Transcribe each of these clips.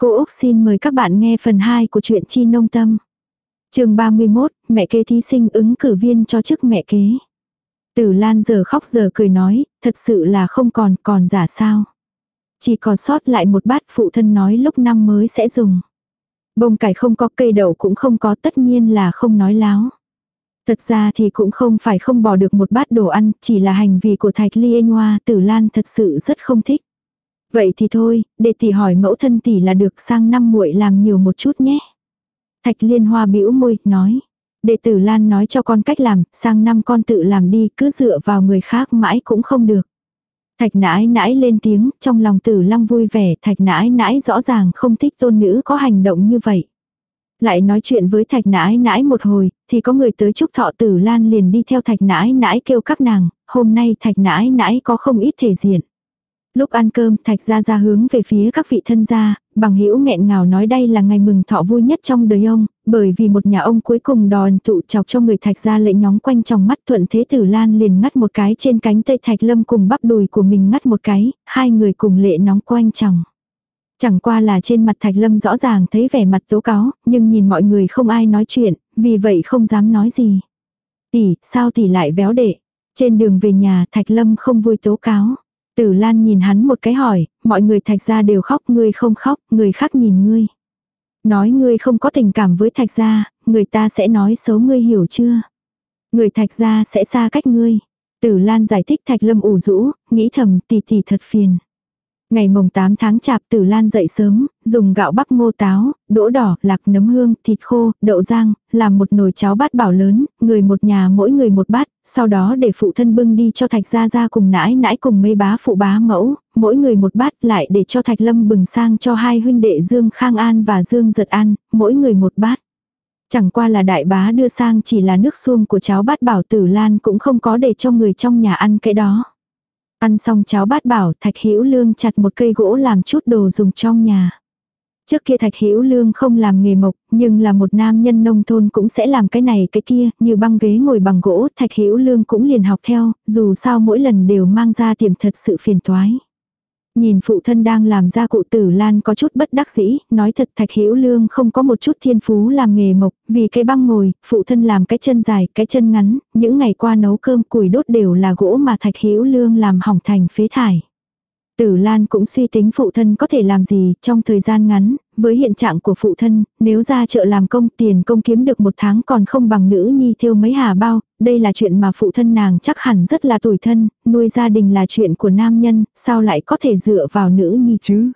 Cô Úc xin mời các bạn nghe phần 2 của truyện Chi Nông Tâm. chương 31, mẹ kế thí sinh ứng cử viên cho chức mẹ kế. Tử Lan giờ khóc giờ cười nói, thật sự là không còn, còn giả sao. Chỉ còn sót lại một bát phụ thân nói lúc năm mới sẽ dùng. Bông cải không có cây đậu cũng không có tất nhiên là không nói láo. Thật ra thì cũng không phải không bỏ được một bát đồ ăn, chỉ là hành vi của Thạch Ly Hoa Tử Lan thật sự rất không thích. Vậy thì thôi, để tỷ hỏi mẫu thân tỷ là được sang năm muội làm nhiều một chút nhé. Thạch Liên Hoa bĩu môi, nói. Đệ tử Lan nói cho con cách làm, sang năm con tự làm đi, cứ dựa vào người khác mãi cũng không được. Thạch nãi nãi lên tiếng, trong lòng tử lăng vui vẻ, thạch nãi nãi rõ ràng không thích tôn nữ có hành động như vậy. Lại nói chuyện với thạch nãi nãi một hồi, thì có người tới chúc thọ tử lan liền đi theo thạch nãi nãi kêu các nàng, hôm nay thạch nãi nãi có không ít thể diện. Lúc ăn cơm, Thạch Gia Gia hướng về phía các vị thân gia, bằng hữu nghẹn ngào nói đây là ngày mừng thọ vui nhất trong đời ông, bởi vì một nhà ông cuối cùng đòn tụ chọc cho người Thạch Gia lệ nhóng quanh trong mắt thuận thế tử Lan liền ngắt một cái trên cánh tay Thạch Lâm cùng bắp đùi của mình ngắt một cái, hai người cùng lệ nóng quanh chồng. Chẳng qua là trên mặt Thạch Lâm rõ ràng thấy vẻ mặt tố cáo, nhưng nhìn mọi người không ai nói chuyện, vì vậy không dám nói gì. Tỷ, sao tỷ lại véo đệ? Trên đường về nhà Thạch Lâm không vui tố cáo. Tử Lan nhìn hắn một cái hỏi, mọi người thạch gia đều khóc, ngươi không khóc, người khác nhìn ngươi. Nói ngươi không có tình cảm với thạch gia, người ta sẽ nói xấu ngươi hiểu chưa? Người thạch gia sẽ xa cách ngươi. Tử Lan giải thích thạch lâm ủ rũ, nghĩ thầm tỷ tỷ thật phiền. Ngày mồng 8 tháng chạp tử lan dậy sớm, dùng gạo bắp ngô táo, đỗ đỏ, lạc nấm hương, thịt khô, đậu rang, làm một nồi cháo bát bảo lớn, người một nhà mỗi người một bát, sau đó để phụ thân bưng đi cho thạch gia gia cùng nãi nãi cùng mấy bá phụ bá mẫu, mỗi người một bát lại để cho thạch lâm bừng sang cho hai huynh đệ Dương Khang An và Dương Giật An, mỗi người một bát. Chẳng qua là đại bá đưa sang chỉ là nước xuông của cháu bát bảo tử lan cũng không có để cho người trong nhà ăn cái đó. Ăn xong cháu bát bảo Thạch Hữu Lương chặt một cây gỗ làm chút đồ dùng trong nhà. Trước kia Thạch Hữu Lương không làm nghề mộc, nhưng là một nam nhân nông thôn cũng sẽ làm cái này cái kia, như băng ghế ngồi bằng gỗ, Thạch Hữu Lương cũng liền học theo, dù sao mỗi lần đều mang ra tiềm thật sự phiền toái. Nhìn phụ thân đang làm ra cụ tử lan có chút bất đắc dĩ, nói thật thạch hữu lương không có một chút thiên phú làm nghề mộc, vì cái băng ngồi, phụ thân làm cái chân dài, cái chân ngắn, những ngày qua nấu cơm củi đốt đều là gỗ mà thạch hữu lương làm hỏng thành phế thải. Tử Lan cũng suy tính phụ thân có thể làm gì trong thời gian ngắn, với hiện trạng của phụ thân, nếu ra chợ làm công tiền công kiếm được một tháng còn không bằng nữ nhi thiêu mấy hà bao, đây là chuyện mà phụ thân nàng chắc hẳn rất là tủi thân, nuôi gia đình là chuyện của nam nhân, sao lại có thể dựa vào nữ nhi chứ?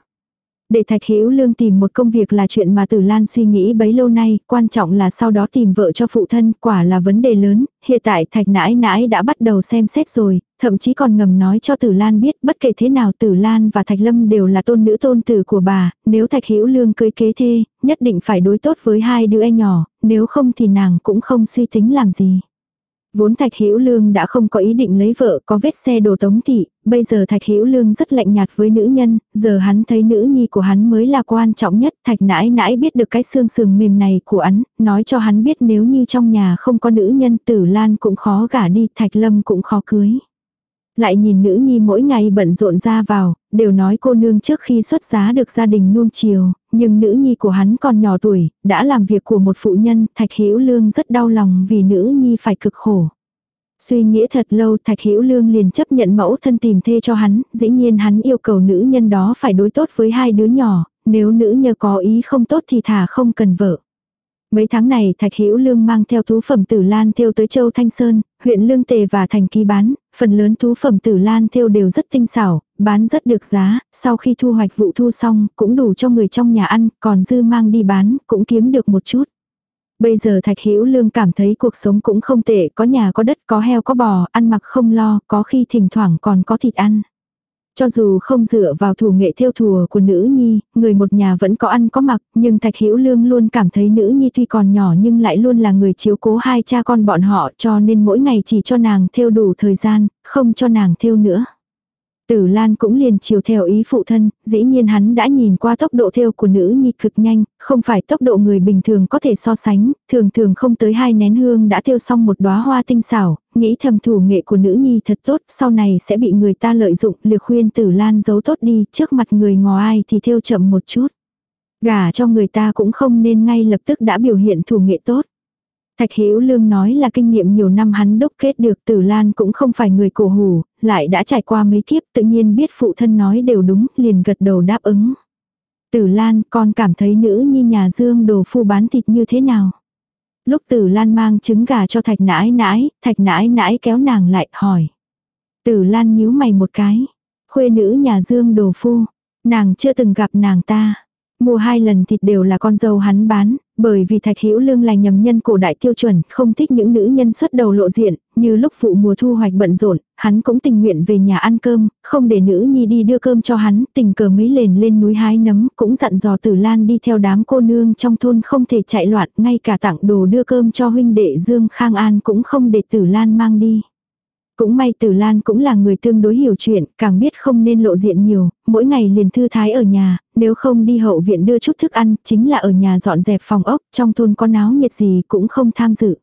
Để Thạch Hữu Lương tìm một công việc là chuyện mà Tử Lan suy nghĩ bấy lâu nay, quan trọng là sau đó tìm vợ cho phụ thân, quả là vấn đề lớn, hiện tại Thạch Nãi Nãi đã bắt đầu xem xét rồi, thậm chí còn ngầm nói cho Tử Lan biết bất kể thế nào Tử Lan và Thạch Lâm đều là tôn nữ tôn tử của bà, nếu Thạch Hữu Lương cưới kế thê, nhất định phải đối tốt với hai đứa em nhỏ, nếu không thì nàng cũng không suy tính làm gì. Vốn Thạch Hữu Lương đã không có ý định lấy vợ, có vết xe đồ tống thị, bây giờ Thạch Hữu Lương rất lạnh nhạt với nữ nhân, giờ hắn thấy nữ nhi của hắn mới là quan trọng nhất, Thạch nãi nãi biết được cái xương sườn mềm này của hắn, nói cho hắn biết nếu như trong nhà không có nữ nhân, Tử Lan cũng khó gả đi, Thạch Lâm cũng khó cưới. Lại nhìn nữ nhi mỗi ngày bận rộn ra vào, đều nói cô nương trước khi xuất giá được gia đình nuông chiều, nhưng nữ nhi của hắn còn nhỏ tuổi, đã làm việc của một phụ nhân, Thạch Hữu Lương rất đau lòng vì nữ nhi phải cực khổ. Suy nghĩ thật lâu Thạch Hữu Lương liền chấp nhận mẫu thân tìm thê cho hắn, dĩ nhiên hắn yêu cầu nữ nhân đó phải đối tốt với hai đứa nhỏ, nếu nữ nhờ có ý không tốt thì thả không cần vợ. Mấy tháng này Thạch Hữu Lương mang theo thú phẩm Tử Lan theo tới Châu Thanh Sơn, huyện Lương Tề và thành ký bán, phần lớn thú phẩm Tử Lan theo đều rất tinh xảo, bán rất được giá, sau khi thu hoạch vụ thu xong cũng đủ cho người trong nhà ăn, còn dư mang đi bán cũng kiếm được một chút. Bây giờ Thạch Hữu Lương cảm thấy cuộc sống cũng không tệ, có nhà có đất, có heo có bò, ăn mặc không lo, có khi thỉnh thoảng còn có thịt ăn. Cho dù không dựa vào thủ nghệ theo thùa của nữ nhi, người một nhà vẫn có ăn có mặc, nhưng Thạch Hữu Lương luôn cảm thấy nữ nhi tuy còn nhỏ nhưng lại luôn là người chiếu cố hai cha con bọn họ cho nên mỗi ngày chỉ cho nàng theo đủ thời gian, không cho nàng theo nữa. Tử Lan cũng liền chiều theo ý phụ thân, dĩ nhiên hắn đã nhìn qua tốc độ theo của nữ nhi cực nhanh, không phải tốc độ người bình thường có thể so sánh, thường thường không tới hai nén hương đã theo xong một đóa hoa tinh xảo, nghĩ thầm thủ nghệ của nữ nhi thật tốt, sau này sẽ bị người ta lợi dụng, liệt khuyên Tử Lan giấu tốt đi, trước mặt người ngò ai thì theo chậm một chút. Gả cho người ta cũng không nên ngay lập tức đã biểu hiện thủ nghệ tốt. Thạch Hữu Lương nói là kinh nghiệm nhiều năm hắn đúc kết được Tử Lan cũng không phải người cổ hủ, lại đã trải qua mấy kiếp tự nhiên biết phụ thân nói đều đúng, liền gật đầu đáp ứng. Tử Lan con cảm thấy nữ nhi nhà Dương đồ phu bán thịt như thế nào? Lúc Tử Lan mang trứng gà cho Thạch nãi nãi, Thạch nãi nãi kéo nàng lại hỏi. Tử Lan nhíu mày một cái. Khuê nữ nhà Dương đồ phu. Nàng chưa từng gặp nàng ta. Mua hai lần thịt đều là con dâu hắn bán, bởi vì Thạch Hữu Lương là nhầm nhân cổ đại tiêu chuẩn, không thích những nữ nhân xuất đầu lộ diện, như lúc vụ mùa thu hoạch bận rộn, hắn cũng tình nguyện về nhà ăn cơm, không để nữ nhi đi đưa cơm cho hắn, tình cờ mấy lền lên núi hái nấm, cũng dặn dò Tử Lan đi theo đám cô nương trong thôn không thể chạy loạn, ngay cả tặng đồ đưa cơm cho huynh đệ Dương Khang An cũng không để Tử Lan mang đi. Cũng may Tử Lan cũng là người tương đối hiểu chuyện, càng biết không nên lộ diện nhiều, mỗi ngày liền thư thái ở nhà, nếu không đi hậu viện đưa chút thức ăn, chính là ở nhà dọn dẹp phòng ốc, trong thôn có náo nhiệt gì cũng không tham dự.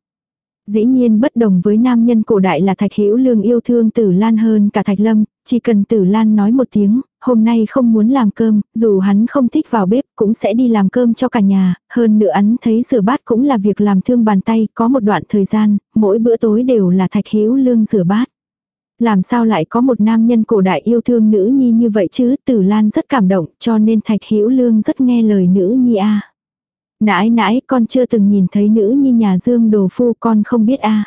Dĩ nhiên bất đồng với nam nhân cổ đại là Thạch Hữu Lương yêu thương Tử Lan hơn cả Thạch Lâm, chỉ cần Tử Lan nói một tiếng, hôm nay không muốn làm cơm, dù hắn không thích vào bếp cũng sẽ đi làm cơm cho cả nhà, hơn nữa hắn thấy rửa bát cũng là việc làm thương bàn tay, có một đoạn thời gian, mỗi bữa tối đều là Thạch Hữu Lương rửa bát. Làm sao lại có một nam nhân cổ đại yêu thương nữ nhi như vậy chứ, Tử Lan rất cảm động, cho nên Thạch Hữu Lương rất nghe lời nữ nhi a. Nãi nãi, con chưa từng nhìn thấy nữ như nhà Dương đồ phu con không biết a.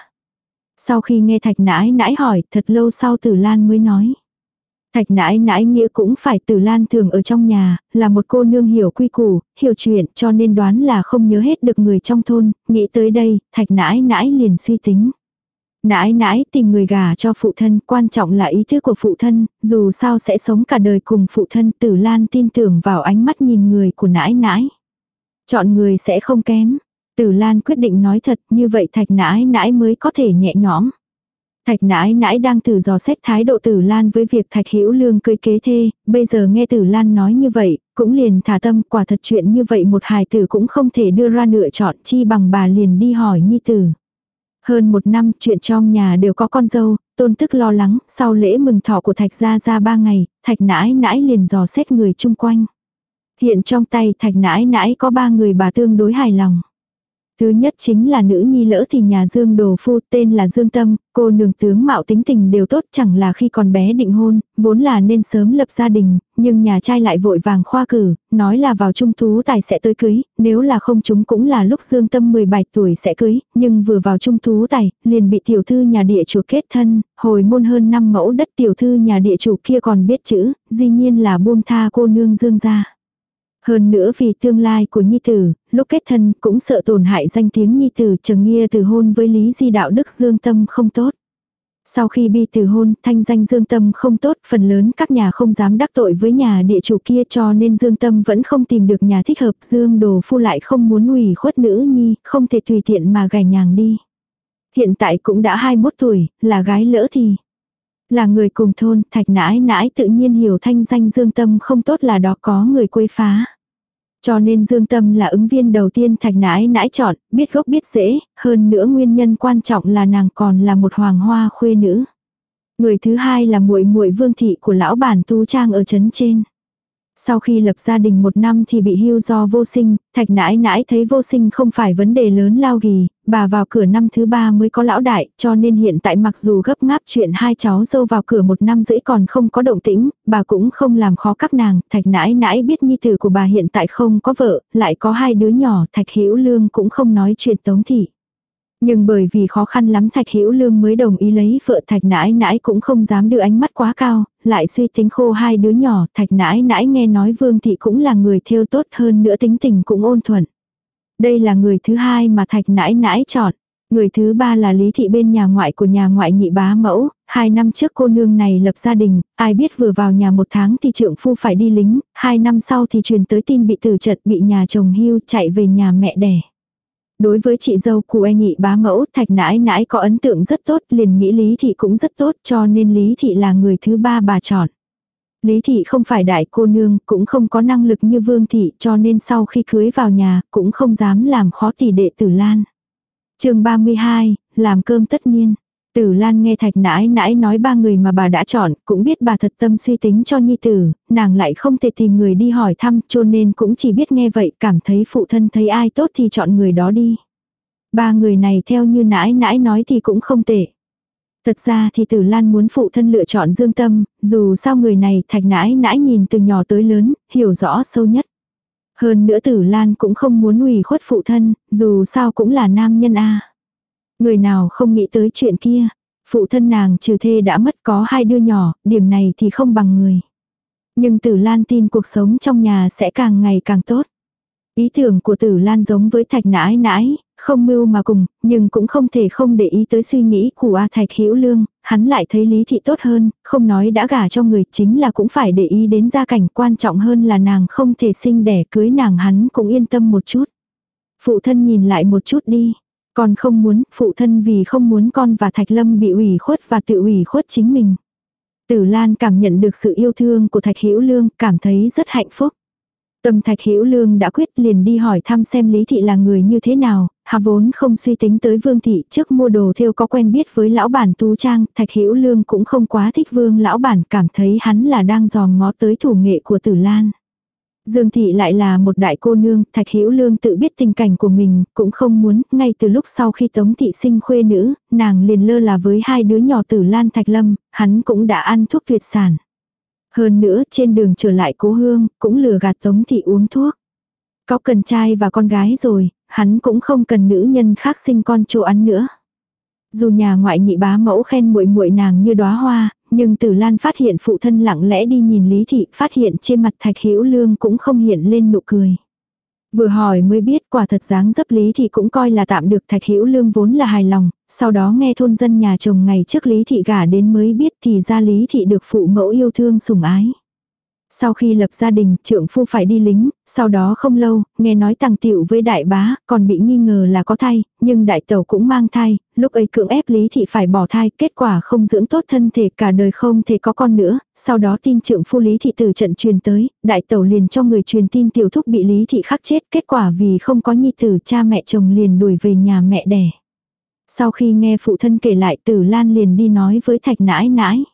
Sau khi nghe Thạch nãi nãi hỏi, thật lâu sau Tử Lan mới nói. Thạch nãi nãi nghĩa cũng phải Tử Lan thường ở trong nhà, là một cô nương hiểu quy củ, hiểu chuyện cho nên đoán là không nhớ hết được người trong thôn, nghĩ tới đây, thạch nãi nãi liền suy tính. Nãi nãi tìm người gả cho phụ thân, quan trọng là ý thức của phụ thân, dù sao sẽ sống cả đời cùng phụ thân tử lan tin tưởng vào ánh mắt nhìn người của nãi nãi. Chọn người sẽ không kém. Tử Lan quyết định nói thật như vậy thạch nãi nãi mới có thể nhẹ nhõm. Thạch nãi nãi đang thử dò xét thái độ tử Lan với việc thạch hữu lương cưới kế thê, bây giờ nghe tử Lan nói như vậy, cũng liền thả tâm quả thật chuyện như vậy một hài tử cũng không thể đưa ra lựa chọn chi bằng bà liền đi hỏi nhi tử. Hơn một năm chuyện trong nhà đều có con dâu, tôn tức lo lắng, sau lễ mừng thọ của thạch gia ra ba ngày, thạch nãi nãi liền dò xét người chung quanh. Hiện trong tay thạch nãi nãi có ba người bà tương đối hài lòng. Thứ nhất chính là nữ nhi lỡ thì nhà Dương Đồ Phu tên là Dương Tâm, cô nương tướng mạo tính tình đều tốt chẳng là khi còn bé định hôn, vốn là nên sớm lập gia đình, nhưng nhà trai lại vội vàng khoa cử, nói là vào trung tú tài sẽ tới cưới, nếu là không chúng cũng là lúc Dương Tâm 17 tuổi sẽ cưới, nhưng vừa vào trung tú tài, liền bị tiểu thư nhà địa chủ kết thân, hồi môn hơn năm mẫu đất tiểu thư nhà địa chủ kia còn biết chữ, dĩ nhiên là buông tha cô nương Dương ra. Hơn nữa vì tương lai của Nhi Tử, lúc kết thân cũng sợ tổn hại danh tiếng Nhi Tử Trần Nghia từ hôn với Lý Di Đạo Đức Dương Tâm không tốt. Sau khi bi từ hôn, thanh danh Dương Tâm không tốt, phần lớn các nhà không dám đắc tội với nhà địa chủ kia cho nên Dương Tâm vẫn không tìm được nhà thích hợp. Dương Đồ Phu lại không muốn hủy khuất nữ nhi, không thể tùy tiện mà gài nhàng đi. Hiện tại cũng đã 21 tuổi, là gái lỡ thì. Là người cùng thôn, thạch nãi nãi tự nhiên hiểu thanh danh Dương Tâm không tốt là đó có người quấy phá. Cho nên Dương Tâm là ứng viên đầu tiên thạch nãi nãi chọn, biết gốc biết dễ, hơn nữa nguyên nhân quan trọng là nàng còn là một hoàng hoa khuê nữ. Người thứ hai là muội muội vương thị của lão bản tu trang ở trấn trên. Sau khi lập gia đình một năm thì bị hưu do vô sinh, thạch nãi nãi thấy vô sinh không phải vấn đề lớn lao gì, bà vào cửa năm thứ ba mới có lão đại, cho nên hiện tại mặc dù gấp ngáp chuyện hai cháu dâu vào cửa một năm rưỡi còn không có động tĩnh, bà cũng không làm khó các nàng, thạch nãi nãi biết nhi tử của bà hiện tại không có vợ, lại có hai đứa nhỏ, thạch hữu lương cũng không nói chuyện tống thị. Nhưng bởi vì khó khăn lắm Thạch Hữu Lương mới đồng ý lấy vợ Thạch Nãi Nãi cũng không dám đưa ánh mắt quá cao, lại suy tính khô hai đứa nhỏ, Thạch Nãi Nãi nghe nói Vương thị cũng là người theo tốt hơn nữa tính tình cũng ôn thuận. Đây là người thứ hai mà Thạch Nãi Nãi chọn. Người thứ ba là Lý Thị bên nhà ngoại của nhà ngoại nhị bá mẫu, hai năm trước cô nương này lập gia đình, ai biết vừa vào nhà một tháng thì trượng phu phải đi lính, hai năm sau thì truyền tới tin bị tử trận bị nhà chồng hưu chạy về nhà mẹ đẻ. Đối với chị dâu cụ e nhị bá mẫu, thạch nãi nãi có ấn tượng rất tốt, liền nghĩ Lý Thị cũng rất tốt cho nên Lý Thị là người thứ ba bà chọn. Lý Thị không phải đại cô nương, cũng không có năng lực như Vương Thị cho nên sau khi cưới vào nhà, cũng không dám làm khó tỷ đệ tử Lan. chương 32, làm cơm tất nhiên. Tử Lan nghe thạch nãi nãi nói ba người mà bà đã chọn, cũng biết bà thật tâm suy tính cho nhi tử, nàng lại không thể tìm người đi hỏi thăm cho nên cũng chỉ biết nghe vậy cảm thấy phụ thân thấy ai tốt thì chọn người đó đi. Ba người này theo như nãi nãi nói thì cũng không tệ. Thật ra thì Tử Lan muốn phụ thân lựa chọn Dương Tâm, dù sao người này thạch nãi nãi nhìn từ nhỏ tới lớn, hiểu rõ sâu nhất. Hơn nữa Tử Lan cũng không muốn ủy khuất phụ thân, dù sao cũng là nam nhân a. Người nào không nghĩ tới chuyện kia. Phụ thân nàng trừ thê đã mất có hai đứa nhỏ, điểm này thì không bằng người. Nhưng Tử Lan tin cuộc sống trong nhà sẽ càng ngày càng tốt. Ý tưởng của Tử Lan giống với Thạch nãi nãi, không mưu mà cùng, nhưng cũng không thể không để ý tới suy nghĩ của A Thạch Hữu Lương, hắn lại thấy Lý Thị tốt hơn, không nói đã gả cho người chính là cũng phải để ý đến gia cảnh quan trọng hơn là nàng không thể sinh đẻ cưới nàng hắn cũng yên tâm một chút. Phụ thân nhìn lại một chút đi, con không muốn, phụ thân vì không muốn con và Thạch Lâm bị ủy khuất và tự ủy khuất chính mình. Tử Lan cảm nhận được sự yêu thương của Thạch Hữu Lương, cảm thấy rất hạnh phúc. Tâm Thạch Hữu Lương đã quyết liền đi hỏi thăm xem Lý Thị là người như thế nào, hà vốn không suy tính tới Vương Thị trước mua đồ theo có quen biết với lão bản Tú Trang, Thạch Hữu Lương cũng không quá thích Vương lão bản cảm thấy hắn là đang dòm ngó tới thủ nghệ của Tử Lan. Dương Thị lại là một đại cô nương, Thạch Hữu Lương tự biết tình cảnh của mình, cũng không muốn, ngay từ lúc sau khi Tống Thị sinh khuê nữ, nàng liền lơ là với hai đứa nhỏ Tử Lan Thạch Lâm, hắn cũng đã ăn thuốc tuyệt sản. Hơn nữa trên đường trở lại cố hương, cũng lừa gạt Tống Thị uống thuốc. Có cần trai và con gái rồi, hắn cũng không cần nữ nhân khác sinh con chỗ ăn nữa. Dù nhà ngoại nhị bá mẫu khen muội muội nàng như đóa hoa, nhưng Tử Lan phát hiện phụ thân lặng lẽ đi nhìn Lý Thị, phát hiện trên mặt Thạch Hữu Lương cũng không hiện lên nụ cười. Vừa hỏi mới biết quả thật dáng dấp Lý Thị cũng coi là tạm được Thạch Hữu Lương vốn là hài lòng, sau đó nghe thôn dân nhà chồng ngày trước Lý Thị gả đến mới biết thì ra Lý Thị được phụ mẫu yêu thương sủng ái. Sau khi lập gia đình, trượng phu phải đi lính, sau đó không lâu, nghe nói tàng tiệu với đại bá, còn bị nghi ngờ là có thai, nhưng đại tẩu cũng mang thai, lúc ấy cưỡng ép Lý Thị phải bỏ thai, kết quả không dưỡng tốt thân thể cả đời không thể có con nữa, sau đó tin trượng phu Lý Thị từ trận truyền tới, đại tẩu liền cho người truyền tin tiểu thúc bị Lý Thị khắc chết, kết quả vì không có nhi tử cha mẹ chồng liền đuổi về nhà mẹ đẻ. Sau khi nghe phụ thân kể lại tử lan liền đi nói với thạch nãi nãi.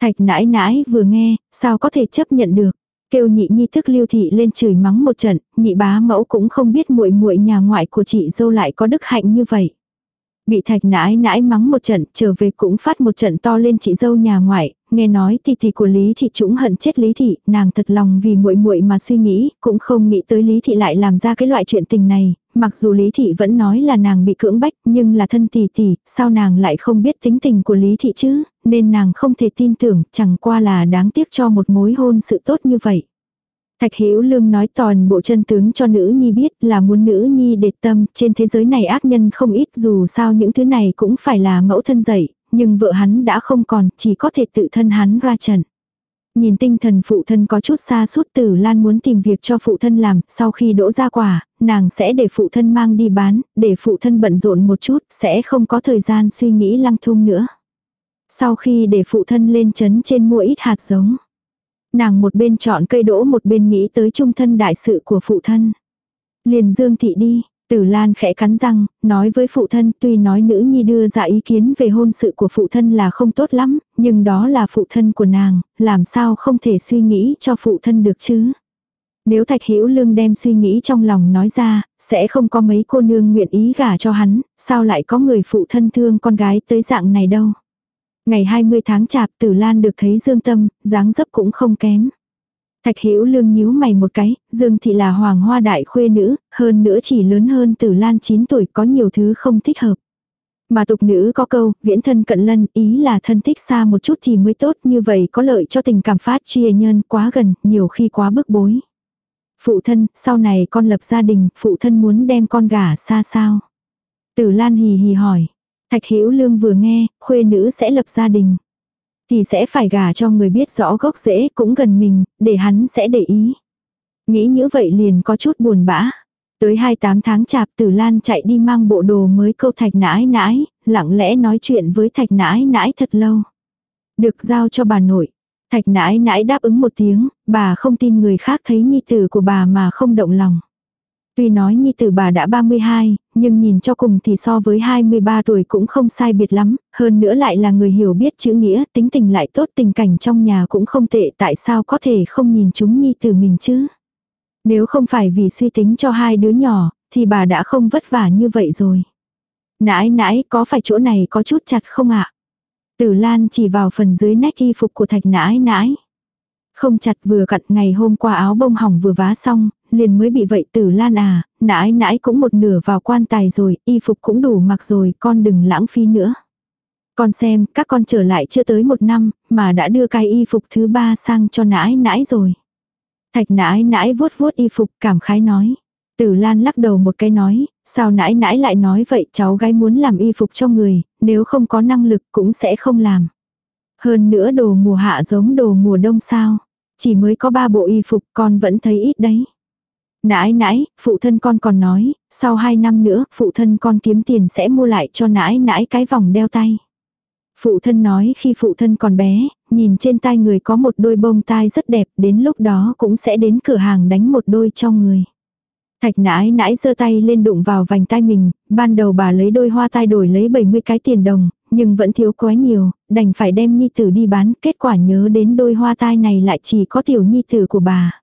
Thạch nãi nãi vừa nghe, sao có thể chấp nhận được. Kêu nhị nhi thức lưu thị lên chửi mắng một trận, nhị bá mẫu cũng không biết muội muội nhà ngoại của chị dâu lại có đức hạnh như vậy. Bị thạch nãi nãi mắng một trận, trở về cũng phát một trận to lên chị dâu nhà ngoại, nghe nói thì thì của Lý thị trũng hận chết Lý thị, nàng thật lòng vì muội muội mà suy nghĩ, cũng không nghĩ tới Lý thị lại làm ra cái loại chuyện tình này, mặc dù Lý thị vẫn nói là nàng bị cưỡng bách, nhưng là thân tỷ tỷ, sao nàng lại không biết tính tình của Lý thị chứ, nên nàng không thể tin tưởng, chẳng qua là đáng tiếc cho một mối hôn sự tốt như vậy. Thạch Hữu Lương nói toàn bộ chân tướng cho nữ nhi biết là muốn nữ nhi để tâm, trên thế giới này ác nhân không ít dù sao những thứ này cũng phải là mẫu thân dạy, nhưng vợ hắn đã không còn, chỉ có thể tự thân hắn ra trận. Nhìn tinh thần phụ thân có chút xa suốt tử lan muốn tìm việc cho phụ thân làm, sau khi đỗ ra quả, nàng sẽ để phụ thân mang đi bán, để phụ thân bận rộn một chút, sẽ không có thời gian suy nghĩ lăng thung nữa. Sau khi để phụ thân lên chấn trên mua ít hạt giống. Nàng một bên chọn cây đỗ một bên nghĩ tới trung thân đại sự của phụ thân. Liền dương thị đi, Tử Lan khẽ cắn răng, nói với phụ thân tuy nói nữ nhi đưa ra ý kiến về hôn sự của phụ thân là không tốt lắm, nhưng đó là phụ thân của nàng, làm sao không thể suy nghĩ cho phụ thân được chứ. Nếu Thạch Hữu Lương đem suy nghĩ trong lòng nói ra, sẽ không có mấy cô nương nguyện ý gả cho hắn, sao lại có người phụ thân thương con gái tới dạng này đâu. Ngày 20 tháng chạp Tử Lan được thấy Dương Tâm, dáng dấp cũng không kém. Thạch Hữu Lương nhíu mày một cái, Dương thị là hoàng hoa đại khuê nữ, hơn nữa chỉ lớn hơn Tử Lan 9 tuổi có nhiều thứ không thích hợp. Mà tục nữ có câu, viễn thân cận lân, ý là thân thích xa một chút thì mới tốt, như vậy có lợi cho tình cảm phát chia nhân quá gần, nhiều khi quá bức bối. Phụ thân, sau này con lập gia đình, phụ thân muốn đem con gả xa sao? Tử Lan hì hì hỏi. Thạch Hữu Lương vừa nghe, khuê nữ sẽ lập gia đình. Thì sẽ phải gả cho người biết rõ gốc rễ cũng gần mình, để hắn sẽ để ý. Nghĩ như vậy liền có chút buồn bã. Tới 28 tháng chạp tử lan chạy đi mang bộ đồ mới câu thạch nãi nãi, lặng lẽ nói chuyện với thạch nãi nãi thật lâu. Được giao cho bà nội. Thạch nãi nãi đáp ứng một tiếng, bà không tin người khác thấy nhi tử của bà mà không động lòng. Tuy nói nhi tử bà đã 32, nhưng nhìn cho cùng thì so với 23 tuổi cũng không sai biệt lắm, hơn nữa lại là người hiểu biết chữ nghĩa, tính tình lại tốt tình cảnh trong nhà cũng không tệ tại sao có thể không nhìn chúng nhi tử mình chứ. Nếu không phải vì suy tính cho hai đứa nhỏ, thì bà đã không vất vả như vậy rồi. Nãi nãi có phải chỗ này có chút chặt không ạ? Tử Lan chỉ vào phần dưới nách y phục của thạch nãi nãi. Không chặt vừa cặn ngày hôm qua áo bông hỏng vừa vá xong, liền mới bị vậy tử lan à, nãi nãi cũng một nửa vào quan tài rồi, y phục cũng đủ mặc rồi, con đừng lãng phí nữa. Con xem, các con trở lại chưa tới một năm, mà đã đưa cái y phục thứ ba sang cho nãi nãi rồi. Thạch nãi nãi vuốt vuốt y phục cảm khái nói. Tử Lan lắc đầu một cái nói, sao nãi nãi lại nói vậy cháu gái muốn làm y phục cho người, nếu không có năng lực cũng sẽ không làm. Hơn nữa đồ mùa hạ giống đồ mùa đông sao. Chỉ mới có ba bộ y phục con vẫn thấy ít đấy. Nãi nãi, phụ thân con còn nói, sau hai năm nữa, phụ thân con kiếm tiền sẽ mua lại cho nãi nãi cái vòng đeo tay. Phụ thân nói khi phụ thân còn bé, nhìn trên tay người có một đôi bông tai rất đẹp, đến lúc đó cũng sẽ đến cửa hàng đánh một đôi cho người. Thạch nãi nãi giơ tay lên đụng vào vành tai mình, ban đầu bà lấy đôi hoa tai đổi lấy 70 cái tiền đồng, nhưng vẫn thiếu quá nhiều, đành phải đem nhi tử đi bán, kết quả nhớ đến đôi hoa tai này lại chỉ có tiểu nhi tử của bà.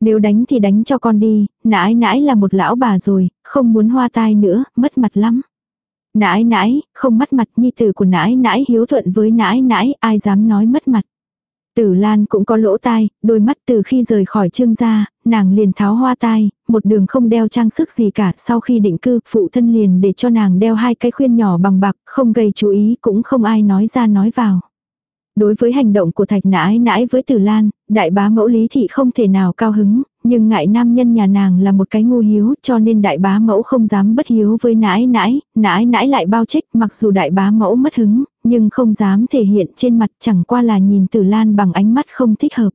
Nếu đánh thì đánh cho con đi, nãi nãi là một lão bà rồi, không muốn hoa tai nữa, mất mặt lắm. Nãi nãi, không mất mặt nhi tử của nãi nãi hiếu thuận với nãi nãi, ai dám nói mất mặt. Tử Lan cũng có lỗ tai, đôi mắt từ khi rời khỏi trương gia, nàng liền tháo hoa tai, một đường không đeo trang sức gì cả. Sau khi định cư, phụ thân liền để cho nàng đeo hai cái khuyên nhỏ bằng bạc, không gây chú ý cũng không ai nói ra nói vào. Đối với hành động của thạch nãi nãi với Tử Lan, đại bá mẫu lý thị không thể nào cao hứng, nhưng ngại nam nhân nhà nàng là một cái ngu hiếu cho nên đại bá mẫu không dám bất hiếu với nãi nãi, nãi nãi lại bao trích mặc dù đại bá mẫu mất hứng, nhưng không dám thể hiện trên mặt chẳng qua là nhìn Tử Lan bằng ánh mắt không thích hợp.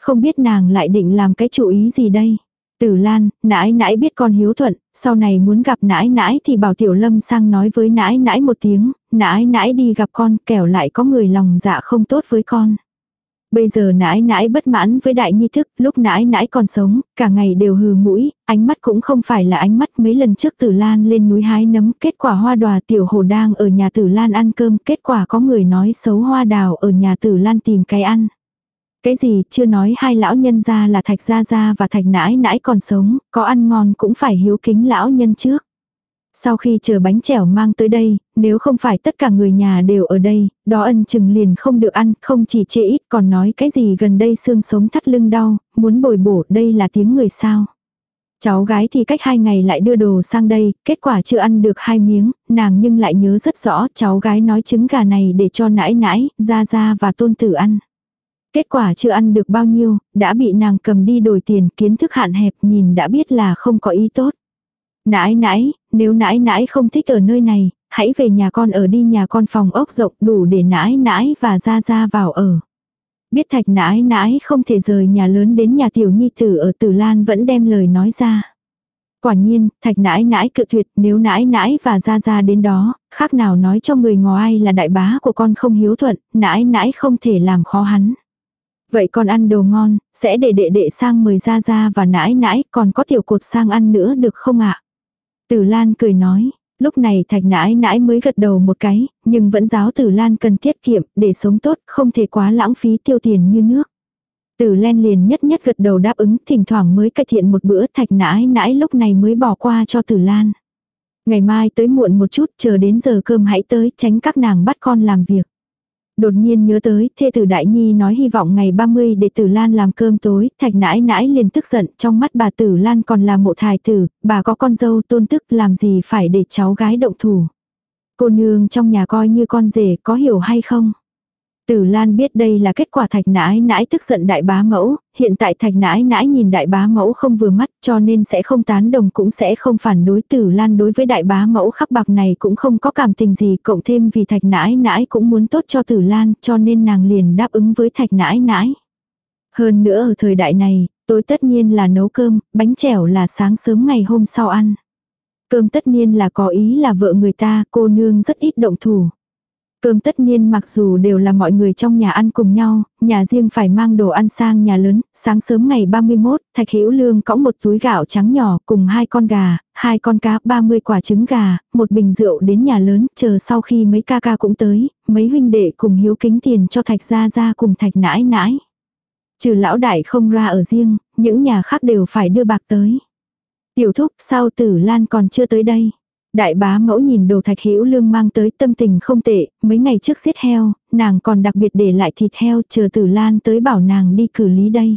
Không biết nàng lại định làm cái chủ ý gì đây. Tử Lan, nãi nãi biết con hiếu thuận, sau này muốn gặp nãi nãi thì bảo Tiểu Lâm sang nói với nãi nãi một tiếng, nãi nãi đi gặp con kẻo lại có người lòng dạ không tốt với con. Bây giờ nãi nãi bất mãn với đại nhi thức, lúc nãi nãi còn sống, cả ngày đều hừ mũi, ánh mắt cũng không phải là ánh mắt mấy lần trước tử lan lên núi hái nấm, kết quả hoa đòa tiểu hồ đang ở nhà tử lan ăn cơm, kết quả có người nói xấu hoa đào ở nhà tử lan tìm cái ăn. Cái gì chưa nói hai lão nhân ra là thạch gia gia và thạch nãi nãi còn sống, có ăn ngon cũng phải hiếu kính lão nhân trước. Sau khi chờ bánh chèo mang tới đây, nếu không phải tất cả người nhà đều ở đây, đó ân chừng liền không được ăn, không chỉ chê ít còn nói cái gì gần đây xương sống thắt lưng đau, muốn bồi bổ đây là tiếng người sao. Cháu gái thì cách hai ngày lại đưa đồ sang đây, kết quả chưa ăn được hai miếng, nàng nhưng lại nhớ rất rõ cháu gái nói trứng gà này để cho nãi nãi, ra ra và tôn tử ăn. Kết quả chưa ăn được bao nhiêu, đã bị nàng cầm đi đổi tiền kiến thức hạn hẹp nhìn đã biết là không có ý tốt. Nãi nãi, nếu nãi nãi không thích ở nơi này, hãy về nhà con ở đi nhà con phòng ốc rộng đủ để nãi nãi và ra ra vào ở. Biết thạch nãi nãi không thể rời nhà lớn đến nhà tiểu nhi tử ở Tử Lan vẫn đem lời nói ra. Quả nhiên, thạch nãi nãi cự tuyệt nếu nãi nãi và ra ra đến đó, khác nào nói cho người ngoài là đại bá của con không hiếu thuận, nãi nãi không thể làm khó hắn. Vậy con ăn đồ ngon, sẽ để đệ đệ sang mời ra ra và nãi nãi, còn có tiểu cột sang ăn nữa được không ạ? Tử Lan cười nói, lúc này thạch nãi nãi mới gật đầu một cái, nhưng vẫn giáo Tử Lan cần tiết kiệm, để sống tốt, không thể quá lãng phí tiêu tiền như nước. Tử Len liền nhất nhất gật đầu đáp ứng, thỉnh thoảng mới cải thiện một bữa thạch nãi nãi lúc này mới bỏ qua cho Tử Lan. Ngày mai tới muộn một chút, chờ đến giờ cơm hãy tới, tránh các nàng bắt con làm việc. Đột nhiên nhớ tới, thê tử Đại Nhi nói hy vọng ngày 30 để Tử Lan làm cơm tối, thạch nãi nãi liền tức giận, trong mắt bà Tử Lan còn là mộ thải tử, bà có con dâu tôn tức làm gì phải để cháu gái động thủ. Cô nương trong nhà coi như con rể có hiểu hay không? Tử Lan biết đây là kết quả thạch nãi nãi tức giận đại bá mẫu, hiện tại thạch nãi nãi nhìn đại bá mẫu không vừa mắt cho nên sẽ không tán đồng cũng sẽ không phản đối Tử Lan đối với đại bá mẫu khắc bạc này cũng không có cảm tình gì cộng thêm vì thạch nãi nãi cũng muốn tốt cho Tử Lan cho nên nàng liền đáp ứng với thạch nãi nãi. Hơn nữa ở thời đại này, tối tất nhiên là nấu cơm, bánh chẻo là sáng sớm ngày hôm sau ăn. Cơm tất nhiên là có ý là vợ người ta, cô nương rất ít động thủ. Cơm tất niên mặc dù đều là mọi người trong nhà ăn cùng nhau, nhà riêng phải mang đồ ăn sang nhà lớn, sáng sớm ngày 31, Thạch Hữu Lương cõng một túi gạo trắng nhỏ cùng hai con gà, hai con cá, 30 quả trứng gà, một bình rượu đến nhà lớn, chờ sau khi mấy ca ca cũng tới, mấy huynh đệ cùng hiếu kính tiền cho Thạch gia gia cùng Thạch nãi nãi. Trừ lão đại không ra ở riêng, những nhà khác đều phải đưa bạc tới. Tiểu thúc sao tử lan còn chưa tới đây. Đại bá mẫu nhìn đồ thạch hữu lương mang tới tâm tình không tệ, mấy ngày trước giết heo, nàng còn đặc biệt để lại thịt heo chờ tử lan tới bảo nàng đi cử lý đây.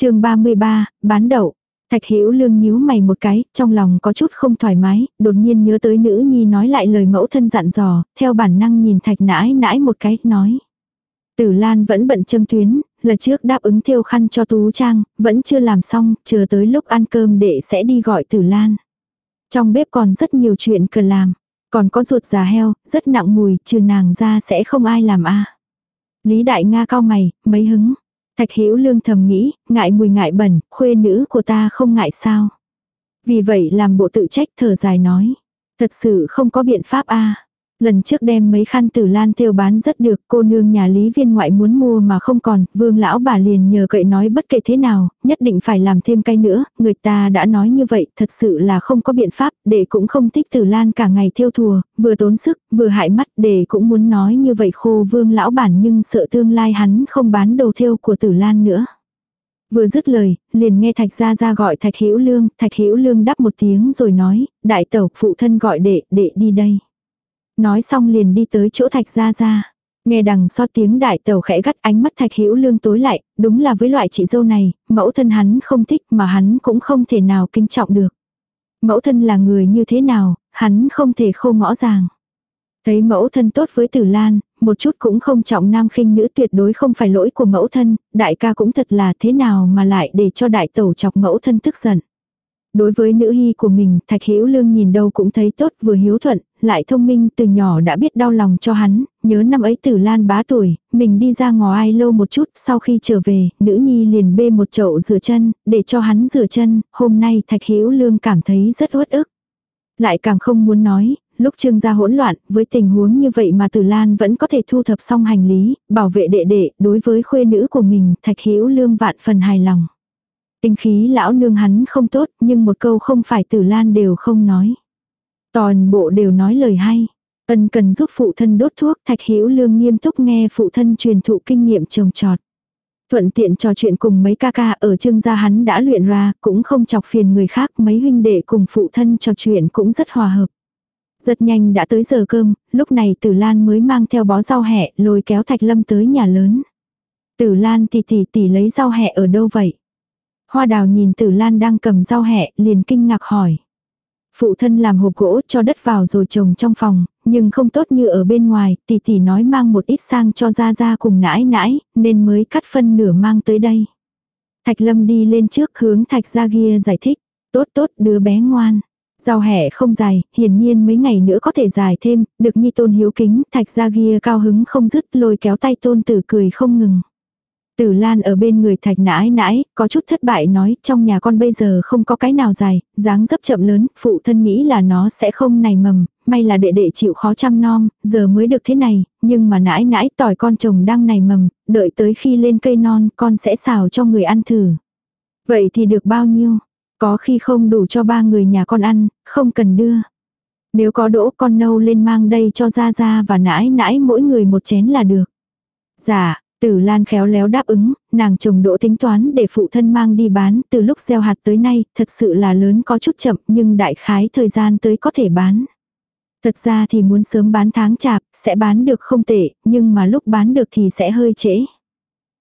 chương 33, bán đậu. Thạch hữu lương nhíu mày một cái, trong lòng có chút không thoải mái, đột nhiên nhớ tới nữ nhi nói lại lời mẫu thân dặn dò, theo bản năng nhìn thạch nãi nãi một cái, nói. Tử Lan vẫn bận châm tuyến, lần trước đáp ứng thiêu khăn cho Tú Trang, vẫn chưa làm xong, chờ tới lúc ăn cơm đệ sẽ đi gọi Tử Lan. Trong bếp còn rất nhiều chuyện cần làm. Còn có ruột già heo, rất nặng mùi, trừ nàng ra sẽ không ai làm a Lý Đại Nga cao mày, mấy hứng. Thạch Hữu Lương thầm nghĩ, ngại mùi ngại bẩn, khuê nữ của ta không ngại sao. Vì vậy làm bộ tự trách thở dài nói. Thật sự không có biện pháp a Lần trước đem mấy khăn tử lan thêu bán rất được, cô nương nhà lý viên ngoại muốn mua mà không còn, vương lão bà liền nhờ cậy nói bất kể thế nào, nhất định phải làm thêm cái nữa, người ta đã nói như vậy, thật sự là không có biện pháp, để cũng không thích tử lan cả ngày thiêu thùa, vừa tốn sức, vừa hại mắt, để cũng muốn nói như vậy khô vương lão bản nhưng sợ tương lai hắn không bán đồ thiêu của tử lan nữa. Vừa dứt lời, liền nghe Thạch Gia Gia gọi Thạch Hữu Lương, Thạch Hữu Lương đáp một tiếng rồi nói, đại tẩu phụ thân gọi đệ, đệ đi đây. Nói xong liền đi tới chỗ thạch gia gia. Nghe đằng so tiếng đại tàu khẽ gắt ánh mắt thạch hữu lương tối lại, đúng là với loại chị dâu này, mẫu thân hắn không thích mà hắn cũng không thể nào kinh trọng được. Mẫu thân là người như thế nào, hắn không thể khô ngõ ràng. Thấy mẫu thân tốt với tử lan, một chút cũng không trọng nam khinh nữ tuyệt đối không phải lỗi của mẫu thân, đại ca cũng thật là thế nào mà lại để cho đại tẩu chọc mẫu thân tức giận. Đối với nữ hy của mình, Thạch Hữu Lương nhìn đâu cũng thấy tốt vừa hiếu thuận, lại thông minh từ nhỏ đã biết đau lòng cho hắn, nhớ năm ấy tử lan bá tuổi, mình đi ra ngoài lâu một chút, sau khi trở về, nữ nhi liền bê một chậu rửa chân, để cho hắn rửa chân, hôm nay Thạch Hữu Lương cảm thấy rất uất ức. Lại càng không muốn nói, lúc trương gia hỗn loạn, với tình huống như vậy mà Tử Lan vẫn có thể thu thập xong hành lý, bảo vệ đệ đệ, đối với khuê nữ của mình, Thạch Hữu Lương vạn phần hài lòng. Tinh khí lão nương hắn không tốt, nhưng một câu không phải Tử Lan đều không nói. Toàn bộ đều nói lời hay. Ân cần giúp phụ thân đốt thuốc, Thạch Hữu Lương nghiêm túc nghe phụ thân truyền thụ kinh nghiệm trồng trọt. Thuận tiện trò chuyện cùng mấy ca ca ở trương gia hắn đã luyện ra, cũng không chọc phiền người khác, mấy huynh đệ cùng phụ thân trò chuyện cũng rất hòa hợp. Rất nhanh đã tới giờ cơm, lúc này Tử Lan mới mang theo bó rau hẹ, lôi kéo Thạch Lâm tới nhà lớn. Tử Lan tỷ tỷ tỷ lấy rau hẹ ở đâu vậy? Hoa đào nhìn Tử Lan đang cầm rau hẹ, liền kinh ngạc hỏi. Phụ thân làm hộp gỗ cho đất vào rồi trồng trong phòng, nhưng không tốt như ở bên ngoài, tỷ tỷ nói mang một ít sang cho ra ra cùng nãi nãi, nên mới cắt phân nửa mang tới đây. Thạch lâm đi lên trước hướng thạch ra kia giải thích, tốt tốt đứa bé ngoan. Rau hẻ không dài, hiển nhiên mấy ngày nữa có thể dài thêm, được nhi tôn hiếu kính, thạch ra kia cao hứng không dứt lôi kéo tay tôn tử cười không ngừng. Tử Lan ở bên người thạch nãi nãi, có chút thất bại nói trong nhà con bây giờ không có cái nào dài, dáng dấp chậm lớn, phụ thân nghĩ là nó sẽ không nảy mầm, may là đệ đệ chịu khó chăm nom, giờ mới được thế này, nhưng mà nãi nãi tỏi con chồng đang nảy mầm, đợi tới khi lên cây non con sẽ xào cho người ăn thử. Vậy thì được bao nhiêu? Có khi không đủ cho ba người nhà con ăn, không cần đưa. Nếu có đỗ con nâu lên mang đây cho ra ra và nãi nãi mỗi người một chén là được. Dạ, Tử Lan khéo léo đáp ứng, nàng chồng đỗ tính toán để phụ thân mang đi bán, từ lúc gieo hạt tới nay, thật sự là lớn có chút chậm, nhưng đại khái thời gian tới có thể bán. Thật ra thì muốn sớm bán tháng chạp, sẽ bán được không tệ, nhưng mà lúc bán được thì sẽ hơi trễ.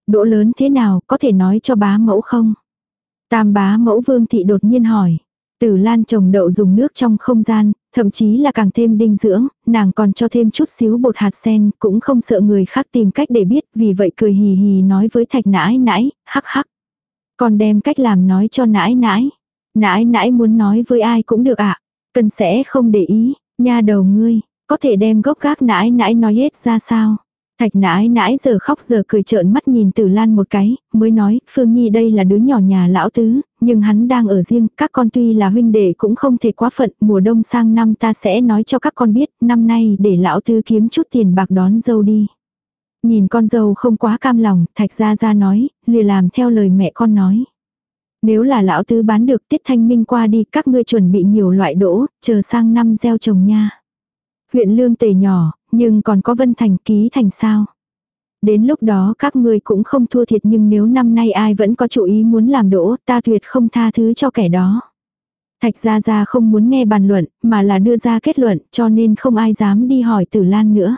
Đỗ lớn thế nào, có thể nói cho bá mẫu không? Tam bá mẫu vương thị đột nhiên hỏi. Tử Lan trồng đậu dùng nước trong không gian, thậm chí là càng thêm dinh dưỡng, nàng còn cho thêm chút xíu bột hạt sen, cũng không sợ người khác tìm cách để biết, vì vậy cười hì hì nói với thạch nãi nãi, hắc hắc. Còn đem cách làm nói cho nãi nãi. Nãi nãi muốn nói với ai cũng được ạ. À? Cần sẽ không để ý, nha đầu ngươi, có thể đem gốc gác nãi nãi nói hết ra sao. Thạch nãi nãi giờ khóc giờ cười trợn mắt nhìn Tử Lan một cái, mới nói, Phương Nhi đây là đứa nhỏ nhà lão tứ, nhưng hắn đang ở riêng, các con tuy là huynh đệ cũng không thể quá phận, mùa đông sang năm ta sẽ nói cho các con biết, năm nay để lão tứ kiếm chút tiền bạc đón dâu đi. Nhìn con dâu không quá cam lòng, Thạch Gia Gia nói, lìa làm theo lời mẹ con nói. Nếu là lão tứ bán được tiết thanh minh qua đi các ngươi chuẩn bị nhiều loại đỗ, chờ sang năm gieo trồng nha. Huyện lương tề nhỏ, nhưng còn có vân thành ký thành sao. Đến lúc đó các ngươi cũng không thua thiệt nhưng nếu năm nay ai vẫn có chủ ý muốn làm đỗ, ta tuyệt không tha thứ cho kẻ đó. Thạch Gia Gia không muốn nghe bàn luận, mà là đưa ra kết luận, cho nên không ai dám đi hỏi Tử Lan nữa.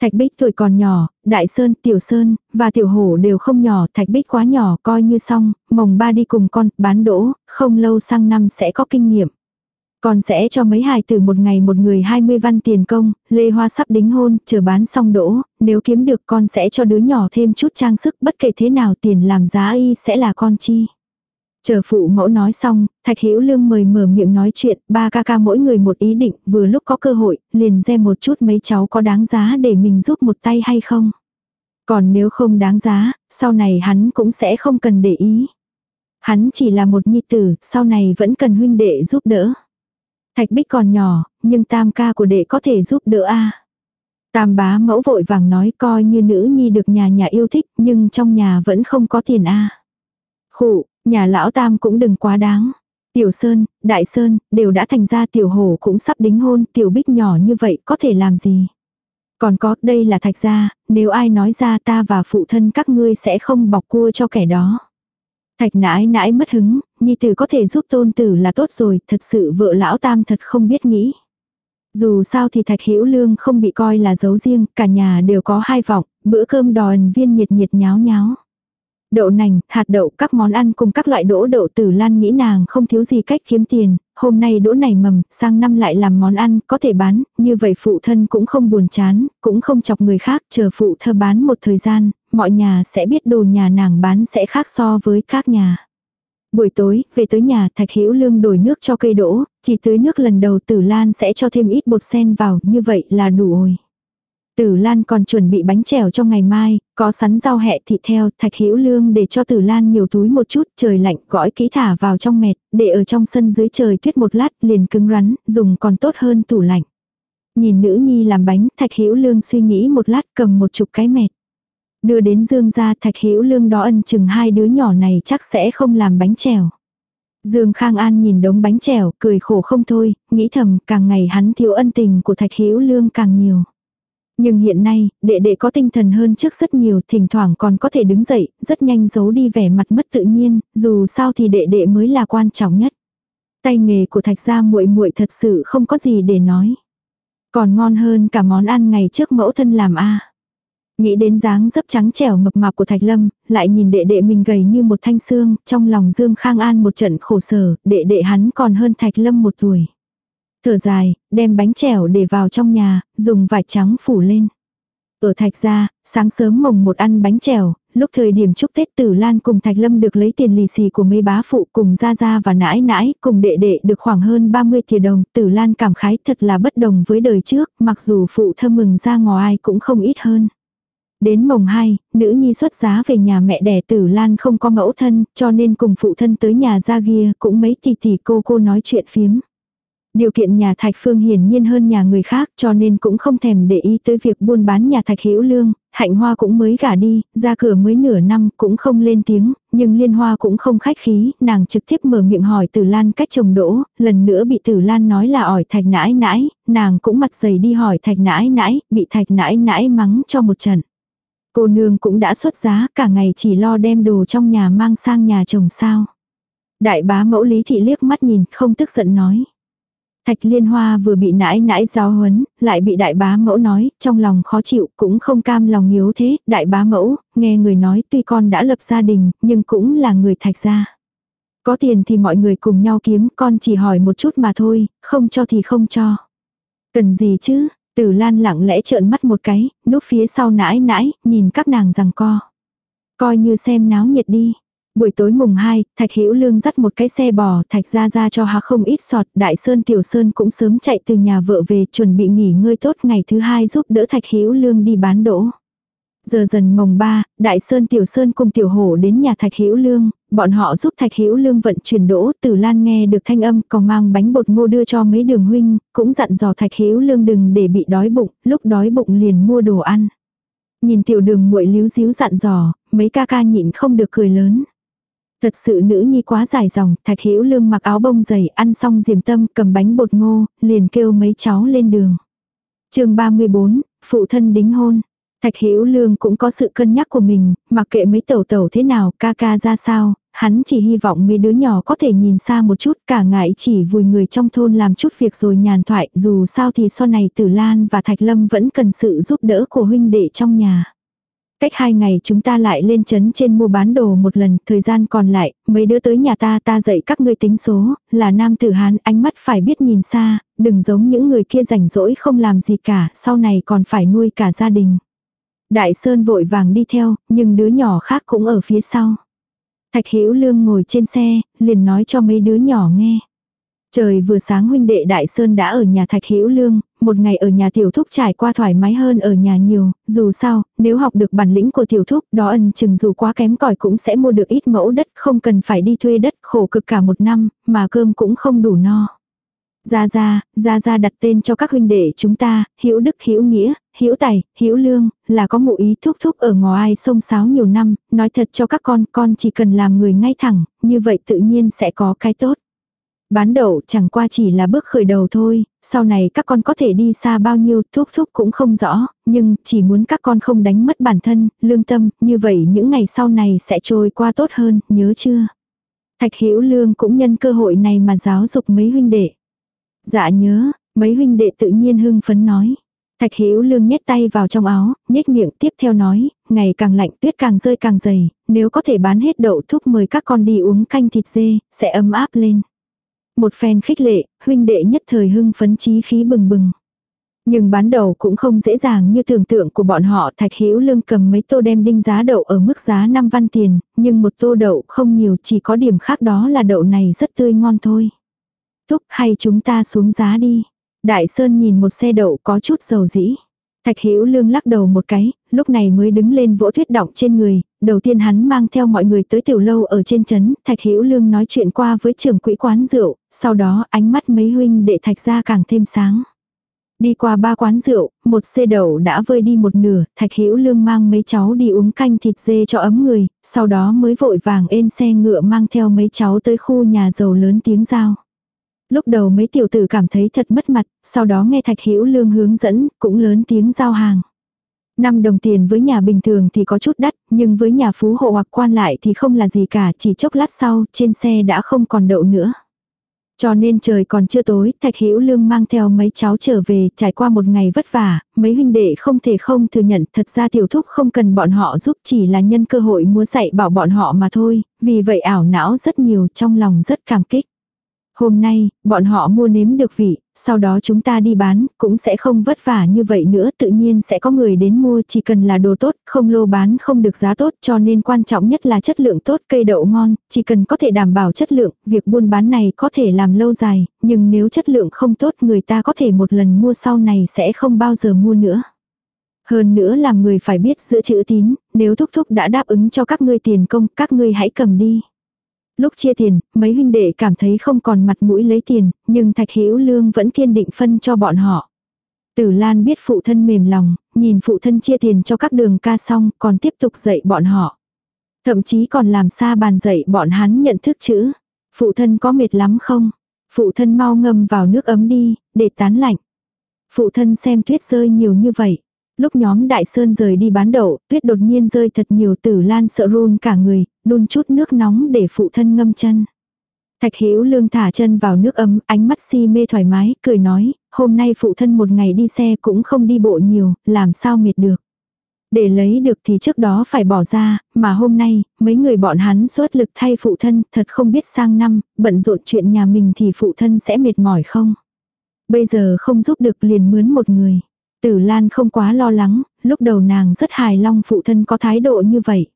Thạch Bích tuổi còn nhỏ, Đại Sơn, Tiểu Sơn, và Tiểu Hổ đều không nhỏ, Thạch Bích quá nhỏ coi như xong, mồng ba đi cùng con, bán đỗ, không lâu sang năm sẽ có kinh nghiệm. Con sẽ cho mấy hài từ một ngày một người 20 văn tiền công, Lê Hoa sắp đính hôn, chờ bán xong đỗ, nếu kiếm được con sẽ cho đứa nhỏ thêm chút trang sức, bất kể thế nào tiền làm giá y sẽ là con chi. Chờ phụ mẫu nói xong, Thạch Hữu Lương mời mở miệng nói chuyện, ba ca ca mỗi người một ý định, vừa lúc có cơ hội, liền xem một chút mấy cháu có đáng giá để mình giúp một tay hay không. Còn nếu không đáng giá, sau này hắn cũng sẽ không cần để ý. Hắn chỉ là một nhi tử, sau này vẫn cần huynh đệ giúp đỡ. Thạch Bích còn nhỏ, nhưng tam ca của đệ có thể giúp đỡ a. Tam bá mẫu vội vàng nói coi như nữ nhi được nhà nhà yêu thích, nhưng trong nhà vẫn không có tiền a. Khụ, Nhà lão tam cũng đừng quá đáng. Tiểu Sơn, Đại Sơn, đều đã thành ra tiểu hổ cũng sắp đính hôn, tiểu bích nhỏ như vậy có thể làm gì. Còn có, đây là thạch gia, nếu ai nói ra ta và phụ thân các ngươi sẽ không bọc cua cho kẻ đó. Thạch nãi nãi mất hứng, nhi tử có thể giúp tôn tử là tốt rồi, thật sự vợ lão tam thật không biết nghĩ. Dù sao thì thạch hữu lương không bị coi là dấu riêng, cả nhà đều có hai vọng, bữa cơm đòn viên nhiệt nhiệt nháo nháo. Đậu nành, hạt đậu, các món ăn cùng các loại đỗ đậu tử lan nghĩ nàng không thiếu gì cách kiếm tiền, hôm nay đỗ này mầm, sang năm lại làm món ăn, có thể bán, như vậy phụ thân cũng không buồn chán, cũng không chọc người khác, chờ phụ thơ bán một thời gian, mọi nhà sẽ biết đồ nhà nàng bán sẽ khác so với các nhà. Buổi tối, về tới nhà, Thạch Hữu Lương đổi nước cho cây đỗ, chỉ tưới nước lần đầu Tử Lan sẽ cho thêm ít bột sen vào, như vậy là đủ rồi. Tử Lan còn chuẩn bị bánh chèo cho ngày mai, có sắn rau hẹ thịt theo, Thạch Hữu Lương để cho Tử Lan nhiều túi một chút, trời lạnh, gõi kỹ thả vào trong mệt, để ở trong sân dưới trời tuyết một lát, liền cứng rắn, dùng còn tốt hơn tủ lạnh. Nhìn nữ nhi làm bánh, Thạch Hữu Lương suy nghĩ một lát, cầm một chục cái mệt. Đưa đến Dương gia Thạch Hữu Lương đó ân chừng hai đứa nhỏ này chắc sẽ không làm bánh trèo Dương Khang An nhìn đống bánh trèo cười khổ không thôi, nghĩ thầm, càng ngày hắn thiếu ân tình của Thạch Hữu Lương càng nhiều. Nhưng hiện nay, đệ đệ có tinh thần hơn trước rất nhiều, thỉnh thoảng còn có thể đứng dậy, rất nhanh giấu đi vẻ mặt mất tự nhiên, dù sao thì đệ đệ mới là quan trọng nhất. Tay nghề của thạch gia muội muội thật sự không có gì để nói. Còn ngon hơn cả món ăn ngày trước mẫu thân làm a. Nghĩ đến dáng dấp trắng trẻo mập mạp của Thạch Lâm, lại nhìn đệ đệ mình gầy như một thanh xương, trong lòng Dương Khang An một trận khổ sở, đệ đệ hắn còn hơn Thạch Lâm một tuổi. Thở dài, đem bánh chèo để vào trong nhà, dùng vải trắng phủ lên. Ở Thạch gia, sáng sớm mồng một ăn bánh chèo, lúc thời điểm chúc Tết Tử Lan cùng Thạch Lâm được lấy tiền lì xì của mấy bá phụ cùng Gia Gia và nãi nãi cùng đệ đệ được khoảng hơn 30 tỷ đồng. Tử Lan cảm khái thật là bất đồng với đời trước, mặc dù phụ thơm mừng ra ngoài cũng không ít hơn. Đến mồng 2, nữ nhi xuất giá về nhà mẹ đẻ Tử Lan không có mẫu thân, cho nên cùng phụ thân tới nhà ra ghia cũng mấy tỷ tỷ cô cô nói chuyện phiếm. Điều kiện nhà Thạch Phương hiển nhiên hơn nhà người khác cho nên cũng không thèm để ý tới việc buôn bán nhà Thạch Hữu Lương, Hạnh Hoa cũng mới gả đi, ra cửa mới nửa năm cũng không lên tiếng, nhưng Liên Hoa cũng không khách khí, nàng trực tiếp mở miệng hỏi Tử Lan cách chồng đỗ, lần nữa bị Tử Lan nói là ỏi Thạch nãi nãi, nàng cũng mặt dày đi hỏi Thạch nãi nãi, bị Thạch nãi nãi mắng cho một trận. Cô nương cũng đã xuất giá, cả ngày chỉ lo đem đồ trong nhà mang sang nhà chồng sao. Đại bá mẫu lý thị liếc mắt nhìn, không tức giận nói. Thạch liên hoa vừa bị nãi nãi giáo huấn, lại bị đại bá mẫu nói, trong lòng khó chịu, cũng không cam lòng yếu thế, đại bá mẫu, nghe người nói tuy con đã lập gia đình, nhưng cũng là người thạch gia. Có tiền thì mọi người cùng nhau kiếm, con chỉ hỏi một chút mà thôi, không cho thì không cho. Cần gì chứ, tử lan lặng lẽ trợn mắt một cái, núp phía sau nãi nãi, nhìn các nàng rằng co. Coi như xem náo nhiệt đi. Buổi tối mùng 2, Thạch Hữu Lương dắt một cái xe bò, Thạch ra ra cho há không ít sọt, Đại Sơn Tiểu Sơn cũng sớm chạy từ nhà vợ về chuẩn bị nghỉ ngơi tốt ngày thứ hai giúp đỡ Thạch Hữu Lương đi bán đỗ. Giờ dần mồng ba, Đại Sơn Tiểu Sơn cùng Tiểu Hổ đến nhà Thạch Hữu Lương, bọn họ giúp Thạch Hữu Lương vận chuyển đỗ, từ Lan nghe được thanh âm, còn mang bánh bột ngô đưa cho mấy đường huynh, cũng dặn dò Thạch Hữu Lương đừng để bị đói bụng, lúc đói bụng liền mua đồ ăn. Nhìn tiểu đường muội líu díu dặn dò, mấy ca ca nhịn không được cười lớn. Thật sự nữ nhi quá dài dòng, Thạch Hữu Lương mặc áo bông dày, ăn xong diềm tâm, cầm bánh bột ngô, liền kêu mấy cháu lên đường. Chương 34, phụ thân đính hôn. Thạch Hữu Lương cũng có sự cân nhắc của mình, mặc kệ mấy tẩu tẩu thế nào, ca ca ra sao, hắn chỉ hy vọng mấy đứa nhỏ có thể nhìn xa một chút, cả ngại chỉ vùi người trong thôn làm chút việc rồi nhàn thoại, dù sao thì sau này Tử Lan và Thạch Lâm vẫn cần sự giúp đỡ của huynh đệ trong nhà. Cách hai ngày chúng ta lại lên chấn trên mua bán đồ một lần, thời gian còn lại, mấy đứa tới nhà ta ta dạy các ngươi tính số, là nam tử hán ánh mắt phải biết nhìn xa, đừng giống những người kia rảnh rỗi không làm gì cả, sau này còn phải nuôi cả gia đình. Đại Sơn vội vàng đi theo, nhưng đứa nhỏ khác cũng ở phía sau. Thạch Hữu Lương ngồi trên xe, liền nói cho mấy đứa nhỏ nghe. Trời vừa sáng huynh đệ Đại Sơn đã ở nhà Thạch Hữu Lương, một ngày ở nhà tiểu thúc trải qua thoải mái hơn ở nhà nhiều, dù sao, nếu học được bản lĩnh của tiểu thúc, đó ân chừng dù quá kém cỏi cũng sẽ mua được ít mẫu đất, không cần phải đi thuê đất khổ cực cả một năm, mà cơm cũng không đủ no. Gia Gia, Gia Gia đặt tên cho các huynh đệ chúng ta, Hữu Đức Hữu Nghĩa, Hữu Tài, Hữu Lương, là có ngụ ý thúc thúc ở ngoài sông sáo nhiều năm, nói thật cho các con, con chỉ cần làm người ngay thẳng, như vậy tự nhiên sẽ có cái tốt. Bán đậu chẳng qua chỉ là bước khởi đầu thôi, sau này các con có thể đi xa bao nhiêu thúc thúc cũng không rõ, nhưng chỉ muốn các con không đánh mất bản thân, lương tâm, như vậy những ngày sau này sẽ trôi qua tốt hơn, nhớ chưa? Thạch Hữu Lương cũng nhân cơ hội này mà giáo dục mấy huynh đệ. Dạ nhớ, mấy huynh đệ tự nhiên hưng phấn nói. Thạch Hữu Lương nhét tay vào trong áo, nhếch miệng tiếp theo nói, ngày càng lạnh tuyết càng rơi càng dày, nếu có thể bán hết đậu thúc mời các con đi uống canh thịt dê, sẽ ấm áp lên. Một phen khích lệ, huynh đệ nhất thời hưng phấn chí khí bừng bừng. Nhưng bán đầu cũng không dễ dàng như tưởng tượng của bọn họ thạch hữu lương cầm mấy tô đem đinh giá đậu ở mức giá 5 văn tiền, nhưng một tô đậu không nhiều chỉ có điểm khác đó là đậu này rất tươi ngon thôi. Thúc hay chúng ta xuống giá đi. Đại Sơn nhìn một xe đậu có chút dầu dĩ. Thạch Hữu Lương lắc đầu một cái, lúc này mới đứng lên vỗ thuyết động trên người, đầu tiên hắn mang theo mọi người tới tiểu lâu ở trên trấn, Thạch Hữu Lương nói chuyện qua với trưởng quỹ quán rượu, sau đó ánh mắt mấy huynh đệ Thạch ra càng thêm sáng. Đi qua ba quán rượu, một xe đậu đã vơi đi một nửa, Thạch Hữu Lương mang mấy cháu đi uống canh thịt dê cho ấm người, sau đó mới vội vàng ên xe ngựa mang theo mấy cháu tới khu nhà giàu lớn tiếng giao. Lúc đầu mấy tiểu tử cảm thấy thật mất mặt, sau đó nghe Thạch Hữu Lương hướng dẫn, cũng lớn tiếng giao hàng. năm đồng tiền với nhà bình thường thì có chút đắt, nhưng với nhà phú hộ hoặc quan lại thì không là gì cả, chỉ chốc lát sau, trên xe đã không còn đậu nữa. Cho nên trời còn chưa tối, Thạch Hữu Lương mang theo mấy cháu trở về, trải qua một ngày vất vả, mấy huynh đệ không thể không thừa nhận, thật ra tiểu thúc không cần bọn họ giúp chỉ là nhân cơ hội mua dạy bảo bọn họ mà thôi, vì vậy ảo não rất nhiều, trong lòng rất cảm kích. Hôm nay, bọn họ mua nếm được vị, sau đó chúng ta đi bán, cũng sẽ không vất vả như vậy nữa, tự nhiên sẽ có người đến mua chỉ cần là đồ tốt, không lô bán không được giá tốt cho nên quan trọng nhất là chất lượng tốt cây đậu ngon, chỉ cần có thể đảm bảo chất lượng, việc buôn bán này có thể làm lâu dài, nhưng nếu chất lượng không tốt người ta có thể một lần mua sau này sẽ không bao giờ mua nữa. Hơn nữa làm người phải biết giữ chữ tín, nếu thúc thúc đã đáp ứng cho các ngươi tiền công, các ngươi hãy cầm đi. Lúc chia tiền, mấy huynh đệ cảm thấy không còn mặt mũi lấy tiền, nhưng Thạch Hữu Lương vẫn kiên định phân cho bọn họ. Tử Lan biết phụ thân mềm lòng, nhìn phụ thân chia tiền cho các đường ca xong, còn tiếp tục dạy bọn họ. Thậm chí còn làm xa bàn dạy bọn hắn nhận thức chữ. Phụ thân có mệt lắm không? Phụ thân mau ngâm vào nước ấm đi, để tán lạnh. Phụ thân xem tuyết rơi nhiều như vậy. Lúc nhóm Đại Sơn rời đi bán đậu, tuyết đột nhiên rơi thật nhiều tử lan sợ run cả người, đun chút nước nóng để phụ thân ngâm chân. Thạch Hữu Lương thả chân vào nước ấm, ánh mắt si mê thoải mái, cười nói, hôm nay phụ thân một ngày đi xe cũng không đi bộ nhiều, làm sao mệt được. Để lấy được thì trước đó phải bỏ ra, mà hôm nay, mấy người bọn hắn suốt lực thay phụ thân, thật không biết sang năm, bận rộn chuyện nhà mình thì phụ thân sẽ mệt mỏi không. Bây giờ không giúp được liền mướn một người. Tử Lan không quá lo lắng, lúc đầu nàng rất hài lòng phụ thân có thái độ như vậy.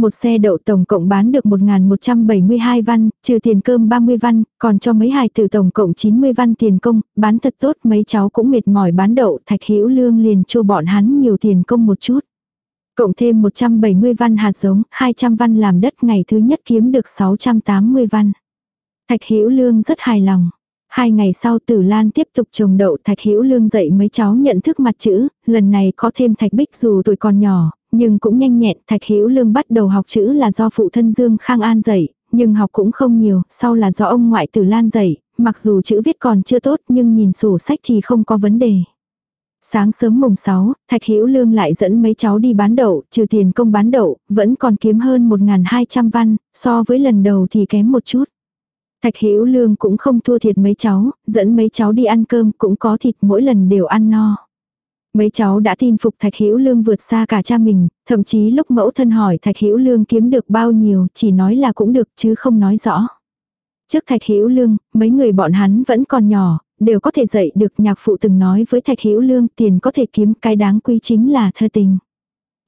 Một xe đậu tổng cộng bán được 1.172 văn, trừ tiền cơm 30 văn, còn cho mấy hài tử tổng cộng 90 văn tiền công, bán thật tốt mấy cháu cũng mệt mỏi bán đậu, thạch hữu lương liền cho bọn hắn nhiều tiền công một chút. Cộng thêm 170 văn hạt giống, 200 văn làm đất ngày thứ nhất kiếm được 680 văn. Thạch Hữu Lương rất hài lòng. Hai ngày sau Tử Lan tiếp tục trồng đậu Thạch Hữu Lương dạy mấy cháu nhận thức mặt chữ, lần này có thêm Thạch Bích dù tuổi còn nhỏ, nhưng cũng nhanh nhẹn, Thạch Hữu Lương bắt đầu học chữ là do phụ thân Dương Khang An dạy, nhưng học cũng không nhiều, sau là do ông ngoại Tử Lan dạy, mặc dù chữ viết còn chưa tốt nhưng nhìn sổ sách thì không có vấn đề. Sáng sớm mùng 6, Thạch Hữu Lương lại dẫn mấy cháu đi bán đậu, trừ tiền công bán đậu, vẫn còn kiếm hơn 1.200 văn, so với lần đầu thì kém một chút. Thạch Hữu Lương cũng không thua thiệt mấy cháu, dẫn mấy cháu đi ăn cơm cũng có thịt mỗi lần đều ăn no. Mấy cháu đã tin phục Thạch Hữu Lương vượt xa cả cha mình, thậm chí lúc mẫu thân hỏi Thạch Hữu Lương kiếm được bao nhiêu, chỉ nói là cũng được chứ không nói rõ. Trước Thạch Hữu Lương, mấy người bọn hắn vẫn còn nhỏ, đều có thể dạy được nhạc phụ từng nói với Thạch Hữu Lương tiền có thể kiếm cái đáng quý chính là thơ tình.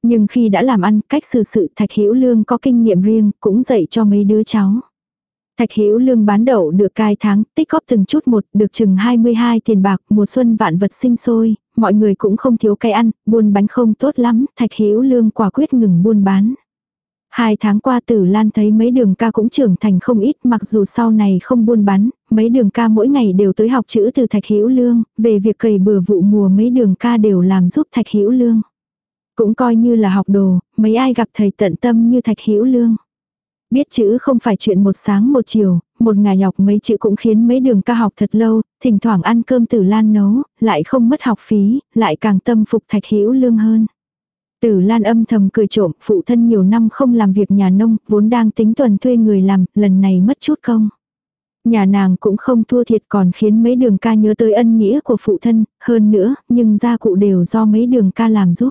Nhưng khi đã làm ăn, cách xử sự Thạch Hữu Lương có kinh nghiệm riêng, cũng dạy cho mấy đứa cháu. Thạch Hữu Lương bán đậu được cai tháng, tích góp từng chút một, được chừng 22 tiền bạc, mùa xuân vạn vật sinh sôi, mọi người cũng không thiếu cái ăn, buôn bánh không tốt lắm, Thạch Hữu Lương quả quyết ngừng buôn bán. Hai tháng qua Tử Lan thấy mấy đường ca cũng trưởng thành không ít, mặc dù sau này không buôn bán, mấy đường ca mỗi ngày đều tới học chữ từ Thạch Hữu Lương, về việc cày bừa vụ mùa mấy đường ca đều làm giúp Thạch Hữu Lương. Cũng coi như là học đồ, mấy ai gặp thầy tận tâm như Thạch Hữu Lương. Biết chữ không phải chuyện một sáng một chiều, một ngày học mấy chữ cũng khiến mấy đường ca học thật lâu, thỉnh thoảng ăn cơm tử lan nấu, lại không mất học phí, lại càng tâm phục thạch hữu lương hơn. Tử Lan âm thầm cười trộm, phụ thân nhiều năm không làm việc nhà nông, vốn đang tính tuần thuê người làm, lần này mất chút công. Nhà nàng cũng không thua thiệt còn khiến mấy đường ca nhớ tới ân nghĩa của phụ thân, hơn nữa, nhưng gia cụ đều do mấy đường ca làm giúp.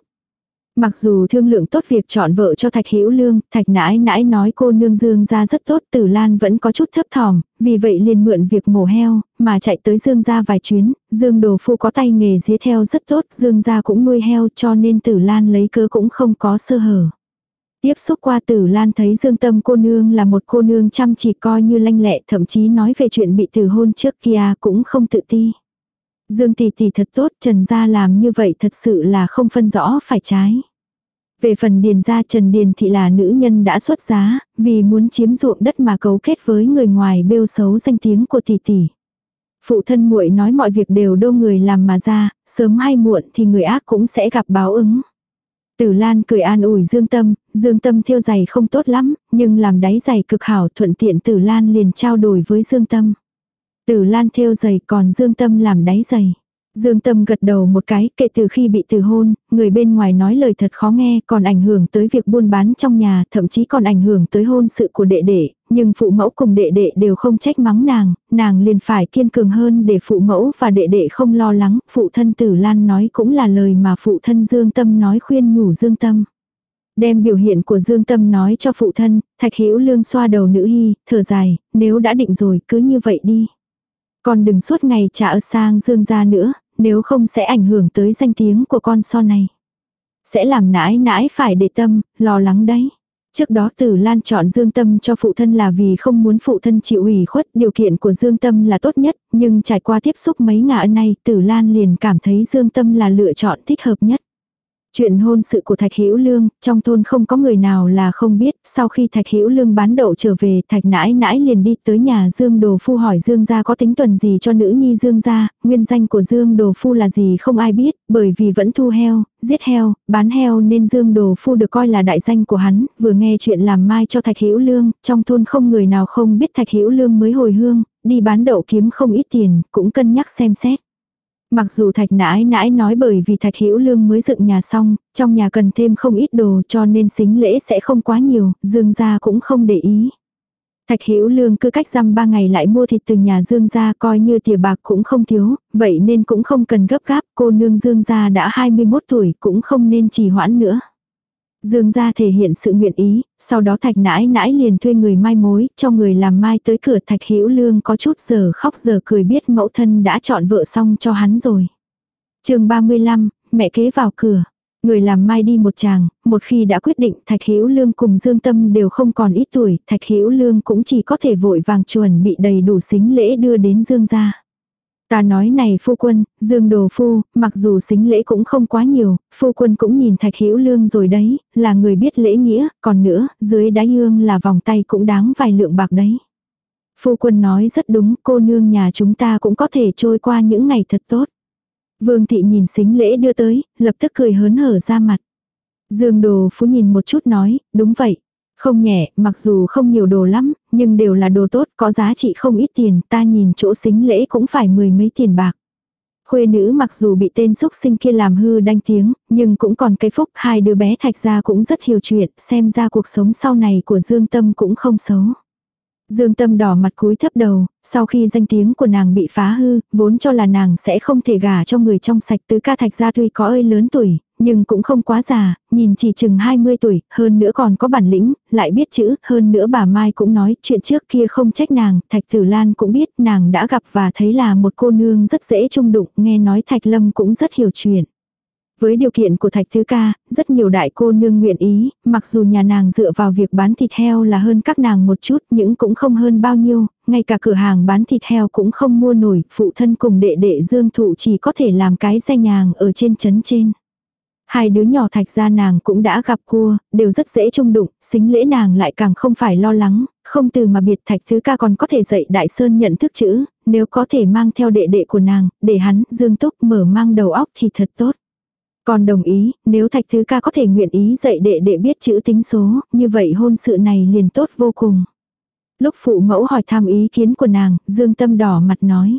Mặc dù thương lượng tốt việc chọn vợ cho Thạch Hữu Lương, Thạch nãi nãi nói cô nương Dương gia rất tốt, Tử Lan vẫn có chút thấp thỏm, vì vậy liền mượn việc mổ heo, mà chạy tới Dương gia vài chuyến, Dương Đồ Phu có tay nghề día theo rất tốt, Dương gia cũng nuôi heo cho nên Tử Lan lấy cớ cũng không có sơ hở. Tiếp xúc qua Tử Lan thấy Dương Tâm cô nương là một cô nương chăm chỉ coi như lanh lẹ, thậm chí nói về chuyện bị từ hôn trước kia cũng không tự ti. Dương tỷ tỷ thật tốt, Trần gia làm như vậy thật sự là không phân rõ phải trái. Về phần điền gia Trần Điền thị là nữ nhân đã xuất giá, vì muốn chiếm ruộng đất mà cấu kết với người ngoài bêu xấu danh tiếng của tỷ tỷ. Phụ thân muội nói mọi việc đều đô người làm mà ra, sớm hay muộn thì người ác cũng sẽ gặp báo ứng. Tử Lan cười an ủi Dương Tâm, Dương Tâm thiêu giày không tốt lắm, nhưng làm đáy giày cực hảo thuận tiện Tử Lan liền trao đổi với Dương Tâm. Tử Lan theo giày còn Dương Tâm làm đáy giày. Dương Tâm gật đầu một cái, kể từ khi bị từ hôn, người bên ngoài nói lời thật khó nghe, còn ảnh hưởng tới việc buôn bán trong nhà, thậm chí còn ảnh hưởng tới hôn sự của đệ đệ, nhưng phụ mẫu cùng đệ đệ đều không trách mắng nàng, nàng liền phải kiên cường hơn để phụ mẫu và đệ đệ không lo lắng, phụ thân Tử Lan nói cũng là lời mà phụ thân Dương Tâm nói khuyên nhủ Dương Tâm. Đem biểu hiện của Dương Tâm nói cho phụ thân, Thạch Hữu Lương xoa đầu nữ hy, thở dài, nếu đã định rồi cứ như vậy đi. Con đừng suốt ngày trả ở sang dương gia nữa, nếu không sẽ ảnh hưởng tới danh tiếng của con sau này. Sẽ làm nãi nãi phải để tâm, lo lắng đấy. Trước đó Tử Lan chọn Dương Tâm cho phụ thân là vì không muốn phụ thân chịu ủy khuất, điều kiện của Dương Tâm là tốt nhất, nhưng trải qua tiếp xúc mấy ngã nay, Tử Lan liền cảm thấy Dương Tâm là lựa chọn thích hợp nhất. Chuyện hôn sự của Thạch Hữu Lương, trong thôn không có người nào là không biết, sau khi Thạch Hữu Lương bán đậu trở về, Thạch nãi nãi liền đi tới nhà Dương Đồ Phu hỏi Dương gia có tính tuần gì cho nữ nhi Dương gia, nguyên danh của Dương Đồ Phu là gì không ai biết, bởi vì vẫn thu heo, giết heo, bán heo nên Dương Đồ Phu được coi là đại danh của hắn, vừa nghe chuyện làm mai cho Thạch Hữu Lương, trong thôn không người nào không biết Thạch Hữu Lương mới hồi hương, đi bán đậu kiếm không ít tiền, cũng cân nhắc xem xét. Mặc dù thạch nãi nãi nói bởi vì thạch hữu lương mới dựng nhà xong, trong nhà cần thêm không ít đồ cho nên xính lễ sẽ không quá nhiều, dương gia cũng không để ý. Thạch hữu lương cứ cách răm ba ngày lại mua thịt từ nhà dương gia coi như tiền bạc cũng không thiếu, vậy nên cũng không cần gấp gáp, cô nương dương gia đã 21 tuổi cũng không nên trì hoãn nữa. Dương gia thể hiện sự nguyện ý, sau đó thạch nãi nãi liền thuê người mai mối, cho người làm mai tới cửa thạch hữu lương có chút giờ khóc giờ cười biết mẫu thân đã chọn vợ xong cho hắn rồi. chương 35, mẹ kế vào cửa. Người làm mai đi một chàng, một khi đã quyết định Thạch Hữu Lương cùng Dương Tâm đều không còn ít tuổi, Thạch Hữu Lương cũng chỉ có thể vội vàng chuẩn bị đầy đủ xính lễ đưa đến Dương gia. Ta nói này phu quân, dương đồ phu, mặc dù xính lễ cũng không quá nhiều, phu quân cũng nhìn thạch hữu lương rồi đấy, là người biết lễ nghĩa, còn nữa, dưới đáy hương là vòng tay cũng đáng vài lượng bạc đấy. Phu quân nói rất đúng, cô nương nhà chúng ta cũng có thể trôi qua những ngày thật tốt. Vương thị nhìn xính lễ đưa tới, lập tức cười hớn hở ra mặt. Dương đồ phú nhìn một chút nói, đúng vậy. Không nhẹ, mặc dù không nhiều đồ lắm, nhưng đều là đồ tốt, có giá trị không ít tiền, ta nhìn chỗ xính lễ cũng phải mười mấy tiền bạc. Khuê nữ mặc dù bị tên xúc sinh kia làm hư đanh tiếng, nhưng cũng còn cái phúc hai đứa bé thạch ra cũng rất hiểu chuyện, xem ra cuộc sống sau này của Dương Tâm cũng không xấu. Dương Tâm đỏ mặt cúi thấp đầu, sau khi danh tiếng của nàng bị phá hư, vốn cho là nàng sẽ không thể gả cho người trong sạch tứ ca thạch gia tuy có ơi lớn tuổi, nhưng cũng không quá già, nhìn chỉ chừng 20 tuổi, hơn nữa còn có bản lĩnh, lại biết chữ, hơn nữa bà Mai cũng nói chuyện trước kia không trách nàng, Thạch Tử Lan cũng biết nàng đã gặp và thấy là một cô nương rất dễ trung đụng, nghe nói Thạch Lâm cũng rất hiểu chuyện. Với điều kiện của Thạch Thứ Ca, rất nhiều đại cô nương nguyện ý, mặc dù nhà nàng dựa vào việc bán thịt heo là hơn các nàng một chút, nhưng cũng không hơn bao nhiêu, ngay cả cửa hàng bán thịt heo cũng không mua nổi, phụ thân cùng đệ đệ Dương Thụ chỉ có thể làm cái xe nhàng ở trên chấn trên. Hai đứa nhỏ thạch ra nàng cũng đã gặp cua, đều rất dễ trung đụng, xính lễ nàng lại càng không phải lo lắng, không từ mà biệt thạch thứ ca còn có thể dạy đại sơn nhận thức chữ, nếu có thể mang theo đệ đệ của nàng, để hắn, dương túc, mở mang đầu óc thì thật tốt. Còn đồng ý, nếu thạch thứ ca có thể nguyện ý dạy đệ đệ biết chữ tính số, như vậy hôn sự này liền tốt vô cùng. Lúc phụ mẫu hỏi thăm ý kiến của nàng, dương tâm đỏ mặt nói.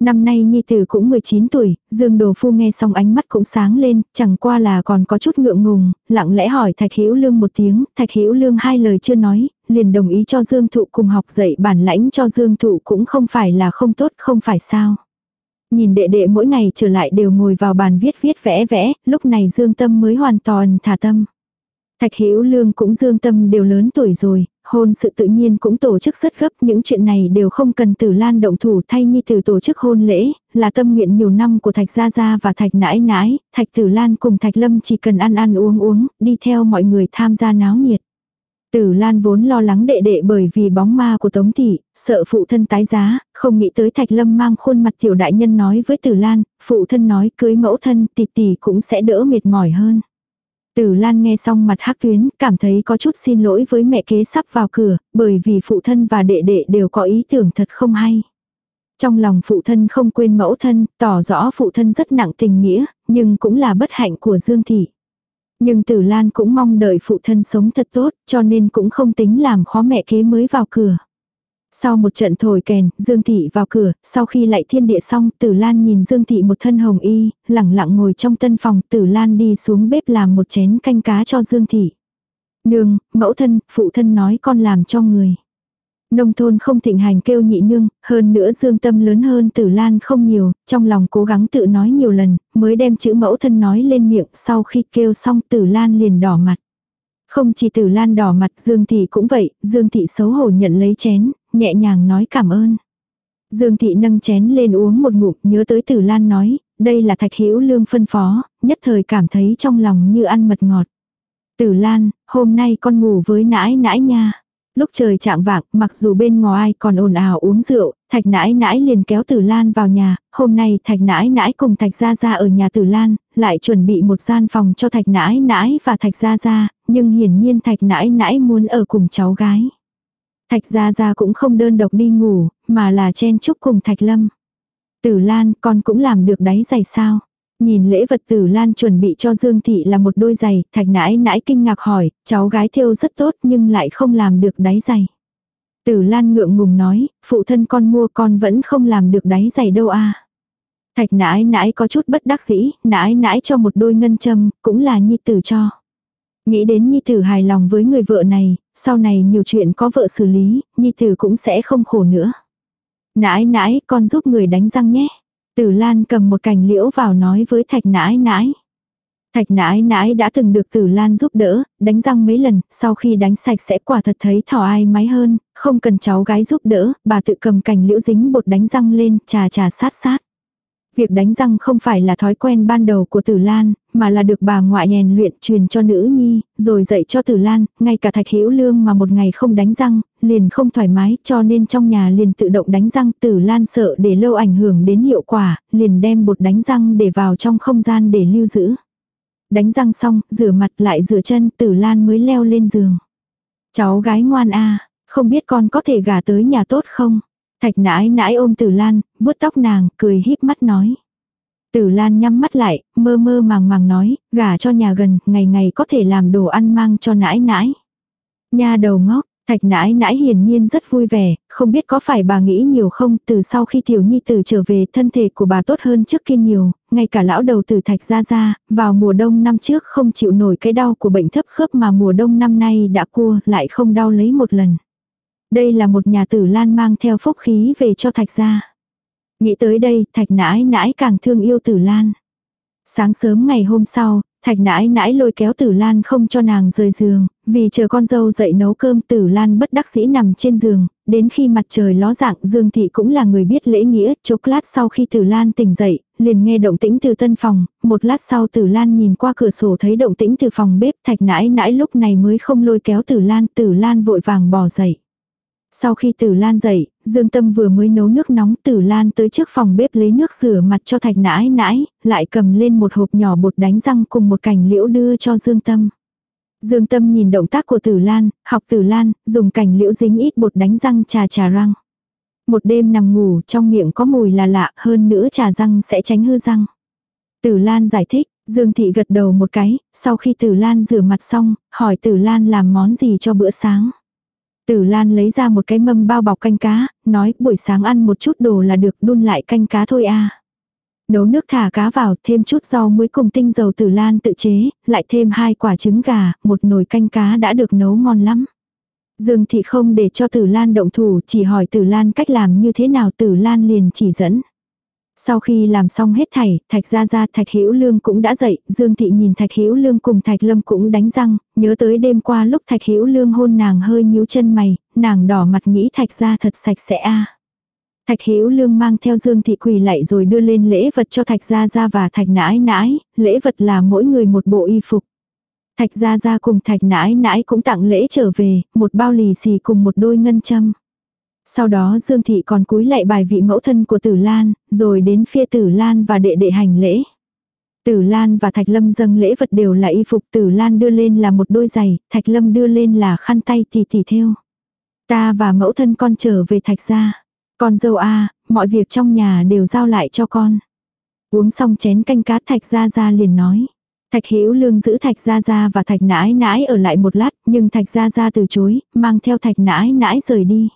Năm nay Nhi Tử cũng 19 tuổi, Dương Đồ Phu nghe xong ánh mắt cũng sáng lên, chẳng qua là còn có chút ngượng ngùng, lặng lẽ hỏi Thạch Hữu Lương một tiếng, Thạch Hữu Lương hai lời chưa nói, liền đồng ý cho Dương Thụ cùng học dạy bản lãnh cho Dương Thụ cũng không phải là không tốt, không phải sao. Nhìn đệ đệ mỗi ngày trở lại đều ngồi vào bàn viết viết vẽ vẽ, lúc này Dương Tâm mới hoàn toàn thả tâm. Thạch Hữu Lương cũng Dương Tâm đều lớn tuổi rồi, hôn sự tự nhiên cũng tổ chức rất gấp, những chuyện này đều không cần Tử Lan động thủ thay nhi tử tổ chức hôn lễ, là tâm nguyện nhiều năm của Thạch Gia Gia và Thạch Nãi Nãi, Thạch Tử Lan cùng Thạch Lâm chỉ cần ăn ăn uống uống, đi theo mọi người tham gia náo nhiệt. Tử Lan vốn lo lắng đệ đệ bởi vì bóng ma của Tống Thị, sợ phụ thân tái giá, không nghĩ tới Thạch Lâm mang khuôn mặt tiểu đại nhân nói với Tử Lan, phụ thân nói cưới mẫu thân tỷ tỷ cũng sẽ đỡ mệt mỏi hơn. Tử Lan nghe xong mặt hắc tuyến, cảm thấy có chút xin lỗi với mẹ kế sắp vào cửa, bởi vì phụ thân và đệ đệ đều có ý tưởng thật không hay. Trong lòng phụ thân không quên mẫu thân, tỏ rõ phụ thân rất nặng tình nghĩa, nhưng cũng là bất hạnh của Dương Thị. Nhưng Tử Lan cũng mong đợi phụ thân sống thật tốt, cho nên cũng không tính làm khó mẹ kế mới vào cửa. Sau một trận thổi kèn, Dương Thị vào cửa, sau khi lại thiên địa xong, Tử Lan nhìn Dương Thị một thân hồng y, lẳng lặng ngồi trong tân phòng, Tử Lan đi xuống bếp làm một chén canh cá cho Dương Thị. Nương, mẫu thân, phụ thân nói con làm cho người. Nông thôn không thịnh hành kêu nhị nương, hơn nữa dương tâm lớn hơn tử lan không nhiều, trong lòng cố gắng tự nói nhiều lần, mới đem chữ mẫu thân nói lên miệng, sau khi kêu xong tử lan liền đỏ mặt. Không chỉ tử lan đỏ mặt Dương Thị cũng vậy, Dương Thị xấu hổ nhận lấy chén, nhẹ nhàng nói cảm ơn. Dương Thị nâng chén lên uống một ngụm nhớ tới tử lan nói, đây là thạch hữu lương phân phó, nhất thời cảm thấy trong lòng như ăn mật ngọt. Tử lan, hôm nay con ngủ với nãi nãi nha. Lúc trời trạng vạng, mặc dù bên ngoài còn ồn ào uống rượu, thạch nãi nãi liền kéo tử lan vào nhà, hôm nay thạch nãi nãi cùng thạch gia gia ở nhà tử lan, lại chuẩn bị một gian phòng cho thạch nãi nãi và thạch gia gia, nhưng hiển nhiên thạch nãi nãi muốn ở cùng cháu gái. Thạch gia gia cũng không đơn độc đi ngủ, mà là chen chúc cùng thạch lâm. Tử lan, con cũng làm được đáy giày sao? Nhìn lễ vật tử lan chuẩn bị cho Dương Thị là một đôi giày, thạch nãi nãi kinh ngạc hỏi, cháu gái thêu rất tốt nhưng lại không làm được đáy giày. Tử lan ngượng ngùng nói, phụ thân con mua con vẫn không làm được đáy giày đâu a. Thạch nãi nãi có chút bất đắc dĩ, nãi nãi cho một đôi ngân châm, cũng là nhi tử cho. Nghĩ đến nhi tử hài lòng với người vợ này, sau này nhiều chuyện có vợ xử lý, nhi tử cũng sẽ không khổ nữa. Nãi nãi, con giúp người đánh răng nhé. Tử Lan cầm một cành liễu vào nói với Thạch nãi nãi. Thạch nãi nãi đã từng được Tử Lan giúp đỡ, đánh răng mấy lần, sau khi đánh sạch sẽ quả thật thấy thỏ ai máy hơn, không cần cháu gái giúp đỡ, bà tự cầm cành liễu dính bột đánh răng lên, trà trà sát sát. Việc đánh răng không phải là thói quen ban đầu của Tử Lan, mà là được bà ngoại rèn luyện truyền cho nữ nhi, rồi dạy cho Tử Lan, ngay cả Thạch Hữu Lương mà một ngày không đánh răng, liền không thoải mái, cho nên trong nhà liền tự động đánh răng. Tử Lan sợ để lâu ảnh hưởng đến hiệu quả, liền đem bột đánh răng để vào trong không gian để lưu giữ. Đánh răng xong, rửa mặt lại rửa chân, Tử Lan mới leo lên giường. Cháu gái ngoan a, không biết con có thể gả tới nhà tốt không? Thạch nãi nãi ôm Tử Lan, vuốt tóc nàng, cười híp mắt nói. Tử Lan nhắm mắt lại, mơ mơ màng màng nói, gả cho nhà gần, ngày ngày có thể làm đồ ăn mang cho nãi nãi. Nhà đầu ngốc, Thạch nãi nãi hiển nhiên rất vui vẻ, không biết có phải bà nghĩ nhiều không, từ sau khi tiểu nhi tử trở về thân thể của bà tốt hơn trước kia nhiều, ngay cả lão đầu tử thạch ra ra, vào mùa đông năm trước không chịu nổi cái đau của bệnh thấp khớp mà mùa đông năm nay đã cua lại không đau lấy một lần. Đây là một nhà tử lan mang theo phúc khí về cho thạch gia. Nghĩ tới đây, thạch nãi nãi càng thương yêu tử lan. Sáng sớm ngày hôm sau, thạch nãi nãi lôi kéo tử lan không cho nàng rời giường, vì chờ con dâu dậy nấu cơm tử lan bất đắc dĩ nằm trên giường, đến khi mặt trời ló dạng Dương Thị cũng là người biết lễ nghĩa, chốc lát sau khi tử lan tỉnh dậy, liền nghe động tĩnh từ tân phòng, một lát sau tử lan nhìn qua cửa sổ thấy động tĩnh từ phòng bếp thạch nãi nãi lúc này mới không lôi kéo tử lan, tử lan vội vàng bỏ dậy. Sau khi Tử Lan dậy, Dương Tâm vừa mới nấu nước nóng Tử Lan tới trước phòng bếp lấy nước rửa mặt cho thạch nãi nãi, lại cầm lên một hộp nhỏ bột đánh răng cùng một cành liễu đưa cho Dương Tâm. Dương Tâm nhìn động tác của Tử Lan, học Tử Lan, dùng cành liễu dính ít bột đánh răng trà trà răng. Một đêm nằm ngủ trong miệng có mùi là lạ hơn nữa trà răng sẽ tránh hư răng. Tử Lan giải thích, Dương Thị gật đầu một cái, sau khi Tử Lan rửa mặt xong, hỏi Tử Lan làm món gì cho bữa sáng. Tử Lan lấy ra một cái mâm bao bọc canh cá, nói buổi sáng ăn một chút đồ là được đun lại canh cá thôi à. Nấu nước thả cá vào, thêm chút rau muối cùng tinh dầu Tử Lan tự chế, lại thêm hai quả trứng gà, một nồi canh cá đã được nấu ngon lắm. Dương Thị không để cho Tử Lan động thủ, chỉ hỏi Tử Lan cách làm như thế nào Tử Lan liền chỉ dẫn. Sau khi làm xong hết thảy, Thạch Gia Gia Thạch Hữu Lương cũng đã dậy, Dương Thị nhìn Thạch Hữu Lương cùng Thạch Lâm cũng đánh răng, nhớ tới đêm qua lúc Thạch Hữu Lương hôn nàng hơi nhíu chân mày, nàng đỏ mặt nghĩ Thạch Gia thật sạch sẽ a. Thạch Hữu Lương mang theo Dương Thị quỳ lại rồi đưa lên lễ vật cho Thạch Gia Gia và Thạch Nãi Nãi, lễ vật là mỗi người một bộ y phục. Thạch Gia Gia cùng Thạch Nãi Nãi cũng tặng lễ trở về, một bao lì xì cùng một đôi ngân châm. Sau đó Dương Thị còn cúi lạy bài vị mẫu thân của Tử Lan, rồi đến phía Tử Lan và đệ đệ hành lễ. Tử Lan và Thạch Lâm dâng lễ vật đều là y phục Tử Lan đưa lên là một đôi giày, Thạch Lâm đưa lên là khăn tay tỉ tỉ theo. Ta và mẫu thân con trở về Thạch gia. Con dâu a mọi việc trong nhà đều giao lại cho con. Uống xong chén canh cá Thạch gia gia liền nói. Thạch Hữu Lương giữ Thạch Gia Gia và Thạch Nãi Nãi ở lại một lát, nhưng Thạch Gia Gia từ chối, mang theo Thạch Nãi Nãi rời đi.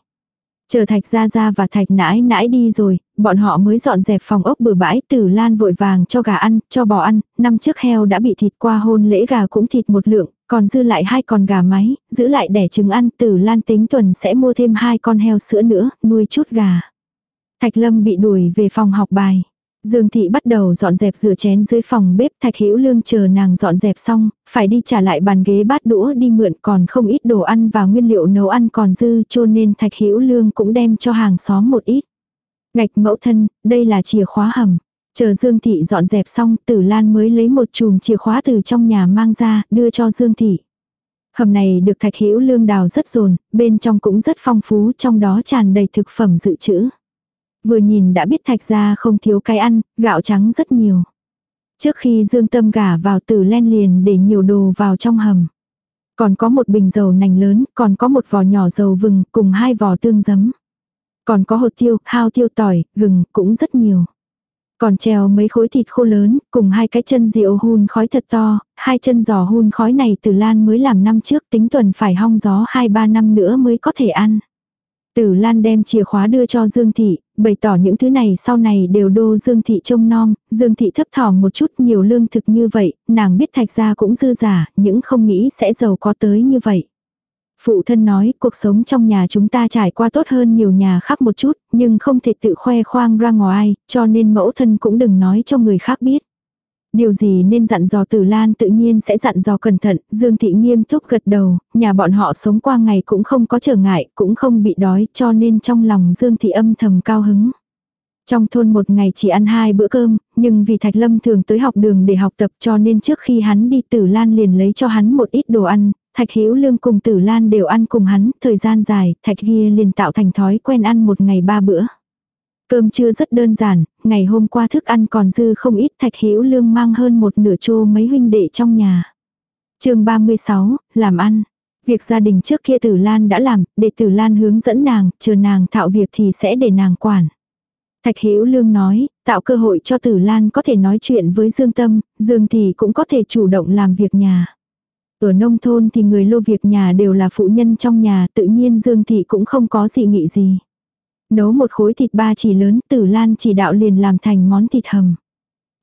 Chờ thạch ra ra và thạch nãi nãi đi rồi, bọn họ mới dọn dẹp phòng ốc bừa bãi tử lan vội vàng cho gà ăn, cho bò ăn, năm trước heo đã bị thịt qua hôn lễ gà cũng thịt một lượng, còn dư lại hai con gà máy, giữ lại đẻ trứng ăn, tử lan tính tuần sẽ mua thêm hai con heo sữa nữa, nuôi chút gà. Thạch lâm bị đuổi về phòng học bài. Dương thị bắt đầu dọn dẹp rửa chén dưới phòng bếp thạch hữu lương chờ nàng dọn dẹp xong, phải đi trả lại bàn ghế bát đũa đi mượn còn không ít đồ ăn và nguyên liệu nấu ăn còn dư cho nên thạch hữu lương cũng đem cho hàng xóm một ít. Ngạch mẫu thân, đây là chìa khóa hầm. Chờ Dương thị dọn dẹp xong tử lan mới lấy một chùm chìa khóa từ trong nhà mang ra đưa cho Dương thị. Hầm này được thạch hữu lương đào rất dồn, bên trong cũng rất phong phú trong đó tràn đầy thực phẩm dự trữ. Vừa nhìn đã biết thạch gia không thiếu cái ăn, gạo trắng rất nhiều. Trước khi Dương Tâm gả vào tử len liền để nhiều đồ vào trong hầm. Còn có một bình dầu nành lớn, còn có một vò nhỏ dầu vừng cùng hai vò tương giấm. Còn có hột tiêu, hao tiêu tỏi, gừng cũng rất nhiều. Còn treo mấy khối thịt khô lớn, cùng hai cái chân rượu hun khói thật to, hai chân giò hun khói này từ Lan mới làm năm trước tính tuần phải hong gió 2-3 năm nữa mới có thể ăn. Tử Lan đem chìa khóa đưa cho Dương Thị, bày tỏ những thứ này sau này đều đô Dương Thị trông nom, Dương Thị thấp thỏm một chút nhiều lương thực như vậy, nàng biết thạch ra cũng dư giả, những không nghĩ sẽ giàu có tới như vậy. Phụ thân nói cuộc sống trong nhà chúng ta trải qua tốt hơn nhiều nhà khác một chút, nhưng không thể tự khoe khoang ra ngoài, cho nên mẫu thân cũng đừng nói cho người khác biết. Điều gì nên dặn dò Tử Lan tự nhiên sẽ dặn dò cẩn thận, Dương Thị nghiêm túc gật đầu, nhà bọn họ sống qua ngày cũng không có trở ngại, cũng không bị đói cho nên trong lòng Dương Thị âm thầm cao hứng. Trong thôn một ngày chỉ ăn hai bữa cơm, nhưng vì Thạch Lâm thường tới học đường để học tập cho nên trước khi hắn đi Tử Lan liền lấy cho hắn một ít đồ ăn, Thạch Hữu Lương cùng Tử Lan đều ăn cùng hắn, thời gian dài, Thạch kia liền tạo thành thói quen ăn một ngày ba bữa. Cơm trưa rất đơn giản, ngày hôm qua thức ăn còn dư không ít Thạch Hữu Lương mang hơn một nửa chô mấy huynh đệ trong nhà. chương 36, làm ăn. Việc gia đình trước kia Tử Lan đã làm, để Tử Lan hướng dẫn nàng, chờ nàng thạo việc thì sẽ để nàng quản. Thạch Hữu Lương nói, tạo cơ hội cho Tử Lan có thể nói chuyện với Dương Tâm, Dương thì cũng có thể chủ động làm việc nhà. Ở nông thôn thì người lô việc nhà đều là phụ nhân trong nhà, tự nhiên Dương Thị cũng không có gì nghị gì. Nấu một khối thịt ba chỉ lớn, Tử Lan chỉ đạo liền làm thành món thịt hầm.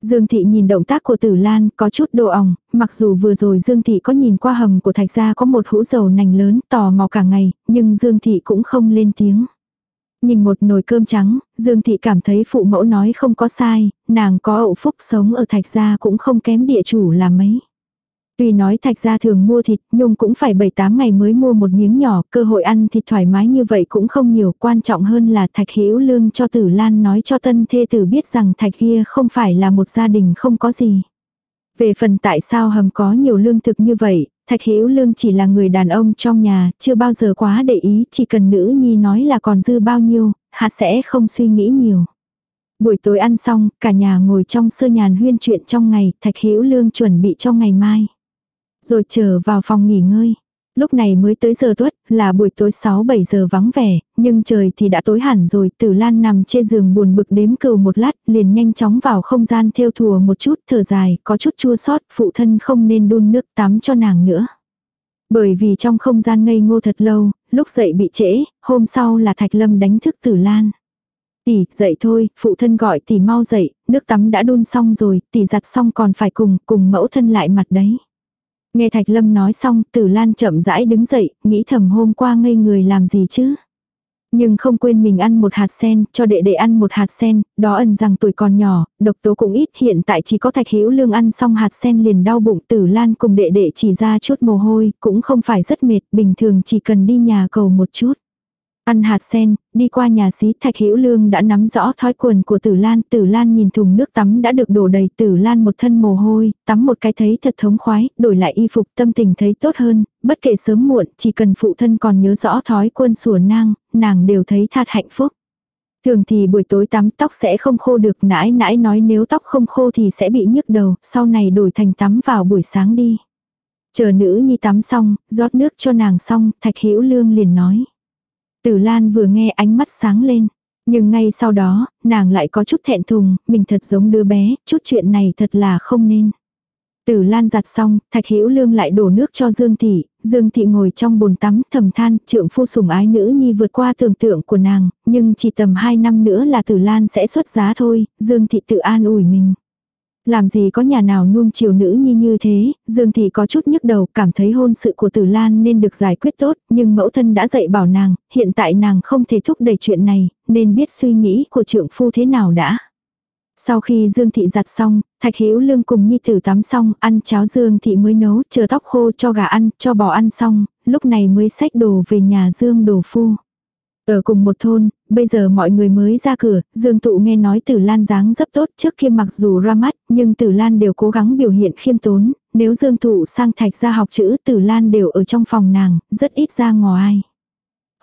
Dương Thị nhìn động tác của Tử Lan có chút đồ ỏng, mặc dù vừa rồi Dương Thị có nhìn qua hầm của Thạch gia có một hũ dầu nành lớn tò mò cả ngày, nhưng Dương Thị cũng không lên tiếng. Nhìn một nồi cơm trắng, Dương Thị cảm thấy phụ mẫu nói không có sai, nàng có ậu phúc sống ở Thạch gia cũng không kém địa chủ là mấy. Tuy nói thạch gia thường mua thịt, nhung cũng phải 7-8 ngày mới mua một miếng nhỏ, cơ hội ăn thịt thoải mái như vậy cũng không nhiều, quan trọng hơn là thạch hữu lương cho tử lan nói cho tân thê tử biết rằng thạch kia không phải là một gia đình không có gì. Về phần tại sao hầm có nhiều lương thực như vậy, thạch hữu lương chỉ là người đàn ông trong nhà, chưa bao giờ quá để ý, chỉ cần nữ nhi nói là còn dư bao nhiêu, hạ sẽ không suy nghĩ nhiều. Buổi tối ăn xong, cả nhà ngồi trong sơ nhàn huyên chuyện trong ngày, thạch hữu lương chuẩn bị cho ngày mai. Rồi trở vào phòng nghỉ ngơi. Lúc này mới tới giờ tuất, là buổi tối 6-7 giờ vắng vẻ, nhưng trời thì đã tối hẳn rồi, tử lan nằm trên giường buồn bực đếm cừu một lát, liền nhanh chóng vào không gian theo thùa một chút, thở dài, có chút chua sót, phụ thân không nên đun nước tắm cho nàng nữa. Bởi vì trong không gian ngây ngô thật lâu, lúc dậy bị trễ, hôm sau là Thạch Lâm đánh thức Tử Lan. Tỷ, dậy thôi, phụ thân gọi tỷ mau dậy, nước tắm đã đun xong rồi, tỷ giặt xong còn phải cùng, cùng mẫu thân lại mặt đấy. Nghe Thạch Lâm nói xong, Tử Lan chậm rãi đứng dậy, nghĩ thầm hôm qua ngây người làm gì chứ. Nhưng không quên mình ăn một hạt sen, cho đệ đệ ăn một hạt sen, đó ẩn rằng tuổi còn nhỏ, độc tố cũng ít, hiện tại chỉ có Thạch Hữu Lương ăn xong hạt sen liền đau bụng, Tử Lan cùng đệ đệ chỉ ra chút mồ hôi, cũng không phải rất mệt, bình thường chỉ cần đi nhà cầu một chút. Ăn hạt sen, đi qua nhà xí Thạch Hữu Lương đã nắm rõ thói quần của Tử Lan. Tử Lan nhìn thùng nước tắm đã được đổ đầy. Tử Lan một thân mồ hôi, tắm một cái thấy thật thống khoái, đổi lại y phục tâm tình thấy tốt hơn. Bất kể sớm muộn, chỉ cần phụ thân còn nhớ rõ thói quân sủa nang, nàng đều thấy thật hạnh phúc. Thường thì buổi tối tắm tóc sẽ không khô được nãi nãi nói nếu tóc không khô thì sẽ bị nhức đầu, sau này đổi thành tắm vào buổi sáng đi. Chờ nữ nhi tắm xong, rót nước cho nàng xong, thạch hữu lương liền nói. Tử Lan vừa nghe ánh mắt sáng lên. Nhưng ngay sau đó, nàng lại có chút thẹn thùng, mình thật giống đứa bé, chút chuyện này thật là không nên. Tử Lan giặt xong, Thạch Hữu Lương lại đổ nước cho Dương thị, Dương thị ngồi trong bồn tắm, thầm than, trượng phu sủng ái nữ nhi vượt qua tưởng tượng của nàng, nhưng chỉ tầm 2 năm nữa là Tử Lan sẽ xuất giá thôi, Dương thị tự an ủi mình. Làm gì có nhà nào nuông chiều nữ nhi như thế, Dương Thị có chút nhức đầu, cảm thấy hôn sự của Tử Lan nên được giải quyết tốt, nhưng mẫu thân đã dạy bảo nàng, hiện tại nàng không thể thúc đẩy chuyện này, nên biết suy nghĩ của trượng phu thế nào đã. Sau khi Dương Thị giặt xong, Thạch Hữu Lương cùng Nhi Tử tắm xong, ăn cháo Dương Thị mới nấu, chờ tóc khô cho gà ăn, cho bò ăn xong, lúc này mới xách đồ về nhà Dương đồ phu. Ở cùng một thôn, bây giờ mọi người mới ra cửa, Dương Tụ nghe nói Tử Lan dáng rất tốt trước kia mặc dù ra mắt, nhưng Tử Lan đều cố gắng biểu hiện khiêm tốn, nếu Dương Tụ sang thạch ra học chữ Tử Lan đều ở trong phòng nàng, rất ít ra ngoài.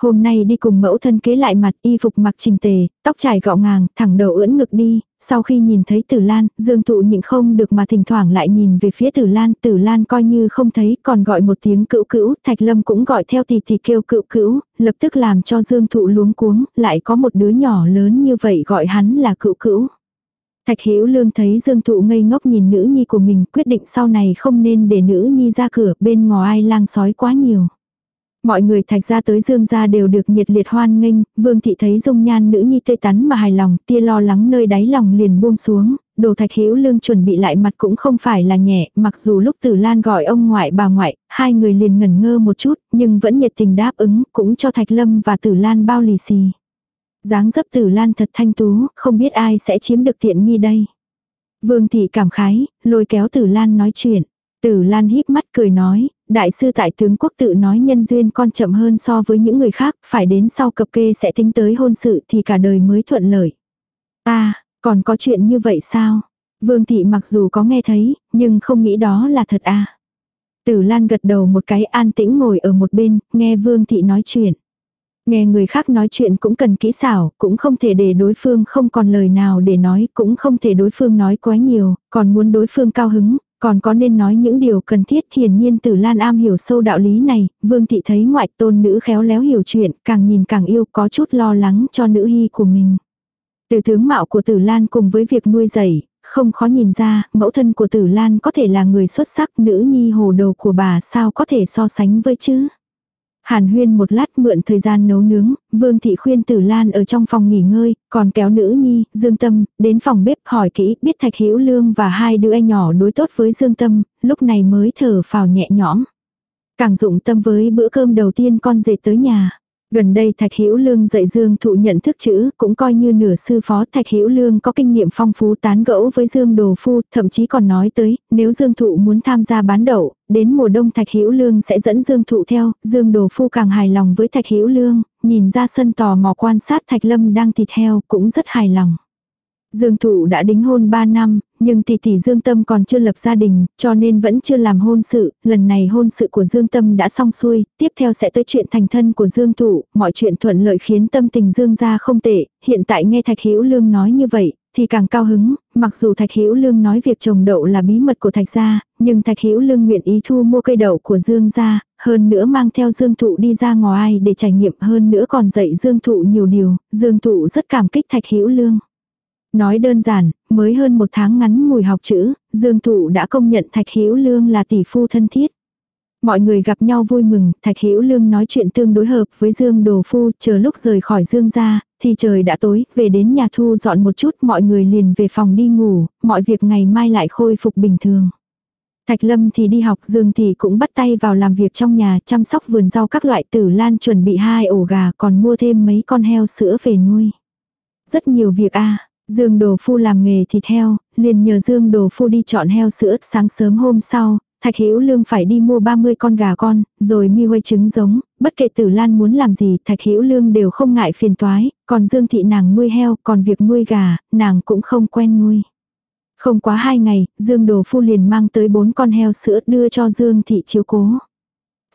Hôm nay đi cùng mẫu thân kế lại mặt y phục mặc trình tề, tóc trải gọ ngàng, thẳng đầu ưỡn ngực đi, sau khi nhìn thấy Tử Lan, Dương thụ nhịn không được mà thỉnh thoảng lại nhìn về phía Tử Lan, Tử Lan coi như không thấy, còn gọi một tiếng cữu cữu, Thạch Lâm cũng gọi theo thì thì kêu cữu cữu, lập tức làm cho Dương Thụ luống cuống, lại có một đứa nhỏ lớn như vậy gọi hắn là cữu cữu. Thạch Hữu Lương thấy Dương Thụ ngây ngốc nhìn nữ nhi của mình, quyết định sau này không nên để nữ nhi ra cửa, bên ngò ai lang sói quá nhiều. Mọi người thạch ra tới dương gia đều được nhiệt liệt hoan nghênh, vương thị thấy dung nhan nữ nhi tươi tắn mà hài lòng, tia lo lắng nơi đáy lòng liền buông xuống, đồ thạch hữu lương chuẩn bị lại mặt cũng không phải là nhẹ, mặc dù lúc tử lan gọi ông ngoại bà ngoại, hai người liền ngẩn ngơ một chút, nhưng vẫn nhiệt tình đáp ứng, cũng cho thạch lâm và tử lan bao lì xì. dáng dấp tử lan thật thanh tú, không biết ai sẽ chiếm được tiện nghi đây. Vương thị cảm khái, lôi kéo tử lan nói chuyện. Tử Lan híp mắt cười nói, đại sư tại tướng quốc tự nói nhân duyên con chậm hơn so với những người khác, phải đến sau cập kê sẽ tính tới hôn sự thì cả đời mới thuận lợi. À, còn có chuyện như vậy sao? Vương thị mặc dù có nghe thấy, nhưng không nghĩ đó là thật à. Tử Lan gật đầu một cái an tĩnh ngồi ở một bên, nghe Vương thị nói chuyện. Nghe người khác nói chuyện cũng cần kỹ xảo, cũng không thể để đối phương không còn lời nào để nói, cũng không thể đối phương nói quá nhiều, còn muốn đối phương cao hứng, còn có nên nói những điều cần thiết. Hiển nhiên Tử Lan am hiểu sâu đạo lý này, Vương thị thấy ngoại tôn nữ khéo léo hiểu chuyện, càng nhìn càng yêu, có chút lo lắng cho nữ hy của mình. Từ tướng mạo của Tử Lan cùng với việc nuôi dạy, không khó nhìn ra, mẫu thân của Tử Lan có thể là người xuất sắc, nữ nhi hồ đồ của bà sao có thể so sánh với chứ. Hàn huyên một lát mượn thời gian nấu nướng, Vương Thị khuyên Tử Lan ở trong phòng nghỉ ngơi, còn kéo nữ nhi, Dương Tâm, đến phòng bếp hỏi kỹ, biết Thạch Hữu Lương và hai đứa em nhỏ đối tốt với Dương Tâm, lúc này mới thở phào nhẹ nhõm. Càng dụng tâm với bữa cơm đầu tiên con dệt tới nhà. Gần đây Thạch Hữu Lương dạy Dương Thụ nhận thức chữ, cũng coi như nửa sư phó Thạch Hữu Lương có kinh nghiệm phong phú tán gẫu với Dương Đồ Phu, thậm chí còn nói tới, nếu Dương Thụ muốn tham gia bán đậu, đến mùa đông Thạch Hữu Lương sẽ dẫn Dương Thụ theo, Dương Đồ Phu càng hài lòng với Thạch Hữu Lương, nhìn ra sân tò mò quan sát Thạch Lâm đang thịt heo, cũng rất hài lòng. Dương Thụ đã đính hôn 3 năm, nhưng tỷ tỷ Dương Tâm còn chưa lập gia đình, cho nên vẫn chưa làm hôn sự, lần này hôn sự của Dương Tâm đã xong xuôi, tiếp theo sẽ tới chuyện thành thân của Dương Thụ, mọi chuyện thuận lợi khiến tâm tình Dương gia không tệ, hiện tại nghe Thạch Hữu Lương nói như vậy, thì càng cao hứng, mặc dù Thạch Hữu Lương nói việc trồng đậu là bí mật của Thạch gia, nhưng Thạch Hữu Lương nguyện ý thu mua cây đậu của Dương gia, hơn nữa mang theo Dương Thụ đi ra ngoài để trải nghiệm, hơn nữa còn dạy Dương Thụ nhiều điều, Dương Thụ rất cảm kích Thạch Hữu Lương. Nói đơn giản, mới hơn một tháng ngắn ngủi học chữ, Dương Thụ đã công nhận Thạch Hữu Lương là tỷ phu thân thiết. Mọi người gặp nhau vui mừng, Thạch Hữu Lương nói chuyện tương đối hợp với Dương Đồ Phu, chờ lúc rời khỏi Dương ra, thì trời đã tối, về đến nhà thu dọn một chút, mọi người liền về phòng đi ngủ, mọi việc ngày mai lại khôi phục bình thường. Thạch Lâm thì đi học, Dương thì cũng bắt tay vào làm việc trong nhà, chăm sóc vườn rau các loại tử lan chuẩn bị hai ổ gà, còn mua thêm mấy con heo sữa về nuôi. Rất nhiều việc a Dương Đồ Phu làm nghề thịt heo, liền nhờ Dương Đồ Phu đi chọn heo sữa sáng sớm hôm sau, Thạch Hữu Lương phải đi mua 30 con gà con, rồi mi quay trứng giống, bất kể Tử Lan muốn làm gì, Thạch Hữu Lương đều không ngại phiền toái, còn Dương thị nàng nuôi heo, còn việc nuôi gà, nàng cũng không quen nuôi. Không quá hai ngày, Dương Đồ Phu liền mang tới bốn con heo sữa đưa cho Dương thị chiếu cố.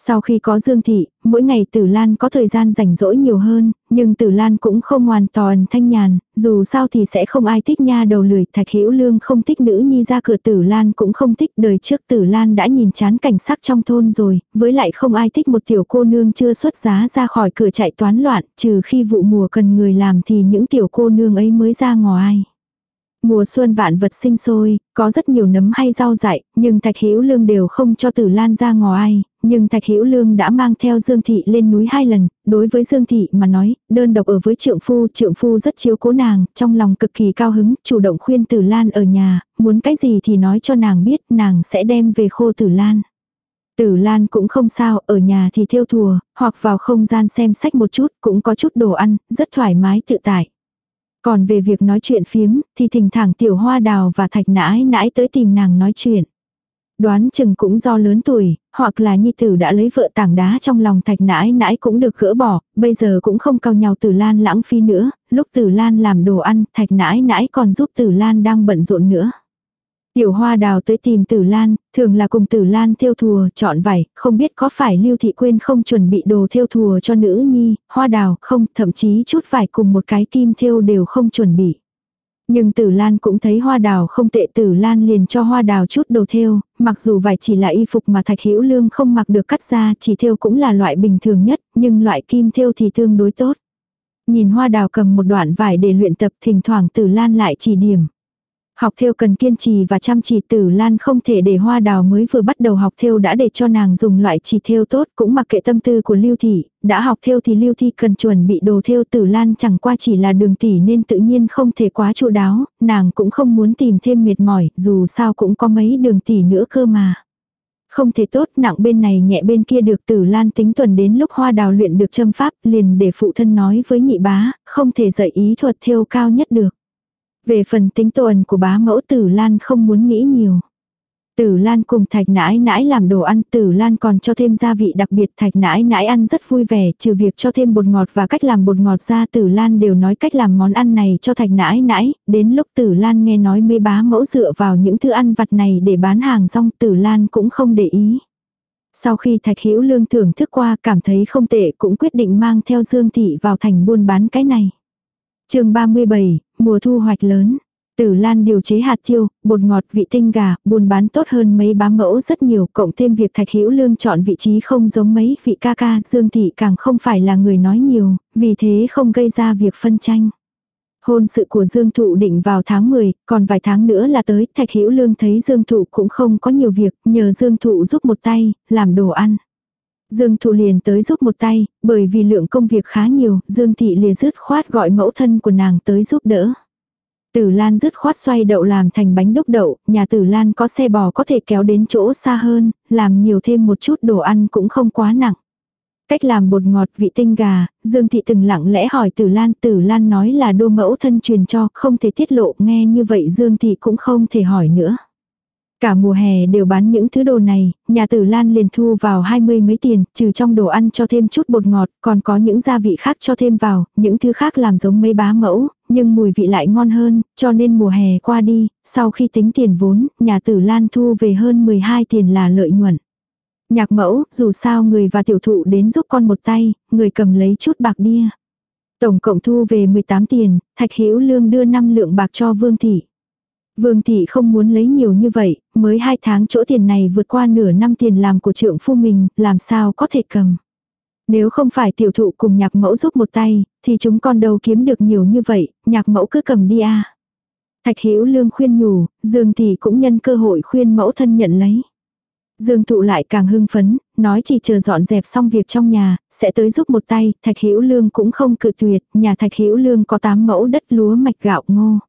Sau khi có Dương Thị, mỗi ngày Tử Lan có thời gian rảnh rỗi nhiều hơn, nhưng Tử Lan cũng không hoàn toàn thanh nhàn, dù sao thì sẽ không ai thích nha đầu lười, Thạch Hữu Lương không thích nữ nhi ra cửa Tử Lan cũng không thích, đời trước Tử Lan đã nhìn chán cảnh sắc trong thôn rồi, với lại không ai thích một tiểu cô nương chưa xuất giá ra khỏi cửa chạy toán loạn, trừ khi vụ mùa cần người làm thì những tiểu cô nương ấy mới ra ngoài. Mùa xuân vạn vật sinh sôi, có rất nhiều nấm hay rau dại, nhưng Thạch Hữu Lương đều không cho Tử Lan ra ngoài, nhưng Thạch Hữu Lương đã mang theo Dương thị lên núi hai lần, đối với Dương thị mà nói, đơn độc ở với trượng phu, trượng phu rất chiếu cố nàng, trong lòng cực kỳ cao hứng, chủ động khuyên Tử Lan ở nhà, muốn cái gì thì nói cho nàng biết, nàng sẽ đem về khô Tử Lan. Tử Lan cũng không sao, ở nhà thì thêu thùa, hoặc vào không gian xem sách một chút, cũng có chút đồ ăn, rất thoải mái tự tại. Còn về việc nói chuyện phiếm, thì thỉnh thoảng tiểu hoa đào và thạch nãi nãi tới tìm nàng nói chuyện. Đoán chừng cũng do lớn tuổi, hoặc là nhi tử đã lấy vợ tảng đá trong lòng thạch nãi nãi cũng được gỡ bỏ, bây giờ cũng không cao nhau tử lan lãng phi nữa, lúc tử lan làm đồ ăn, thạch nãi nãi còn giúp tử lan đang bận rộn nữa. Tiểu hoa đào tới tìm tử lan, thường là cùng tử lan theo thùa, chọn vải, không biết có phải lưu thị quên không chuẩn bị đồ theo thùa cho nữ nhi, hoa đào không, thậm chí chút vải cùng một cái kim theo đều không chuẩn bị. Nhưng tử lan cũng thấy hoa đào không tệ tử lan liền cho hoa đào chút đồ theo, mặc dù vải chỉ là y phục mà thạch hữu lương không mặc được cắt ra chỉ theo cũng là loại bình thường nhất, nhưng loại kim theo thì tương đối tốt. Nhìn hoa đào cầm một đoạn vải để luyện tập thỉnh thoảng tử lan lại chỉ điểm. Học theo cần kiên trì và chăm chỉ tử lan không thể để hoa đào mới vừa bắt đầu học theo đã để cho nàng dùng loại chỉ theo tốt cũng mặc kệ tâm tư của lưu thị, đã học theo thì lưu thị cần chuẩn bị đồ theo tử lan chẳng qua chỉ là đường tỉ nên tự nhiên không thể quá chu đáo, nàng cũng không muốn tìm thêm mệt mỏi, dù sao cũng có mấy đường tỉ nữa cơ mà. Không thể tốt nặng bên này nhẹ bên kia được tử lan tính tuần đến lúc hoa đào luyện được châm pháp liền để phụ thân nói với nhị bá, không thể dạy ý thuật theo cao nhất được. Về phần tính tuần của bá mẫu tử Lan không muốn nghĩ nhiều. Tử Lan cùng Thạch Nãi Nãi làm đồ ăn, Tử Lan còn cho thêm gia vị đặc biệt, Thạch Nãi Nãi ăn rất vui vẻ, trừ việc cho thêm bột ngọt và cách làm bột ngọt ra, Tử Lan đều nói cách làm món ăn này cho Thạch Nãi Nãi, đến lúc Tử Lan nghe nói mê bá mẫu dựa vào những thứ ăn vặt này để bán hàng rong, Tử Lan cũng không để ý. Sau khi Thạch Hữu Lương thưởng thức qua cảm thấy không tệ cũng quyết định mang theo Dương Thị vào thành buôn bán cái này chương 37, mùa thu hoạch lớn. Tử Lan điều chế hạt tiêu, bột ngọt vị tinh gà, buôn bán tốt hơn mấy bám mẫu rất nhiều, cộng thêm việc Thạch Hữu Lương chọn vị trí không giống mấy vị ca ca, Dương Thị càng không phải là người nói nhiều, vì thế không gây ra việc phân tranh. Hôn sự của Dương Thụ định vào tháng 10, còn vài tháng nữa là tới, Thạch Hữu Lương thấy Dương Thụ cũng không có nhiều việc, nhờ Dương Thụ giúp một tay, làm đồ ăn. Dương Thụ liền tới giúp một tay, bởi vì lượng công việc khá nhiều, Dương Thị liền dứt khoát gọi mẫu thân của nàng tới giúp đỡ. Tử Lan dứt khoát xoay đậu làm thành bánh đúc đậu, nhà Tử Lan có xe bò có thể kéo đến chỗ xa hơn, làm nhiều thêm một chút đồ ăn cũng không quá nặng. Cách làm bột ngọt vị tinh gà, Dương Thị từng lặng lẽ hỏi Tử Lan, Tử Lan nói là đô mẫu thân truyền cho, không thể tiết lộ, nghe như vậy Dương Thị cũng không thể hỏi nữa. Cả mùa hè đều bán những thứ đồ này, nhà tử Lan liền thu vào hai mươi mấy tiền, trừ trong đồ ăn cho thêm chút bột ngọt, còn có những gia vị khác cho thêm vào, những thứ khác làm giống mấy bá mẫu, nhưng mùi vị lại ngon hơn, cho nên mùa hè qua đi, sau khi tính tiền vốn, nhà tử Lan thu về hơn 12 tiền là lợi nhuận. Nhạc mẫu, dù sao người và tiểu thụ đến giúp con một tay, người cầm lấy chút bạc đia. Tổng cộng thu về 18 tiền, Thạch Hữu Lương đưa 5 lượng bạc cho Vương Thị. Vương Thị không muốn lấy nhiều như vậy, mới hai tháng chỗ tiền này vượt qua nửa năm tiền làm của trượng phu mình, làm sao có thể cầm. Nếu không phải tiểu thụ cùng nhạc mẫu giúp một tay, thì chúng con đâu kiếm được nhiều như vậy, nhạc mẫu cứ cầm đi a. Thạch Hữu Lương khuyên nhủ, Dương Thị cũng nhân cơ hội khuyên mẫu thân nhận lấy. Dương Thụ lại càng hưng phấn, nói chỉ chờ dọn dẹp xong việc trong nhà, sẽ tới giúp một tay, Thạch Hữu Lương cũng không cự tuyệt, nhà Thạch Hữu Lương có 8 mẫu đất lúa mạch gạo ngô.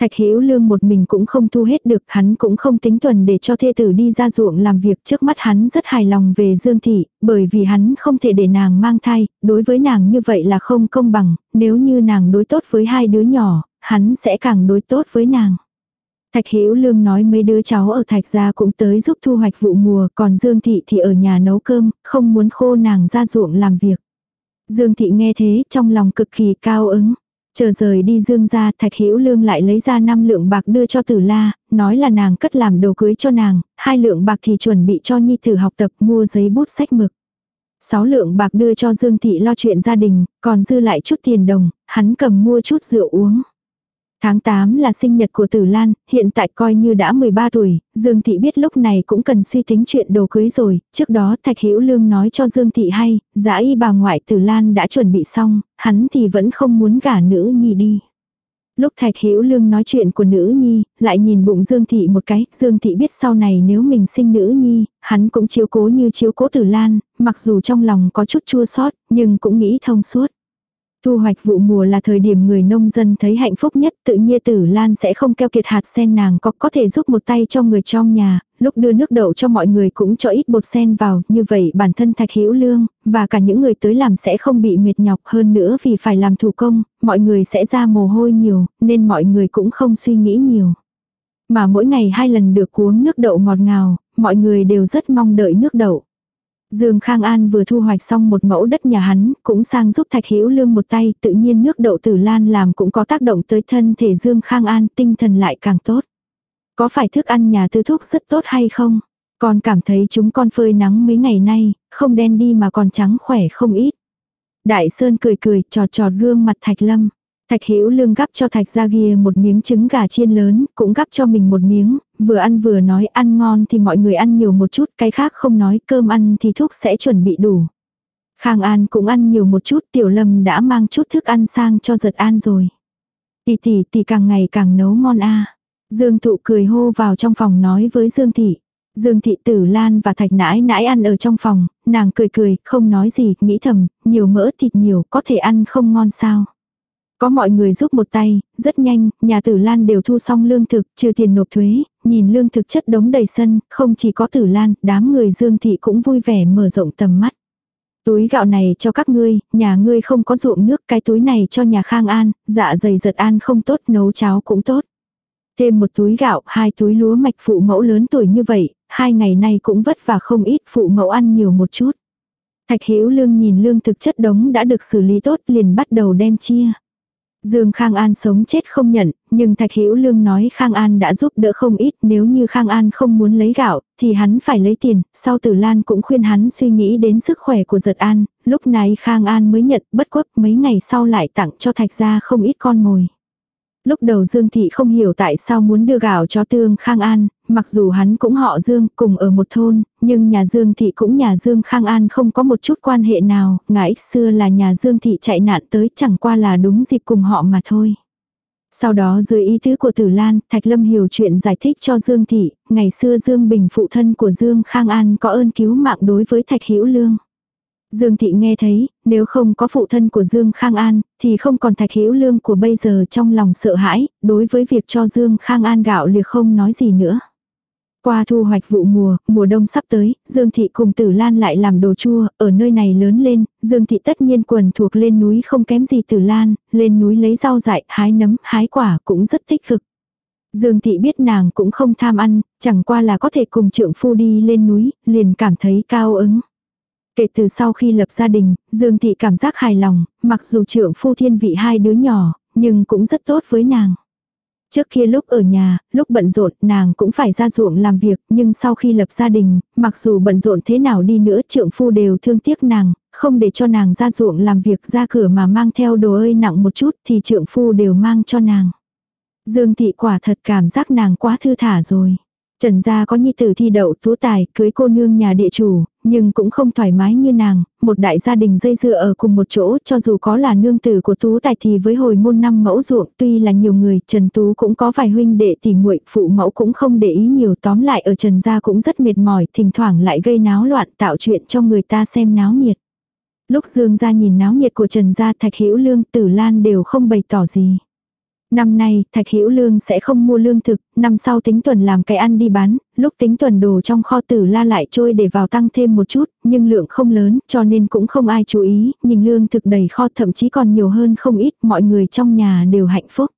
Thạch Hữu Lương một mình cũng không thu hết được, hắn cũng không tính tuần để cho thê tử đi ra ruộng làm việc, trước mắt hắn rất hài lòng về Dương thị, bởi vì hắn không thể để nàng mang thai, đối với nàng như vậy là không công bằng, nếu như nàng đối tốt với hai đứa nhỏ, hắn sẽ càng đối tốt với nàng. Thạch Hữu Lương nói mấy đứa cháu ở Thạch gia cũng tới giúp thu hoạch vụ mùa, còn Dương thị thì ở nhà nấu cơm, không muốn khô nàng ra ruộng làm việc. Dương thị nghe thế, trong lòng cực kỳ cao ứng. Chờ rời đi dương ra, Thạch Hữu Lương lại lấy ra 5 lượng bạc đưa cho Tử La, nói là nàng cất làm đồ cưới cho nàng, hai lượng bạc thì chuẩn bị cho nhi tử học tập mua giấy bút sách mực. Sáu lượng bạc đưa cho Dương Thị lo chuyện gia đình, còn dư lại chút tiền đồng, hắn cầm mua chút rượu uống. Tháng 8 là sinh nhật của Tử Lan, hiện tại coi như đã 13 tuổi, Dương Thị biết lúc này cũng cần suy tính chuyện đồ cưới rồi, trước đó Thạch Hữu Lương nói cho Dương Thị hay, giả y bà ngoại Tử Lan đã chuẩn bị xong, hắn thì vẫn không muốn gả nữ nhi đi. Lúc Thạch Hữu Lương nói chuyện của nữ nhi, lại nhìn bụng Dương Thị một cái, Dương Thị biết sau này nếu mình sinh nữ nhi, hắn cũng chiếu cố như chiếu cố Tử Lan, mặc dù trong lòng có chút chua xót nhưng cũng nghĩ thông suốt. Thu hoạch vụ mùa là thời điểm người nông dân thấy hạnh phúc nhất tự nhiên tử lan sẽ không keo kiệt hạt sen nàng có có thể giúp một tay cho người trong nhà, lúc đưa nước đậu cho mọi người cũng cho ít bột sen vào, như vậy bản thân thạch hữu lương, và cả những người tới làm sẽ không bị mệt nhọc hơn nữa vì phải làm thủ công, mọi người sẽ ra mồ hôi nhiều, nên mọi người cũng không suy nghĩ nhiều. Mà mỗi ngày hai lần được uống nước đậu ngọt ngào, mọi người đều rất mong đợi nước đậu. Dương Khang An vừa thu hoạch xong một mẫu đất nhà hắn, cũng sang giúp Thạch Hữu Lương một tay, tự nhiên nước đậu tử lan làm cũng có tác động tới thân thể Dương Khang An, tinh thần lại càng tốt. Có phải thức ăn nhà tư thúc rất tốt hay không? Con cảm thấy chúng con phơi nắng mấy ngày nay, không đen đi mà còn trắng khỏe không ít. Đại Sơn cười cười, trọt trọt gương mặt Thạch Lâm. Thạch Hữu Lương gắp cho Thạch Gia Ghia một miếng trứng gà chiên lớn, cũng gắp cho mình một miếng, vừa ăn vừa nói ăn ngon thì mọi người ăn nhiều một chút, cái khác không nói, cơm ăn thì thuốc sẽ chuẩn bị đủ. Khang An cũng ăn nhiều một chút, Tiểu Lâm đã mang chút thức ăn sang cho giật an rồi. Tỷ tỷ tỷ càng ngày càng nấu ngon a. Dương Thụ cười hô vào trong phòng nói với Dương Thị. Dương Thị Tử Lan và Thạch Nãi Nãi ăn ở trong phòng, nàng cười cười, không nói gì, nghĩ thầm, nhiều mỡ thịt nhiều, có thể ăn không ngon sao. Có mọi người giúp một tay, rất nhanh, nhà tử Lan đều thu xong lương thực, trừ tiền nộp thuế, nhìn lương thực chất đống đầy sân, không chỉ có tử Lan, đám người Dương Thị cũng vui vẻ mở rộng tầm mắt. Túi gạo này cho các ngươi, nhà ngươi không có ruộng nước, cái túi này cho nhà Khang An, dạ dày giật an không tốt, nấu cháo cũng tốt. Thêm một túi gạo, hai túi lúa mạch phụ mẫu lớn tuổi như vậy, hai ngày nay cũng vất vả không ít phụ mẫu ăn nhiều một chút. Thạch Hữu Lương nhìn lương thực chất đống đã được xử lý tốt liền bắt đầu đem chia. Dương Khang An sống chết không nhận, nhưng Thạch Hữu Lương nói Khang An đã giúp đỡ không ít, nếu như Khang An không muốn lấy gạo, thì hắn phải lấy tiền, sau Tử Lan cũng khuyên hắn suy nghĩ đến sức khỏe của Giật An, lúc này Khang An mới nhận, bất quất mấy ngày sau lại tặng cho Thạch gia không ít con mồi. Lúc đầu Dương Thị không hiểu tại sao muốn đưa gạo cho Tương Khang An, mặc dù hắn cũng họ Dương cùng ở một thôn, nhưng nhà Dương Thị cũng nhà Dương Khang An không có một chút quan hệ nào, ngãi xưa là nhà Dương Thị chạy nạn tới chẳng qua là đúng dịp cùng họ mà thôi. Sau đó dưới ý tứ của Tử Lan, Thạch Lâm hiểu chuyện giải thích cho Dương Thị, ngày xưa Dương Bình phụ thân của Dương Khang An có ơn cứu mạng đối với Thạch Hữu Lương. Dương Thị nghe thấy, nếu không có phụ thân của Dương Khang An, thì không còn thạch hữu lương của bây giờ trong lòng sợ hãi, đối với việc cho Dương Khang An gạo liệt không nói gì nữa. Qua thu hoạch vụ mùa, mùa đông sắp tới, Dương Thị cùng Tử Lan lại làm đồ chua, ở nơi này lớn lên, Dương Thị tất nhiên quần thuộc lên núi không kém gì Tử Lan, lên núi lấy rau dại, hái nấm, hái quả cũng rất tích cực. Dương Thị biết nàng cũng không tham ăn, chẳng qua là có thể cùng trượng phu đi lên núi, liền cảm thấy cao ứng. Kể từ sau khi lập gia đình, Dương Thị cảm giác hài lòng, mặc dù trưởng phu thiên vị hai đứa nhỏ, nhưng cũng rất tốt với nàng. Trước kia lúc ở nhà, lúc bận rộn nàng cũng phải ra ruộng làm việc, nhưng sau khi lập gia đình, mặc dù bận rộn thế nào đi nữa trượng phu đều thương tiếc nàng, không để cho nàng ra ruộng làm việc ra cửa mà mang theo đồ ơi nặng một chút thì trượng phu đều mang cho nàng. Dương thị quả thật cảm giác nàng quá thư thả rồi. Trần gia có nhi tử thi đậu tú tài, cưới cô nương nhà địa chủ, nhưng cũng không thoải mái như nàng, một đại gia đình dây dưa ở cùng một chỗ, cho dù có là nương tử của tú tài thì với hồi môn năm mẫu ruộng, tuy là nhiều người, Trần Tú cũng có vài huynh đệ tỉ muội, phụ mẫu cũng không để ý nhiều, tóm lại ở Trần gia cũng rất mệt mỏi, thỉnh thoảng lại gây náo loạn, tạo chuyện cho người ta xem náo nhiệt. Lúc Dương gia nhìn náo nhiệt của Trần gia, Thạch Hữu Lương, Tử Lan đều không bày tỏ gì. Năm nay, Thạch Hữu Lương sẽ không mua lương thực, năm sau tính tuần làm cái ăn đi bán, lúc tính tuần đồ trong kho tử la lại trôi để vào tăng thêm một chút, nhưng lượng không lớn, cho nên cũng không ai chú ý, nhìn lương thực đầy kho thậm chí còn nhiều hơn không ít, mọi người trong nhà đều hạnh phúc.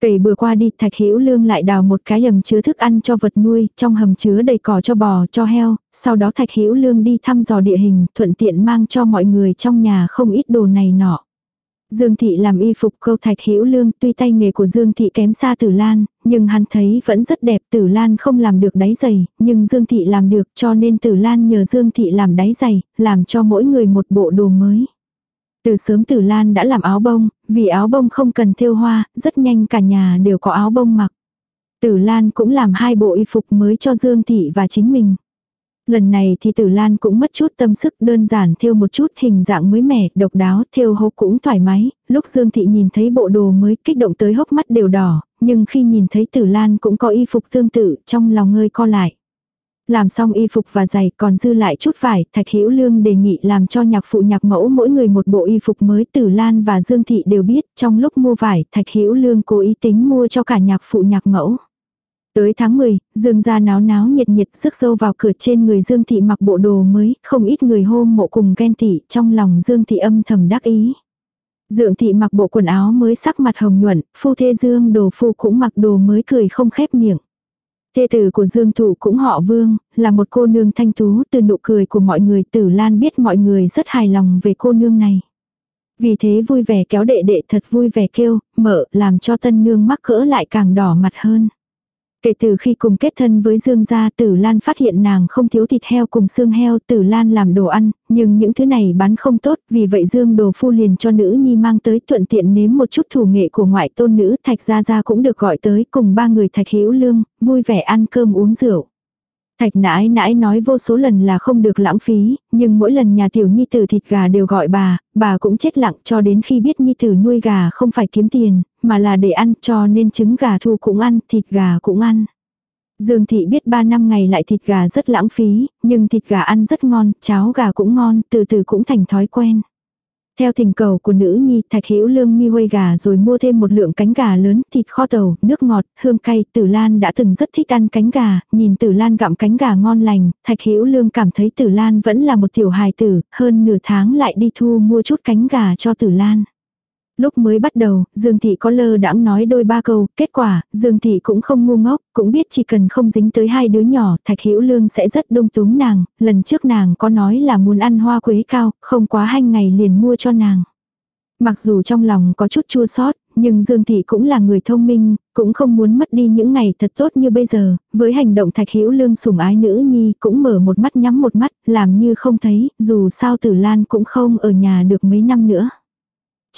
Cầy bữa qua đi, Thạch Hữu Lương lại đào một cái hầm chứa thức ăn cho vật nuôi, trong hầm chứa đầy cỏ cho bò, cho heo, sau đó Thạch Hữu Lương đi thăm dò địa hình, thuận tiện mang cho mọi người trong nhà không ít đồ này nọ. Dương Thị làm y phục câu thạch hữu lương, tuy tay nghề của Dương Thị kém xa Tử Lan, nhưng hắn thấy vẫn rất đẹp. Tử Lan không làm được đáy giày, nhưng Dương Thị làm được cho nên Tử Lan nhờ Dương Thị làm đáy giày, làm cho mỗi người một bộ đồ mới. Từ sớm Tử Lan đã làm áo bông, vì áo bông không cần thêu hoa, rất nhanh cả nhà đều có áo bông mặc. Tử Lan cũng làm hai bộ y phục mới cho Dương Thị và chính mình. Lần này thì tử lan cũng mất chút tâm sức đơn giản thêu một chút hình dạng mới mẻ, độc đáo, thêu hô cũng thoải mái, lúc Dương Thị nhìn thấy bộ đồ mới kích động tới hốc mắt đều đỏ, nhưng khi nhìn thấy tử lan cũng có y phục tương tự, trong lòng ngơi co lại. Làm xong y phục và giày còn dư lại chút vải, Thạch Hữu Lương đề nghị làm cho nhạc phụ nhạc mẫu mỗi người một bộ y phục mới Tử Lan và Dương Thị đều biết trong lúc mua vải Thạch Hữu Lương cố ý tính mua cho cả nhạc phụ nhạc mẫu. Tới tháng 10, Dương gia náo náo nhiệt nhiệt sức sâu vào cửa trên người Dương thị mặc bộ đồ mới, không ít người hôm mộ cùng ghen tị, trong lòng Dương thị âm thầm đắc ý. Dương thị mặc bộ quần áo mới sắc mặt hồng nhuận, phu thê Dương đồ phu cũng mặc đồ mới cười không khép miệng. Thê tử của Dương Thụ cũng họ Vương, là một cô nương thanh tú từ nụ cười của mọi người Tử Lan biết mọi người rất hài lòng về cô nương này. Vì thế vui vẻ kéo đệ đệ thật vui vẻ kêu, mở, làm cho tân nương mắc cỡ lại càng đỏ mặt hơn. Kể từ khi cùng kết thân với Dương gia Tử Lan phát hiện nàng không thiếu thịt heo cùng xương heo Tử Lan làm đồ ăn, nhưng những thứ này bán không tốt, vì vậy Dương đồ phu liền cho nữ nhi mang tới thuận tiện nếm một chút thủ nghệ của ngoại tôn nữ Thạch Gia Gia cũng được gọi tới cùng ba người Thạch Hữu Lương, vui vẻ ăn cơm uống rượu. Thạch nãi nãi nói vô số lần là không được lãng phí, nhưng mỗi lần nhà tiểu nhi tử thịt gà đều gọi bà, bà cũng chết lặng cho đến khi biết nhi tử nuôi gà không phải kiếm tiền, mà là để ăn cho nên trứng gà thu cũng ăn, thịt gà cũng ăn. Dương thị biết 3 năm ngày lại thịt gà rất lãng phí, nhưng thịt gà ăn rất ngon, cháo gà cũng ngon, từ từ cũng thành thói quen. Theo thỉnh cầu của nữ nhi, Thạch Hữu Lương mi quay gà rồi mua thêm một lượng cánh gà lớn, thịt kho tàu, nước ngọt, hương cay. Tử Lan đã từng rất thích ăn cánh gà, nhìn Tử Lan gặm cánh gà ngon lành, Thạch Hữu Lương cảm thấy Tử Lan vẫn là một tiểu hài tử, hơn nửa tháng lại đi thu mua chút cánh gà cho Tử Lan. Lúc mới bắt đầu, Dương Thị có lơ đãng nói đôi ba câu, kết quả, Dương Thị cũng không ngu ngốc, cũng biết chỉ cần không dính tới hai đứa nhỏ, Thạch Hữu Lương sẽ rất đông túng nàng, lần trước nàng có nói là muốn ăn hoa quế cao, không quá hai ngày liền mua cho nàng. Mặc dù trong lòng có chút chua xót nhưng Dương Thị cũng là người thông minh, cũng không muốn mất đi những ngày thật tốt như bây giờ, với hành động Thạch Hữu Lương sủng ái nữ nhi cũng mở một mắt nhắm một mắt, làm như không thấy, dù sao Tử Lan cũng không ở nhà được mấy năm nữa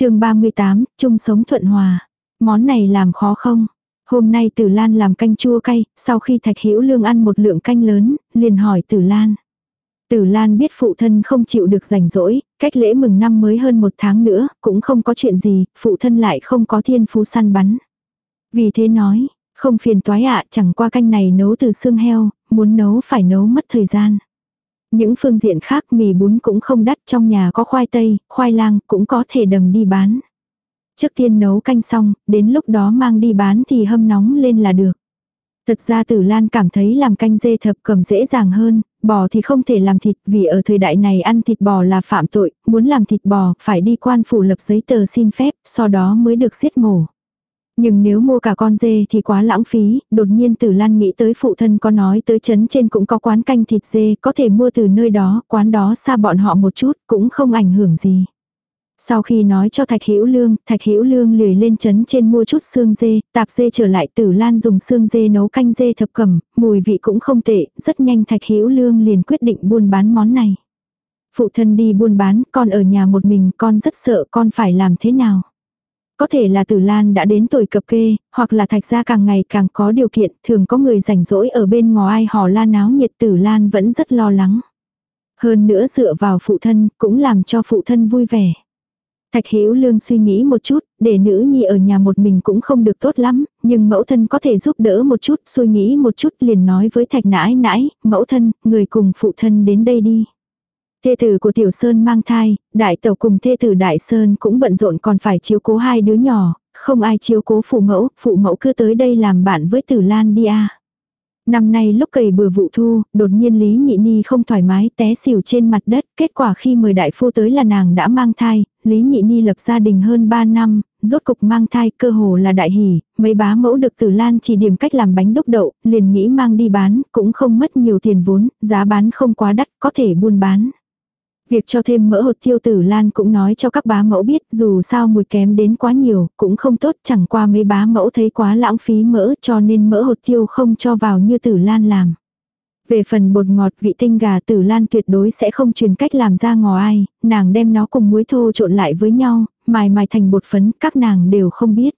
chương 38, chung sống thuận hòa. Món này làm khó không? Hôm nay Tử Lan làm canh chua cay, sau khi Thạch Hữu Lương ăn một lượng canh lớn, liền hỏi Tử Lan. Tử Lan biết phụ thân không chịu được rảnh rỗi, cách lễ mừng năm mới hơn một tháng nữa, cũng không có chuyện gì, phụ thân lại không có thiên phú săn bắn. Vì thế nói, không phiền toái ạ, chẳng qua canh này nấu từ xương heo, muốn nấu phải nấu mất thời gian. Những phương diện khác mì bún cũng không đắt trong nhà có khoai tây, khoai lang cũng có thể đầm đi bán. Trước tiên nấu canh xong, đến lúc đó mang đi bán thì hâm nóng lên là được. Thật ra Tử Lan cảm thấy làm canh dê thập cầm dễ dàng hơn, bò thì không thể làm thịt vì ở thời đại này ăn thịt bò là phạm tội, muốn làm thịt bò phải đi quan phủ lập giấy tờ xin phép, sau đó mới được giết mổ. Nhưng nếu mua cả con dê thì quá lãng phí, đột nhiên Tử Lan nghĩ tới phụ thân có nói tới chấn trên cũng có quán canh thịt dê, có thể mua từ nơi đó, quán đó xa bọn họ một chút, cũng không ảnh hưởng gì. Sau khi nói cho Thạch Hữu Lương, Thạch Hữu Lương lười lên chấn trên mua chút xương dê, tạp dê trở lại Tử Lan dùng xương dê nấu canh dê thập cẩm, mùi vị cũng không tệ, rất nhanh Thạch Hữu Lương liền quyết định buôn bán món này. Phụ thân đi buôn bán, con ở nhà một mình, con rất sợ con phải làm thế nào. Có thể là tử lan đã đến tuổi cập kê, hoặc là thạch gia càng ngày càng có điều kiện, thường có người rảnh rỗi ở bên ngoài hò la náo nhiệt tử lan vẫn rất lo lắng. Hơn nữa dựa vào phụ thân, cũng làm cho phụ thân vui vẻ. Thạch Hữu Lương suy nghĩ một chút, để nữ nhi ở nhà một mình cũng không được tốt lắm, nhưng mẫu thân có thể giúp đỡ một chút, suy nghĩ một chút liền nói với Thạch nãi nãi, mẫu thân, người cùng phụ thân đến đây đi. Thê tử của Tiểu Sơn mang thai, đại tẩu cùng thê tử Đại Sơn cũng bận rộn còn phải chiếu cố hai đứa nhỏ, không ai chiếu cố phụ mẫu, phụ mẫu cứ tới đây làm bạn với Tử Lan đi à. Năm nay lúc cày bừa vụ thu, đột nhiên Lý Nhị Ni không thoải mái té xỉu trên mặt đất, kết quả khi mời đại phu tới là nàng đã mang thai, Lý Nhị Ni lập gia đình hơn 3 năm, rốt cục mang thai cơ hồ là đại hỷ, mấy bá mẫu được Tử Lan chỉ điểm cách làm bánh đúc đậu, liền nghĩ mang đi bán, cũng không mất nhiều tiền vốn, giá bán không quá đắt, có thể buôn bán. Việc cho thêm mỡ hột tiêu tử lan cũng nói cho các bá mẫu biết dù sao mùi kém đến quá nhiều, cũng không tốt chẳng qua mấy bá mẫu thấy quá lãng phí mỡ cho nên mỡ hột tiêu không cho vào như tử lan làm. Về phần bột ngọt vị tinh gà tử lan tuyệt đối sẽ không truyền cách làm ra ngò ai, nàng đem nó cùng muối thô trộn lại với nhau, mài mài thành bột phấn, các nàng đều không biết.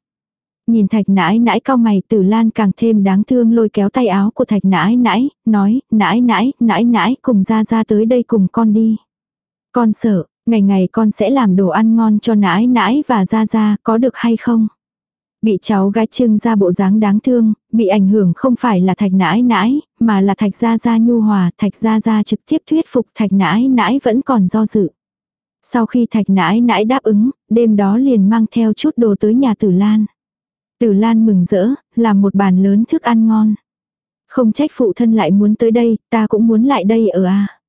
Nhìn thạch nãi nãi cao mày tử lan càng thêm đáng thương lôi kéo tay áo của thạch nãi nãi, nói, nãi nãi, nãi nãi cùng ra ra tới đây cùng con đi. Con sợ, ngày ngày con sẽ làm đồ ăn ngon cho nãi nãi và ra ra, có được hay không? Bị cháu gái trưng ra bộ dáng đáng thương, bị ảnh hưởng không phải là thạch nãi nãi, mà là thạch gia gia nhu hòa, thạch gia gia trực tiếp thuyết phục thạch nãi nãi vẫn còn do dự. Sau khi thạch nãi nãi đáp ứng, đêm đó liền mang theo chút đồ tới nhà tử lan. Tử lan mừng rỡ, làm một bàn lớn thức ăn ngon. Không trách phụ thân lại muốn tới đây, ta cũng muốn lại đây ở à.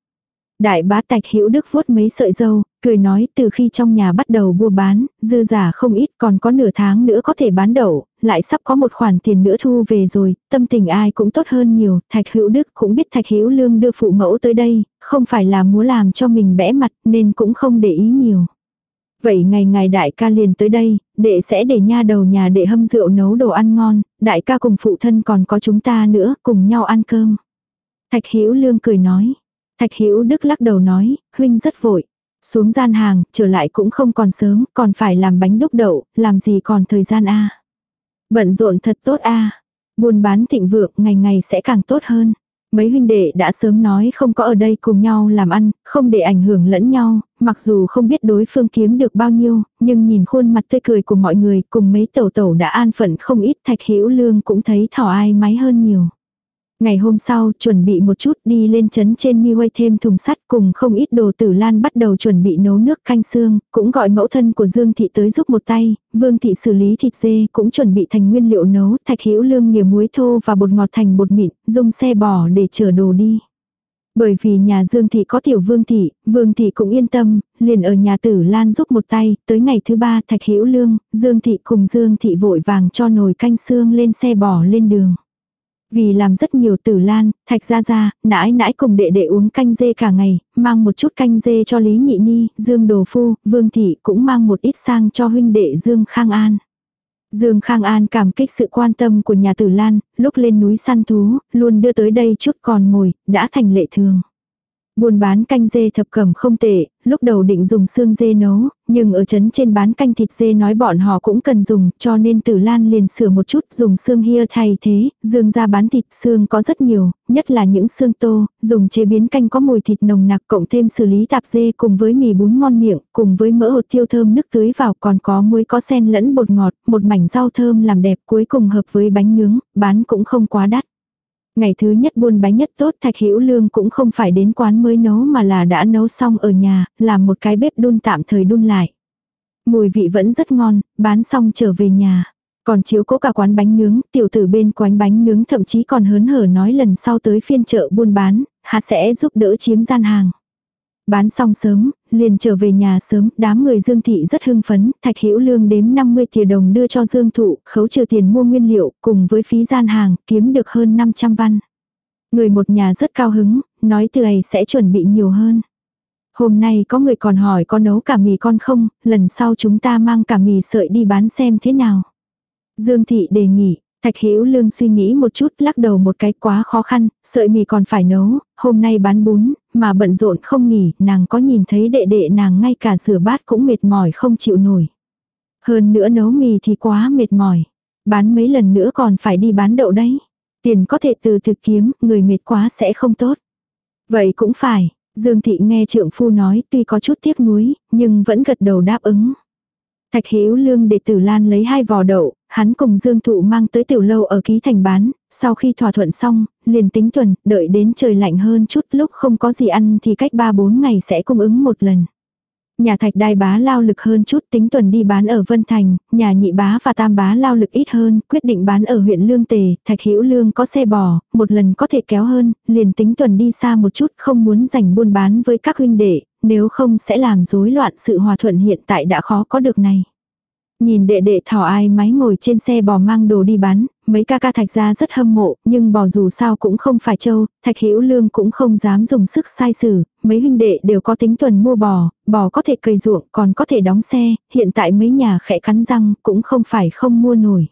Đại bá tạch hữu đức vuốt mấy sợi dâu, cười nói từ khi trong nhà bắt đầu mua bán, dư giả không ít còn có nửa tháng nữa có thể bán đậu, lại sắp có một khoản tiền nữa thu về rồi, tâm tình ai cũng tốt hơn nhiều, thạch hữu đức cũng biết thạch hữu lương đưa phụ mẫu tới đây, không phải là muốn làm cho mình bẽ mặt nên cũng không để ý nhiều. Vậy ngày ngày đại ca liền tới đây, đệ sẽ để nha đầu nhà đệ hâm rượu nấu đồ ăn ngon, đại ca cùng phụ thân còn có chúng ta nữa, cùng nhau ăn cơm. Thạch hữu lương cười nói, Thạch Hữu Đức lắc đầu nói, huynh rất vội. Xuống gian hàng, trở lại cũng không còn sớm, còn phải làm bánh đúc đậu, làm gì còn thời gian a. Bận rộn thật tốt a. Buôn bán thịnh vượng, ngày ngày sẽ càng tốt hơn. Mấy huynh đệ đã sớm nói không có ở đây cùng nhau làm ăn, không để ảnh hưởng lẫn nhau, mặc dù không biết đối phương kiếm được bao nhiêu, nhưng nhìn khuôn mặt tươi cười của mọi người cùng mấy tẩu tẩu đã an phận không ít thạch hữu lương cũng thấy thỏ ai máy hơn nhiều. Ngày hôm sau, chuẩn bị một chút đi lên chấn trên mi thêm thùng sắt cùng không ít đồ tử lan bắt đầu chuẩn bị nấu nước canh xương, cũng gọi mẫu thân của Dương Thị tới giúp một tay, Vương Thị xử lý thịt dê cũng chuẩn bị thành nguyên liệu nấu, thạch hữu lương nghiền muối thô và bột ngọt thành bột mịn, dùng xe bò để chở đồ đi. Bởi vì nhà Dương Thị có tiểu Vương Thị, Vương Thị cũng yên tâm, liền ở nhà tử Lan giúp một tay, tới ngày thứ ba Thạch Hữu Lương, Dương Thị cùng Dương Thị vội vàng cho nồi canh xương lên xe bò lên đường. Vì làm rất nhiều tử lan, thạch ra ra, nãi nãi cùng đệ đệ uống canh dê cả ngày, mang một chút canh dê cho Lý Nhị Ni, Dương Đồ Phu, Vương Thị cũng mang một ít sang cho huynh đệ Dương Khang An. Dương Khang An cảm kích sự quan tâm của nhà tử Lan, lúc lên núi săn thú, luôn đưa tới đây chút còn mồi, đã thành lệ thường. Buôn bán canh dê thập cẩm không tệ, lúc đầu định dùng xương dê nấu, nhưng ở trấn trên bán canh thịt dê nói bọn họ cũng cần dùng, cho nên Tử Lan liền sửa một chút dùng xương hia thay thế, dương ra bán thịt xương có rất nhiều, nhất là những xương tô, dùng chế biến canh có mùi thịt nồng nặc cộng thêm xử lý tạp dê cùng với mì bún ngon miệng, cùng với mỡ hột tiêu thơm nước tưới vào còn có muối có sen lẫn bột ngọt, một mảnh rau thơm làm đẹp cuối cùng hợp với bánh nướng, bán cũng không quá đắt. Ngày thứ nhất buôn bánh nhất tốt Thạch Hữu Lương cũng không phải đến quán mới nấu mà là đã nấu xong ở nhà, làm một cái bếp đun tạm thời đun lại. Mùi vị vẫn rất ngon, bán xong trở về nhà. Còn chiếu cố cả quán bánh nướng, tiểu tử bên quán bánh nướng thậm chí còn hớn hở nói lần sau tới phiên chợ buôn bán, hạ sẽ giúp đỡ chiếm gian hàng. Bán xong sớm, liền trở về nhà sớm, đám người Dương Thị rất hưng phấn, Thạch Hữu Lương đếm 50 tiền đồng đưa cho Dương Thụ, khấu trừ tiền mua nguyên liệu, cùng với phí gian hàng, kiếm được hơn 500 văn. Người một nhà rất cao hứng, nói từ ấy sẽ chuẩn bị nhiều hơn. Hôm nay có người còn hỏi có nấu cả mì con không, lần sau chúng ta mang cả mì sợi đi bán xem thế nào. Dương Thị đề nghị, Thạch Hữu Lương suy nghĩ một chút, lắc đầu một cái quá khó khăn, sợi mì còn phải nấu, hôm nay bán bún, mà bận rộn không nghỉ, nàng có nhìn thấy đệ đệ nàng ngay cả rửa bát cũng mệt mỏi không chịu nổi. Hơn nữa nấu mì thì quá mệt mỏi. Bán mấy lần nữa còn phải đi bán đậu đấy. Tiền có thể từ từ kiếm, người mệt quá sẽ không tốt. Vậy cũng phải, Dương Thị nghe trượng phu nói tuy có chút tiếc nuối, nhưng vẫn gật đầu đáp ứng. Thạch Hữu Lương để Tử Lan lấy hai vò đậu, hắn cùng Dương Thụ mang tới tiểu lâu ở ký thành bán, sau khi thỏa thuận xong, liền tính tuần, đợi đến trời lạnh hơn chút lúc không có gì ăn thì cách 3-4 ngày sẽ cung ứng một lần. Nhà thạch đai bá lao lực hơn chút tính tuần đi bán ở Vân Thành, nhà nhị bá và tam bá lao lực ít hơn, quyết định bán ở huyện Lương Tề, thạch hữu lương có xe bò, một lần có thể kéo hơn, liền tính tuần đi xa một chút không muốn giành buôn bán với các huynh đệ, nếu không sẽ làm rối loạn sự hòa thuận hiện tại đã khó có được này. Nhìn đệ đệ thỏ ai máy ngồi trên xe bò mang đồ đi bán, mấy ca ca thạch ra rất hâm mộ, nhưng bò dù sao cũng không phải châu, thạch hữu lương cũng không dám dùng sức sai xử, mấy huynh đệ đều có tính tuần mua bò, bò có thể cây ruộng còn có thể đóng xe, hiện tại mấy nhà khẽ cắn răng cũng không phải không mua nổi.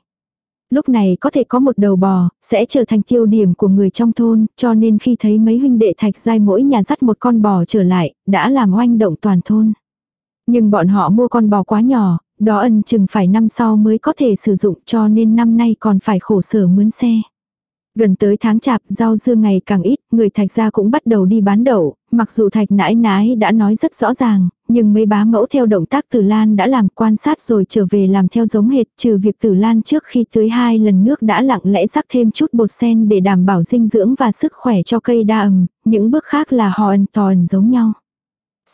Lúc này có thể có một đầu bò, sẽ trở thành tiêu điểm của người trong thôn, cho nên khi thấy mấy huynh đệ thạch giai mỗi nhà dắt một con bò trở lại, đã làm oanh động toàn thôn. Nhưng bọn họ mua con bò quá nhỏ, đó ân chừng phải năm sau mới có thể sử dụng cho nên năm nay còn phải khổ sở mướn xe. Gần tới tháng chạp rau dưa ngày càng ít, người thạch gia cũng bắt đầu đi bán đậu, mặc dù thạch nãi nãi đã nói rất rõ ràng, nhưng mấy bá mẫu theo động tác tử lan đã làm quan sát rồi trở về làm theo giống hệt trừ việc tử lan trước khi tưới hai lần nước đã lặng lẽ rắc thêm chút bột sen để đảm bảo dinh dưỡng và sức khỏe cho cây đa ẩm, những bước khác là hò ẩn tòn giống nhau.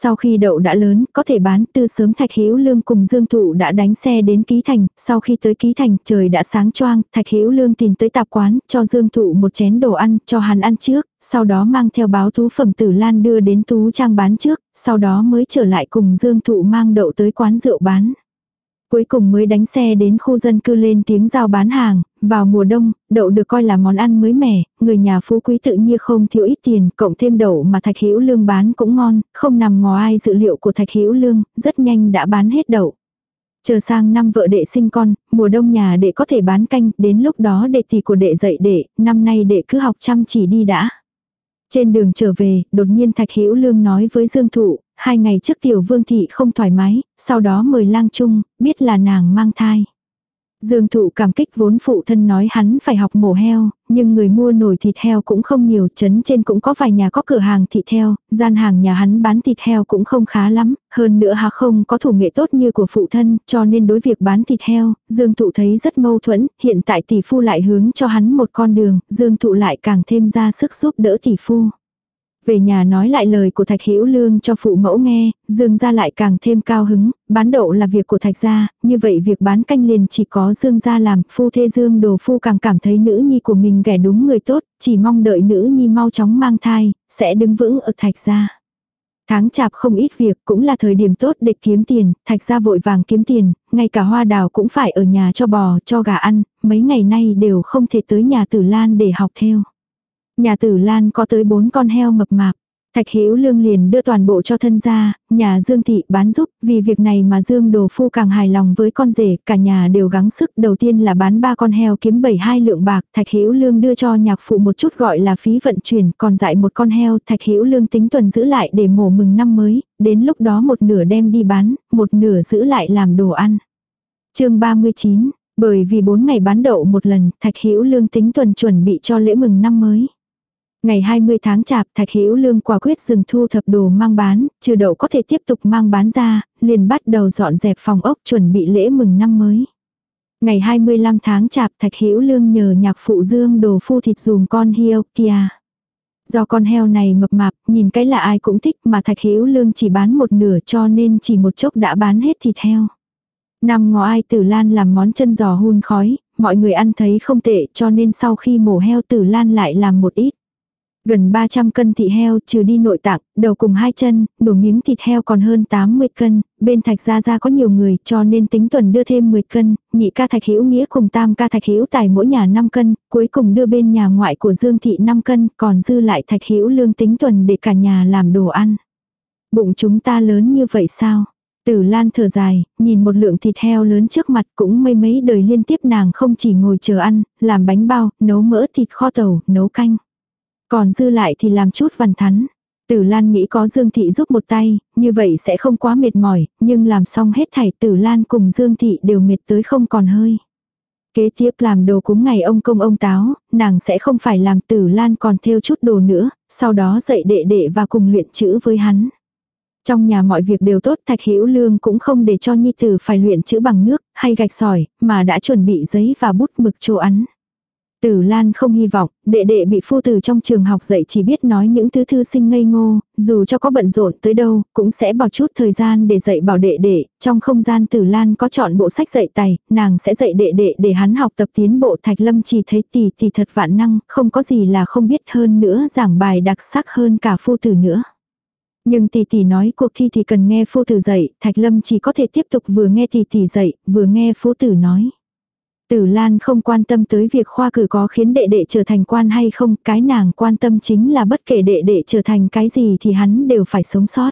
Sau khi đậu đã lớn, có thể bán từ sớm Thạch Hữu Lương cùng Dương Thụ đã đánh xe đến Ký Thành, sau khi tới Ký Thành, trời đã sáng choang, Thạch Hữu Lương tìm tới tạp quán, cho Dương Thụ một chén đồ ăn, cho hắn ăn trước, sau đó mang theo báo thú phẩm Tử Lan đưa đến tú trang bán trước, sau đó mới trở lại cùng Dương Thụ mang đậu tới quán rượu bán. Cuối cùng mới đánh xe đến khu dân cư lên tiếng giao bán hàng, vào mùa đông, đậu được coi là món ăn mới mẻ, người nhà phú quý tự nhiên không thiếu ít tiền, cộng thêm đậu mà Thạch Hữu Lương bán cũng ngon, không nằm ngoài dự liệu của Thạch Hữu Lương, rất nhanh đã bán hết đậu. Chờ sang năm vợ đệ sinh con, mùa đông nhà đệ có thể bán canh, đến lúc đó đệ tỷ của đệ dạy đệ, năm nay đệ cứ học chăm chỉ đi đã. Trên đường trở về, đột nhiên Thạch Hữu Lương nói với Dương Thụ, hai ngày trước tiểu vương thị không thoải mái, sau đó mời lang chung, biết là nàng mang thai. Dương thụ cảm kích vốn phụ thân nói hắn phải học mổ heo, nhưng người mua nổi thịt heo cũng không nhiều, chấn trên cũng có vài nhà có cửa hàng thịt heo, gian hàng nhà hắn bán thịt heo cũng không khá lắm, hơn nữa hà không có thủ nghệ tốt như của phụ thân, cho nên đối việc bán thịt heo, Dương thụ thấy rất mâu thuẫn, hiện tại tỷ phu lại hướng cho hắn một con đường, Dương thụ lại càng thêm ra sức giúp đỡ tỷ phu. Về nhà nói lại lời của Thạch Hữu Lương cho phụ mẫu nghe, Dương gia lại càng thêm cao hứng, bán đậu là việc của Thạch gia, như vậy việc bán canh liền chỉ có Dương gia làm, phu thê Dương đồ phu càng cảm thấy nữ nhi của mình ghẻ đúng người tốt, chỉ mong đợi nữ nhi mau chóng mang thai, sẽ đứng vững ở Thạch gia. Tháng chạp không ít việc cũng là thời điểm tốt để kiếm tiền, thạch ra vội vàng kiếm tiền, ngay cả hoa đào cũng phải ở nhà cho bò, cho gà ăn, mấy ngày nay đều không thể tới nhà tử Lan để học theo. Nhà tử Lan có tới bốn con heo mập mạp. Thạch Hữu Lương liền đưa toàn bộ cho thân gia, nhà Dương thị bán giúp, vì việc này mà Dương Đồ Phu càng hài lòng với con rể, cả nhà đều gắng sức, đầu tiên là bán ba con heo kiếm 72 lượng bạc, Thạch Hữu Lương đưa cho nhạc phụ một chút gọi là phí vận chuyển, còn dạy một con heo, Thạch Hữu Lương tính tuần giữ lại để mổ mừng năm mới, đến lúc đó một nửa đem đi bán, một nửa giữ lại làm đồ ăn. Chương 39 bởi vì bốn ngày bán đậu một lần, Thạch Hữu Lương tính tuần chuẩn bị cho lễ mừng năm mới. Ngày 20 tháng chạp Thạch Hữu Lương quả quyết dừng thu thập đồ mang bán, trừ đậu có thể tiếp tục mang bán ra, liền bắt đầu dọn dẹp phòng ốc chuẩn bị lễ mừng năm mới. Ngày 25 tháng chạp Thạch Hữu Lương nhờ nhạc phụ Dương đồ phu thịt dùm con heo kia. Do con heo này mập mạp, nhìn cái là ai cũng thích mà Thạch Hữu Lương chỉ bán một nửa cho nên chỉ một chốc đã bán hết thịt heo. Năm ngó ai tử lan làm món chân giò hun khói, mọi người ăn thấy không tệ cho nên sau khi mổ heo tử lan lại làm một ít. Gần 300 cân thịt heo trừ đi nội tạng, đầu cùng hai chân, nổ miếng thịt heo còn hơn 80 cân, bên thạch gia gia có nhiều người cho nên tính tuần đưa thêm 10 cân, nhị ca thạch hữu nghĩa cùng tam ca thạch hữu tài mỗi nhà 5 cân, cuối cùng đưa bên nhà ngoại của Dương Thị 5 cân, còn dư lại thạch hữu lương tính tuần để cả nhà làm đồ ăn. Bụng chúng ta lớn như vậy sao? Tử Lan thở dài, nhìn một lượng thịt heo lớn trước mặt cũng mấy mấy đời liên tiếp nàng không chỉ ngồi chờ ăn, làm bánh bao, nấu mỡ thịt kho tàu, nấu canh. Còn dư lại thì làm chút văn thắn. Tử Lan nghĩ có Dương Thị giúp một tay, như vậy sẽ không quá mệt mỏi, nhưng làm xong hết thảy Tử Lan cùng Dương Thị đều mệt tới không còn hơi. Kế tiếp làm đồ cúng ngày ông công ông táo, nàng sẽ không phải làm Tử Lan còn theo chút đồ nữa, sau đó dạy đệ đệ và cùng luyện chữ với hắn. Trong nhà mọi việc đều tốt, Thạch Hữu Lương cũng không để cho nhi tử phải luyện chữ bằng nước hay gạch sỏi, mà đã chuẩn bị giấy và bút mực chỗ ăn. Tử Lan không hy vọng, đệ đệ bị phu tử trong trường học dạy chỉ biết nói những thứ thư sinh ngây ngô, dù cho có bận rộn tới đâu, cũng sẽ bỏ chút thời gian để dạy bảo đệ đệ, trong không gian Tử Lan có chọn bộ sách dạy tài, nàng sẽ dạy đệ đệ để hắn học tập tiến bộ Thạch Lâm chỉ thấy tỷ tỷ thật vạn năng, không có gì là không biết hơn nữa giảng bài đặc sắc hơn cả phu tử nữa. Nhưng tỷ tỷ nói cuộc thi thì cần nghe phu tử dạy, Thạch Lâm chỉ có thể tiếp tục vừa nghe tỷ tỷ dạy, vừa nghe phu tử nói. Tử Lan không quan tâm tới việc khoa cử có khiến đệ đệ trở thành quan hay không, cái nàng quan tâm chính là bất kể đệ đệ trở thành cái gì thì hắn đều phải sống sót.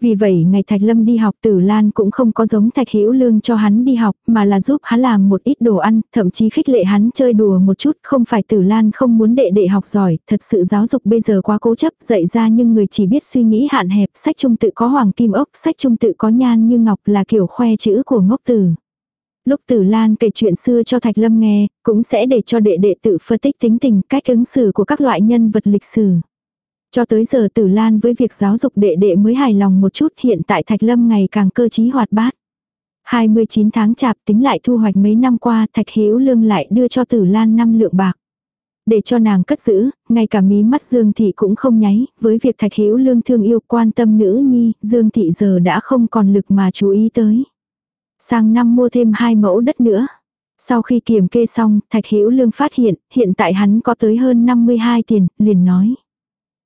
Vì vậy ngày Thạch Lâm đi học Tử Lan cũng không có giống Thạch Hữu Lương cho hắn đi học, mà là giúp hắn làm một ít đồ ăn, thậm chí khích lệ hắn chơi đùa một chút, không phải Tử Lan không muốn đệ đệ học giỏi, thật sự giáo dục bây giờ quá cố chấp, dạy ra nhưng người chỉ biết suy nghĩ hạn hẹp, sách trung tự có hoàng kim ốc, sách trung tự có nhan như ngọc là kiểu khoe chữ của ngốc tử. Lúc Tử Lan kể chuyện xưa cho Thạch Lâm nghe, cũng sẽ để cho đệ đệ tự phân tích tính tình cách ứng xử của các loại nhân vật lịch sử. Cho tới giờ Tử Lan với việc giáo dục đệ đệ mới hài lòng một chút hiện tại Thạch Lâm ngày càng cơ trí hoạt bát. 29 tháng chạp tính lại thu hoạch mấy năm qua Thạch Hữu Lương lại đưa cho Tử Lan năm lượng bạc. Để cho nàng cất giữ, ngay cả mí mắt Dương Thị cũng không nháy, với việc Thạch Hữu Lương thương yêu quan tâm nữ nhi, Dương Thị giờ đã không còn lực mà chú ý tới. Sang năm mua thêm hai mẫu đất nữa. Sau khi kiểm kê xong, Thạch Hữu Lương phát hiện, hiện tại hắn có tới hơn 52 tiền, liền nói.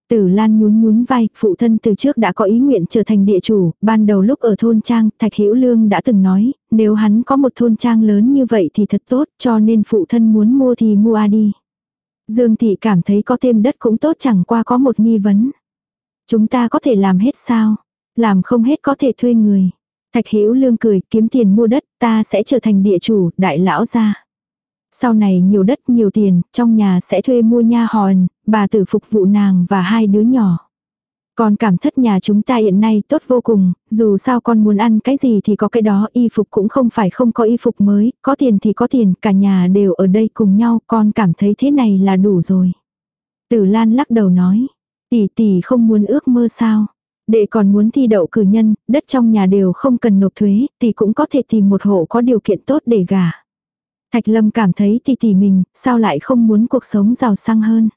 Tử Lan nhún nhún vai, phụ thân từ trước đã có ý nguyện trở thành địa chủ, ban đầu lúc ở thôn trang, Thạch Hữu Lương đã từng nói, nếu hắn có một thôn trang lớn như vậy thì thật tốt, cho nên phụ thân muốn mua thì mua đi. Dương Thị cảm thấy có thêm đất cũng tốt chẳng qua có một nghi vấn. Chúng ta có thể làm hết sao? Làm không hết có thể thuê người. Thạch Hữu Lương cười, kiếm tiền mua đất, ta sẽ trở thành địa chủ, đại lão gia. Sau này nhiều đất nhiều tiền, trong nhà sẽ thuê mua nha hòn, bà tử phục vụ nàng và hai đứa nhỏ. Con cảm thất nhà chúng ta hiện nay tốt vô cùng, dù sao con muốn ăn cái gì thì có cái đó, y phục cũng không phải không có y phục mới, có tiền thì có tiền, cả nhà đều ở đây cùng nhau, con cảm thấy thế này là đủ rồi. Tử Lan lắc đầu nói, tỷ tỷ không muốn ước mơ sao. Đệ còn muốn thi đậu cử nhân, đất trong nhà đều không cần nộp thuế, thì cũng có thể tìm một hộ có điều kiện tốt để gả. Thạch Lâm cảm thấy tỷ tỷ mình, sao lại không muốn cuộc sống giàu sang hơn.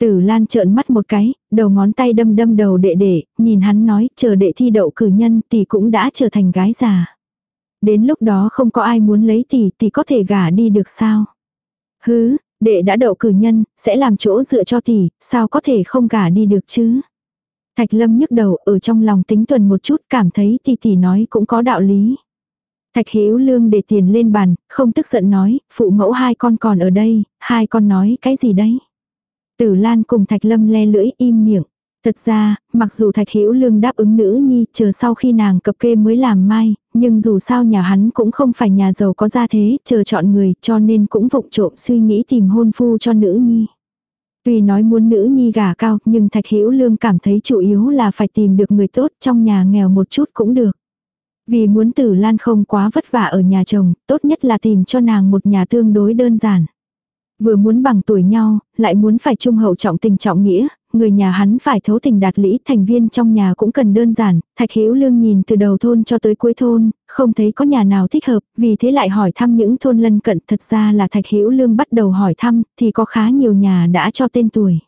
Tử Lan trợn mắt một cái, đầu ngón tay đâm đâm đầu đệ đệ, nhìn hắn nói chờ đệ thi đậu cử nhân tỷ cũng đã trở thành gái già. Đến lúc đó không có ai muốn lấy tỷ tỷ có thể gả đi được sao? Hứ, đệ đã đậu cử nhân, sẽ làm chỗ dựa cho tỷ, sao có thể không gả đi được chứ? Thạch lâm nhức đầu ở trong lòng tính tuần một chút cảm thấy tỷ tỷ nói cũng có đạo lý. Thạch Hiếu Lương để tiền lên bàn, không tức giận nói, phụ mẫu hai con còn ở đây, hai con nói cái gì đấy? Tử Lan cùng Thạch Lâm le lưỡi im miệng. Thật ra, mặc dù Thạch Hữu Lương đáp ứng nữ nhi chờ sau khi nàng cập kê mới làm mai, nhưng dù sao nhà hắn cũng không phải nhà giàu có gia thế, chờ chọn người cho nên cũng vụng trộm suy nghĩ tìm hôn phu cho nữ nhi. Tuy nói muốn nữ nhi gả cao, nhưng Thạch Hữu Lương cảm thấy chủ yếu là phải tìm được người tốt trong nhà nghèo một chút cũng được. Vì muốn Tử Lan không quá vất vả ở nhà chồng, tốt nhất là tìm cho nàng một nhà tương đối đơn giản. Vừa muốn bằng tuổi nhau, lại muốn phải trung hậu trọng tình trọng nghĩa, người nhà hắn phải thấu tình đạt lý, thành viên trong nhà cũng cần đơn giản, Thạch Hữu Lương nhìn từ đầu thôn cho tới cuối thôn, không thấy có nhà nào thích hợp, vì thế lại hỏi thăm những thôn lân cận, thật ra là Thạch Hữu Lương bắt đầu hỏi thăm, thì có khá nhiều nhà đã cho tên tuổi.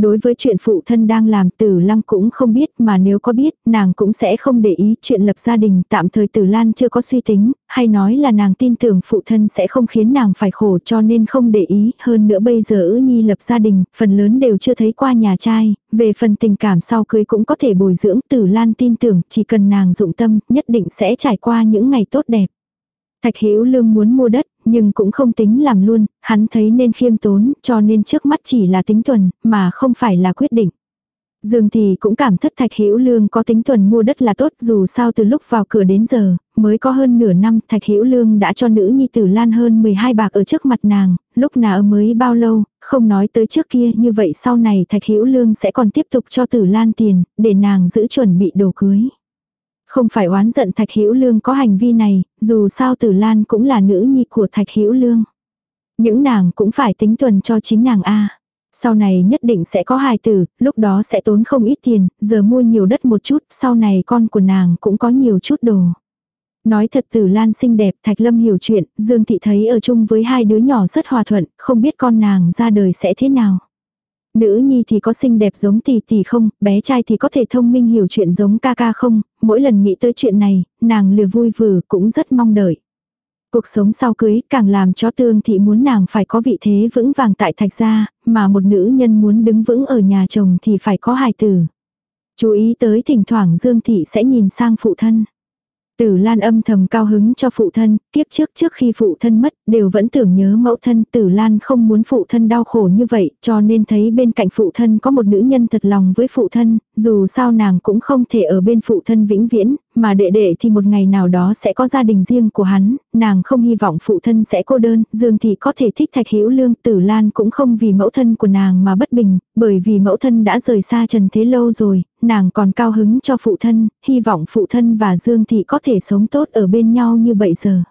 Đối với chuyện phụ thân đang làm tử lăng cũng không biết mà nếu có biết nàng cũng sẽ không để ý chuyện lập gia đình tạm thời tử lan chưa có suy tính, hay nói là nàng tin tưởng phụ thân sẽ không khiến nàng phải khổ cho nên không để ý. Hơn nữa bây giờ ư nhi lập gia đình, phần lớn đều chưa thấy qua nhà trai, về phần tình cảm sau cưới cũng có thể bồi dưỡng tử lan tin tưởng chỉ cần nàng dụng tâm nhất định sẽ trải qua những ngày tốt đẹp. Thạch Hữu Lương muốn mua đất, nhưng cũng không tính làm luôn, hắn thấy nên khiêm tốn, cho nên trước mắt chỉ là tính tuần, mà không phải là quyết định. Dương thì cũng cảm thất Thạch Hữu Lương có tính tuần mua đất là tốt, dù sao từ lúc vào cửa đến giờ, mới có hơn nửa năm, Thạch Hữu Lương đã cho nữ nhi tử Lan hơn 12 bạc ở trước mặt nàng, lúc nào mới bao lâu, không nói tới trước kia, như vậy sau này Thạch Hữu Lương sẽ còn tiếp tục cho Tử Lan tiền, để nàng giữ chuẩn bị đồ cưới. Không phải oán giận Thạch Hữu Lương có hành vi này, dù sao Tử Lan cũng là nữ nhi của Thạch Hữu Lương. Những nàng cũng phải tính tuần cho chính nàng a. Sau này nhất định sẽ có hài tử, lúc đó sẽ tốn không ít tiền, giờ mua nhiều đất một chút, sau này con của nàng cũng có nhiều chút đồ. Nói thật Tử Lan xinh đẹp, Thạch Lâm hiểu chuyện, Dương Thị thấy ở chung với hai đứa nhỏ rất hòa thuận, không biết con nàng ra đời sẽ thế nào. Nữ nhi thì có xinh đẹp giống tỷ tỷ không, bé trai thì có thể thông minh hiểu chuyện giống ca ca không, mỗi lần nghĩ tới chuyện này, nàng lừa vui vừa cũng rất mong đợi. Cuộc sống sau cưới càng làm cho tương thị muốn nàng phải có vị thế vững vàng tại thạch gia, mà một nữ nhân muốn đứng vững ở nhà chồng thì phải có hài tử. Chú ý tới thỉnh thoảng Dương thị sẽ nhìn sang phụ thân. Tử Lan âm thầm cao hứng cho phụ thân, tiếp trước trước khi phụ thân mất, đều vẫn tưởng nhớ mẫu thân. Tử Lan không muốn phụ thân đau khổ như vậy, cho nên thấy bên cạnh phụ thân có một nữ nhân thật lòng với phụ thân, dù sao nàng cũng không thể ở bên phụ thân vĩnh viễn, mà đệ đệ thì một ngày nào đó sẽ có gia đình riêng của hắn, nàng không hy vọng phụ thân sẽ cô đơn, Dương thì có thể thích Thạch Hữu Lương, Tử Lan cũng không vì mẫu thân của nàng mà bất bình, bởi vì mẫu thân đã rời xa Trần Thế lâu rồi, nàng còn cao hứng cho phụ thân, hy vọng phụ thân và Dương thị có thể sống tốt ở bên nhau như bây giờ.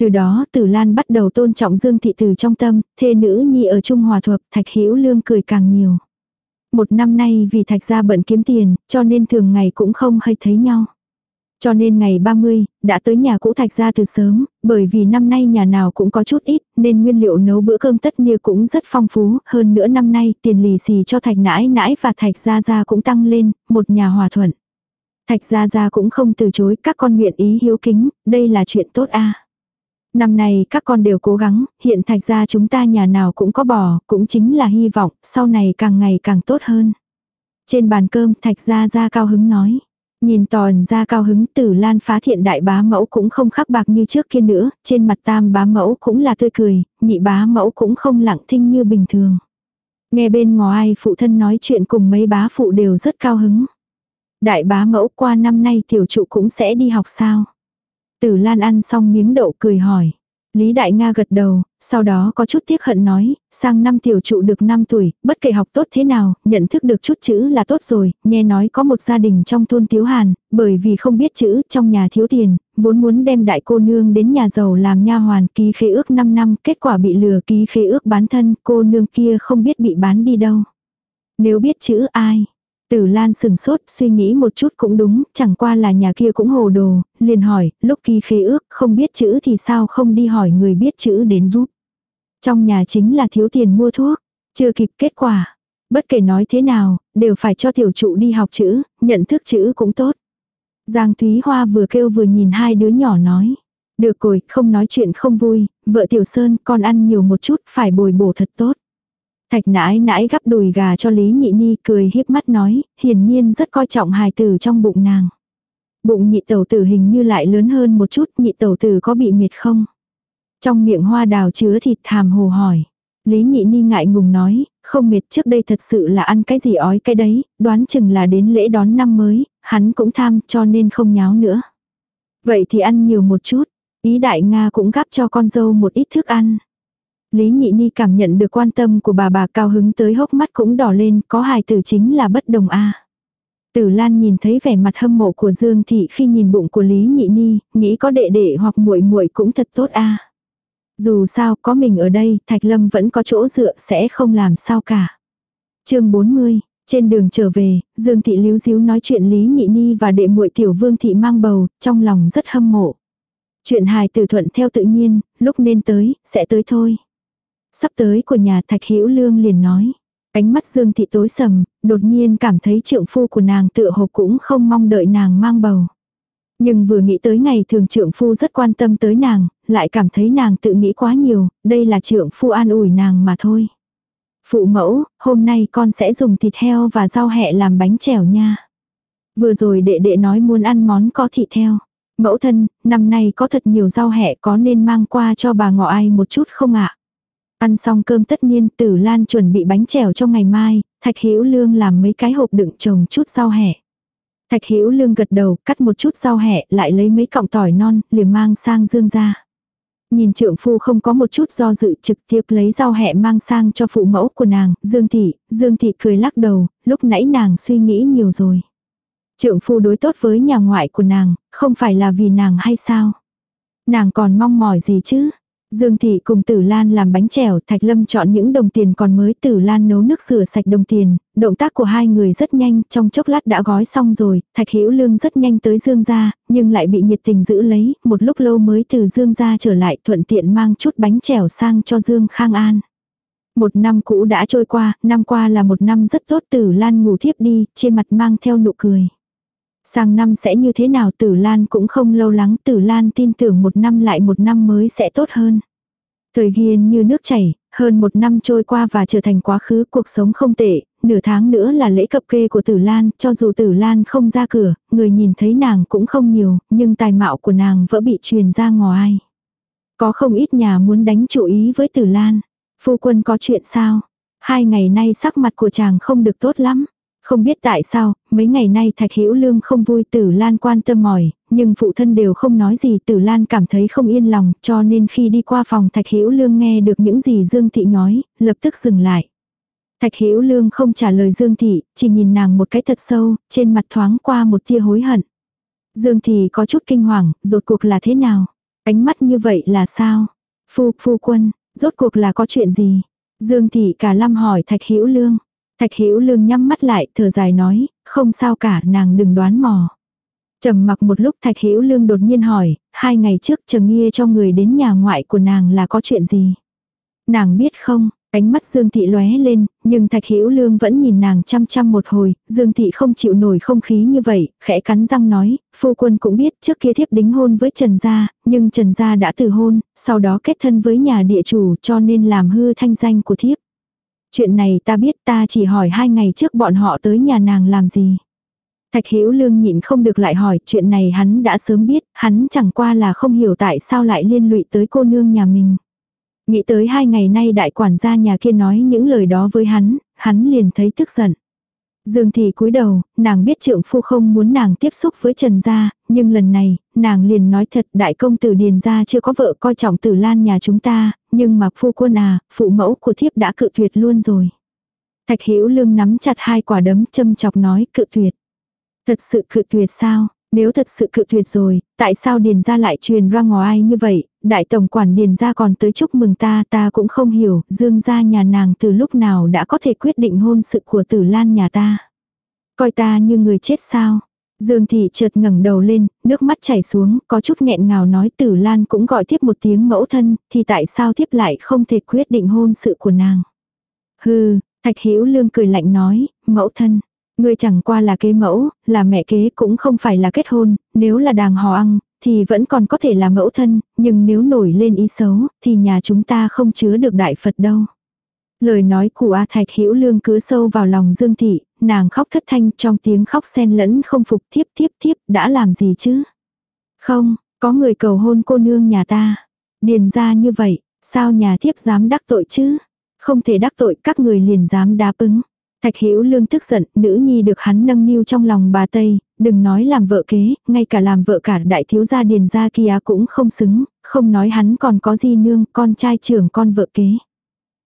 Từ đó Tử Lan bắt đầu tôn trọng Dương thị từ trong tâm, thê nữ nhi ở Trung Hòa Thuật, Thạch Hữu Lương cười càng nhiều. Một năm nay vì Thạch gia bận kiếm tiền, cho nên thường ngày cũng không hay thấy nhau. Cho nên ngày 30, đã tới nhà cũ thạch gia từ sớm, bởi vì năm nay nhà nào cũng có chút ít, nên nguyên liệu nấu bữa cơm tất nia cũng rất phong phú, hơn nữa năm nay tiền lì xì cho thạch nãi nãi và thạch gia gia cũng tăng lên, một nhà hòa thuận. Thạch gia gia cũng không từ chối các con nguyện ý hiếu kính, đây là chuyện tốt a. Năm nay các con đều cố gắng, hiện thạch gia chúng ta nhà nào cũng có bò, cũng chính là hy vọng, sau này càng ngày càng tốt hơn. Trên bàn cơm thạch gia ra cao hứng nói. Nhìn tòn ra cao hứng tử lan phá thiện đại bá mẫu cũng không khắc bạc như trước kia nữa, trên mặt tam bá mẫu cũng là tươi cười, nhị bá mẫu cũng không lặng thinh như bình thường. Nghe bên ngoài phụ thân nói chuyện cùng mấy bá phụ đều rất cao hứng. Đại bá mẫu qua năm nay tiểu trụ cũng sẽ đi học sao? Tử Lan ăn xong miếng đậu cười hỏi. Lý Đại Nga gật đầu, sau đó có chút tiếc hận nói, sang năm tiểu trụ được 5 tuổi, bất kể học tốt thế nào, nhận thức được chút chữ là tốt rồi, nghe nói có một gia đình trong thôn Tiếu Hàn, bởi vì không biết chữ, trong nhà thiếu tiền, vốn muốn đem đại cô nương đến nhà giàu làm nha hoàn ký khế ước 5 năm, kết quả bị lừa ký khế ước bán thân, cô nương kia không biết bị bán đi đâu. Nếu biết chữ ai, Tử Lan sừng sốt, suy nghĩ một chút cũng đúng, chẳng qua là nhà kia cũng hồ đồ, liền hỏi, lúc ký khế ước, không biết chữ thì sao không đi hỏi người biết chữ đến giúp. Trong nhà chính là thiếu tiền mua thuốc, chưa kịp kết quả. Bất kể nói thế nào, đều phải cho tiểu trụ đi học chữ, nhận thức chữ cũng tốt. Giang Thúy Hoa vừa kêu vừa nhìn hai đứa nhỏ nói. Được rồi, không nói chuyện không vui, vợ Tiểu Sơn con ăn nhiều một chút, phải bồi bổ thật tốt. Thạch nãi nãi gắp đùi gà cho Lý Nhị Ni cười híp mắt nói, hiển nhiên rất coi trọng hài tử trong bụng nàng. Bụng nhị tẩu tử hình như lại lớn hơn một chút, nhị tẩu tử có bị miệt không? Trong miệng hoa đào chứa thịt hàm hồ hỏi. Lý nhị ni ngại ngùng nói, không miệt trước đây thật sự là ăn cái gì ói cái đấy, đoán chừng là đến lễ đón năm mới, hắn cũng tham cho nên không nháo nữa. Vậy thì ăn nhiều một chút, ý đại Nga cũng gắp cho con dâu một ít thức ăn. Lý nhị ni cảm nhận được quan tâm của bà bà cao hứng tới hốc mắt cũng đỏ lên, có hài tử chính là bất đồng a. Tử Lan nhìn thấy vẻ mặt hâm mộ của Dương Thị khi nhìn bụng của Lý Nhị Ni, nghĩ có đệ đệ hoặc muội muội cũng thật tốt a. Dù sao có mình ở đây, Thạch Lâm vẫn có chỗ dựa sẽ không làm sao cả. chương 40, trên đường trở về, Dương Thị Líu Díu nói chuyện Lý Nhị Ni và đệ muội Tiểu Vương Thị mang bầu, trong lòng rất hâm mộ. Chuyện hài tử thuận theo tự nhiên, lúc nên tới, sẽ tới thôi. Sắp tới của nhà Thạch Hữu Lương liền nói. Ánh mắt Dương Thị tối sầm, đột nhiên cảm thấy trượng phu của nàng tựa hồ cũng không mong đợi nàng mang bầu. Nhưng vừa nghĩ tới ngày thường trượng phu rất quan tâm tới nàng, lại cảm thấy nàng tự nghĩ quá nhiều, đây là trượng phu an ủi nàng mà thôi. Phụ mẫu, hôm nay con sẽ dùng thịt heo và rau hẹ làm bánh chèo nha. Vừa rồi đệ đệ nói muốn ăn món có thịt heo. Mẫu thân, năm nay có thật nhiều rau hẹ có nên mang qua cho bà ngọ ai một chút không ạ? Ăn xong cơm tất nhiên tử lan chuẩn bị bánh chèo cho ngày mai, thạch hữu lương làm mấy cái hộp đựng trồng chút rau hẹ. Thạch hữu lương gật đầu, cắt một chút rau hẹ, lại lấy mấy cọng tỏi non, liền mang sang dương ra. Nhìn trượng phu không có một chút do dự trực tiếp lấy rau hẹ mang sang cho phụ mẫu của nàng, Dương Thị, Dương Thị cười lắc đầu, lúc nãy nàng suy nghĩ nhiều rồi. Trượng phu đối tốt với nhà ngoại của nàng, không phải là vì nàng hay sao? Nàng còn mong mỏi gì chứ? Dương Thị cùng Tử Lan làm bánh chèo, Thạch Lâm chọn những đồng tiền còn mới, Tử Lan nấu nước rửa sạch đồng tiền, động tác của hai người rất nhanh, trong chốc lát đã gói xong rồi, Thạch Hữu Lương rất nhanh tới Dương gia, nhưng lại bị nhiệt tình giữ lấy, một lúc lâu mới từ Dương gia trở lại, thuận tiện mang chút bánh chèo sang cho Dương Khang An. Một năm cũ đã trôi qua, năm qua là một năm rất tốt, Tử Lan ngủ thiếp đi, trên mặt mang theo nụ cười. Sang năm sẽ như thế nào Tử Lan cũng không lâu lắng, Tử Lan tin tưởng một năm lại một năm mới sẽ tốt hơn. Thời gian như nước chảy, hơn một năm trôi qua và trở thành quá khứ cuộc sống không tệ, nửa tháng nữa là lễ cập kê của Tử Lan, cho dù Tử Lan không ra cửa, người nhìn thấy nàng cũng không nhiều, nhưng tài mạo của nàng vỡ bị truyền ra ngoài. Có không ít nhà muốn đánh chủ ý với Tử Lan. Phu quân có chuyện sao? Hai ngày nay sắc mặt của chàng không được tốt lắm. Không biết tại sao, mấy ngày nay Thạch Hữu Lương không vui Tử Lan quan tâm mỏi, nhưng phụ thân đều không nói gì Tử Lan cảm thấy không yên lòng, cho nên khi đi qua phòng Thạch Hữu Lương nghe được những gì Dương Thị nói, lập tức dừng lại. Thạch Hữu Lương không trả lời Dương Thị, chỉ nhìn nàng một cái thật sâu, trên mặt thoáng qua một tia hối hận. Dương Thị có chút kinh hoàng, rốt cuộc là thế nào? Ánh mắt như vậy là sao? Phu, phu quân, rốt cuộc là có chuyện gì? Dương Thị cả lâm hỏi Thạch Hữu Lương. Thạch Hữu Lương nhắm mắt lại, thở dài nói, không sao cả, nàng đừng đoán mò. Trầm mặc một lúc Thạch Hữu Lương đột nhiên hỏi, hai ngày trước Trầm Nghia cho người đến nhà ngoại của nàng là có chuyện gì? Nàng biết không? Ánh mắt Dương Thị lóe lên, nhưng Thạch Hữu Lương vẫn nhìn nàng chăm chăm một hồi, Dương Thị không chịu nổi không khí như vậy, khẽ cắn răng nói, phu quân cũng biết trước kia thiếp đính hôn với Trần Gia, nhưng Trần Gia đã từ hôn, sau đó kết thân với nhà địa chủ cho nên làm hư thanh danh của thiếp. Chuyện này ta biết ta chỉ hỏi hai ngày trước bọn họ tới nhà nàng làm gì. Thạch Hữu Lương nhịn không được lại hỏi, chuyện này hắn đã sớm biết, hắn chẳng qua là không hiểu tại sao lại liên lụy tới cô nương nhà mình. Nghĩ tới hai ngày nay đại quản gia nhà kia nói những lời đó với hắn, hắn liền thấy tức giận. Dương Thị cúi đầu, nàng biết trượng phu không muốn nàng tiếp xúc với Trần gia, nhưng lần này, nàng liền nói thật đại công tử Điền gia chưa có vợ coi trọng tử lan nhà chúng ta, nhưng mà phu quân à, phụ mẫu của thiếp đã cự tuyệt luôn rồi. Thạch Hữu Lương nắm chặt hai quả đấm châm chọc nói cự tuyệt. Thật sự cự tuyệt sao? Nếu thật sự cự tuyệt rồi, tại sao Điền gia lại truyền ra ngoài như vậy, đại tổng quản Điền gia còn tới chúc mừng ta, ta cũng không hiểu, Dương gia nhà nàng từ lúc nào đã có thể quyết định hôn sự của Tử Lan nhà ta. Coi ta như người chết sao? Dương thị chợt ngẩng đầu lên, nước mắt chảy xuống, có chút nghẹn ngào nói Tử Lan cũng gọi tiếp một tiếng mẫu thân, thì tại sao tiếp lại không thể quyết định hôn sự của nàng? Hừ, Thạch Hữu Lương cười lạnh nói, mẫu thân. Ngươi chẳng qua là kế mẫu, là mẹ kế cũng không phải là kết hôn, nếu là đàng hò ăn, thì vẫn còn có thể là mẫu thân, nhưng nếu nổi lên ý xấu, thì nhà chúng ta không chứa được đại Phật đâu. Lời nói của A Thạch Hữu Lương cứ sâu vào lòng Dương Thị, nàng khóc thất thanh trong tiếng khóc xen lẫn không phục tiếp tiếp tiếp, đã làm gì chứ? Không, có người cầu hôn cô nương nhà ta. Điền ra như vậy, sao nhà thiếp dám đắc tội chứ? Không thể đắc tội các người liền dám đáp ứng. Thạch Hữu Lương tức giận, nữ nhi được hắn nâng niu trong lòng bà Tây, đừng nói làm vợ kế, ngay cả làm vợ cả đại thiếu gia điền gia kia cũng không xứng, không nói hắn còn có gì nương, con trai trưởng con vợ kế.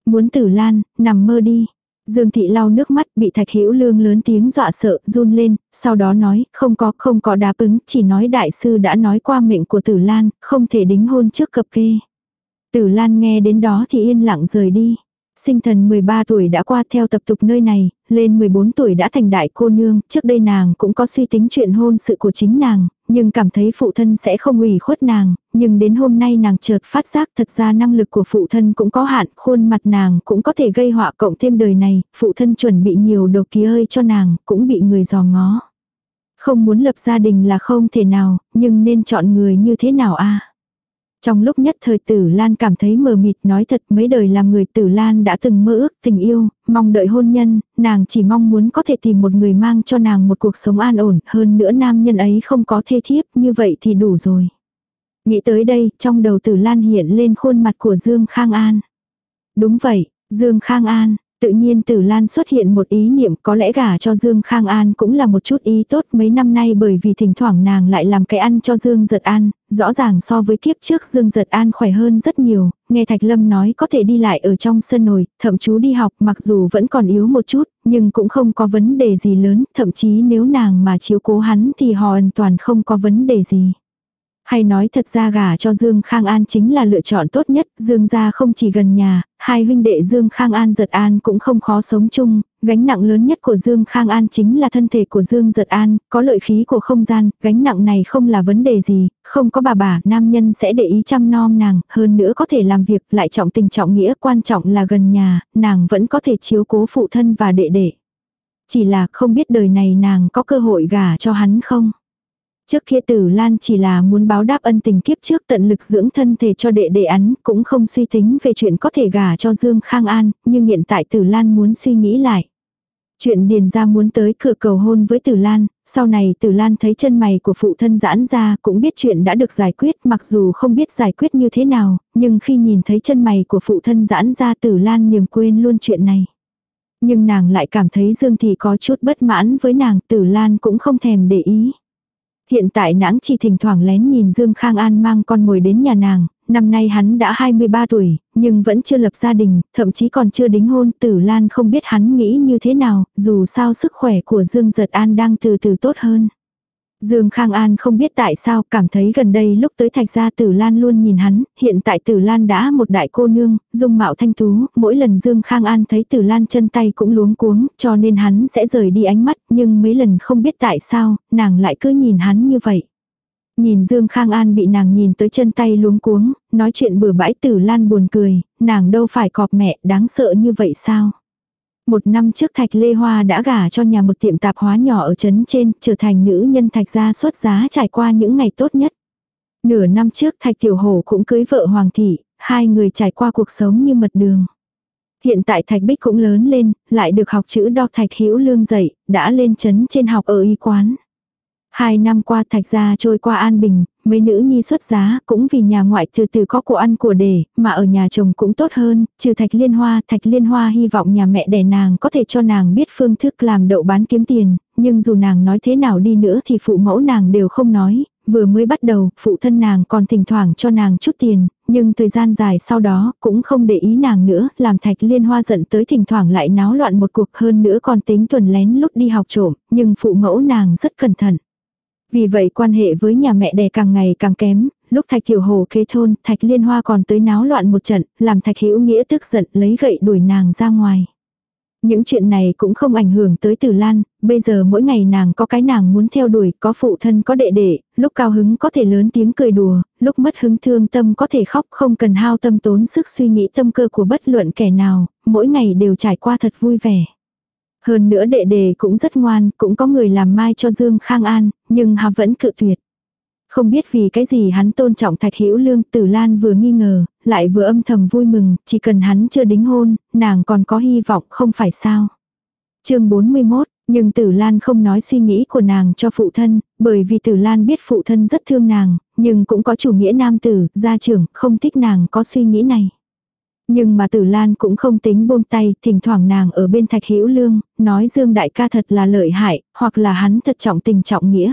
Muốn tử lan, nằm mơ đi. Dương thị lau nước mắt bị thạch hữu lương lớn tiếng dọa sợ, run lên, sau đó nói, không có, không có đáp ứng, chỉ nói đại sư đã nói qua mệnh của tử lan, không thể đính hôn trước cập kê. Tử lan nghe đến đó thì yên lặng rời đi. Sinh thần 13 tuổi đã qua theo tập tục nơi này, lên 14 tuổi đã thành đại cô nương, trước đây nàng cũng có suy tính chuyện hôn sự của chính nàng, nhưng cảm thấy phụ thân sẽ không ủy khuất nàng, nhưng đến hôm nay nàng chợt phát giác thật ra năng lực của phụ thân cũng có hạn, khuôn mặt nàng cũng có thể gây họa cộng thêm đời này, phụ thân chuẩn bị nhiều đồ ký ơi cho nàng, cũng bị người dò ngó. Không muốn lập gia đình là không thể nào, nhưng nên chọn người như thế nào a? Trong lúc nhất thời tử Lan cảm thấy mờ mịt nói thật mấy đời làm người tử Lan đã từng mơ ước tình yêu, mong đợi hôn nhân, nàng chỉ mong muốn có thể tìm một người mang cho nàng một cuộc sống an ổn, hơn nữa nam nhân ấy không có thê thiếp, như vậy thì đủ rồi. Nghĩ tới đây, trong đầu tử Lan hiện lên khuôn mặt của Dương Khang An. Đúng vậy, Dương Khang An, Tự nhiên Tử Lan xuất hiện một ý niệm có lẽ gả cho Dương Khang An cũng là một chút ý tốt mấy năm nay bởi vì thỉnh thoảng nàng lại làm cái ăn cho Dương Giật An, rõ ràng so với kiếp trước Dương Giật An khỏe hơn rất nhiều, nghe Thạch Lâm nói có thể đi lại ở trong sân nồi, thậm chú đi học mặc dù vẫn còn yếu một chút, nhưng cũng không có vấn đề gì lớn, thậm chí nếu nàng mà chiếu cố hắn thì họ hoàn toàn không có vấn đề gì. Hay nói thật ra gả cho Dương Khang An chính là lựa chọn tốt nhất, Dương gia không chỉ gần nhà, hai huynh đệ Dương Khang An giật an cũng không khó sống chung, gánh nặng lớn nhất của Dương Khang An chính là thân thể của Dương giật an, có lợi khí của không gian, gánh nặng này không là vấn đề gì, không có bà bà, nam nhân sẽ để ý chăm nom nàng, hơn nữa có thể làm việc, lại trọng tình trọng nghĩa, quan trọng là gần nhà, nàng vẫn có thể chiếu cố phụ thân và đệ đệ. Chỉ là không biết đời này nàng có cơ hội gả cho hắn không? Trước kia tử Lan chỉ là muốn báo đáp ân tình kiếp trước tận lực dưỡng thân thể cho đệ đệ án, cũng không suy tính về chuyện có thể gả cho Dương Khang An, nhưng hiện tại tử Lan muốn suy nghĩ lại. Chuyện điền ra muốn tới cửa cầu hôn với tử Lan, sau này tử Lan thấy chân mày của phụ thân giãn ra cũng biết chuyện đã được giải quyết mặc dù không biết giải quyết như thế nào, nhưng khi nhìn thấy chân mày của phụ thân giãn ra tử Lan niềm quên luôn chuyện này. Nhưng nàng lại cảm thấy Dương Thị có chút bất mãn với nàng tử Lan cũng không thèm để ý. Hiện tại nãng chỉ thỉnh thoảng lén nhìn Dương Khang An mang con mồi đến nhà nàng, năm nay hắn đã 23 tuổi, nhưng vẫn chưa lập gia đình, thậm chí còn chưa đính hôn, tử Lan không biết hắn nghĩ như thế nào, dù sao sức khỏe của Dương Giật An đang từ từ tốt hơn. Dương Khang An không biết tại sao cảm thấy gần đây lúc tới thạch gia Tử Lan luôn nhìn hắn, hiện tại Tử Lan đã một đại cô nương, dung mạo thanh tú, mỗi lần Dương Khang An thấy Tử Lan chân tay cũng luống cuống, cho nên hắn sẽ rời đi ánh mắt, nhưng mấy lần không biết tại sao, nàng lại cứ nhìn hắn như vậy. Nhìn Dương Khang An bị nàng nhìn tới chân tay luống cuống, nói chuyện bừa bãi Tử Lan buồn cười, nàng đâu phải cọp mẹ, đáng sợ như vậy sao? Một năm trước Thạch Lê Hoa đã gả cho nhà một tiệm tạp hóa nhỏ ở trấn trên, trở thành nữ nhân Thạch gia xuất giá trải qua những ngày tốt nhất. Nửa năm trước Thạch Tiểu Hổ cũng cưới vợ Hoàng Thị, hai người trải qua cuộc sống như mật đường. Hiện tại Thạch Bích cũng lớn lên, lại được học chữ đo Thạch Hữu Lương dạy, đã lên trấn trên học ở y quán. Hai năm qua Thạch gia trôi qua an bình, mấy nữ nhi xuất giá cũng vì nhà ngoại từ từ có của ăn của để, mà ở nhà chồng cũng tốt hơn, trừ thạch liên hoa, thạch liên hoa hy vọng nhà mẹ đẻ nàng có thể cho nàng biết phương thức làm đậu bán kiếm tiền, nhưng dù nàng nói thế nào đi nữa thì phụ mẫu nàng đều không nói, vừa mới bắt đầu, phụ thân nàng còn thỉnh thoảng cho nàng chút tiền, nhưng thời gian dài sau đó cũng không để ý nàng nữa, làm thạch liên hoa giận tới thỉnh thoảng lại náo loạn một cuộc. Hơn nữa còn tính tuần lén lúc đi học trộm, nhưng phụ mẫu nàng rất cẩn thận. Vì vậy quan hệ với nhà mẹ đẻ càng ngày càng kém, lúc Thạch Tiểu Hồ kế thôn, Thạch Liên Hoa còn tới náo loạn một trận, làm Thạch Hữu Nghĩa tức giận lấy gậy đuổi nàng ra ngoài. Những chuyện này cũng không ảnh hưởng tới Tử Lan, bây giờ mỗi ngày nàng có cái nàng muốn theo đuổi, có phụ thân có đệ đệ, lúc cao hứng có thể lớn tiếng cười đùa, lúc mất hứng thương tâm có thể khóc không cần hao tâm tốn sức suy nghĩ tâm cơ của bất luận kẻ nào, mỗi ngày đều trải qua thật vui vẻ. Hơn nữa đệ đệ cũng rất ngoan, cũng có người làm mai cho Dương Khang An, nhưng hà vẫn cự tuyệt. Không biết vì cái gì hắn tôn trọng Thạch Hữu Lương, Tử Lan vừa nghi ngờ, lại vừa âm thầm vui mừng, chỉ cần hắn chưa đính hôn, nàng còn có hy vọng không phải sao. Chương 41, nhưng Tử Lan không nói suy nghĩ của nàng cho phụ thân, bởi vì Tử Lan biết phụ thân rất thương nàng, nhưng cũng có chủ nghĩa nam tử, gia trưởng, không thích nàng có suy nghĩ này. Nhưng mà Tử Lan cũng không tính buông tay, thỉnh thoảng nàng ở bên Thạch Hữu Lương, nói Dương đại ca thật là lợi hại, hoặc là hắn thật trọng tình trọng nghĩa.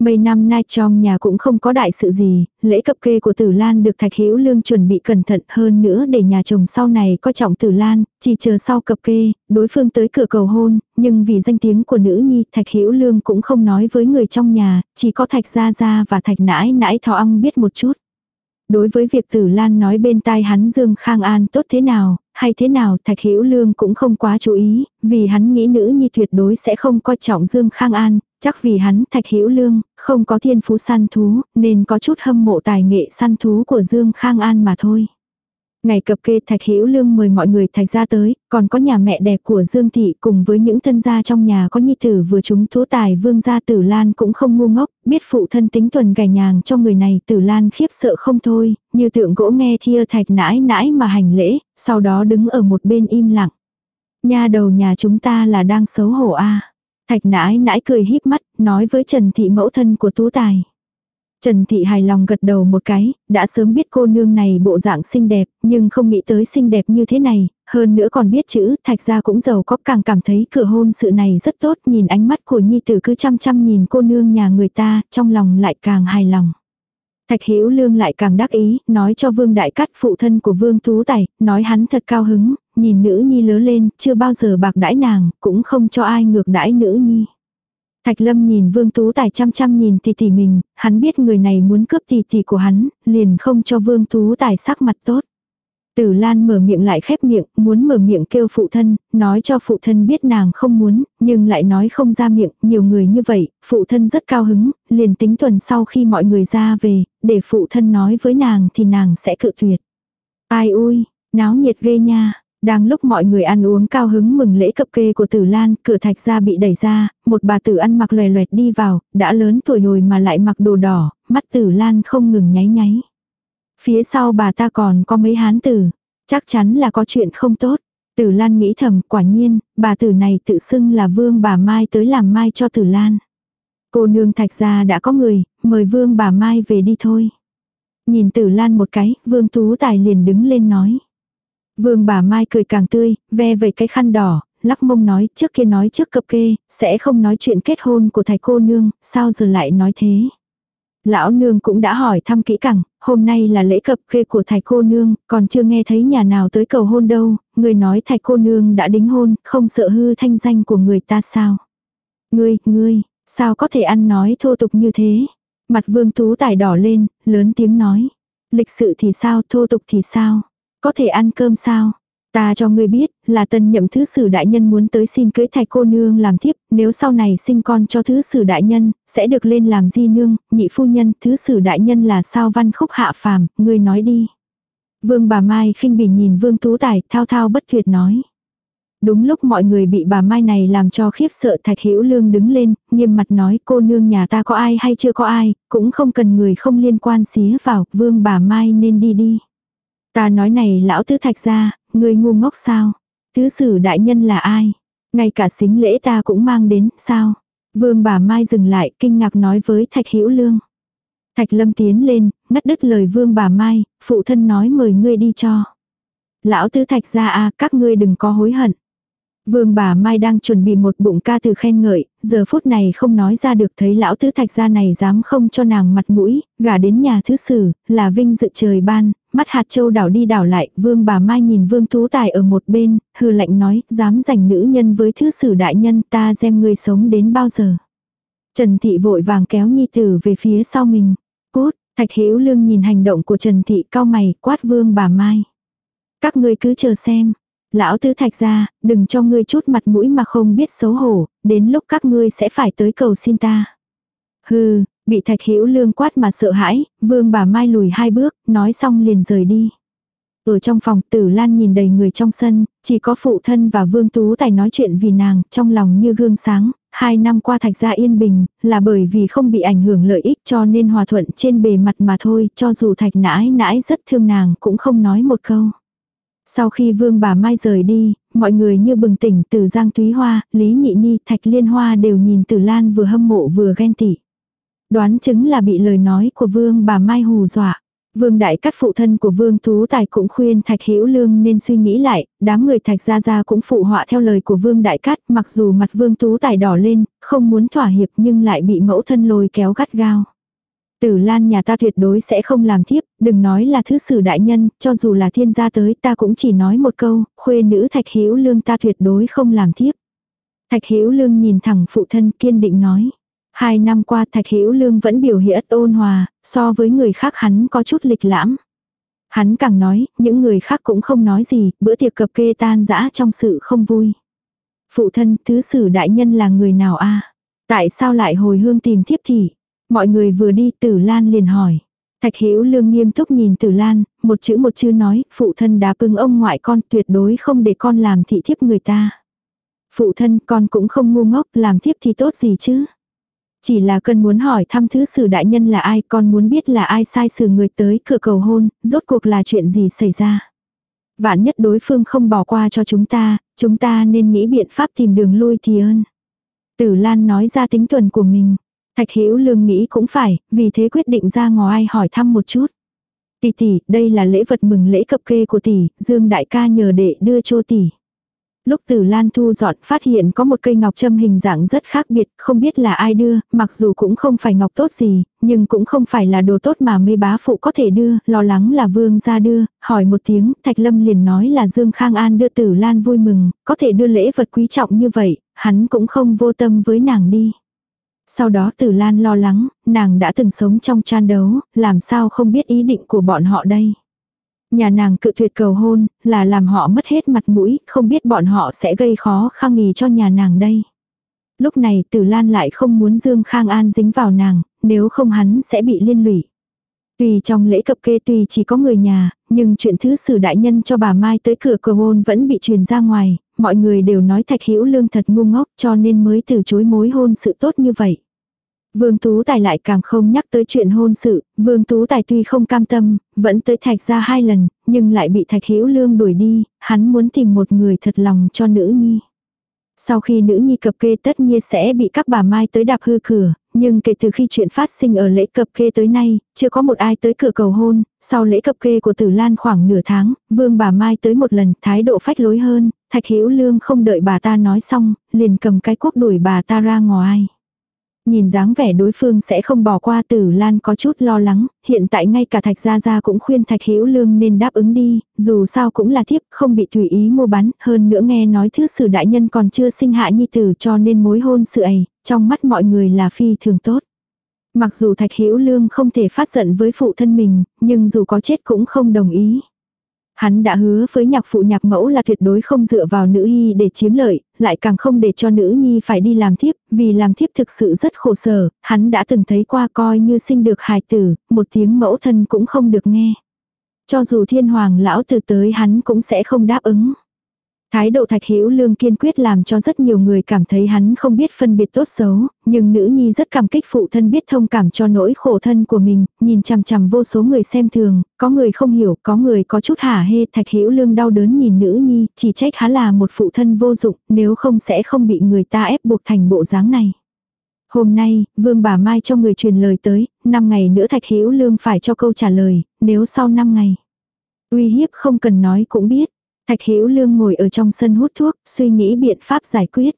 Mấy năm nay trong nhà cũng không có đại sự gì, lễ cập kê của Tử Lan được Thạch Hữu Lương chuẩn bị cẩn thận hơn nữa để nhà chồng sau này coi trọng Tử Lan, chỉ chờ sau cập kê, đối phương tới cửa cầu hôn, nhưng vì danh tiếng của nữ nhi, Thạch Hữu Lương cũng không nói với người trong nhà, chỉ có Thạch gia gia và Thạch nãi nãi thọ ong biết một chút. Đối với việc Tử Lan nói bên tai hắn Dương Khang An tốt thế nào, hay thế nào Thạch Hữu Lương cũng không quá chú ý, vì hắn nghĩ nữ nhi tuyệt đối sẽ không coi trọng Dương Khang An, chắc vì hắn Thạch Hữu Lương không có thiên phú săn thú, nên có chút hâm mộ tài nghệ săn thú của Dương Khang An mà thôi. Ngày cập kê Thạch Hữu Lương mời mọi người Thạch ra tới, còn có nhà mẹ đẹp của Dương Thị cùng với những thân gia trong nhà có nhi tử vừa chúng thú tài Vương gia Tử Lan cũng không ngu ngốc, biết phụ thân tính tuần gảy nhàng cho người này Tử Lan khiếp sợ không thôi, như tượng gỗ nghe thia Thạch nãi nãi mà hành lễ, sau đó đứng ở một bên im lặng. Nhà đầu nhà chúng ta là đang xấu hổ a Thạch nãi nãi cười híp mắt, nói với Trần Thị mẫu thân của Tú Tài. Trần Thị hài lòng gật đầu một cái, đã sớm biết cô nương này bộ dạng xinh đẹp, nhưng không nghĩ tới xinh đẹp như thế này, hơn nữa còn biết chữ, thạch ra cũng giàu có càng cảm thấy cửa hôn sự này rất tốt, nhìn ánh mắt của nhi tử cứ chăm chăm nhìn cô nương nhà người ta, trong lòng lại càng hài lòng. Thạch Hữu Lương lại càng đắc ý, nói cho Vương Đại Cát phụ thân của Vương Tú Tài, nói hắn thật cao hứng, nhìn nữ nhi lớn lên, chưa bao giờ bạc đãi nàng, cũng không cho ai ngược đãi nữ nhi. Thạch Lâm nhìn Vương Tú Tài chăm chăm nhìn tỷ tỷ mình, hắn biết người này muốn cướp tỷ tỷ của hắn, liền không cho Vương Tú Tài sắc mặt tốt. Tử Lan mở miệng lại khép miệng, muốn mở miệng kêu phụ thân, nói cho phụ thân biết nàng không muốn, nhưng lại nói không ra miệng, nhiều người như vậy, phụ thân rất cao hứng, liền tính tuần sau khi mọi người ra về, để phụ thân nói với nàng thì nàng sẽ cự tuyệt. Ai ui, náo nhiệt ghê nha, đang lúc mọi người ăn uống cao hứng mừng lễ cập kê của tử lan, cửa thạch ra bị đẩy ra, một bà tử ăn mặc lòe loẹt đi vào, đã lớn tuổi rồi mà lại mặc đồ đỏ, mắt tử lan không ngừng nháy nháy. Phía sau bà ta còn có mấy hán tử, chắc chắn là có chuyện không tốt. Tử Lan nghĩ thầm, quả nhiên, bà tử này tự xưng là vương bà Mai tới làm mai cho Tử Lan. Cô nương thạch ra đã có người, mời vương bà Mai về đi thôi. Nhìn Tử Lan một cái, vương tú tài liền đứng lên nói. Vương bà Mai cười càng tươi, ve vẩy cái khăn đỏ, lắc mông nói trước kia nói trước cập kê, sẽ không nói chuyện kết hôn của thầy cô nương, sao giờ lại nói thế. Lão nương cũng đã hỏi thăm kỹ càng, hôm nay là lễ cập kê của thầy cô nương, còn chưa nghe thấy nhà nào tới cầu hôn đâu, người nói thầy cô nương đã đính hôn, không sợ hư thanh danh của người ta sao. Ngươi, ngươi, sao có thể ăn nói thô tục như thế. Mặt vương tú tài đỏ lên, lớn tiếng nói. Lịch sự thì sao, thô tục thì sao. Có thể ăn cơm sao? Ta cho ngươi biết, là tân nhậm thứ sử đại nhân muốn tới xin cưới thầy cô nương làm thiếp, nếu sau này sinh con cho thứ sử đại nhân, sẽ được lên làm di nương, nhị phu nhân, thứ sử đại nhân là sao văn khúc hạ phàm, ngươi nói đi. Vương bà Mai khinh bỉ nhìn vương tú tài, thao thao bất tuyệt nói. Đúng lúc mọi người bị bà Mai này làm cho khiếp sợ Thạch Hữu Lương đứng lên, nghiêm mặt nói cô nương nhà ta có ai hay chưa có ai, cũng không cần người không liên quan xía vào, vương bà Mai nên đi đi. Ta nói này lão tứ thạch ra, người ngu ngốc sao? Tứ sử đại nhân là ai? Ngay cả xính lễ ta cũng mang đến, sao? Vương bà Mai dừng lại, kinh ngạc nói với Thạch Hữu Lương. Thạch Lâm tiến lên, ngắt đứt lời Vương bà Mai, phụ thân nói mời ngươi đi cho. Lão tứ Thạch ra a, các ngươi đừng có hối hận. Vương bà Mai đang chuẩn bị một bụng ca từ khen ngợi, giờ phút này không nói ra được thấy lão tứ thạch gia này dám không cho nàng mặt mũi, gả đến nhà thứ sử, là vinh dự trời ban, mắt hạt châu đảo đi đảo lại, vương bà Mai nhìn vương tú tài ở một bên, hư lạnh nói, dám giành nữ nhân với thứ sử đại nhân ta xem ngươi sống đến bao giờ. Trần Thị vội vàng kéo nhi tử về phía sau mình, cút, thạch hữu lương nhìn hành động của Trần Thị cao mày, quát vương bà Mai. Các ngươi cứ chờ xem, Lão tứ thạch ra, đừng cho ngươi chút mặt mũi mà không biết xấu hổ, đến lúc các ngươi sẽ phải tới cầu xin ta. Hừ, bị thạch hữu lương quát mà sợ hãi, vương bà mai lùi hai bước, nói xong liền rời đi. Ở trong phòng tử lan nhìn đầy người trong sân, chỉ có phụ thân và vương tú tài nói chuyện vì nàng, trong lòng như gương sáng, hai năm qua thạch gia yên bình, là bởi vì không bị ảnh hưởng lợi ích cho nên hòa thuận trên bề mặt mà thôi, cho dù thạch nãi nãi rất thương nàng cũng không nói một câu. Sau khi vương bà Mai rời đi, mọi người như bừng tỉnh từ Giang Túy Hoa, Lý Nhị Ni, Thạch Liên Hoa đều nhìn Tử Lan vừa hâm mộ vừa ghen tị. Đoán chứng là bị lời nói của vương bà Mai hù dọa. Vương Đại Cát phụ thân của Vương Tú Tài cũng khuyên Thạch Hữu Lương nên suy nghĩ lại, đám người Thạch Gia Gia cũng phụ họa theo lời của Vương Đại Cát, mặc dù mặt Vương Tú Tài đỏ lên, không muốn thỏa hiệp nhưng lại bị mẫu thân lôi kéo gắt gao. Tử Lan nhà ta tuyệt đối sẽ không làm thiếp, đừng nói là thứ sử đại nhân, cho dù là thiên gia tới ta cũng chỉ nói một câu, khuê nữ Thạch Hữu Lương ta tuyệt đối không làm thiếp. Thạch Hữu Lương nhìn thẳng phụ thân kiên định nói. Hai năm qua Thạch Hữu Lương vẫn biểu hiện ôn hòa, so với người khác hắn có chút lịch lãm. Hắn càng nói, những người khác cũng không nói gì, bữa tiệc cập kê tan dã trong sự không vui. Phụ thân, thứ sử đại nhân là người nào a Tại sao lại hồi hương tìm thiếp thị? Mọi người vừa đi tử lan liền hỏi. Thạch Hữu Lương nghiêm túc nhìn Tử Lan, một chữ một chữ nói, phụ thân đã bưng ông ngoại con tuyệt đối không để con làm thị thiếp người ta. Phụ thân con cũng không ngu ngốc, làm thiếp thì tốt gì chứ. Chỉ là cần muốn hỏi thăm thứ sử đại nhân là ai, con muốn biết là ai sai sử người tới cửa cầu hôn, rốt cuộc là chuyện gì xảy ra. Vạn nhất đối phương không bỏ qua cho chúng ta, chúng ta nên nghĩ biện pháp tìm đường lui thì ơn. Tử Lan nói ra tính tuần của mình. Thạch Hữu Lương nghĩ cũng phải, vì thế quyết định ra ngoài hỏi thăm một chút. Tỷ tỷ, đây là lễ vật mừng lễ cập kê của tỷ, Dương đại ca nhờ đệ đưa cho tỷ. Lúc Tử Lan thu dọn phát hiện có một cây ngọc châm hình dạng rất khác biệt, không biết là ai đưa, mặc dù cũng không phải ngọc tốt gì, nhưng cũng không phải là đồ tốt mà mê bá phụ có thể đưa, lo lắng là Vương ra đưa, hỏi một tiếng, Thạch Lâm liền nói là Dương Khang An đưa Tử Lan vui mừng, có thể đưa lễ vật quý trọng như vậy, hắn cũng không vô tâm với nàng đi. Sau đó Tử Lan lo lắng, nàng đã từng sống trong chan đấu, làm sao không biết ý định của bọn họ đây. Nhà nàng cự tuyệt cầu hôn, là làm họ mất hết mặt mũi, không biết bọn họ sẽ gây khó khăn nghỉ cho nhà nàng đây. Lúc này Tử Lan lại không muốn Dương Khang An dính vào nàng, nếu không hắn sẽ bị liên lụy. Tuy trong lễ cập kê tuy chỉ có người nhà, nhưng chuyện thứ sử đại nhân cho bà Mai tới cửa cầu hôn vẫn bị truyền ra ngoài, mọi người đều nói Thạch Hữu Lương thật ngu ngốc cho nên mới từ chối mối hôn sự tốt như vậy. Vương Tú Tài lại càng không nhắc tới chuyện hôn sự, Vương Tú Tài tuy không cam tâm, vẫn tới Thạch ra hai lần, nhưng lại bị Thạch Hữu Lương đuổi đi, hắn muốn tìm một người thật lòng cho nữ nhi. Sau khi nữ nhi cập kê tất nhiên sẽ bị các bà mai tới đạp hư cửa, nhưng kể từ khi chuyện phát sinh ở lễ cập kê tới nay, chưa có một ai tới cửa cầu hôn, sau lễ cập kê của Tử Lan khoảng nửa tháng, vương bà mai tới một lần, thái độ phách lối hơn, Thạch Hữu Lương không đợi bà ta nói xong, liền cầm cái cuốc đuổi bà ta ra ngoài. Nhìn dáng vẻ đối phương sẽ không bỏ qua tử lan có chút lo lắng, hiện tại ngay cả thạch gia gia cũng khuyên thạch hữu lương nên đáp ứng đi, dù sao cũng là thiếp không bị tùy ý mua bán, hơn nữa nghe nói thứ sử đại nhân còn chưa sinh hạ nhi tử cho nên mối hôn sự ấy, trong mắt mọi người là phi thường tốt. Mặc dù thạch hữu lương không thể phát giận với phụ thân mình, nhưng dù có chết cũng không đồng ý. Hắn đã hứa với nhạc phụ nhạc mẫu là tuyệt đối không dựa vào nữ nhi để chiếm lợi, lại càng không để cho nữ nhi phải đi làm thiếp, vì làm thiếp thực sự rất khổ sở, hắn đã từng thấy qua coi như sinh được hài tử, một tiếng mẫu thân cũng không được nghe. Cho dù thiên hoàng lão từ tới hắn cũng sẽ không đáp ứng. Thái độ Thạch Hữu Lương kiên quyết làm cho rất nhiều người cảm thấy hắn không biết phân biệt tốt xấu, nhưng nữ nhi rất cảm kích phụ thân biết thông cảm cho nỗi khổ thân của mình, nhìn chằm chằm vô số người xem thường, có người không hiểu, có người có chút hả hê, Thạch Hữu Lương đau đớn nhìn nữ nhi, chỉ trách hắn là một phụ thân vô dụng, nếu không sẽ không bị người ta ép buộc thành bộ dáng này. Hôm nay, Vương bà Mai cho người truyền lời tới, 5 ngày nữa Thạch Hữu Lương phải cho câu trả lời, nếu sau 5 ngày. Uy hiếp không cần nói cũng biết. Thạch Hữu Lương ngồi ở trong sân hút thuốc, suy nghĩ biện pháp giải quyết.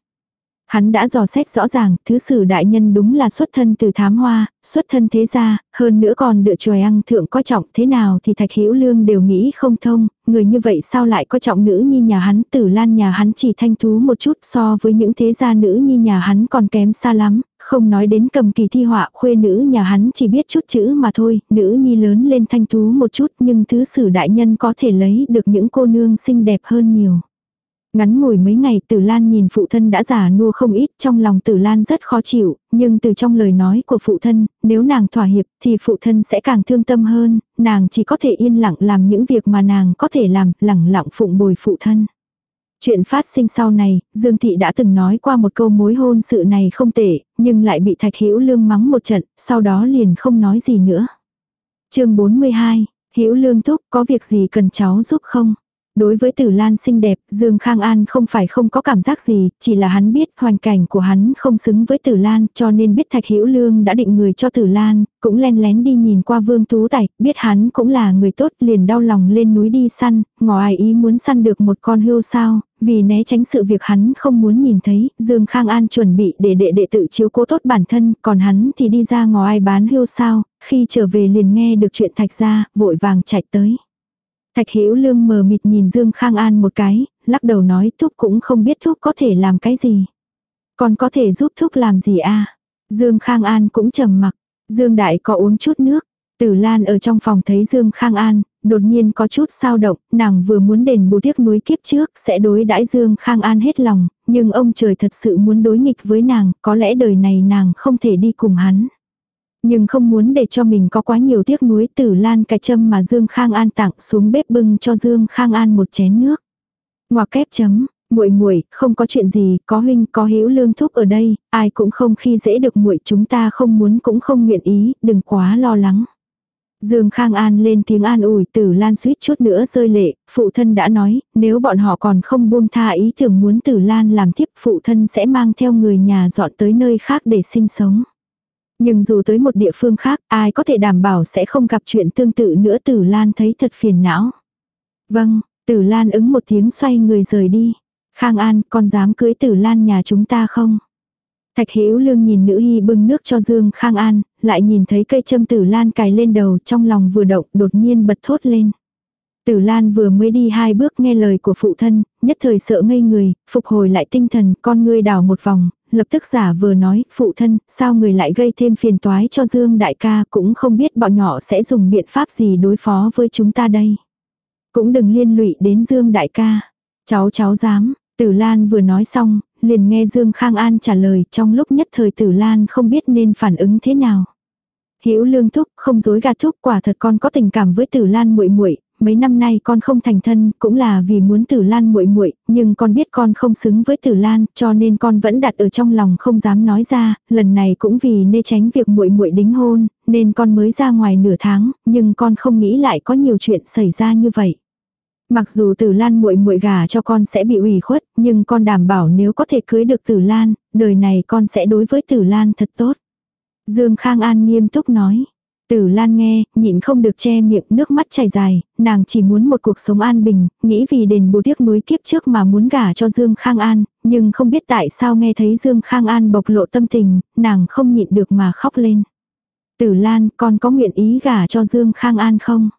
Hắn đã dò xét rõ ràng, thứ sử đại nhân đúng là xuất thân từ thám hoa, xuất thân thế gia, hơn nữa còn được chòi ăn thượng có trọng thế nào thì Thạch Hữu Lương đều nghĩ không thông, người như vậy sao lại có trọng nữ nhi nhà hắn, tử lan nhà hắn chỉ thanh thú một chút so với những thế gia nữ nhi nhà hắn còn kém xa lắm, không nói đến cầm kỳ thi họa khuê nữ nhà hắn chỉ biết chút chữ mà thôi, nữ nhi lớn lên thanh thú một chút nhưng thứ sử đại nhân có thể lấy được những cô nương xinh đẹp hơn nhiều. Ngắn ngủi mấy ngày Tử Lan nhìn phụ thân đã già nua không ít, trong lòng Tử Lan rất khó chịu, nhưng từ trong lời nói của phụ thân, nếu nàng thỏa hiệp thì phụ thân sẽ càng thương tâm hơn, nàng chỉ có thể yên lặng làm những việc mà nàng có thể làm, lẳng lặng phụng bồi phụ thân. Chuyện phát sinh sau này, Dương Thị đã từng nói qua một câu mối hôn sự này không tệ, nhưng lại bị Thạch Hữu Lương mắng một trận, sau đó liền không nói gì nữa. chương 42, Hữu Lương thúc có việc gì cần cháu giúp không? Đối với Tử Lan xinh đẹp, Dương Khang An không phải không có cảm giác gì, chỉ là hắn biết hoàn cảnh của hắn không xứng với Tử Lan, cho nên biết Thạch Hữu Lương đã định người cho Tử Lan, cũng len lén đi nhìn qua Vương Tú Tài, biết hắn cũng là người tốt, liền đau lòng lên núi đi săn, ngỏ ai ý muốn săn được một con hươu sao, vì né tránh sự việc hắn không muốn nhìn thấy, Dương Khang An chuẩn bị để đệ đệ tự chiếu cố tốt bản thân, còn hắn thì đi ra ngò ai bán hươu sao, khi trở về liền nghe được chuyện Thạch ra, vội vàng chạy tới. Thạch Hữu Lương mờ mịt nhìn Dương Khang An một cái, lắc đầu nói thúc cũng không biết thúc có thể làm cái gì. Còn có thể giúp thúc làm gì a? Dương Khang An cũng trầm mặc. Dương Đại có uống chút nước. Tử Lan ở trong phòng thấy Dương Khang An, đột nhiên có chút sao động, nàng vừa muốn đền bù tiếc núi kiếp trước sẽ đối đãi Dương Khang An hết lòng, nhưng ông trời thật sự muốn đối nghịch với nàng, có lẽ đời này nàng không thể đi cùng hắn. Nhưng không muốn để cho mình có quá nhiều tiếc nuối tử lan cái châm mà Dương Khang An tặng xuống bếp bưng cho Dương Khang An một chén nước. Ngoà kép chấm, muội muội không có chuyện gì, có huynh có hữu lương thúc ở đây, ai cũng không khi dễ được muội chúng ta không muốn cũng không nguyện ý, đừng quá lo lắng. Dương Khang An lên tiếng an ủi tử lan suýt chút nữa rơi lệ, phụ thân đã nói, nếu bọn họ còn không buông tha ý tưởng muốn tử lan làm tiếp phụ thân sẽ mang theo người nhà dọn tới nơi khác để sinh sống. Nhưng dù tới một địa phương khác, ai có thể đảm bảo sẽ không gặp chuyện tương tự nữa Tử Lan thấy thật phiền não. Vâng, Tử Lan ứng một tiếng xoay người rời đi. Khang An, con dám cưới Tử Lan nhà chúng ta không? Thạch Hữu Lương nhìn nữ hy bưng nước cho Dương Khang An, lại nhìn thấy cây châm Tử Lan cài lên đầu, trong lòng vừa động, đột nhiên bật thốt lên. Tử Lan vừa mới đi hai bước nghe lời của phụ thân, nhất thời sợ ngây người, phục hồi lại tinh thần, con ngươi đảo một vòng, lập tức giả vừa nói, phụ thân, sao người lại gây thêm phiền toái cho Dương đại ca, cũng không biết bọn nhỏ sẽ dùng biện pháp gì đối phó với chúng ta đây. Cũng đừng liên lụy đến Dương đại ca. Cháu cháu dám, Tử Lan vừa nói xong, liền nghe Dương Khang An trả lời trong lúc nhất thời Tử Lan không biết nên phản ứng thế nào. Hữu Lương thúc, không dối gạt thúc, quả thật con có tình cảm với Tử Lan muội muội, mấy năm nay con không thành thân, cũng là vì muốn Tử Lan muội muội, nhưng con biết con không xứng với Tử Lan, cho nên con vẫn đặt ở trong lòng không dám nói ra, lần này cũng vì nê tránh việc muội muội đính hôn, nên con mới ra ngoài nửa tháng, nhưng con không nghĩ lại có nhiều chuyện xảy ra như vậy. Mặc dù Tử Lan muội muội gả cho con sẽ bị ủy khuất, nhưng con đảm bảo nếu có thể cưới được Tử Lan, đời này con sẽ đối với Tử Lan thật tốt. Dương Khang An nghiêm túc nói. Tử Lan nghe, nhịn không được che miệng nước mắt chảy dài, nàng chỉ muốn một cuộc sống an bình, nghĩ vì đền bù tiếc núi kiếp trước mà muốn gả cho Dương Khang An, nhưng không biết tại sao nghe thấy Dương Khang An bộc lộ tâm tình, nàng không nhịn được mà khóc lên. Tử Lan, con có nguyện ý gả cho Dương Khang An không?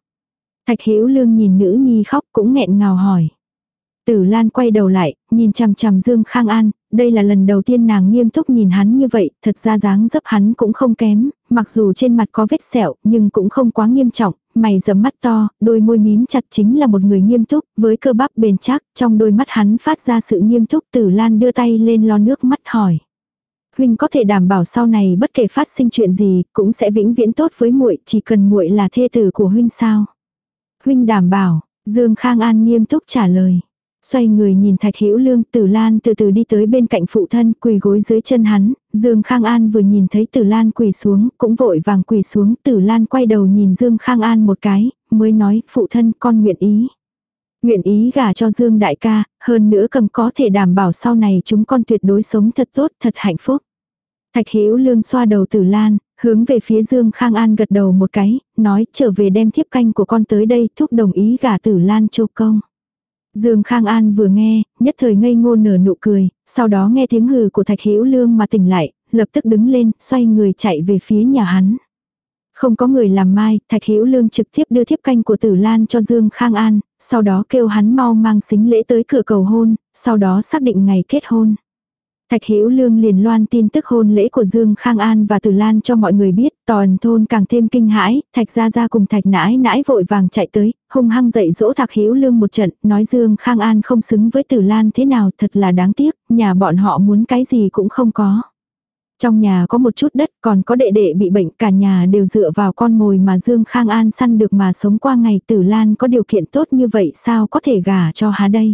Thạch Hữu Lương nhìn nữ nhi khóc cũng nghẹn ngào hỏi. Tử Lan quay đầu lại, nhìn chằm chằm Dương Khang An, đây là lần đầu tiên nàng nghiêm túc nhìn hắn như vậy, thật ra dáng dấp hắn cũng không kém, mặc dù trên mặt có vết sẹo, nhưng cũng không quá nghiêm trọng, mày rậm mắt to, đôi môi mím chặt chính là một người nghiêm túc, với cơ bắp bền chắc, trong đôi mắt hắn phát ra sự nghiêm túc Tử Lan đưa tay lên lo nước mắt hỏi. Huynh có thể đảm bảo sau này bất kể phát sinh chuyện gì, cũng sẽ vĩnh viễn tốt với muội, chỉ cần muội là thê tử của huynh sao? Huynh đảm bảo, Dương Khang An nghiêm túc trả lời. Xoay người nhìn Thạch Hữu Lương, Tử Lan từ từ đi tới bên cạnh phụ thân, quỳ gối dưới chân hắn, Dương Khang An vừa nhìn thấy Tử Lan quỳ xuống, cũng vội vàng quỳ xuống, Tử Lan quay đầu nhìn Dương Khang An một cái, mới nói, phụ thân con nguyện ý. Nguyện ý gả cho Dương đại ca, hơn nữa cầm có thể đảm bảo sau này chúng con tuyệt đối sống thật tốt, thật hạnh phúc. Thạch Hữu Lương xoa đầu Tử Lan, hướng về phía Dương Khang An gật đầu một cái, nói trở về đem thiếp canh của con tới đây, thúc đồng ý gả Tử Lan cho công. Dương Khang An vừa nghe, nhất thời ngây ngô nở nụ cười, sau đó nghe tiếng hừ của Thạch Hữu Lương mà tỉnh lại, lập tức đứng lên, xoay người chạy về phía nhà hắn. Không có người làm mai, Thạch Hữu Lương trực tiếp đưa thiếp canh của Tử Lan cho Dương Khang An, sau đó kêu hắn mau mang xính lễ tới cửa cầu hôn, sau đó xác định ngày kết hôn. Thạch Hữu Lương liền loan tin tức hôn lễ của Dương Khang An và Từ Lan cho mọi người biết, toàn thôn càng thêm kinh hãi, Thạch gia gia cùng Thạch nãi nãi vội vàng chạy tới, hung hăng dạy dỗ Thạch Hữu Lương một trận, nói Dương Khang An không xứng với Từ Lan thế nào, thật là đáng tiếc, nhà bọn họ muốn cái gì cũng không có. Trong nhà có một chút đất, còn có đệ đệ bị bệnh, cả nhà đều dựa vào con mồi mà Dương Khang An săn được mà sống qua ngày Tử Lan có điều kiện tốt như vậy sao có thể gả cho há đây.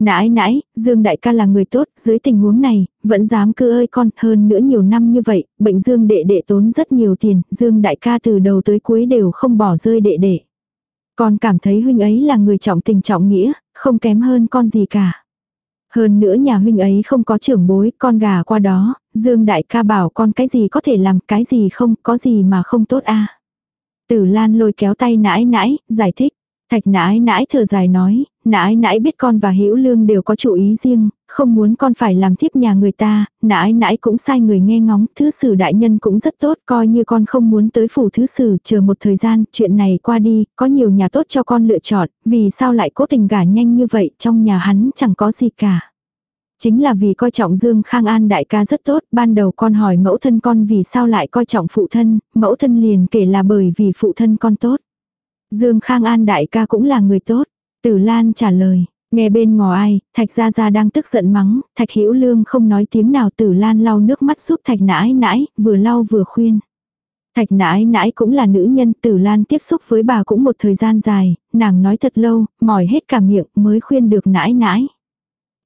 Nãi nãi, Dương đại ca là người tốt, dưới tình huống này, vẫn dám cứ ơi con, hơn nữa nhiều năm như vậy, bệnh Dương đệ đệ tốn rất nhiều tiền, Dương đại ca từ đầu tới cuối đều không bỏ rơi đệ đệ. Con cảm thấy huynh ấy là người trọng tình trọng nghĩa, không kém hơn con gì cả. Hơn nữa nhà huynh ấy không có trưởng bối, con gà qua đó, Dương đại ca bảo con cái gì có thể làm, cái gì không, có gì mà không tốt a Tử Lan lôi kéo tay nãi nãi, giải thích. Thạch nãi nãi thở dài nói, nãi nãi biết con và hữu lương đều có chủ ý riêng, không muốn con phải làm thiếp nhà người ta, nãi nãi cũng sai người nghe ngóng, thứ sử đại nhân cũng rất tốt, coi như con không muốn tới phủ thứ sử, chờ một thời gian, chuyện này qua đi, có nhiều nhà tốt cho con lựa chọn, vì sao lại cố tình gả nhanh như vậy, trong nhà hắn chẳng có gì cả. Chính là vì coi trọng Dương Khang An đại ca rất tốt, ban đầu con hỏi mẫu thân con vì sao lại coi trọng phụ thân, mẫu thân liền kể là bởi vì phụ thân con tốt. Dương Khang An đại ca cũng là người tốt. Tử Lan trả lời, nghe bên ngò ai, Thạch Gia Gia đang tức giận mắng, Thạch Hữu Lương không nói tiếng nào Tử Lan lau nước mắt giúp Thạch nãi nãi, vừa lau vừa khuyên. Thạch nãi nãi cũng là nữ nhân, Tử Lan tiếp xúc với bà cũng một thời gian dài, nàng nói thật lâu, mỏi hết cả miệng mới khuyên được nãi nãi.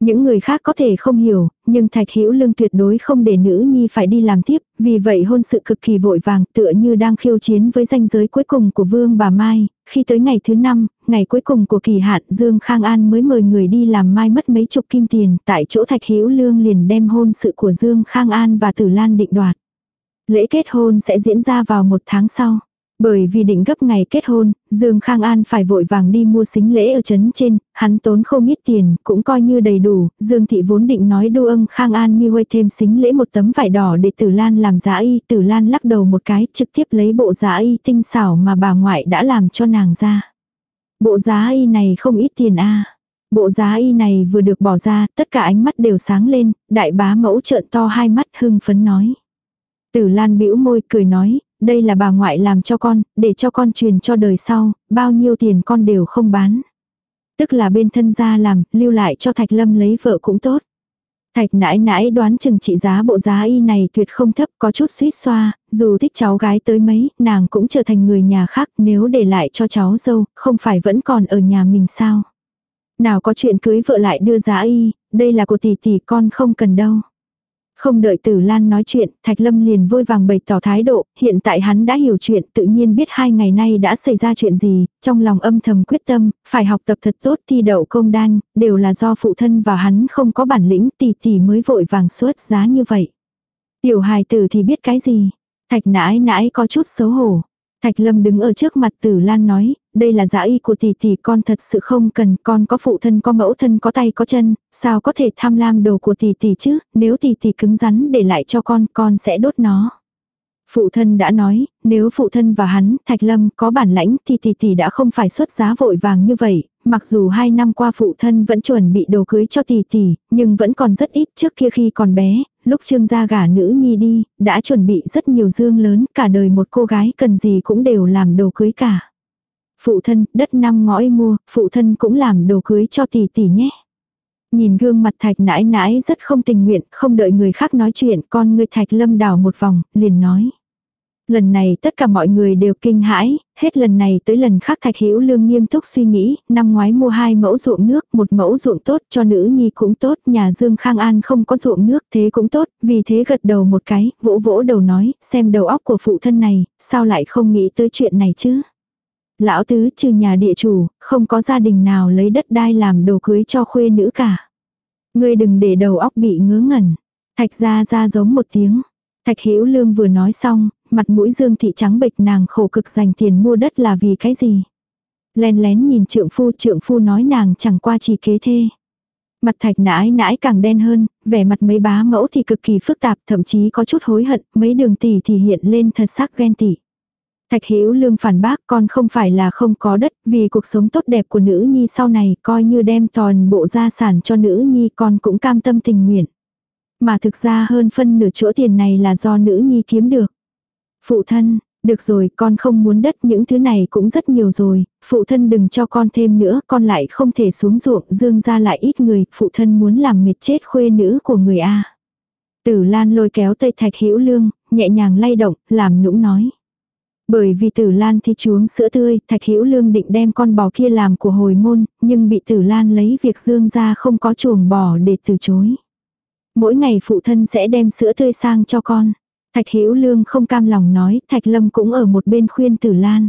Những người khác có thể không hiểu, nhưng Thạch Hữu Lương tuyệt đối không để nữ nhi phải đi làm tiếp, vì vậy hôn sự cực kỳ vội vàng, tựa như đang khiêu chiến với danh giới cuối cùng của Vương bà Mai, khi tới ngày thứ năm, ngày cuối cùng của kỳ hạn, Dương Khang An mới mời người đi làm mai mất mấy chục kim tiền, tại chỗ Thạch Hữu Lương liền đem hôn sự của Dương Khang An và Tử Lan định đoạt. Lễ kết hôn sẽ diễn ra vào một tháng sau. Bởi vì định gấp ngày kết hôn, Dương Khang An phải vội vàng đi mua xính lễ ở trấn trên, hắn tốn không ít tiền, cũng coi như đầy đủ, Dương Thị vốn định nói đô âng Khang An mi huê thêm xính lễ một tấm vải đỏ để Tử Lan làm giá y, Tử Lan lắc đầu một cái, trực tiếp lấy bộ giá y tinh xảo mà bà ngoại đã làm cho nàng ra. Bộ giá y này không ít tiền a Bộ giá y này vừa được bỏ ra, tất cả ánh mắt đều sáng lên, đại bá mẫu trợn to hai mắt hưng phấn nói. Tử Lan bĩu môi cười nói, đây là bà ngoại làm cho con, để cho con truyền cho đời sau, bao nhiêu tiền con đều không bán. Tức là bên thân gia làm, lưu lại cho Thạch Lâm lấy vợ cũng tốt. Thạch nãi nãi đoán chừng trị giá bộ giá y này tuyệt không thấp có chút suýt xoa, dù thích cháu gái tới mấy, nàng cũng trở thành người nhà khác nếu để lại cho cháu dâu, không phải vẫn còn ở nhà mình sao. Nào có chuyện cưới vợ lại đưa giá y, đây là của tỷ tỷ con không cần đâu. Không đợi Tử Lan nói chuyện, Thạch Lâm liền vôi vàng bày tỏ thái độ, hiện tại hắn đã hiểu chuyện, tự nhiên biết hai ngày nay đã xảy ra chuyện gì, trong lòng âm thầm quyết tâm, phải học tập thật tốt thi đậu công đan, đều là do phụ thân và hắn không có bản lĩnh tỷ tỷ mới vội vàng xuất giá như vậy. Tiểu hài tử thì biết cái gì? Thạch nãi nãi có chút xấu hổ. Thạch Lâm đứng ở trước mặt Tử Lan nói, đây là giả y của tỷ tỷ con thật sự không cần, con có phụ thân có mẫu thân có tay có chân, sao có thể tham lam đồ của tỷ tỷ chứ, nếu tỷ tỷ cứng rắn để lại cho con, con sẽ đốt nó. Phụ thân đã nói, nếu phụ thân và hắn, Thạch Lâm, có bản lãnh thì tỷ tỷ đã không phải xuất giá vội vàng như vậy, mặc dù hai năm qua phụ thân vẫn chuẩn bị đồ cưới cho tỷ tỷ, nhưng vẫn còn rất ít trước kia khi còn bé, lúc trương gia gả nữ nhi đi, đã chuẩn bị rất nhiều dương lớn, cả đời một cô gái cần gì cũng đều làm đồ cưới cả. Phụ thân, đất năm ngõi mua, phụ thân cũng làm đồ cưới cho tỷ tỷ nhé. Nhìn gương mặt thạch nãi nãi rất không tình nguyện, không đợi người khác nói chuyện, con người thạch lâm đảo một vòng, liền nói. Lần này tất cả mọi người đều kinh hãi, hết lần này tới lần khác Thạch Hữu Lương nghiêm túc suy nghĩ, năm ngoái mua hai mẫu ruộng nước, một mẫu ruộng tốt cho nữ nhi cũng tốt, nhà Dương Khang An không có ruộng nước thế cũng tốt, vì thế gật đầu một cái, vỗ vỗ đầu nói, xem đầu óc của phụ thân này, sao lại không nghĩ tới chuyện này chứ. Lão tứ trừ nhà địa chủ, không có gia đình nào lấy đất đai làm đồ cưới cho khuê nữ cả. Ngươi đừng để đầu óc bị ngớ ngẩn. Thạch ra ra giống một tiếng. Thạch Hữu Lương vừa nói xong, mặt mũi Dương thị trắng bệch nàng khổ cực dành tiền mua đất là vì cái gì? lén lén nhìn trượng phu, trượng phu nói nàng chẳng qua chỉ kế thê. Mặt thạch nãi nãi càng đen hơn, vẻ mặt mấy bá mẫu thì cực kỳ phức tạp, thậm chí có chút hối hận, mấy đường tỷ thì hiện lên thật sắc ghen tị. Thạch Hữu Lương phản bác con không phải là không có đất, vì cuộc sống tốt đẹp của nữ nhi sau này coi như đem toàn bộ gia sản cho nữ nhi con cũng cam tâm tình nguyện. Mà thực ra hơn phân nửa chỗ tiền này là do nữ nhi kiếm được. Phụ thân, được rồi, con không muốn đất những thứ này cũng rất nhiều rồi, phụ thân đừng cho con thêm nữa, con lại không thể xuống ruộng, dương ra lại ít người, phụ thân muốn làm mệt chết khuê nữ của người A. Tử Lan lôi kéo tay Thạch Hữu Lương, nhẹ nhàng lay động, làm nũng nói. Bởi vì Tử Lan thi chuống sữa tươi, Thạch Hữu Lương định đem con bò kia làm của hồi môn, nhưng bị Tử Lan lấy việc dương ra không có chuồng bò để từ chối. Mỗi ngày phụ thân sẽ đem sữa tươi sang cho con. Thạch Hữu Lương không cam lòng nói, Thạch Lâm cũng ở một bên khuyên Tử Lan.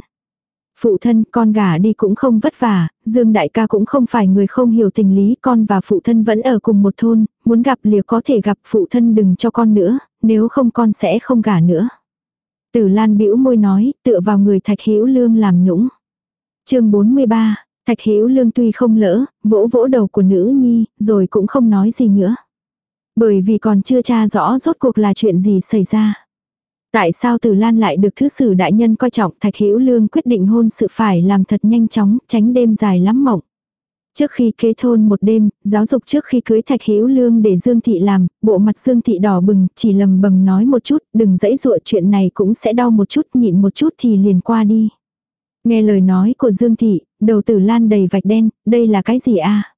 Phụ thân, con gả đi cũng không vất vả, Dương đại ca cũng không phải người không hiểu tình lý, con và phụ thân vẫn ở cùng một thôn, muốn gặp lìa có thể gặp phụ thân đừng cho con nữa, nếu không con sẽ không gả nữa. Tử Lan bĩu môi nói, tựa vào người Thạch Hữu Lương làm nũng. Chương 43, Thạch Hữu Lương tuy không lỡ, vỗ vỗ đầu của nữ nhi, rồi cũng không nói gì nữa. Bởi vì còn chưa tra rõ rốt cuộc là chuyện gì xảy ra. Tại sao Từ Lan lại được thứ sử đại nhân coi trọng Thạch Hữu Lương quyết định hôn sự phải làm thật nhanh chóng, tránh đêm dài lắm mộng. Trước khi kế thôn một đêm, giáo dục trước khi cưới Thạch Hữu Lương để Dương Thị làm, bộ mặt Dương Thị đỏ bừng, chỉ lầm bầm nói một chút, đừng dãy dụa chuyện này cũng sẽ đau một chút, nhịn một chút thì liền qua đi. Nghe lời nói của Dương Thị, đầu tử lan đầy vạch đen, đây là cái gì a à?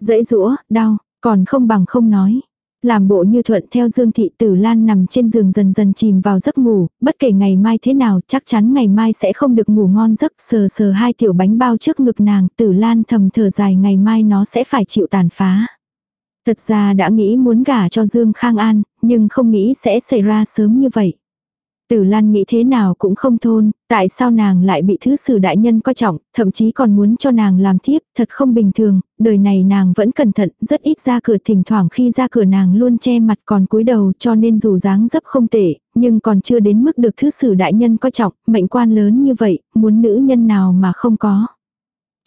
Dãy rũa, đau, còn không bằng không nói. Làm bộ như thuận theo Dương Thị Tử Lan nằm trên giường dần dần chìm vào giấc ngủ, bất kể ngày mai thế nào chắc chắn ngày mai sẽ không được ngủ ngon giấc sờ sờ hai tiểu bánh bao trước ngực nàng Tử Lan thầm thở dài ngày mai nó sẽ phải chịu tàn phá. Thật ra đã nghĩ muốn gả cho Dương Khang An, nhưng không nghĩ sẽ xảy ra sớm như vậy. Tử Lan nghĩ thế nào cũng không thôn, tại sao nàng lại bị thứ sử đại nhân coi trọng, thậm chí còn muốn cho nàng làm thiếp, thật không bình thường, đời này nàng vẫn cẩn thận, rất ít ra cửa thỉnh thoảng khi ra cửa nàng luôn che mặt còn cúi đầu cho nên dù dáng dấp không tệ, nhưng còn chưa đến mức được thứ sử đại nhân coi trọng, mệnh quan lớn như vậy, muốn nữ nhân nào mà không có.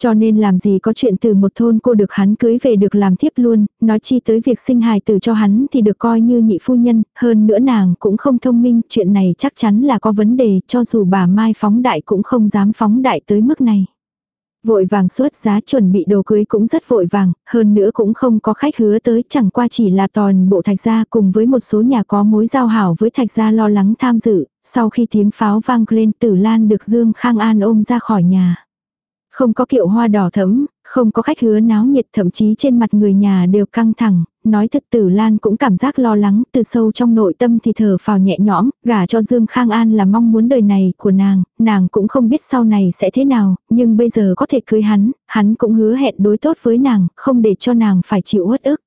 Cho nên làm gì có chuyện từ một thôn cô được hắn cưới về được làm thiếp luôn, nói chi tới việc sinh hài tử cho hắn thì được coi như nhị phu nhân, hơn nữa nàng cũng không thông minh, chuyện này chắc chắn là có vấn đề, cho dù bà Mai phóng đại cũng không dám phóng đại tới mức này. Vội vàng suốt giá chuẩn bị đồ cưới cũng rất vội vàng, hơn nữa cũng không có khách hứa tới, chẳng qua chỉ là toàn bộ thạch gia cùng với một số nhà có mối giao hảo với thạch gia lo lắng tham dự, sau khi tiếng pháo vang lên tử lan được Dương Khang An ôm ra khỏi nhà. Không có kiệu hoa đỏ thẫm, không có khách hứa náo nhiệt thậm chí trên mặt người nhà đều căng thẳng, nói thật tử Lan cũng cảm giác lo lắng, từ sâu trong nội tâm thì thở phào nhẹ nhõm, gả cho Dương Khang An là mong muốn đời này của nàng, nàng cũng không biết sau này sẽ thế nào, nhưng bây giờ có thể cưới hắn, hắn cũng hứa hẹn đối tốt với nàng, không để cho nàng phải chịu uất ức.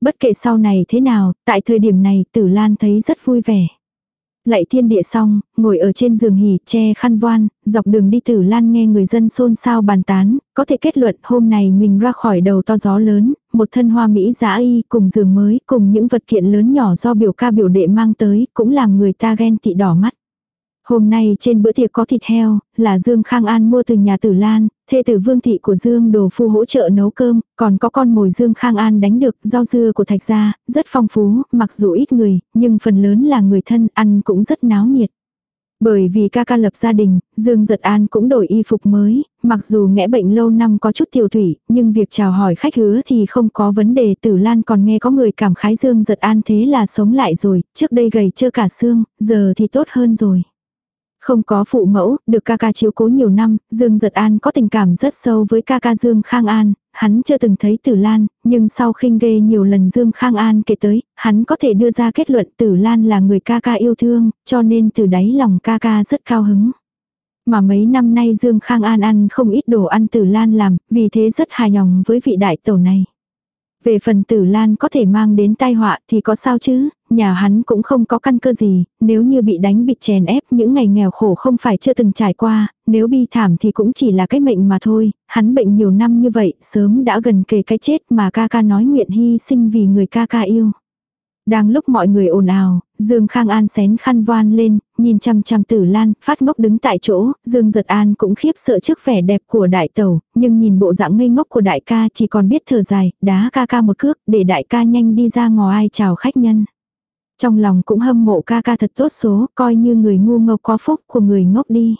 Bất kể sau này thế nào, tại thời điểm này tử Lan thấy rất vui vẻ lạy thiên địa xong, ngồi ở trên giường hỉ che khăn voan, dọc đường đi tử lan nghe người dân xôn xao bàn tán, có thể kết luận hôm nay mình ra khỏi đầu to gió lớn, một thân hoa mỹ giá y cùng giường mới cùng những vật kiện lớn nhỏ do biểu ca biểu đệ mang tới cũng làm người ta ghen tị đỏ mắt. Hôm nay trên bữa tiệc có thịt heo, là Dương Khang An mua từ nhà Tử Lan, thê tử Vương Thị của Dương Đồ Phu hỗ trợ nấu cơm, còn có con mồi Dương Khang An đánh được, rau dưa của Thạch Gia, rất phong phú, mặc dù ít người, nhưng phần lớn là người thân, ăn cũng rất náo nhiệt. Bởi vì ca ca lập gia đình, Dương Giật An cũng đổi y phục mới, mặc dù ngẽ bệnh lâu năm có chút tiểu thủy, nhưng việc chào hỏi khách hứa thì không có vấn đề. Tử Lan còn nghe có người cảm khái Dương Giật An thế là sống lại rồi, trước đây gầy chưa cả xương, giờ thì tốt hơn rồi. Không có phụ mẫu, được ca ca chiếu cố nhiều năm, Dương Giật An có tình cảm rất sâu với ca ca Dương Khang An, hắn chưa từng thấy Tử Lan, nhưng sau khinh ghê nhiều lần Dương Khang An kể tới, hắn có thể đưa ra kết luận Tử Lan là người ca ca yêu thương, cho nên từ đáy lòng ca ca rất cao hứng. Mà mấy năm nay Dương Khang An ăn không ít đồ ăn Tử Lan làm, vì thế rất hài lòng với vị đại tổ này. Về phần tử lan có thể mang đến tai họa thì có sao chứ, nhà hắn cũng không có căn cơ gì, nếu như bị đánh bị chèn ép những ngày nghèo khổ không phải chưa từng trải qua, nếu bi thảm thì cũng chỉ là cái mệnh mà thôi, hắn bệnh nhiều năm như vậy, sớm đã gần kề cái chết mà ca ca nói nguyện hy sinh vì người ca ca yêu. Đang lúc mọi người ồn ào, Dương Khang An xén khăn voan lên, nhìn chăm chăm tử lan, phát ngốc đứng tại chỗ, Dương Giật An cũng khiếp sợ trước vẻ đẹp của đại tẩu, nhưng nhìn bộ dạng ngây ngốc của đại ca chỉ còn biết thở dài, đá ca ca một cước, để đại ca nhanh đi ra ngoài chào khách nhân. Trong lòng cũng hâm mộ ca ca thật tốt số, coi như người ngu ngốc có phúc của người ngốc đi.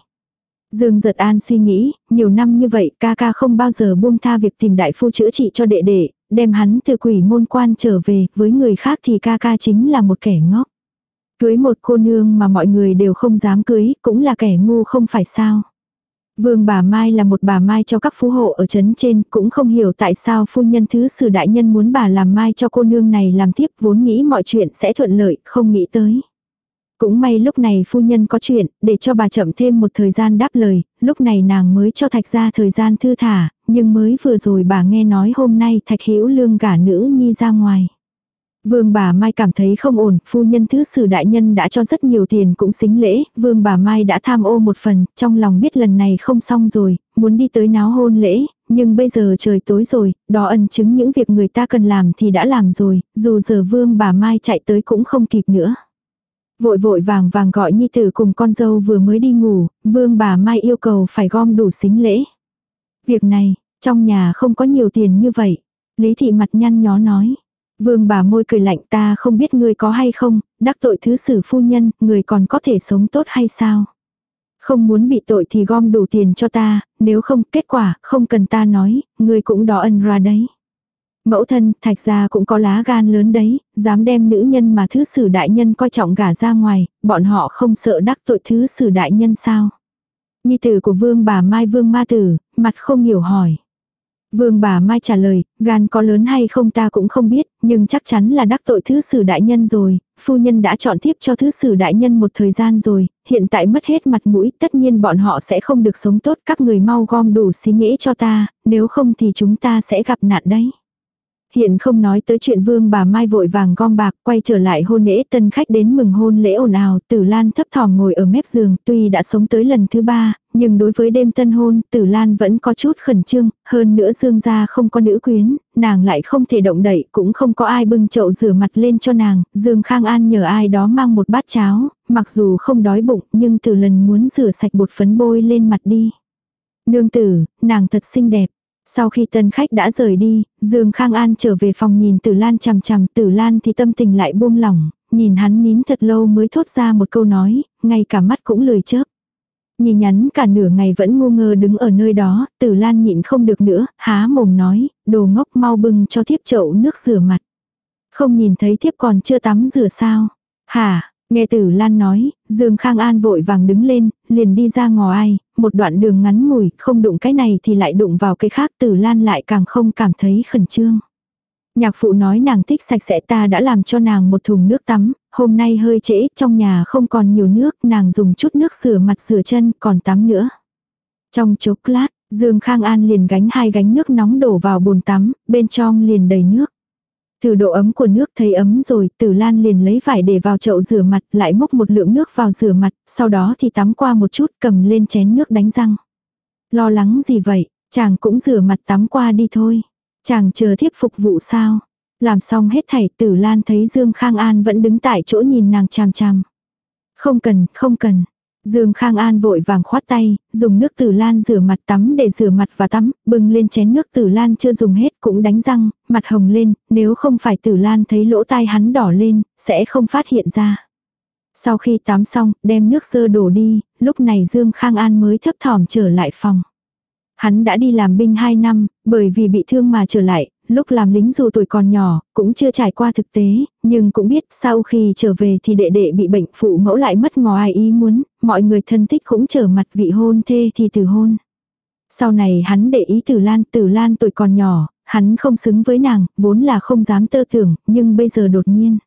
Dương giật an suy nghĩ, nhiều năm như vậy ca ca không bao giờ buông tha việc tìm đại phu chữa trị cho đệ đệ, đem hắn từ quỷ môn quan trở về, với người khác thì ca ca chính là một kẻ ngốc. Cưới một cô nương mà mọi người đều không dám cưới, cũng là kẻ ngu không phải sao. Vương bà Mai là một bà Mai cho các phú hộ ở trấn trên, cũng không hiểu tại sao phu nhân thứ sử đại nhân muốn bà làm Mai cho cô nương này làm tiếp vốn nghĩ mọi chuyện sẽ thuận lợi, không nghĩ tới. Cũng may lúc này phu nhân có chuyện, để cho bà chậm thêm một thời gian đáp lời, lúc này nàng mới cho thạch ra thời gian thư thả, nhưng mới vừa rồi bà nghe nói hôm nay thạch hữu lương gả nữ nhi ra ngoài. Vương bà Mai cảm thấy không ổn, phu nhân thứ sử đại nhân đã cho rất nhiều tiền cũng xính lễ, vương bà Mai đã tham ô một phần, trong lòng biết lần này không xong rồi, muốn đi tới náo hôn lễ, nhưng bây giờ trời tối rồi, đó ẩn chứng những việc người ta cần làm thì đã làm rồi, dù giờ vương bà Mai chạy tới cũng không kịp nữa. Vội vội vàng vàng gọi nhi tử cùng con dâu vừa mới đi ngủ, vương bà Mai yêu cầu phải gom đủ xính lễ. Việc này, trong nhà không có nhiều tiền như vậy. Lý thị mặt nhăn nhó nói. Vương bà môi cười lạnh ta không biết người có hay không, đắc tội thứ sử phu nhân, người còn có thể sống tốt hay sao? Không muốn bị tội thì gom đủ tiền cho ta, nếu không kết quả không cần ta nói, người cũng đó ân ra đấy. Mẫu thân, thạch gia cũng có lá gan lớn đấy, dám đem nữ nhân mà thứ sử đại nhân coi trọng gả ra ngoài, bọn họ không sợ đắc tội thứ sử đại nhân sao? Nhi tử của vương bà Mai vương ma tử, mặt không hiểu hỏi. Vương bà Mai trả lời, gan có lớn hay không ta cũng không biết, nhưng chắc chắn là đắc tội thứ sử đại nhân rồi, phu nhân đã chọn tiếp cho thứ sử đại nhân một thời gian rồi, hiện tại mất hết mặt mũi, tất nhiên bọn họ sẽ không được sống tốt, các người mau gom đủ xí nghĩ cho ta, nếu không thì chúng ta sẽ gặp nạn đấy. Hiện không nói tới chuyện vương bà Mai vội vàng gom bạc quay trở lại hôn lễ tân khách đến mừng hôn lễ ồn ào, tử lan thấp thỏm ngồi ở mép giường, tuy đã sống tới lần thứ ba, nhưng đối với đêm tân hôn, tử lan vẫn có chút khẩn trương, hơn nữa dương gia không có nữ quyến, nàng lại không thể động đậy, cũng không có ai bưng chậu rửa mặt lên cho nàng, dương khang an nhờ ai đó mang một bát cháo, mặc dù không đói bụng, nhưng từ lần muốn rửa sạch bột phấn bôi lên mặt đi. Nương tử, nàng thật xinh đẹp. Sau khi tân khách đã rời đi, Dương Khang An trở về phòng nhìn Tử Lan chằm chằm, Tử Lan thì tâm tình lại buông lỏng, nhìn hắn nín thật lâu mới thốt ra một câu nói, ngay cả mắt cũng lười chớp. Nhìn nhắn cả nửa ngày vẫn ngu ngơ đứng ở nơi đó, Tử Lan nhịn không được nữa, há mồm nói, đồ ngốc mau bưng cho thiếp chậu nước rửa mặt. Không nhìn thấy thiếp còn chưa tắm rửa sao? Hả, Nghe tử Lan nói, Dương Khang An vội vàng đứng lên, liền đi ra ngò ai, một đoạn đường ngắn ngủi, không đụng cái này thì lại đụng vào cái khác tử Lan lại càng không cảm thấy khẩn trương. Nhạc phụ nói nàng thích sạch sẽ ta đã làm cho nàng một thùng nước tắm, hôm nay hơi trễ, trong nhà không còn nhiều nước, nàng dùng chút nước rửa mặt rửa chân, còn tắm nữa. Trong chốc lát, Dương Khang An liền gánh hai gánh nước nóng đổ vào bồn tắm, bên trong liền đầy nước. Từ độ ấm của nước thấy ấm rồi, Tử Lan liền lấy vải để vào chậu rửa mặt, lại múc một lượng nước vào rửa mặt, sau đó thì tắm qua một chút cầm lên chén nước đánh răng. Lo lắng gì vậy, chàng cũng rửa mặt tắm qua đi thôi. Chàng chờ thiếp phục vụ sao. Làm xong hết thảy Tử Lan thấy Dương Khang An vẫn đứng tại chỗ nhìn nàng chằm chằm. Không cần, không cần, Dương Khang An vội vàng khoát tay, dùng nước tử lan rửa mặt tắm để rửa mặt và tắm, bưng lên chén nước tử lan chưa dùng hết cũng đánh răng, mặt hồng lên, nếu không phải tử lan thấy lỗ tai hắn đỏ lên, sẽ không phát hiện ra. Sau khi tắm xong, đem nước sơ đổ đi, lúc này Dương Khang An mới thấp thỏm trở lại phòng. Hắn đã đi làm binh 2 năm, bởi vì bị thương mà trở lại, lúc làm lính dù tuổi còn nhỏ, cũng chưa trải qua thực tế, nhưng cũng biết sau khi trở về thì đệ đệ bị bệnh phụ mẫu lại mất ngoài ý muốn, mọi người thân thích cũng trở mặt vị hôn thê thì từ hôn. Sau này hắn để ý Tử Lan, Tử Lan tuổi còn nhỏ, hắn không xứng với nàng, vốn là không dám tơ tưởng, nhưng bây giờ đột nhiên.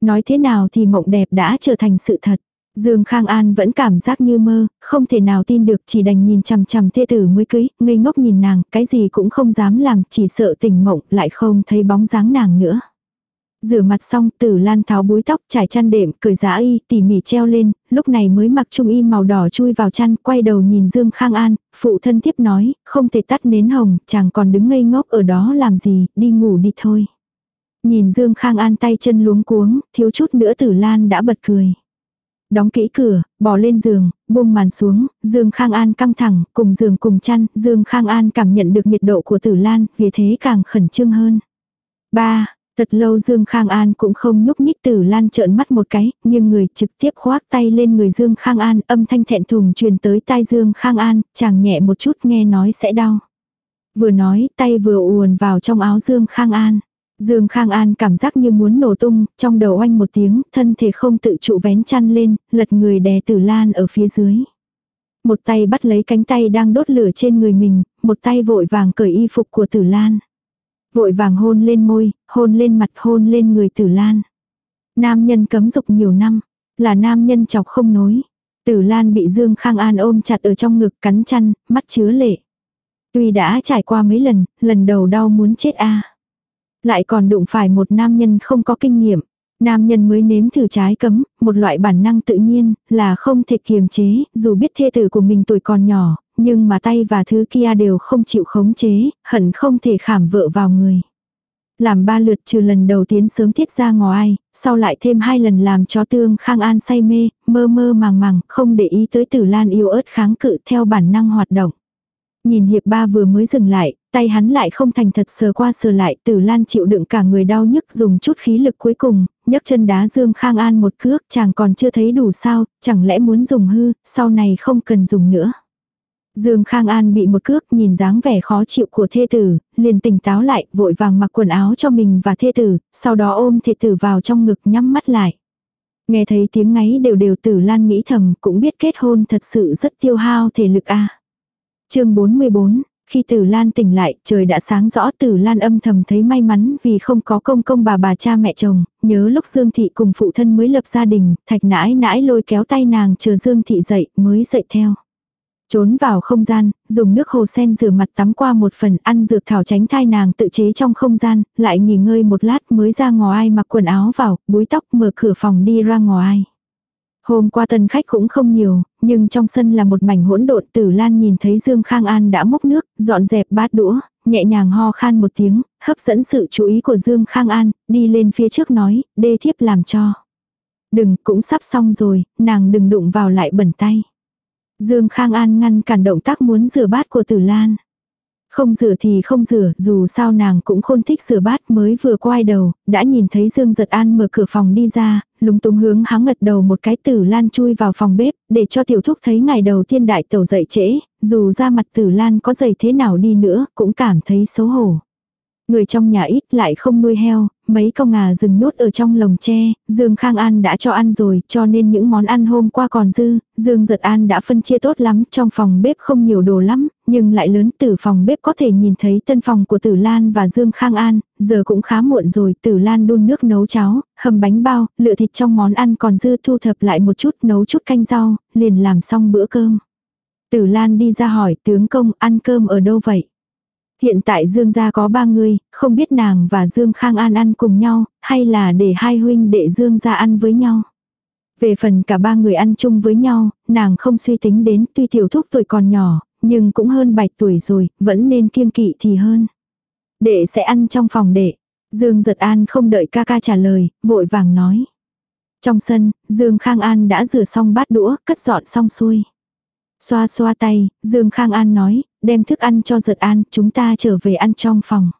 Nói thế nào thì mộng đẹp đã trở thành sự thật. Dương Khang An vẫn cảm giác như mơ, không thể nào tin được chỉ đành nhìn chằm chằm thê tử mới cưới, ngây ngốc nhìn nàng, cái gì cũng không dám làm, chỉ sợ tỉnh mộng lại không thấy bóng dáng nàng nữa. Rửa mặt xong tử lan tháo búi tóc trải chăn đệm cởi giá y tỉ mỉ treo lên, lúc này mới mặc trung y màu đỏ chui vào chăn quay đầu nhìn Dương Khang An, phụ thân tiếp nói, không thể tắt nến hồng, chàng còn đứng ngây ngốc ở đó làm gì, đi ngủ đi thôi. Nhìn Dương Khang An tay chân luống cuống, thiếu chút nữa tử lan đã bật cười. Đóng kỹ cửa, bỏ lên giường, buông màn xuống, Dương Khang An căng thẳng, cùng giường cùng chăn, Dương Khang An cảm nhận được nhiệt độ của tử lan, vì thế càng khẩn trương hơn. ba Thật lâu Dương Khang An cũng không nhúc nhích tử lan trợn mắt một cái, nhưng người trực tiếp khoác tay lên người Dương Khang An, âm thanh thẹn thùng truyền tới tai Dương Khang An, chàng nhẹ một chút nghe nói sẽ đau. Vừa nói, tay vừa uồn vào trong áo Dương Khang An. Dương Khang An cảm giác như muốn nổ tung, trong đầu oanh một tiếng, thân thể không tự trụ vén chăn lên, lật người đè tử lan ở phía dưới. Một tay bắt lấy cánh tay đang đốt lửa trên người mình, một tay vội vàng cởi y phục của tử lan. Vội vàng hôn lên môi, hôn lên mặt hôn lên người tử lan. Nam nhân cấm dục nhiều năm, là nam nhân chọc không nối. Tử lan bị Dương Khang An ôm chặt ở trong ngực cắn chăn, mắt chứa lệ. Tuy đã trải qua mấy lần, lần đầu đau muốn chết a lại còn đụng phải một nam nhân không có kinh nghiệm. Nam nhân mới nếm thử trái cấm, một loại bản năng tự nhiên, là không thể kiềm chế, dù biết thê tử của mình tuổi còn nhỏ, nhưng mà tay và thứ kia đều không chịu khống chế, hận không thể khảm vợ vào người. Làm ba lượt trừ lần đầu tiến sớm tiết ra ngoài, sau lại thêm hai lần làm cho tương khang an say mê, mơ mơ màng màng, không để ý tới tử lan yêu ớt kháng cự theo bản năng hoạt động. Nhìn hiệp ba vừa mới dừng lại, tay hắn lại không thành thật sờ qua sờ lại, tử lan chịu đựng cả người đau nhức dùng chút khí lực cuối cùng, nhấc chân đá Dương Khang An một cước chàng còn chưa thấy đủ sao, chẳng lẽ muốn dùng hư, sau này không cần dùng nữa. Dương Khang An bị một cước nhìn dáng vẻ khó chịu của thê tử, liền tỉnh táo lại, vội vàng mặc quần áo cho mình và thê tử, sau đó ôm thê tử vào trong ngực nhắm mắt lại. Nghe thấy tiếng ngáy đều đều tử lan nghĩ thầm cũng biết kết hôn thật sự rất tiêu hao thể lực a à. chương 44, khi Tử Lan tỉnh lại, trời đã sáng rõ Tử Lan âm thầm thấy may mắn vì không có công công bà bà cha mẹ chồng, nhớ lúc Dương Thị cùng phụ thân mới lập gia đình, thạch nãi nãi lôi kéo tay nàng chờ Dương Thị dậy mới dậy theo. Trốn vào không gian, dùng nước hồ sen rửa mặt tắm qua một phần ăn dược thảo tránh thai nàng tự chế trong không gian, lại nghỉ ngơi một lát mới ra ngoài mặc quần áo vào, búi tóc mở cửa phòng đi ra ngoài. Hôm qua tân khách cũng không nhiều, nhưng trong sân là một mảnh hỗn độn tử lan nhìn thấy Dương Khang An đã múc nước, dọn dẹp bát đũa, nhẹ nhàng ho khan một tiếng, hấp dẫn sự chú ý của Dương Khang An, đi lên phía trước nói, đê thiếp làm cho. Đừng, cũng sắp xong rồi, nàng đừng đụng vào lại bẩn tay. Dương Khang An ngăn cản động tác muốn rửa bát của Tử Lan. Không rửa thì không rửa, dù sao nàng cũng khôn thích rửa bát mới vừa quay đầu, đã nhìn thấy Dương Giật An mở cửa phòng đi ra, lúng túng hướng háng ngật đầu một cái tử lan chui vào phòng bếp, để cho tiểu thúc thấy ngày đầu tiên đại tẩu dậy trễ, dù ra mặt tử lan có dày thế nào đi nữa, cũng cảm thấy xấu hổ. Người trong nhà ít lại không nuôi heo, mấy con ngà rừng nhốt ở trong lồng tre, Dương Khang An đã cho ăn rồi, cho nên những món ăn hôm qua còn dư, Dương Giật An đã phân chia tốt lắm, trong phòng bếp không nhiều đồ lắm, nhưng lại lớn từ phòng bếp có thể nhìn thấy tân phòng của Tử Lan và Dương Khang An, giờ cũng khá muộn rồi, Tử Lan đun nước nấu cháo, hầm bánh bao, lựa thịt trong món ăn còn dư thu thập lại một chút nấu chút canh rau, liền làm xong bữa cơm. Tử Lan đi ra hỏi tướng công ăn cơm ở đâu vậy? Hiện tại Dương gia có ba người, không biết nàng và Dương Khang An ăn cùng nhau, hay là để hai huynh đệ Dương gia ăn với nhau. Về phần cả ba người ăn chung với nhau, nàng không suy tính đến tuy tiểu thúc tuổi còn nhỏ, nhưng cũng hơn bạch tuổi rồi, vẫn nên kiêng kỵ thì hơn. Đệ sẽ ăn trong phòng đệ. Dương giật an không đợi ca ca trả lời, vội vàng nói. Trong sân, Dương Khang An đã rửa xong bát đũa, cất dọn xong xuôi. Xoa xoa tay, Dương Khang An nói, đem thức ăn cho giật an, chúng ta trở về ăn trong phòng.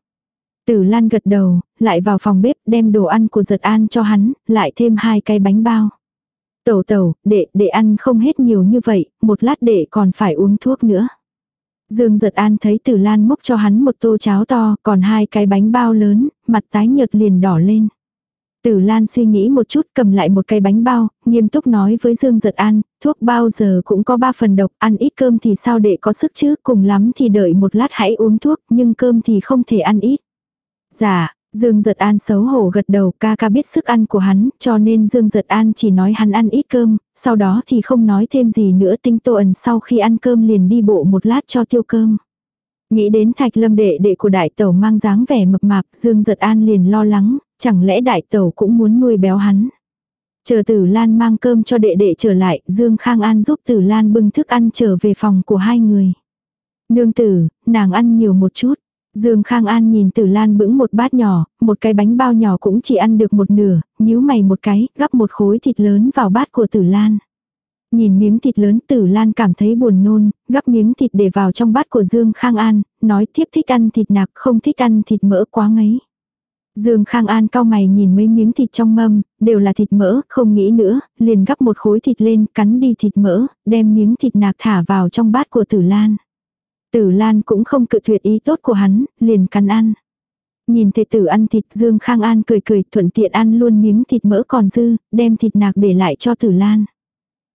Tử Lan gật đầu, lại vào phòng bếp đem đồ ăn của giật an cho hắn, lại thêm hai cái bánh bao. Tẩu tẩu, đệ, đệ ăn không hết nhiều như vậy, một lát đệ còn phải uống thuốc nữa. Dương giật an thấy Tử Lan múc cho hắn một tô cháo to, còn hai cái bánh bao lớn, mặt tái nhợt liền đỏ lên. Tử Lan suy nghĩ một chút cầm lại một cái bánh bao, nghiêm túc nói với Dương Giật An, thuốc bao giờ cũng có ba phần độc, ăn ít cơm thì sao để có sức chứ, cùng lắm thì đợi một lát hãy uống thuốc, nhưng cơm thì không thể ăn ít. Dạ, Dương Giật An xấu hổ gật đầu ca ca biết sức ăn của hắn, cho nên Dương Giật An chỉ nói hắn ăn ít cơm, sau đó thì không nói thêm gì nữa tinh tô ẩn sau khi ăn cơm liền đi bộ một lát cho tiêu cơm. Nghĩ đến thạch lâm đệ đệ của đại tẩu mang dáng vẻ mập mạp, Dương Giật An liền lo lắng, chẳng lẽ đại tẩu cũng muốn nuôi béo hắn. Chờ tử Lan mang cơm cho đệ đệ trở lại, Dương Khang An giúp tử Lan bưng thức ăn trở về phòng của hai người. Nương tử, nàng ăn nhiều một chút. Dương Khang An nhìn Tử Lan bững một bát nhỏ, một cái bánh bao nhỏ cũng chỉ ăn được một nửa, nhíu mày một cái, gắp một khối thịt lớn vào bát của Tử Lan. Nhìn miếng thịt lớn Tử Lan cảm thấy buồn nôn, gắp miếng thịt để vào trong bát của Dương Khang An, nói tiếp thích ăn thịt nạc không thích ăn thịt mỡ quá ngấy. Dương Khang An cao mày nhìn mấy miếng thịt trong mâm, đều là thịt mỡ, không nghĩ nữa, liền gắp một khối thịt lên, cắn đi thịt mỡ, đem miếng thịt nạc thả vào trong bát của Tử Lan. Tử Lan cũng không cự tuyệt ý tốt của hắn, liền cắn ăn. Nhìn thầy tử ăn thịt Dương Khang An cười cười thuận tiện ăn luôn miếng thịt mỡ còn dư, đem thịt nạc để lại cho Tử Lan.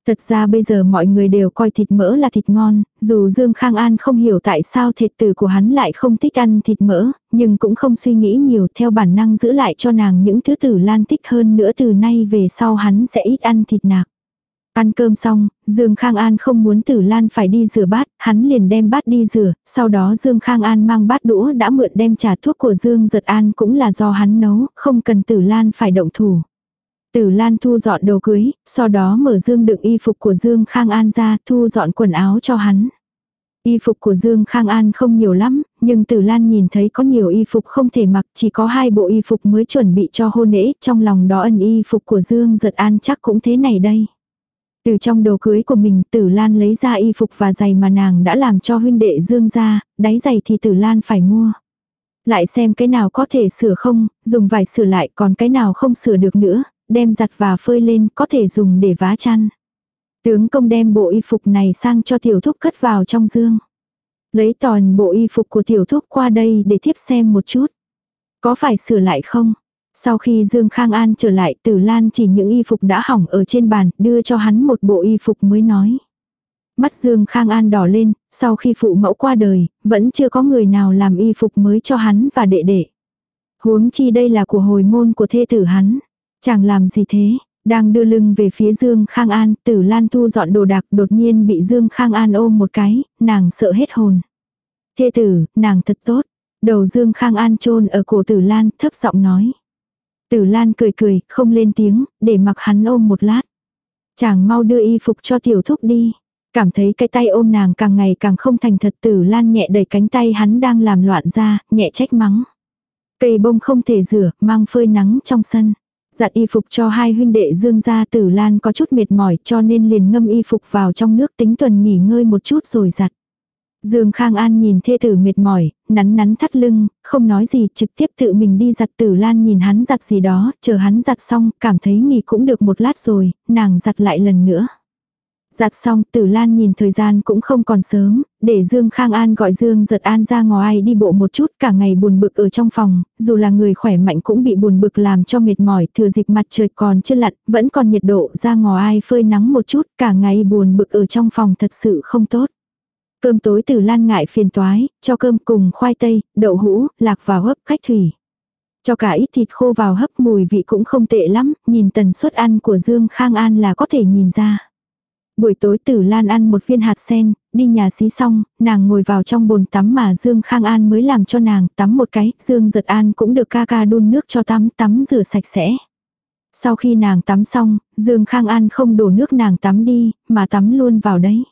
Thật ra bây giờ mọi người đều coi thịt mỡ là thịt ngon, dù Dương Khang An không hiểu tại sao thịt tử của hắn lại không thích ăn thịt mỡ, nhưng cũng không suy nghĩ nhiều theo bản năng giữ lại cho nàng những thứ tử lan thích hơn nữa từ nay về sau hắn sẽ ít ăn thịt nạc. Ăn cơm xong, Dương Khang An không muốn Tử Lan phải đi rửa bát, hắn liền đem bát đi rửa, sau đó Dương Khang An mang bát đũa đã mượn đem trà thuốc của Dương Giật An cũng là do hắn nấu, không cần Tử Lan phải động thủ. Tử Lan thu dọn đồ cưới, sau đó mở dương đựng y phục của Dương Khang An ra, thu dọn quần áo cho hắn. Y phục của Dương Khang An không nhiều lắm, nhưng Tử Lan nhìn thấy có nhiều y phục không thể mặc, chỉ có hai bộ y phục mới chuẩn bị cho hôn lễ, trong lòng đó ân y phục của Dương Giật An chắc cũng thế này đây. Từ trong đồ cưới của mình Tử Lan lấy ra y phục và giày mà nàng đã làm cho huynh đệ Dương ra, đáy giày thì Tử Lan phải mua. Lại xem cái nào có thể sửa không, dùng vải sửa lại còn cái nào không sửa được nữa, đem giặt và phơi lên có thể dùng để vá chăn. Tướng công đem bộ y phục này sang cho tiểu thúc cất vào trong dương. Lấy toàn bộ y phục của tiểu thúc qua đây để tiếp xem một chút. Có phải sửa lại không? Sau khi Dương Khang An trở lại Tử Lan chỉ những y phục đã hỏng ở trên bàn đưa cho hắn một bộ y phục mới nói. Mắt Dương Khang An đỏ lên, sau khi phụ mẫu qua đời, vẫn chưa có người nào làm y phục mới cho hắn và đệ đệ. Huống chi đây là của hồi môn của thê tử hắn. Chàng làm gì thế? Đang đưa lưng về phía Dương Khang An, tử Lan Thu dọn đồ đạc đột nhiên bị Dương Khang An ôm một cái, nàng sợ hết hồn. Thê tử, nàng thật tốt. Đầu Dương Khang An chôn ở cổ tử Lan thấp giọng nói. Tử Lan cười cười, không lên tiếng, để mặc hắn ôm một lát. Chàng mau đưa y phục cho tiểu thúc đi. Cảm thấy cái tay ôm nàng càng ngày càng không thành thật tử Lan nhẹ đẩy cánh tay hắn đang làm loạn ra, nhẹ trách mắng. Cây bông không thể rửa, mang phơi nắng trong sân. Giặt y phục cho hai huynh đệ Dương gia Tử Lan có chút mệt mỏi cho nên liền ngâm y phục vào trong nước tính tuần nghỉ ngơi một chút rồi giặt. Dương Khang An nhìn thê tử mệt mỏi, nắn nắn thắt lưng, không nói gì, trực tiếp tự mình đi giặt Tử Lan nhìn hắn giặt gì đó, chờ hắn giặt xong, cảm thấy nghỉ cũng được một lát rồi, nàng giặt lại lần nữa. Giặt xong tử lan nhìn thời gian cũng không còn sớm, để Dương Khang An gọi Dương giật an ra ngoài đi bộ một chút cả ngày buồn bực ở trong phòng, dù là người khỏe mạnh cũng bị buồn bực làm cho mệt mỏi thừa dịp mặt trời còn chưa lặn, vẫn còn nhiệt độ ra ngoài phơi nắng một chút cả ngày buồn bực ở trong phòng thật sự không tốt. Cơm tối tử lan ngại phiền toái, cho cơm cùng khoai tây, đậu hũ, lạc vào hấp khách thủy. Cho cả ít thịt khô vào hấp mùi vị cũng không tệ lắm, nhìn tần suất ăn của Dương Khang An là có thể nhìn ra. Buổi tối tử Lan ăn một viên hạt sen, đi nhà xí xong, nàng ngồi vào trong bồn tắm mà Dương Khang An mới làm cho nàng tắm một cái, Dương Giật An cũng được ca ca đun nước cho tắm, tắm rửa sạch sẽ. Sau khi nàng tắm xong, Dương Khang An không đổ nước nàng tắm đi, mà tắm luôn vào đấy.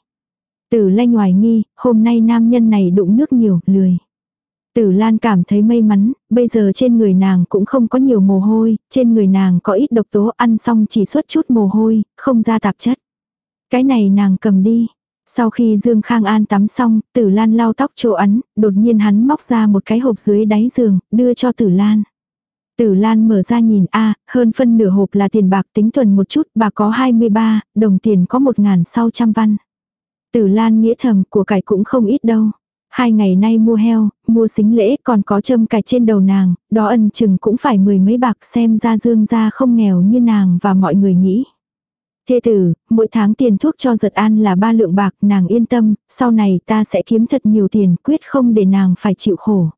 Tử lanh ngoài nghi, hôm nay nam nhân này đụng nước nhiều, lười. Tử Lan cảm thấy may mắn, bây giờ trên người nàng cũng không có nhiều mồ hôi, trên người nàng có ít độc tố ăn xong chỉ xuất chút mồ hôi, không ra tạp chất. Cái này nàng cầm đi. Sau khi Dương Khang An tắm xong, Tử Lan lau tóc chỗ ấn, đột nhiên hắn móc ra một cái hộp dưới đáy giường, đưa cho Tử Lan. Tử Lan mở ra nhìn a hơn phân nửa hộp là tiền bạc tính tuần một chút, bà có 23, đồng tiền có 1.600 văn. Tử Lan nghĩa thầm của cải cũng không ít đâu. Hai ngày nay mua heo, mua xính lễ còn có châm cài trên đầu nàng, đó ân chừng cũng phải mười mấy bạc xem ra dương ra không nghèo như nàng và mọi người nghĩ. Thê tử, mỗi tháng tiền thuốc cho giật an là ba lượng bạc, nàng yên tâm, sau này ta sẽ kiếm thật nhiều tiền, quyết không để nàng phải chịu khổ.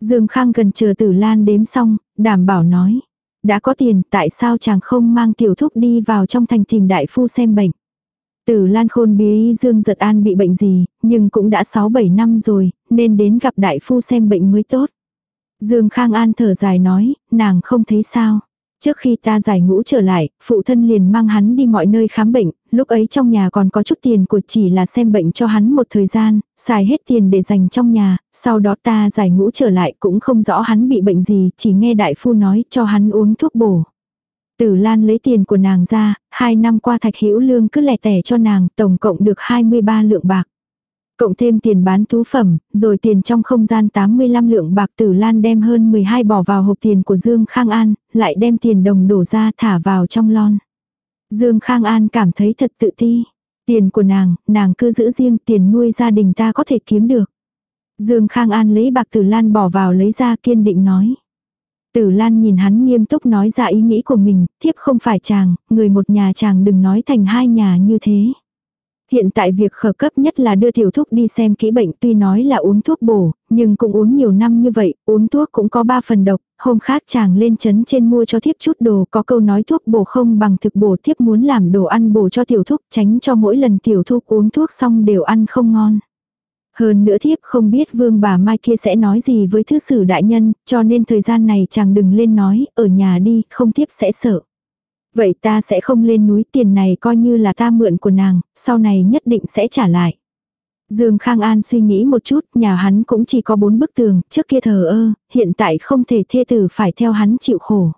Dương Khang gần chờ tử lan đếm xong, đảm bảo nói. Đã có tiền, tại sao chàng không mang tiểu thúc đi vào trong thành tìm đại phu xem bệnh. Tử Lan khôn bí Dương Giật An bị bệnh gì, nhưng cũng đã 6-7 năm rồi, nên đến gặp đại phu xem bệnh mới tốt. Dương Khang An thở dài nói, nàng không thấy sao. Trước khi ta giải ngũ trở lại, phụ thân liền mang hắn đi mọi nơi khám bệnh, lúc ấy trong nhà còn có chút tiền của chỉ là xem bệnh cho hắn một thời gian, xài hết tiền để dành trong nhà, sau đó ta giải ngũ trở lại cũng không rõ hắn bị bệnh gì, chỉ nghe đại phu nói cho hắn uống thuốc bổ. Tử Lan lấy tiền của nàng ra, hai năm qua thạch hữu lương cứ lẻ tẻ cho nàng, tổng cộng được 23 lượng bạc. Cộng thêm tiền bán thú phẩm, rồi tiền trong không gian 85 lượng bạc tử lan đem hơn 12 bỏ vào hộp tiền của Dương Khang An, lại đem tiền đồng đổ ra thả vào trong lon. Dương Khang An cảm thấy thật tự ti. Tiền của nàng, nàng cứ giữ riêng tiền nuôi gia đình ta có thể kiếm được. Dương Khang An lấy bạc Tử Lan bỏ vào lấy ra kiên định nói. Tử Lan nhìn hắn nghiêm túc nói ra ý nghĩ của mình, thiếp không phải chàng, người một nhà chàng đừng nói thành hai nhà như thế. Hiện tại việc khẩn cấp nhất là đưa tiểu thúc đi xem kỹ bệnh tuy nói là uống thuốc bổ, nhưng cũng uống nhiều năm như vậy, uống thuốc cũng có ba phần độc, hôm khác chàng lên chấn trên mua cho thiếp chút đồ có câu nói thuốc bổ không bằng thực bổ thiếp muốn làm đồ ăn bổ cho tiểu thúc tránh cho mỗi lần tiểu thúc uống thuốc xong đều ăn không ngon. Hơn nữa thiếp không biết vương bà Mai kia sẽ nói gì với thứ sử đại nhân, cho nên thời gian này chàng đừng lên nói, ở nhà đi, không thiếp sẽ sợ. Vậy ta sẽ không lên núi tiền này coi như là ta mượn của nàng, sau này nhất định sẽ trả lại. Dương Khang An suy nghĩ một chút, nhà hắn cũng chỉ có bốn bức tường, trước kia thờ ơ, hiện tại không thể thê tử phải theo hắn chịu khổ.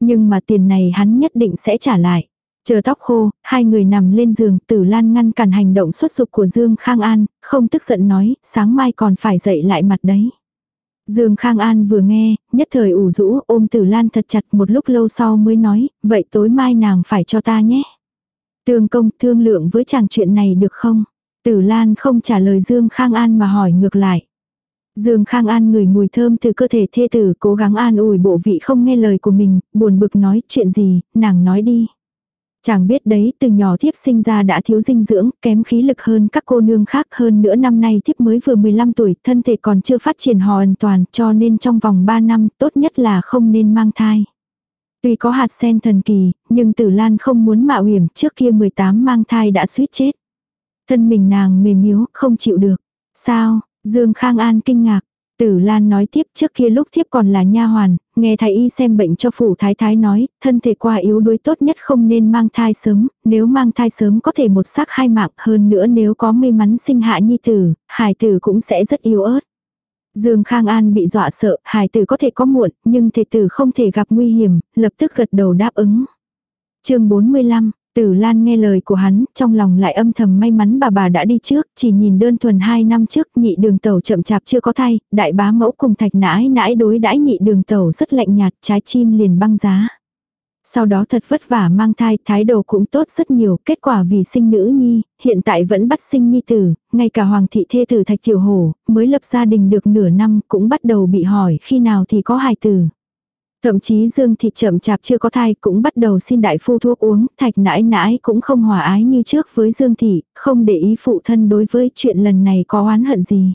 Nhưng mà tiền này hắn nhất định sẽ trả lại. Chờ tóc khô, hai người nằm lên giường, tử lan ngăn cản hành động xuất dục của Dương Khang An, không tức giận nói, sáng mai còn phải dậy lại mặt đấy. Dương Khang An vừa nghe, nhất thời ủ rũ ôm tử lan thật chặt một lúc lâu sau mới nói, vậy tối mai nàng phải cho ta nhé. Tương công thương lượng với chàng chuyện này được không? Tử Lan không trả lời Dương Khang An mà hỏi ngược lại. Dương Khang An ngửi mùi thơm từ cơ thể thê tử cố gắng an ủi bộ vị không nghe lời của mình, buồn bực nói chuyện gì, nàng nói đi. Chàng biết đấy, từ nhỏ thiếp sinh ra đã thiếu dinh dưỡng, kém khí lực hơn các cô nương khác hơn nữa năm nay thiếp mới vừa 15 tuổi, thân thể còn chưa phát triển hoàn toàn, cho nên trong vòng 3 năm tốt nhất là không nên mang thai. Tuy có hạt sen thần kỳ, nhưng tử lan không muốn mạo hiểm trước kia 18 mang thai đã suýt chết. Thân mình nàng mềm yếu, không chịu được. Sao? Dương Khang An kinh ngạc. Tử Lan nói tiếp trước kia lúc thiếp còn là nha hoàn, nghe thái y xem bệnh cho phủ thái thái nói, thân thể qua yếu đuối tốt nhất không nên mang thai sớm, nếu mang thai sớm có thể một xác hai mạng hơn nữa nếu có may mắn sinh hạ nhi tử, hài tử cũng sẽ rất yếu ớt. Dương Khang An bị dọa sợ, hài tử có thể có muộn, nhưng thể tử không thể gặp nguy hiểm, lập tức gật đầu đáp ứng. chương 45, Tử Lan nghe lời của hắn, trong lòng lại âm thầm may mắn bà bà đã đi trước, chỉ nhìn đơn thuần hai năm trước nhị đường tẩu chậm chạp chưa có thay, đại bá mẫu cùng thạch nãi nãi đối đãi nhị đường tẩu rất lạnh nhạt, trái chim liền băng giá. Sau đó thật vất vả mang thai, thái độ cũng tốt rất nhiều, kết quả vì sinh nữ nhi, hiện tại vẫn bắt sinh nhi tử, ngay cả hoàng thị thê tử thạch tiểu hổ, mới lập gia đình được nửa năm cũng bắt đầu bị hỏi khi nào thì có hài tử. Thậm chí Dương Thịt chậm chạp chưa có thai cũng bắt đầu xin đại phu thuốc uống, thạch nãi nãi cũng không hòa ái như trước với Dương Thị, không để ý phụ thân đối với chuyện lần này có oán hận gì.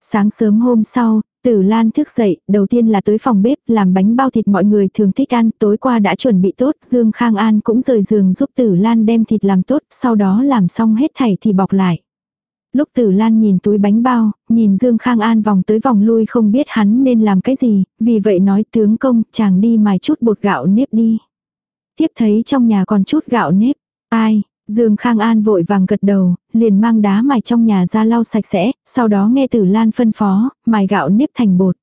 Sáng sớm hôm sau, Tử Lan thức dậy, đầu tiên là tới phòng bếp làm bánh bao thịt mọi người thường thích ăn, tối qua đã chuẩn bị tốt, Dương Khang An cũng rời giường giúp Tử Lan đem thịt làm tốt, sau đó làm xong hết thảy thì bọc lại. Lúc Tử Lan nhìn túi bánh bao, nhìn Dương Khang An vòng tới vòng lui không biết hắn nên làm cái gì, vì vậy nói tướng công, chàng đi mài chút bột gạo nếp đi. Tiếp thấy trong nhà còn chút gạo nếp. Ai, Dương Khang An vội vàng gật đầu, liền mang đá mài trong nhà ra lau sạch sẽ, sau đó nghe Tử Lan phân phó, mài gạo nếp thành bột.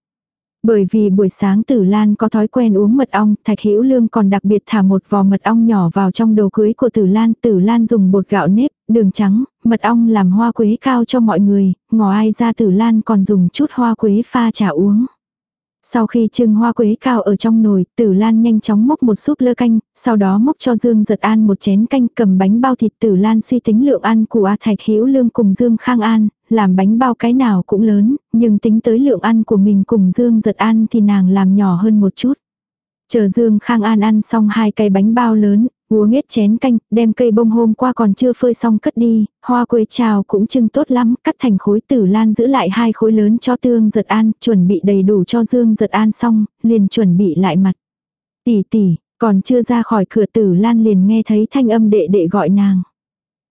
Bởi vì buổi sáng Tử Lan có thói quen uống mật ong, Thạch Hữu Lương còn đặc biệt thả một vò mật ong nhỏ vào trong đầu cưới của Tử Lan. Tử Lan dùng bột gạo nếp, đường trắng, mật ong làm hoa quế cao cho mọi người, ngò ai ra Tử Lan còn dùng chút hoa quế pha trà uống. Sau khi trưng hoa quế cao ở trong nồi, Tử Lan nhanh chóng mốc một súp lơ canh, sau đó mốc cho Dương Giật An một chén canh cầm bánh bao thịt Tử Lan suy tính lượng ăn của A Thạch Hữu Lương cùng Dương Khang An, làm bánh bao cái nào cũng lớn, nhưng tính tới lượng ăn của mình cùng Dương Giật An thì nàng làm nhỏ hơn một chút. Chờ Dương Khang An ăn xong hai cây bánh bao lớn, uống hết chén canh, đem cây bông hôm qua còn chưa phơi xong cất đi, hoa quế trào cũng trưng tốt lắm, cắt thành khối tử lan giữ lại hai khối lớn cho tương giật an, chuẩn bị đầy đủ cho Dương giật an xong, liền chuẩn bị lại mặt. Tỷ tỷ, còn chưa ra khỏi cửa tử lan liền nghe thấy thanh âm đệ đệ gọi nàng.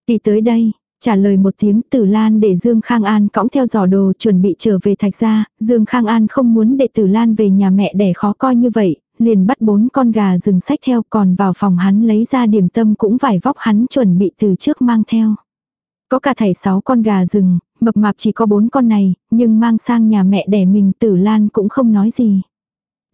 Tỷ tới đây, Trả lời một tiếng Tử Lan để Dương Khang An cõng theo giỏ đồ chuẩn bị trở về thạch gia, Dương Khang An không muốn để Tử Lan về nhà mẹ để khó coi như vậy, liền bắt bốn con gà rừng sách theo còn vào phòng hắn lấy ra điểm tâm cũng vải vóc hắn chuẩn bị từ trước mang theo. Có cả thảy sáu con gà rừng, mập mạp chỉ có bốn con này, nhưng mang sang nhà mẹ đẻ mình Tử Lan cũng không nói gì.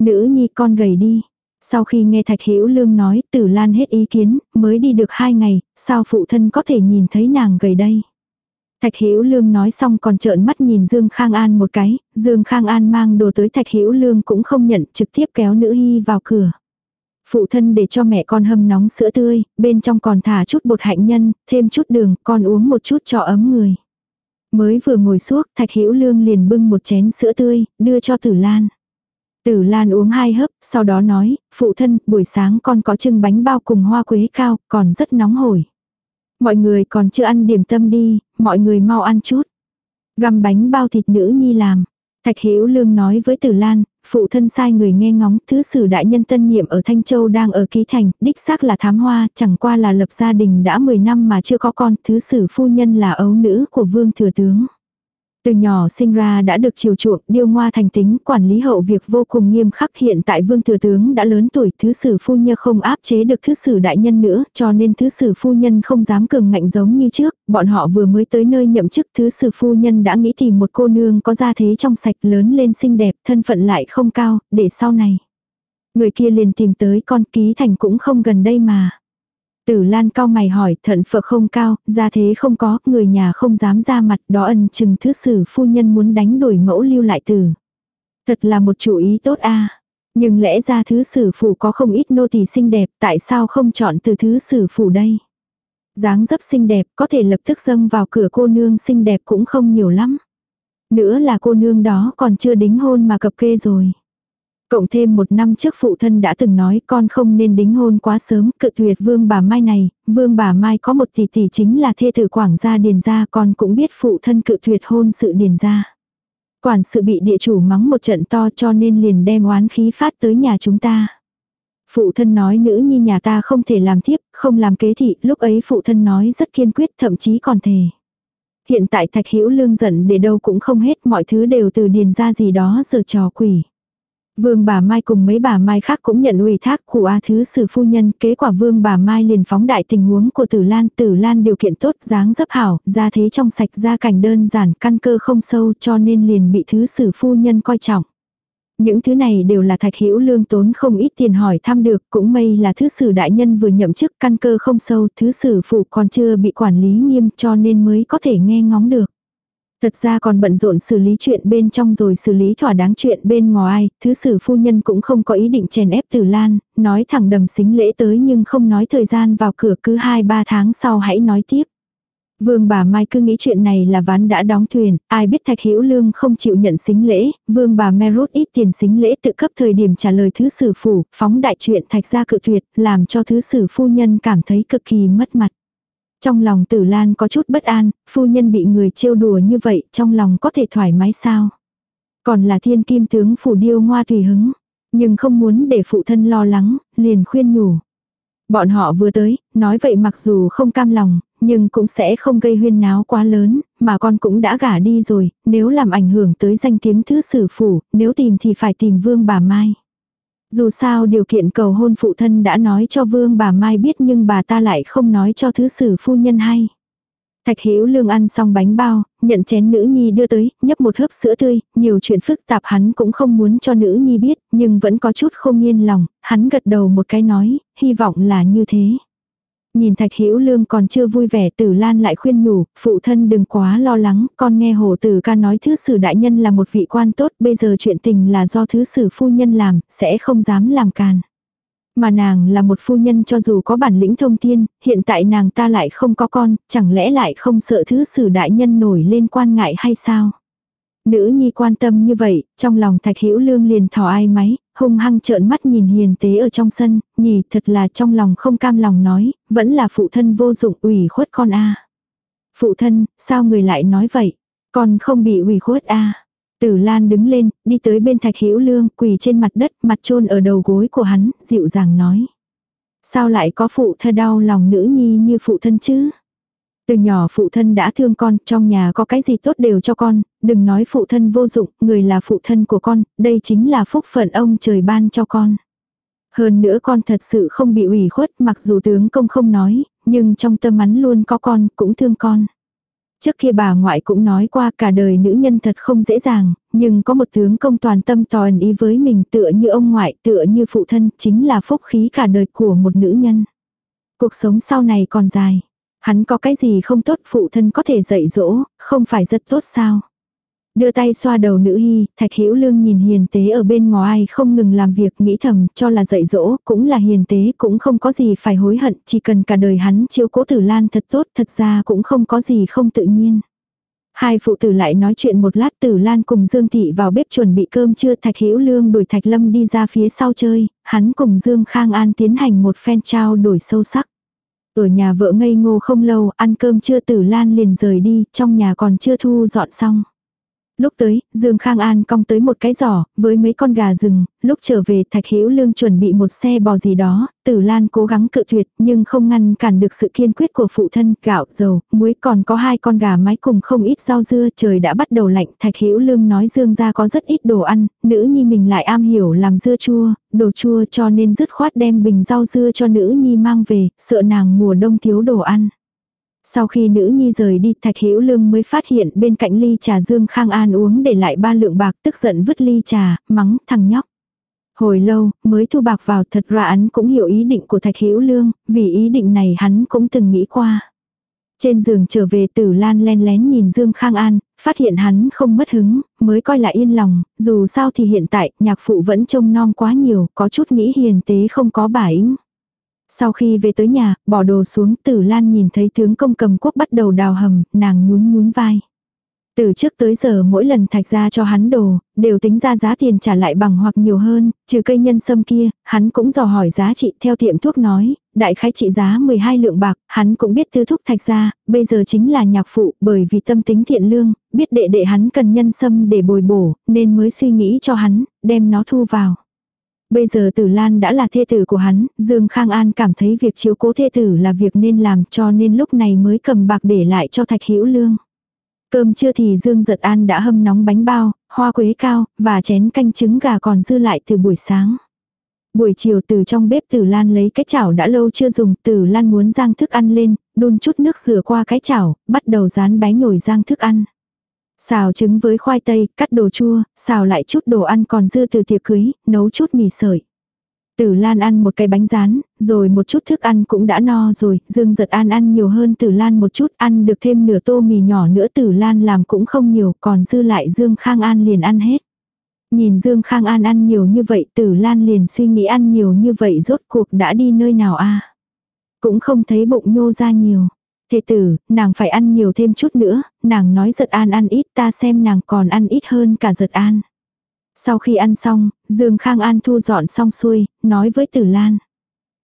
Nữ nhi con gầy đi, sau khi nghe Thạch Hữu Lương nói, Tử Lan hết ý kiến, mới đi được hai ngày, sao phụ thân có thể nhìn thấy nàng gầy đây? Thạch Hữu Lương nói xong còn trợn mắt nhìn Dương Khang An một cái, Dương Khang An mang đồ tới Thạch Hữu Lương cũng không nhận, trực tiếp kéo nữ hy vào cửa. Phụ thân để cho mẹ con hâm nóng sữa tươi, bên trong còn thả chút bột hạnh nhân, thêm chút đường, con uống một chút cho ấm người. Mới vừa ngồi xuống, Thạch Hữu Lương liền bưng một chén sữa tươi, đưa cho Tử Lan. Tử Lan uống hai hớp, sau đó nói, phụ thân, buổi sáng con có trưng bánh bao cùng hoa quế cao, còn rất nóng hổi. Mọi người còn chưa ăn điểm tâm đi, mọi người mau ăn chút. Găm bánh bao thịt nữ nhi làm. Thạch Hữu Lương nói với Tử Lan, phụ thân sai người nghe ngóng, thứ sử đại nhân tân nhiệm ở Thanh Châu đang ở ký thành, đích xác là thám hoa, chẳng qua là lập gia đình đã 10 năm mà chưa có con, thứ sử phu nhân là ấu nữ của vương thừa tướng. Từ nhỏ sinh ra đã được chiều chuộng, điêu ngoa thành tính, quản lý hậu việc vô cùng nghiêm khắc hiện tại vương thừa tướng đã lớn tuổi, thứ sử phu nhân không áp chế được thứ sử đại nhân nữa, cho nên thứ sử phu nhân không dám cường ngạnh giống như trước, bọn họ vừa mới tới nơi nhậm chức thứ sử phu nhân đã nghĩ tìm một cô nương có gia thế trong sạch lớn lên xinh đẹp, thân phận lại không cao, để sau này. Người kia liền tìm tới con ký thành cũng không gần đây mà. Tử Lan cao mày hỏi, thận phật không cao, ra thế không có, người nhà không dám ra mặt, đó ân chừng thứ sử phu nhân muốn đánh đổi mẫu lưu lại tử. Thật là một chủ ý tốt a. Nhưng lẽ ra thứ sử phủ có không ít nô tỳ xinh đẹp, tại sao không chọn từ thứ sử phủ đây? dáng dấp xinh đẹp, có thể lập tức dâng vào cửa cô nương xinh đẹp cũng không nhiều lắm. Nữa là cô nương đó còn chưa đính hôn mà cập kê rồi. Cộng thêm một năm trước phụ thân đã từng nói con không nên đính hôn quá sớm, cự tuyệt vương bà Mai này, vương bà Mai có một tỷ tỷ chính là thê tử quảng gia điền gia con cũng biết phụ thân cự tuyệt hôn sự điền gia. Quản sự bị địa chủ mắng một trận to cho nên liền đem oán khí phát tới nhà chúng ta. Phụ thân nói nữ nhi nhà ta không thể làm tiếp, không làm kế thị, lúc ấy phụ thân nói rất kiên quyết thậm chí còn thề. Hiện tại thạch hữu lương giận để đâu cũng không hết mọi thứ đều từ điền ra gì đó giờ trò quỷ. Vương bà Mai cùng mấy bà Mai khác cũng nhận ủy thác của A Thứ Sử Phu Nhân, kế quả Vương bà Mai liền phóng đại tình huống của Tử Lan. Tử Lan điều kiện tốt, dáng dấp hảo, ra thế trong sạch ra cảnh đơn giản, căn cơ không sâu cho nên liền bị Thứ Sử Phu Nhân coi trọng. Những thứ này đều là thạch hữu lương tốn không ít tiền hỏi thăm được, cũng may là thứ sử đại nhân vừa nhậm chức căn cơ không sâu, thứ sử phụ còn chưa bị quản lý nghiêm cho nên mới có thể nghe ngóng được. Thật ra còn bận rộn xử lý chuyện bên trong rồi xử lý thỏa đáng chuyện bên ngoài, thứ sử phu nhân cũng không có ý định chèn ép tử lan, nói thẳng đầm xính lễ tới nhưng không nói thời gian vào cửa cứ 2-3 tháng sau hãy nói tiếp. Vương bà Mai cứ nghĩ chuyện này là ván đã đóng thuyền, ai biết Thạch Hữu Lương không chịu nhận xính lễ, Vương bà Merut ít tiền xính lễ tự cấp thời điểm trả lời thứ sử phủ, phóng đại chuyện Thạch gia cự tuyệt, làm cho thứ sử phu nhân cảm thấy cực kỳ mất mặt. Trong lòng tử lan có chút bất an, phu nhân bị người trêu đùa như vậy, trong lòng có thể thoải mái sao? Còn là thiên kim tướng phủ điêu ngoa tùy hứng, nhưng không muốn để phụ thân lo lắng, liền khuyên nhủ. Bọn họ vừa tới, nói vậy mặc dù không cam lòng, nhưng cũng sẽ không gây huyên náo quá lớn, mà con cũng đã gả đi rồi, nếu làm ảnh hưởng tới danh tiếng thứ sử phủ, nếu tìm thì phải tìm vương bà Mai. Dù sao điều kiện cầu hôn phụ thân đã nói cho vương bà Mai biết nhưng bà ta lại không nói cho thứ sử phu nhân hay. Thạch Hữu Lương ăn xong bánh bao, nhận chén nữ nhi đưa tới, nhấp một hớp sữa tươi, nhiều chuyện phức tạp hắn cũng không muốn cho nữ nhi biết, nhưng vẫn có chút không yên lòng, hắn gật đầu một cái nói, hy vọng là như thế. Nhìn Thạch Hữu Lương còn chưa vui vẻ, Tử Lan lại khuyên nhủ, phụ thân đừng quá lo lắng, con nghe Hồ Tử ca nói thứ sử đại nhân là một vị quan tốt, bây giờ chuyện tình là do thứ sử phu nhân làm, sẽ không dám làm càn. Mà nàng là một phu nhân cho dù có bản lĩnh thông thiên, hiện tại nàng ta lại không có con, chẳng lẽ lại không sợ thứ sử đại nhân nổi lên quan ngại hay sao? Nữ nhi quan tâm như vậy, trong lòng thạch hữu lương liền thỏ ai máy, hung hăng trợn mắt nhìn hiền tế ở trong sân, nhỉ thật là trong lòng không cam lòng nói, vẫn là phụ thân vô dụng ủy khuất con a Phụ thân, sao người lại nói vậy? Con không bị ủy khuất a Tử Lan đứng lên, đi tới bên Thạch Hữu Lương, quỳ trên mặt đất, mặt chôn ở đầu gối của hắn, dịu dàng nói: "Sao lại có phụ thơ đau lòng nữ nhi như phụ thân chứ?" Từ nhỏ phụ thân đã thương con, trong nhà có cái gì tốt đều cho con, đừng nói phụ thân vô dụng, người là phụ thân của con, đây chính là phúc phận ông trời ban cho con. Hơn nữa con thật sự không bị ủy khuất mặc dù tướng công không nói, nhưng trong tâm hắn luôn có con, cũng thương con. Trước kia bà ngoại cũng nói qua cả đời nữ nhân thật không dễ dàng, nhưng có một tướng công toàn tâm toàn ý với mình tựa như ông ngoại, tựa như phụ thân, chính là phúc khí cả đời của một nữ nhân. Cuộc sống sau này còn dài. Hắn có cái gì không tốt phụ thân có thể dạy dỗ, không phải rất tốt sao. Đưa tay xoa đầu nữ hy, thạch hữu lương nhìn hiền tế ở bên ngoài không ngừng làm việc nghĩ thầm cho là dạy dỗ, cũng là hiền tế cũng không có gì phải hối hận, chỉ cần cả đời hắn chiếu cố tử lan thật tốt thật ra cũng không có gì không tự nhiên. Hai phụ tử lại nói chuyện một lát Tử Lan cùng Dương Thị vào bếp chuẩn bị cơm trưa Thạch Hữu Lương đuổi Thạch Lâm đi ra phía sau chơi, hắn cùng Dương Khang An tiến hành một phen trao đổi sâu sắc. Ở nhà vợ ngây ngô không lâu, ăn cơm trưa Tử Lan liền rời đi, trong nhà còn chưa thu dọn xong. Lúc tới, Dương Khang An cong tới một cái giỏ, với mấy con gà rừng, lúc trở về Thạch Hữu Lương chuẩn bị một xe bò gì đó, Tử Lan cố gắng cự tuyệt nhưng không ngăn cản được sự kiên quyết của phụ thân, gạo, dầu, muối còn có hai con gà mái cùng không ít rau dưa, trời đã bắt đầu lạnh, Thạch Hữu Lương nói Dương gia có rất ít đồ ăn, nữ nhi mình lại am hiểu làm dưa chua, đồ chua cho nên dứt khoát đem bình rau dưa cho nữ nhi mang về, sợ nàng mùa đông thiếu đồ ăn. Sau khi nữ nhi rời đi Thạch Hữu Lương mới phát hiện bên cạnh ly trà Dương Khang An uống để lại ba lượng bạc tức giận vứt ly trà, mắng thằng nhóc. Hồi lâu, mới thu bạc vào thật ra hắn cũng hiểu ý định của Thạch Hữu Lương, vì ý định này hắn cũng từng nghĩ qua. Trên giường trở về tử lan len lén nhìn Dương Khang An, phát hiện hắn không mất hứng, mới coi lại yên lòng, dù sao thì hiện tại nhạc phụ vẫn trông non quá nhiều, có chút nghĩ hiền tế không có bà ính. Sau khi về tới nhà, bỏ đồ xuống tử lan nhìn thấy tướng công cầm quốc bắt đầu đào hầm, nàng nhún nhún vai. Từ trước tới giờ mỗi lần thạch ra cho hắn đồ, đều tính ra giá tiền trả lại bằng hoặc nhiều hơn, trừ cây nhân sâm kia, hắn cũng dò hỏi giá trị theo tiệm thuốc nói, đại khái trị giá 12 lượng bạc, hắn cũng biết tư thúc thạch ra, bây giờ chính là nhạc phụ bởi vì tâm tính thiện lương, biết đệ đệ hắn cần nhân sâm để bồi bổ, nên mới suy nghĩ cho hắn, đem nó thu vào. Bây giờ Tử Lan đã là thê tử của hắn, Dương Khang An cảm thấy việc chiếu cố thê tử là việc nên làm cho nên lúc này mới cầm bạc để lại cho Thạch Hữu Lương. Cơm trưa thì Dương Giật An đã hâm nóng bánh bao, hoa quế cao, và chén canh trứng gà còn dư lại từ buổi sáng. Buổi chiều từ trong bếp Tử Lan lấy cái chảo đã lâu chưa dùng, Tử Lan muốn rang thức ăn lên, đun chút nước rửa qua cái chảo, bắt đầu rán bé nhồi rang thức ăn. Xào trứng với khoai tây, cắt đồ chua, xào lại chút đồ ăn còn dư từ tiệc cưới, nấu chút mì sợi. Tử Lan ăn một cái bánh rán, rồi một chút thức ăn cũng đã no rồi, Dương Giật An ăn nhiều hơn Tử Lan một chút, ăn được thêm nửa tô mì nhỏ nữa Tử Lan làm cũng không nhiều, còn dư lại Dương Khang An liền ăn hết. Nhìn Dương Khang An ăn nhiều như vậy Tử Lan liền suy nghĩ ăn nhiều như vậy rốt cuộc đã đi nơi nào a Cũng không thấy bụng nhô ra nhiều. Thế tử, nàng phải ăn nhiều thêm chút nữa, nàng nói giật an ăn ít ta xem nàng còn ăn ít hơn cả giật an. Sau khi ăn xong, Dương Khang An thu dọn xong xuôi, nói với Tử Lan.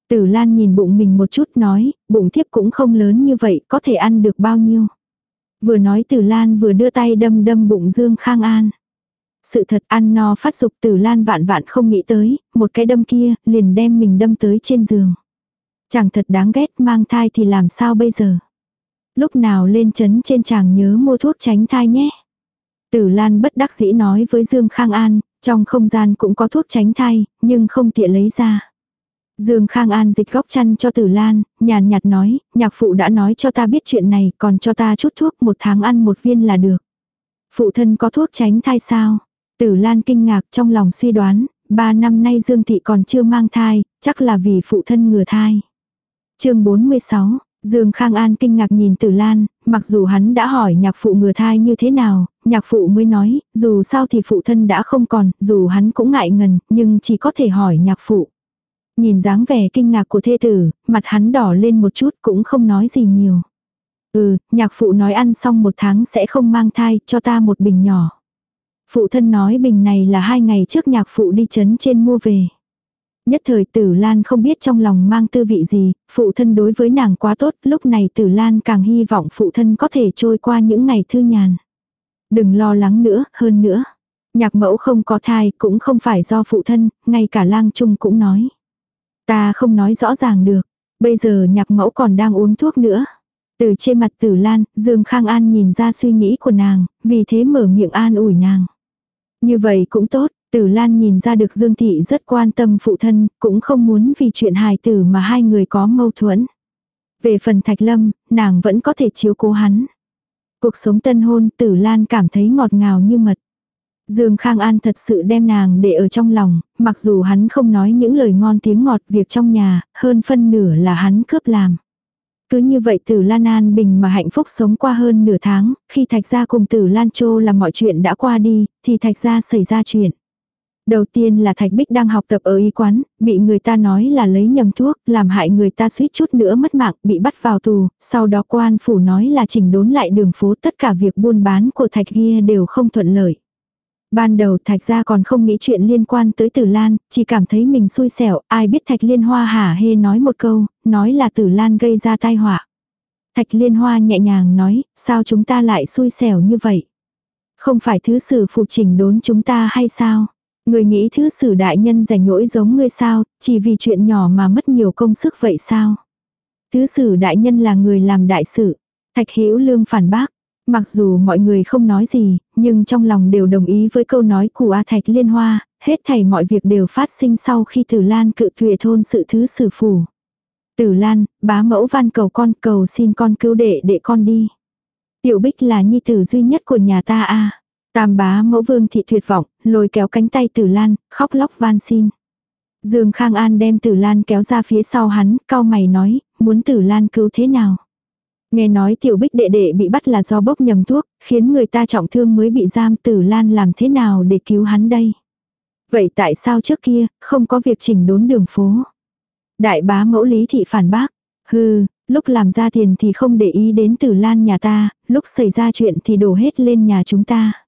Tử Lan nhìn bụng mình một chút nói, bụng thiếp cũng không lớn như vậy, có thể ăn được bao nhiêu. Vừa nói Tử Lan vừa đưa tay đâm đâm bụng Dương Khang An. Sự thật ăn no phát dục Tử Lan vạn vạn không nghĩ tới, một cái đâm kia, liền đem mình đâm tới trên giường. Chẳng thật đáng ghét mang thai thì làm sao bây giờ. Lúc nào lên chấn trên chàng nhớ mua thuốc tránh thai nhé. Tử Lan bất đắc dĩ nói với Dương Khang An, trong không gian cũng có thuốc tránh thai, nhưng không tiện lấy ra. Dương Khang An dịch góc chăn cho Tử Lan, nhàn nhạt nói, nhạc phụ đã nói cho ta biết chuyện này, còn cho ta chút thuốc một tháng ăn một viên là được. Phụ thân có thuốc tránh thai sao? Tử Lan kinh ngạc trong lòng suy đoán, ba năm nay Dương Thị còn chưa mang thai, chắc là vì phụ thân ngừa thai. chương 46, Dương Khang An kinh ngạc nhìn Tử Lan, mặc dù hắn đã hỏi nhạc phụ ngừa thai như thế nào, nhạc phụ mới nói, dù sao thì phụ thân đã không còn, dù hắn cũng ngại ngần, nhưng chỉ có thể hỏi nhạc phụ. Nhìn dáng vẻ kinh ngạc của thê tử, mặt hắn đỏ lên một chút cũng không nói gì nhiều. Ừ, nhạc phụ nói ăn xong một tháng sẽ không mang thai, cho ta một bình nhỏ. Phụ thân nói bình này là hai ngày trước nhạc phụ đi chấn trên mua về. Nhất thời tử Lan không biết trong lòng mang tư vị gì, phụ thân đối với nàng quá tốt, lúc này tử Lan càng hy vọng phụ thân có thể trôi qua những ngày thư nhàn. Đừng lo lắng nữa, hơn nữa. Nhạc mẫu không có thai, cũng không phải do phụ thân, ngay cả lang trung cũng nói. Ta không nói rõ ràng được, bây giờ nhạc mẫu còn đang uống thuốc nữa. Từ trên mặt tử Lan, Dương Khang An nhìn ra suy nghĩ của nàng, vì thế mở miệng an ủi nàng. Như vậy cũng tốt, Tử Lan nhìn ra được Dương Thị rất quan tâm phụ thân, cũng không muốn vì chuyện hài tử mà hai người có mâu thuẫn. Về phần Thạch Lâm, nàng vẫn có thể chiếu cố hắn. Cuộc sống tân hôn Tử Lan cảm thấy ngọt ngào như mật. Dương Khang An thật sự đem nàng để ở trong lòng, mặc dù hắn không nói những lời ngon tiếng ngọt việc trong nhà, hơn phân nửa là hắn cướp làm. Cứ như vậy Tử Lan an bình mà hạnh phúc sống qua hơn nửa tháng, khi Thạch gia cùng Tử Lan Châu là mọi chuyện đã qua đi, thì Thạch gia xảy ra chuyện. Đầu tiên là Thạch Bích đang học tập ở y quán, bị người ta nói là lấy nhầm thuốc, làm hại người ta suýt chút nữa mất mạng, bị bắt vào tù, sau đó quan phủ nói là chỉnh đốn lại đường phố tất cả việc buôn bán của Thạch kia đều không thuận lợi. Ban đầu Thạch gia còn không nghĩ chuyện liên quan tới Tử Lan, chỉ cảm thấy mình xui xẻo, ai biết Thạch Liên Hoa hả hê nói một câu, nói là Tử Lan gây ra tai họa. Thạch Liên Hoa nhẹ nhàng nói, sao chúng ta lại xui xẻo như vậy? Không phải thứ sử phụ chỉnh đốn chúng ta hay sao? Người nghĩ thứ sử đại nhân rảnh nhỗi giống ngươi sao, chỉ vì chuyện nhỏ mà mất nhiều công sức vậy sao? Thứ sử đại nhân là người làm đại sự. Thạch Hữu Lương phản bác. Mặc dù mọi người không nói gì, nhưng trong lòng đều đồng ý với câu nói của A Thạch Liên Hoa, hết thảy mọi việc đều phát sinh sau khi Tử Lan cự tuyệt thôn sự thứ sử phủ. Tử Lan, bá mẫu van cầu con cầu xin con cứu đệ đệ con đi. Tiểu Bích là nhi tử duy nhất của nhà ta a. Tam bá mẫu vương thị tuyệt vọng, lôi kéo cánh tay Tử Lan, khóc lóc van xin. Dương Khang An đem Tử Lan kéo ra phía sau hắn, cao mày nói, muốn Tử Lan cứu thế nào. Nghe nói tiểu bích đệ đệ bị bắt là do bốc nhầm thuốc, khiến người ta trọng thương mới bị giam Tử Lan làm thế nào để cứu hắn đây. Vậy tại sao trước kia, không có việc chỉnh đốn đường phố? Đại bá mẫu lý thị phản bác. Hừ, lúc làm ra tiền thì không để ý đến tử lan nhà ta, lúc xảy ra chuyện thì đổ hết lên nhà chúng ta.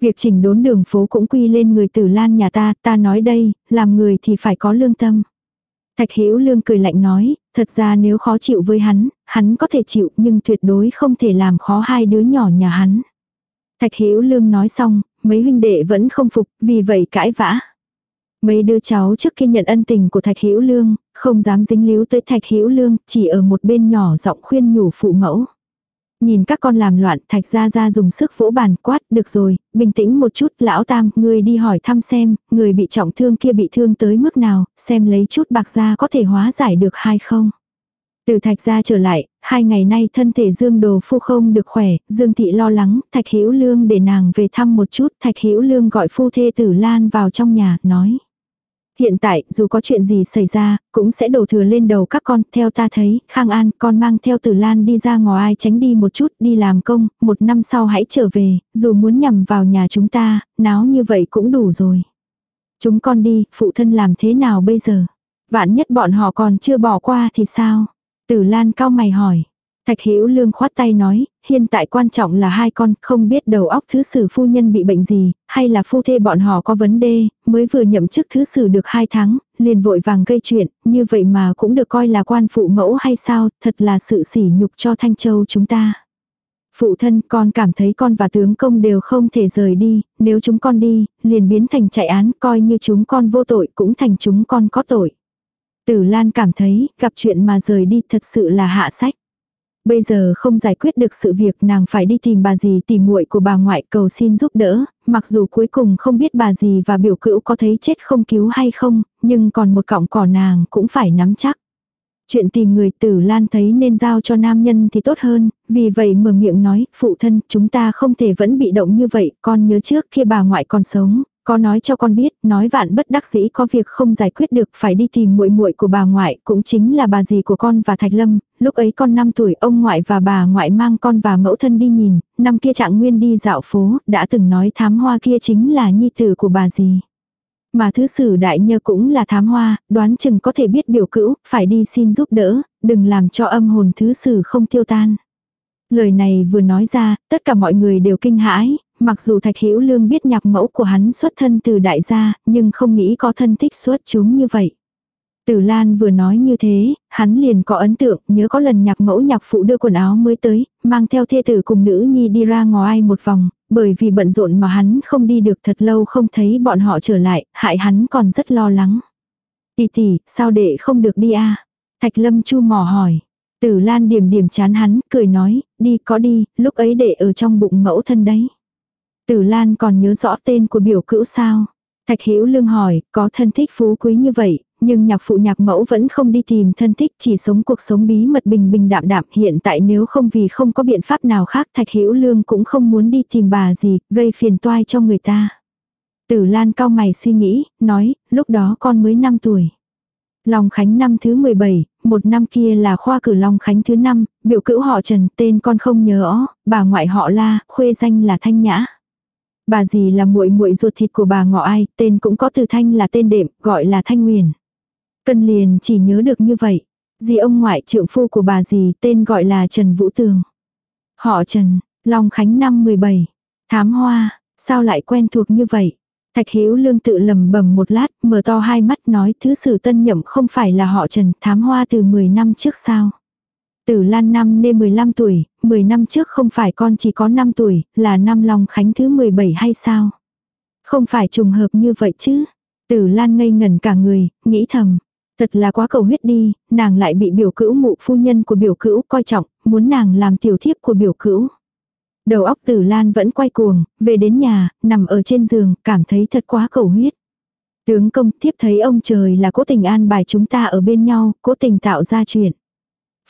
Việc chỉnh đốn đường phố cũng quy lên người tử lan nhà ta, ta nói đây, làm người thì phải có lương tâm. Thạch Hữu Lương cười lạnh nói, thật ra nếu khó chịu với hắn, hắn có thể chịu nhưng tuyệt đối không thể làm khó hai đứa nhỏ nhà hắn. Thạch Hữu Lương nói xong, mấy huynh đệ vẫn không phục, vì vậy cãi vã. Mấy đứa cháu trước khi nhận ân tình của Thạch Hữu Lương, không dám dính líu tới Thạch Hữu Lương, chỉ ở một bên nhỏ giọng khuyên nhủ phụ mẫu. Nhìn các con làm loạn, Thạch Gia Gia dùng sức vỗ bàn quát, được rồi, bình tĩnh một chút, lão tam, người đi hỏi thăm xem, người bị trọng thương kia bị thương tới mức nào, xem lấy chút bạc ra có thể hóa giải được hay không. Từ Thạch Gia trở lại, hai ngày nay thân thể Dương Đồ Phu không được khỏe, Dương Thị lo lắng, Thạch Hữu Lương để nàng về thăm một chút, Thạch Hữu Lương gọi phu thê Tử Lan vào trong nhà, nói. Hiện tại, dù có chuyện gì xảy ra, cũng sẽ đổ thừa lên đầu các con, theo ta thấy, Khang An, con mang theo Tử Lan đi ra ngoài tránh đi một chút, đi làm công, một năm sau hãy trở về, dù muốn nhằm vào nhà chúng ta, náo như vậy cũng đủ rồi. Chúng con đi, phụ thân làm thế nào bây giờ? Vạn nhất bọn họ còn chưa bỏ qua thì sao? Tử Lan cao mày hỏi. Thạch Hữu Lương khoát tay nói, hiện tại quan trọng là hai con, không biết đầu óc thứ sử phu nhân bị bệnh gì, hay là phu thê bọn họ có vấn đề, mới vừa nhậm chức thứ sử được hai tháng, liền vội vàng gây chuyện, như vậy mà cũng được coi là quan phụ mẫu hay sao, thật là sự sỉ nhục cho Thanh Châu chúng ta. Phụ thân con cảm thấy con và tướng công đều không thể rời đi, nếu chúng con đi, liền biến thành chạy án, coi như chúng con vô tội cũng thành chúng con có tội. Tử Lan cảm thấy, gặp chuyện mà rời đi thật sự là hạ sách. Bây giờ không giải quyết được sự việc nàng phải đi tìm bà dì tìm muội của bà ngoại cầu xin giúp đỡ, mặc dù cuối cùng không biết bà dì và biểu cữu có thấy chết không cứu hay không, nhưng còn một cọng cỏ nàng cũng phải nắm chắc. Chuyện tìm người tử lan thấy nên giao cho nam nhân thì tốt hơn, vì vậy mở miệng nói, phụ thân, chúng ta không thể vẫn bị động như vậy, con nhớ trước khi bà ngoại còn sống, có nói cho con biết, nói vạn bất đắc dĩ có việc không giải quyết được, phải đi tìm muội muội của bà ngoại, cũng chính là bà dì của con và Thạch Lâm, lúc ấy con 5 tuổi, ông ngoại và bà ngoại mang con và mẫu thân đi nhìn, năm kia Trạng Nguyên đi dạo phố, đã từng nói thám hoa kia chính là nhi tử của bà gì Mà thứ sử đại nhơ cũng là thám hoa, đoán chừng có thể biết biểu cữu, phải đi xin giúp đỡ, đừng làm cho âm hồn thứ sử không tiêu tan. Lời này vừa nói ra, tất cả mọi người đều kinh hãi, mặc dù Thạch Hữu Lương biết nhạc mẫu của hắn xuất thân từ đại gia, nhưng không nghĩ có thân thích xuất chúng như vậy. Tử Lan vừa nói như thế, hắn liền có ấn tượng, nhớ có lần nhạc mẫu nhạc phụ đưa quần áo mới tới, mang theo thê tử cùng nữ nhi đi ra ngoài một vòng, bởi vì bận rộn mà hắn không đi được thật lâu không thấy bọn họ trở lại, hại hắn còn rất lo lắng. Tỷ tỷ, sao đệ không được đi a Thạch Lâm chu mò hỏi. Tử Lan điểm điểm chán hắn, cười nói, đi có đi, lúc ấy đệ ở trong bụng mẫu thân đấy. Tử Lan còn nhớ rõ tên của biểu cữu sao? Thạch Hữu Lương hỏi, có thân thích phú quý như vậy, nhưng nhạc phụ nhạc mẫu vẫn không đi tìm thân thích, chỉ sống cuộc sống bí mật bình bình đạm đạm. Hiện tại nếu không vì không có biện pháp nào khác, Thạch Hữu Lương cũng không muốn đi tìm bà gì, gây phiền toái cho người ta. Tử Lan cao mày suy nghĩ, nói, lúc đó con mới 5 tuổi. Long Khánh năm thứ 17, một năm kia là khoa cử Long Khánh thứ 5, biểu cữu họ Trần, tên con không nhớ, bà ngoại họ La, khuê danh là Thanh Nhã. Bà dì là muội muội ruột thịt của bà ngọ ai, tên cũng có từ thanh là tên đệm, gọi là Thanh Nguyền. Cân liền chỉ nhớ được như vậy. Dì ông ngoại trượng phu của bà dì tên gọi là Trần Vũ Tường. Họ Trần, Long Khánh năm 17. Thám hoa, sao lại quen thuộc như vậy? Thạch Hữu Lương tự lầm bầm một lát, mở to hai mắt nói thứ sử tân nhậm không phải là họ Trần, thám hoa từ 10 năm trước sao? Tử Lan năm nên 15 tuổi, 10 năm trước không phải con chỉ có 5 tuổi, là năm Long Khánh thứ 17 hay sao? Không phải trùng hợp như vậy chứ? Tử Lan ngây ngẩn cả người, nghĩ thầm. Thật là quá cầu huyết đi, nàng lại bị biểu cữu mụ phu nhân của biểu cữu coi trọng, muốn nàng làm tiểu thiếp của biểu cữu. Đầu óc tử lan vẫn quay cuồng, về đến nhà, nằm ở trên giường, cảm thấy thật quá cầu huyết. Tướng công thiếp thấy ông trời là cố tình an bài chúng ta ở bên nhau, cố tình tạo ra chuyện.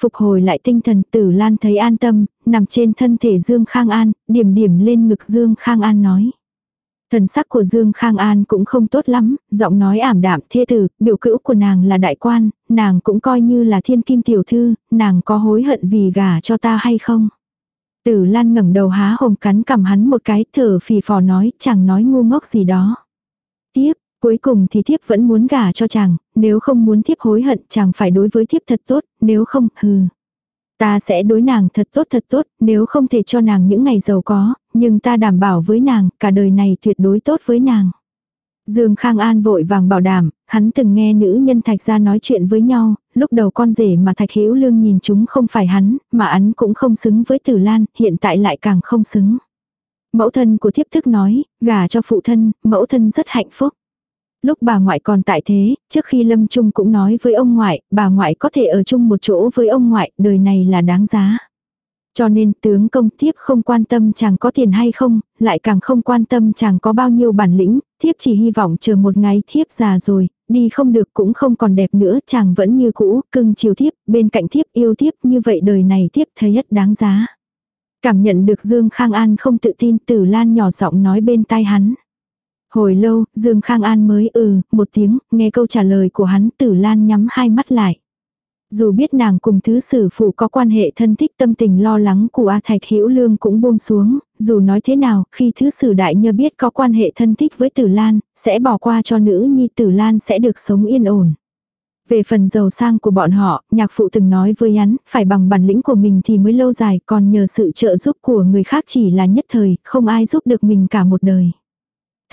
Phục hồi lại tinh thần tử lan thấy an tâm, nằm trên thân thể Dương Khang An, điểm điểm lên ngực Dương Khang An nói. Thần sắc của Dương Khang An cũng không tốt lắm, giọng nói ảm đạm thê tử, biểu cữu của nàng là đại quan, nàng cũng coi như là thiên kim tiểu thư, nàng có hối hận vì gả cho ta hay không? Tử Lan ngẩng đầu há hồng cắn cầm hắn một cái thở phì phò nói chẳng nói ngu ngốc gì đó. Tiếp, cuối cùng thì thiếp vẫn muốn gả cho chàng, nếu không muốn thiếp hối hận chàng phải đối với thiếp thật tốt, nếu không, hừ. Ta sẽ đối nàng thật tốt thật tốt, nếu không thể cho nàng những ngày giàu có, nhưng ta đảm bảo với nàng, cả đời này tuyệt đối tốt với nàng. Dương Khang An vội vàng bảo đảm, hắn từng nghe nữ nhân thạch ra nói chuyện với nhau, lúc đầu con rể mà thạch hữu lương nhìn chúng không phải hắn, mà hắn cũng không xứng với tử lan, hiện tại lại càng không xứng. Mẫu thân của thiếp thức nói, gả cho phụ thân, mẫu thân rất hạnh phúc. Lúc bà ngoại còn tại thế, trước khi lâm trung cũng nói với ông ngoại, bà ngoại có thể ở chung một chỗ với ông ngoại, đời này là đáng giá. Cho nên tướng công thiếp không quan tâm chàng có tiền hay không, lại càng không quan tâm chàng có bao nhiêu bản lĩnh, thiếp chỉ hy vọng chờ một ngày thiếp già rồi, đi không được cũng không còn đẹp nữa, chàng vẫn như cũ, cưng chiều thiếp, bên cạnh thiếp yêu thiếp, như vậy đời này thiếp thấy nhất đáng giá. Cảm nhận được Dương Khang An không tự tin, Tử Lan nhỏ giọng nói bên tai hắn. Hồi lâu, Dương Khang An mới ừ, một tiếng, nghe câu trả lời của hắn, Tử Lan nhắm hai mắt lại. Dù biết nàng cùng thứ sử phụ có quan hệ thân thích tâm tình lo lắng của A Thạch Hữu Lương cũng buông xuống, dù nói thế nào, khi thứ sử đại nhờ biết có quan hệ thân thích với Tử Lan, sẽ bỏ qua cho nữ nhi Tử Lan sẽ được sống yên ổn. Về phần giàu sang của bọn họ, nhạc phụ từng nói với hắn, phải bằng bản lĩnh của mình thì mới lâu dài, còn nhờ sự trợ giúp của người khác chỉ là nhất thời, không ai giúp được mình cả một đời.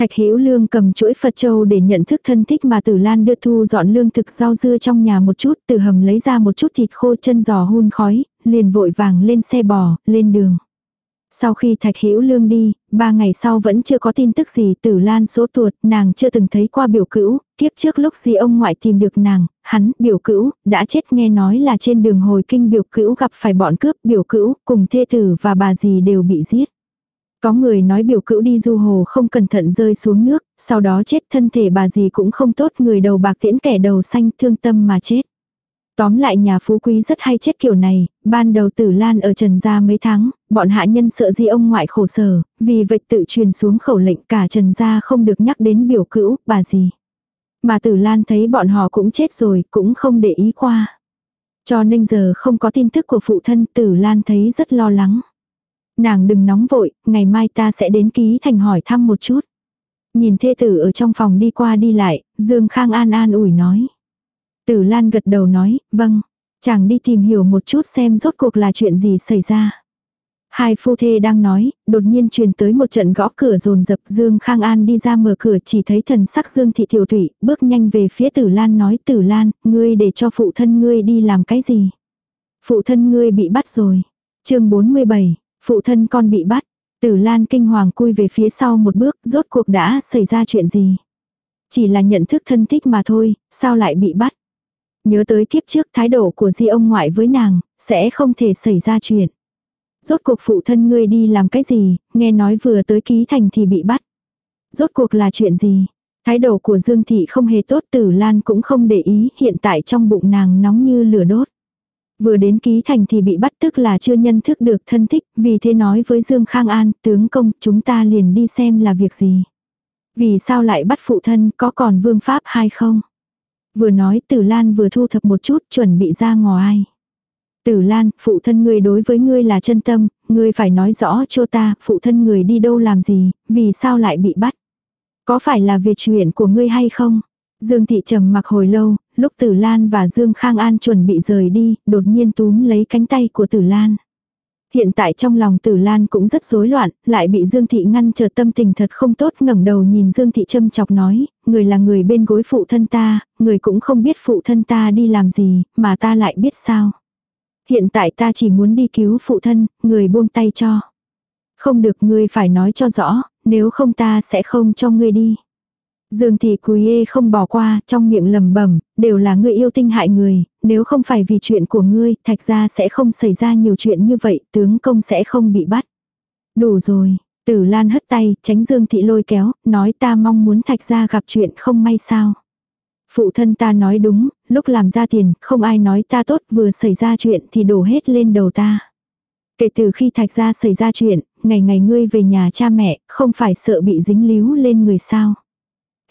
Thạch Hữu Lương cầm chuỗi Phật châu để nhận thức thân thích mà Tử Lan đưa thu dọn lương thực rau dưa trong nhà một chút, từ hầm lấy ra một chút thịt khô chân giò hun khói, liền vội vàng lên xe bò, lên đường. Sau khi Thạch Hữu Lương đi, ba ngày sau vẫn chưa có tin tức gì Tử Lan số tuột, nàng chưa từng thấy qua biểu cữu, kiếp trước lúc gì ông ngoại tìm được nàng, hắn, biểu cữu, đã chết nghe nói là trên đường hồi kinh biểu cữu gặp phải bọn cướp biểu cữu, cùng thê tử và bà dì đều bị giết. Có người nói biểu cữu đi du hồ không cẩn thận rơi xuống nước, sau đó chết thân thể bà gì cũng không tốt người đầu bạc tiễn kẻ đầu xanh thương tâm mà chết. Tóm lại nhà phú quý rất hay chết kiểu này, ban đầu tử lan ở trần gia mấy tháng, bọn hạ nhân sợ gì ông ngoại khổ sở, vì vậy tự truyền xuống khẩu lệnh cả trần gia không được nhắc đến biểu cữu, bà gì. Mà tử lan thấy bọn họ cũng chết rồi, cũng không để ý qua. Cho nên giờ không có tin tức của phụ thân tử lan thấy rất lo lắng. Nàng đừng nóng vội, ngày mai ta sẽ đến ký thành hỏi thăm một chút. Nhìn thê tử ở trong phòng đi qua đi lại, Dương Khang an an ủi nói. Tử Lan gật đầu nói, vâng, chàng đi tìm hiểu một chút xem rốt cuộc là chuyện gì xảy ra. Hai phu thê đang nói, đột nhiên truyền tới một trận gõ cửa rồn dập Dương Khang An đi ra mở cửa chỉ thấy thần sắc Dương Thị Tiểu Thủy, bước nhanh về phía Tử Lan nói Tử Lan, ngươi để cho phụ thân ngươi đi làm cái gì? Phụ thân ngươi bị bắt rồi. chương 47, Phụ thân con bị bắt. Tử Lan kinh hoàng cui về phía sau một bước, rốt cuộc đã xảy ra chuyện gì. Chỉ là nhận thức thân thích mà thôi, sao lại bị bắt. Nhớ tới kiếp trước thái độ của di ông ngoại với nàng, sẽ không thể xảy ra chuyện. Rốt cuộc phụ thân ngươi đi làm cái gì, nghe nói vừa tới ký thành thì bị bắt. Rốt cuộc là chuyện gì? Thái độ của Dương Thị không hề tốt tử Lan cũng không để ý, hiện tại trong bụng nàng nóng như lửa đốt. Vừa đến ký thành thì bị bắt tức là chưa nhân thức được thân thích, vì thế nói với Dương Khang An, tướng công, chúng ta liền đi xem là việc gì. Vì sao lại bắt phụ thân, có còn vương pháp hay không? Vừa nói Tử Lan vừa thu thập một chút chuẩn bị ra ngoài. Tử Lan, phụ thân ngươi đối với ngươi là chân tâm, ngươi phải nói rõ cho ta, phụ thân người đi đâu làm gì, vì sao lại bị bắt. Có phải là việc chuyện của ngươi hay không? Dương Thị trầm mặc hồi lâu, lúc Tử Lan và Dương Khang An chuẩn bị rời đi, đột nhiên túm lấy cánh tay của Tử Lan. Hiện tại trong lòng Tử Lan cũng rất rối loạn, lại bị Dương Thị ngăn chờ tâm tình thật không tốt ngẩng đầu nhìn Dương Thị châm chọc nói, người là người bên gối phụ thân ta, người cũng không biết phụ thân ta đi làm gì, mà ta lại biết sao. Hiện tại ta chỉ muốn đi cứu phụ thân, người buông tay cho. Không được ngươi phải nói cho rõ, nếu không ta sẽ không cho ngươi đi. Dương thị cúi ê không bỏ qua, trong miệng lầm bẩm đều là ngươi yêu tinh hại người, nếu không phải vì chuyện của ngươi, thạch ra sẽ không xảy ra nhiều chuyện như vậy, tướng công sẽ không bị bắt. Đủ rồi, tử lan hất tay, tránh Dương thị lôi kéo, nói ta mong muốn thạch ra gặp chuyện không may sao. Phụ thân ta nói đúng, lúc làm ra tiền, không ai nói ta tốt, vừa xảy ra chuyện thì đổ hết lên đầu ta. Kể từ khi thạch ra xảy ra chuyện, ngày ngày ngươi về nhà cha mẹ, không phải sợ bị dính líu lên người sao.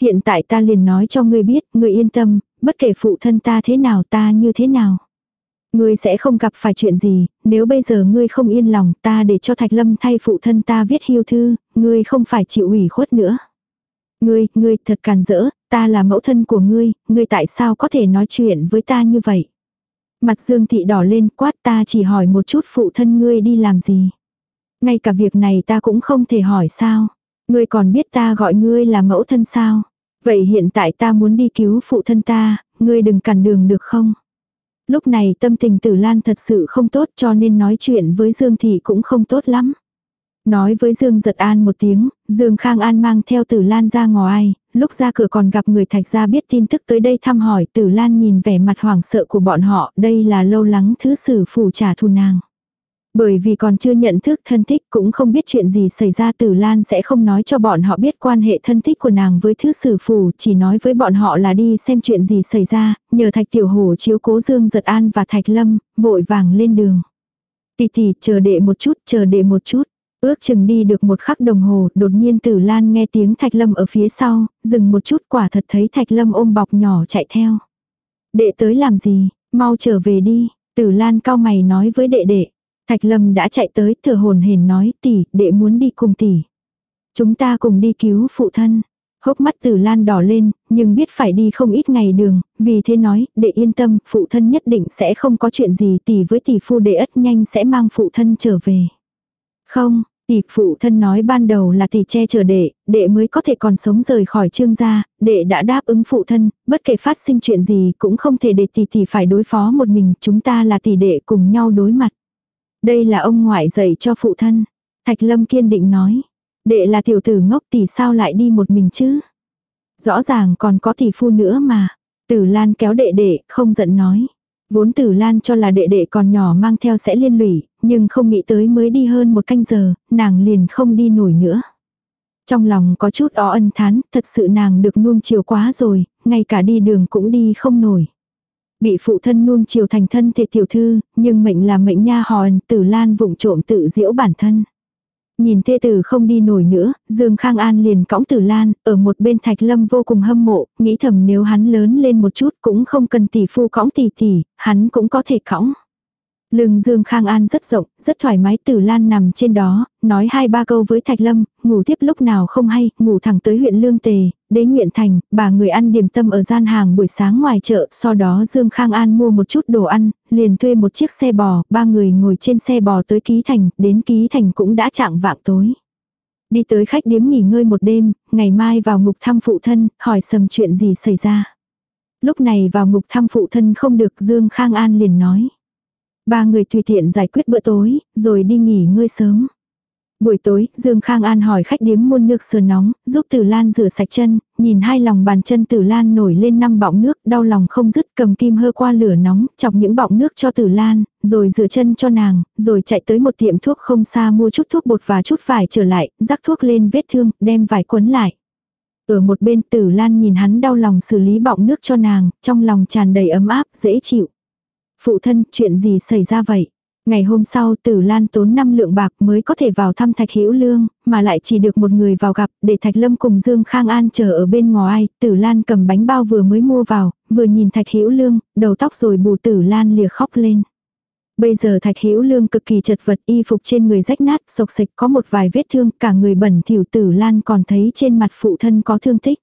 Hiện tại ta liền nói cho ngươi biết, ngươi yên tâm, bất kể phụ thân ta thế nào ta như thế nào. Ngươi sẽ không gặp phải chuyện gì, nếu bây giờ ngươi không yên lòng ta để cho Thạch Lâm thay phụ thân ta viết hiêu thư, ngươi không phải chịu ủy khuất nữa. Ngươi, ngươi thật càn rỡ, ta là mẫu thân của ngươi, ngươi tại sao có thể nói chuyện với ta như vậy? Mặt Dương Thị đỏ lên quát ta chỉ hỏi một chút phụ thân ngươi đi làm gì. Ngay cả việc này ta cũng không thể hỏi sao. Ngươi còn biết ta gọi ngươi là mẫu thân sao? Vậy hiện tại ta muốn đi cứu phụ thân ta, ngươi đừng cản đường được không? Lúc này tâm tình tử lan thật sự không tốt cho nên nói chuyện với Dương Thị cũng không tốt lắm. Nói với Dương giật an một tiếng, Dương Khang An mang theo tử lan ra ngoài, lúc ra cửa còn gặp người thạch gia biết tin tức tới đây thăm hỏi tử lan nhìn vẻ mặt hoảng sợ của bọn họ, đây là lâu lắng thứ sử phủ trả thù nàng. Bởi vì còn chưa nhận thức thân thích cũng không biết chuyện gì xảy ra Tử Lan sẽ không nói cho bọn họ biết quan hệ thân thích của nàng với thứ sử phủ, chỉ nói với bọn họ là đi xem chuyện gì xảy ra, nhờ Thạch Tiểu Hổ chiếu cố Dương Giật An và Thạch Lâm, vội vàng lên đường. Tì tì chờ đệ một chút, chờ đệ một chút. Ước chừng đi được một khắc đồng hồ, đột nhiên Tử Lan nghe tiếng Thạch Lâm ở phía sau, dừng một chút quả thật thấy Thạch Lâm ôm bọc nhỏ chạy theo. Đệ tới làm gì, mau trở về đi, Tử Lan cao mày nói với đệ đệ. Thạch Lâm đã chạy tới, thở hồn hển nói, tỷ, đệ muốn đi cùng tỷ. Chúng ta cùng đi cứu phụ thân. Hốc mắt Tử Lan đỏ lên, nhưng biết phải đi không ít ngày đường, vì thế nói, đệ yên tâm, phụ thân nhất định sẽ không có chuyện gì tỷ với tỷ phu đệ ất nhanh sẽ mang phụ thân trở về. Không, tỷ phụ thân nói ban đầu là tỷ che chở đệ, đệ mới có thể còn sống rời khỏi trương gia, đệ đã đáp ứng phụ thân, bất kể phát sinh chuyện gì cũng không thể để tỷ tỷ phải đối phó một mình, chúng ta là tỷ đệ cùng nhau đối mặt. Đây là ông ngoại dạy cho phụ thân. Thạch Lâm kiên định nói. Đệ là tiểu tử ngốc tỷ sao lại đi một mình chứ? Rõ ràng còn có tỷ phu nữa mà. Tử Lan kéo đệ đệ, không giận nói. Vốn Tử Lan cho là đệ đệ còn nhỏ mang theo sẽ liên lụy, nhưng không nghĩ tới mới đi hơn một canh giờ, nàng liền không đi nổi nữa. Trong lòng có chút ó ân thán, thật sự nàng được nuông chiều quá rồi, ngay cả đi đường cũng đi không nổi. Bị phụ thân nuông chiều thành thân thể tiểu thư, nhưng mệnh là mệnh nha hòn, tử lan vụng trộm tự diễu bản thân. Nhìn thê tử không đi nổi nữa, Dương Khang An liền cõng tử lan, ở một bên thạch lâm vô cùng hâm mộ, nghĩ thầm nếu hắn lớn lên một chút cũng không cần tỷ phu cõng tỷ tỷ, hắn cũng có thể cõng. Lưng Dương Khang An rất rộng, rất thoải mái Tử Lan nằm trên đó, nói hai ba câu với Thạch Lâm, ngủ tiếp lúc nào không hay, ngủ thẳng tới huyện Lương Tề, đến huyện thành, bà người ăn điểm tâm ở gian hàng buổi sáng ngoài chợ, sau đó Dương Khang An mua một chút đồ ăn, liền thuê một chiếc xe bò, ba người ngồi trên xe bò tới Ký Thành, đến Ký Thành cũng đã chạng vạng tối. Đi tới khách điếm nghỉ ngơi một đêm, ngày mai vào ngục thăm phụ thân, hỏi sầm chuyện gì xảy ra. Lúc này vào ngục thăm phụ thân không được Dương Khang An liền nói. Ba người tùy tiện giải quyết bữa tối, rồi đi nghỉ ngơi sớm. Buổi tối, Dương Khang An hỏi khách điếm muôn nước sườn nóng, giúp Tử Lan rửa sạch chân, nhìn hai lòng bàn chân Tử Lan nổi lên năm bọng nước, đau lòng không dứt cầm kim hơ qua lửa nóng, chọc những bọng nước cho Tử Lan, rồi rửa chân cho nàng, rồi chạy tới một tiệm thuốc không xa mua chút thuốc bột và chút vải trở lại, rắc thuốc lên vết thương, đem vải quấn lại. Ở một bên Tử Lan nhìn hắn đau lòng xử lý bọng nước cho nàng, trong lòng tràn đầy ấm áp, dễ chịu. Phụ thân, chuyện gì xảy ra vậy? Ngày hôm sau Tử Lan tốn 5 lượng bạc mới có thể vào thăm Thạch Hữu Lương, mà lại chỉ được một người vào gặp, để Thạch Lâm cùng Dương Khang An chờ ở bên ngoài, Tử Lan cầm bánh bao vừa mới mua vào, vừa nhìn Thạch Hữu Lương, đầu tóc rồi bù Tử Lan lìa khóc lên. Bây giờ Thạch Hữu Lương cực kỳ chật vật, y phục trên người rách nát, sộc sịch có một vài vết thương, cả người bẩn thỉu Tử Lan còn thấy trên mặt phụ thân có thương tích.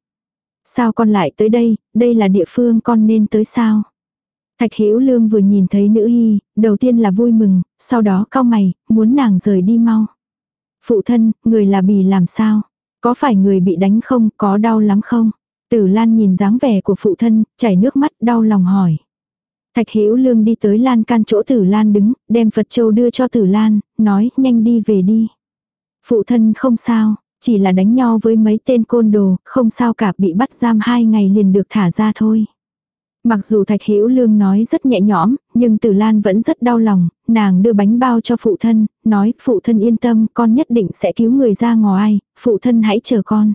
Sao con lại tới đây, đây là địa phương con nên tới sao? Thạch Hữu Lương vừa nhìn thấy nữ hy, đầu tiên là vui mừng, sau đó cau mày, muốn nàng rời đi mau. Phụ thân, người là bì làm sao? Có phải người bị đánh không, có đau lắm không? Tử Lan nhìn dáng vẻ của phụ thân, chảy nước mắt đau lòng hỏi. Thạch Hữu Lương đi tới lan can chỗ Tử Lan đứng, đem Phật Châu đưa cho Tử Lan, nói nhanh đi về đi. Phụ thân không sao, chỉ là đánh nhau với mấy tên côn đồ, không sao cả bị bắt giam hai ngày liền được thả ra thôi. Mặc dù Thạch Hữu Lương nói rất nhẹ nhõm, nhưng Tử Lan vẫn rất đau lòng, nàng đưa bánh bao cho phụ thân, nói phụ thân yên tâm, con nhất định sẽ cứu người ra ngoài, phụ thân hãy chờ con.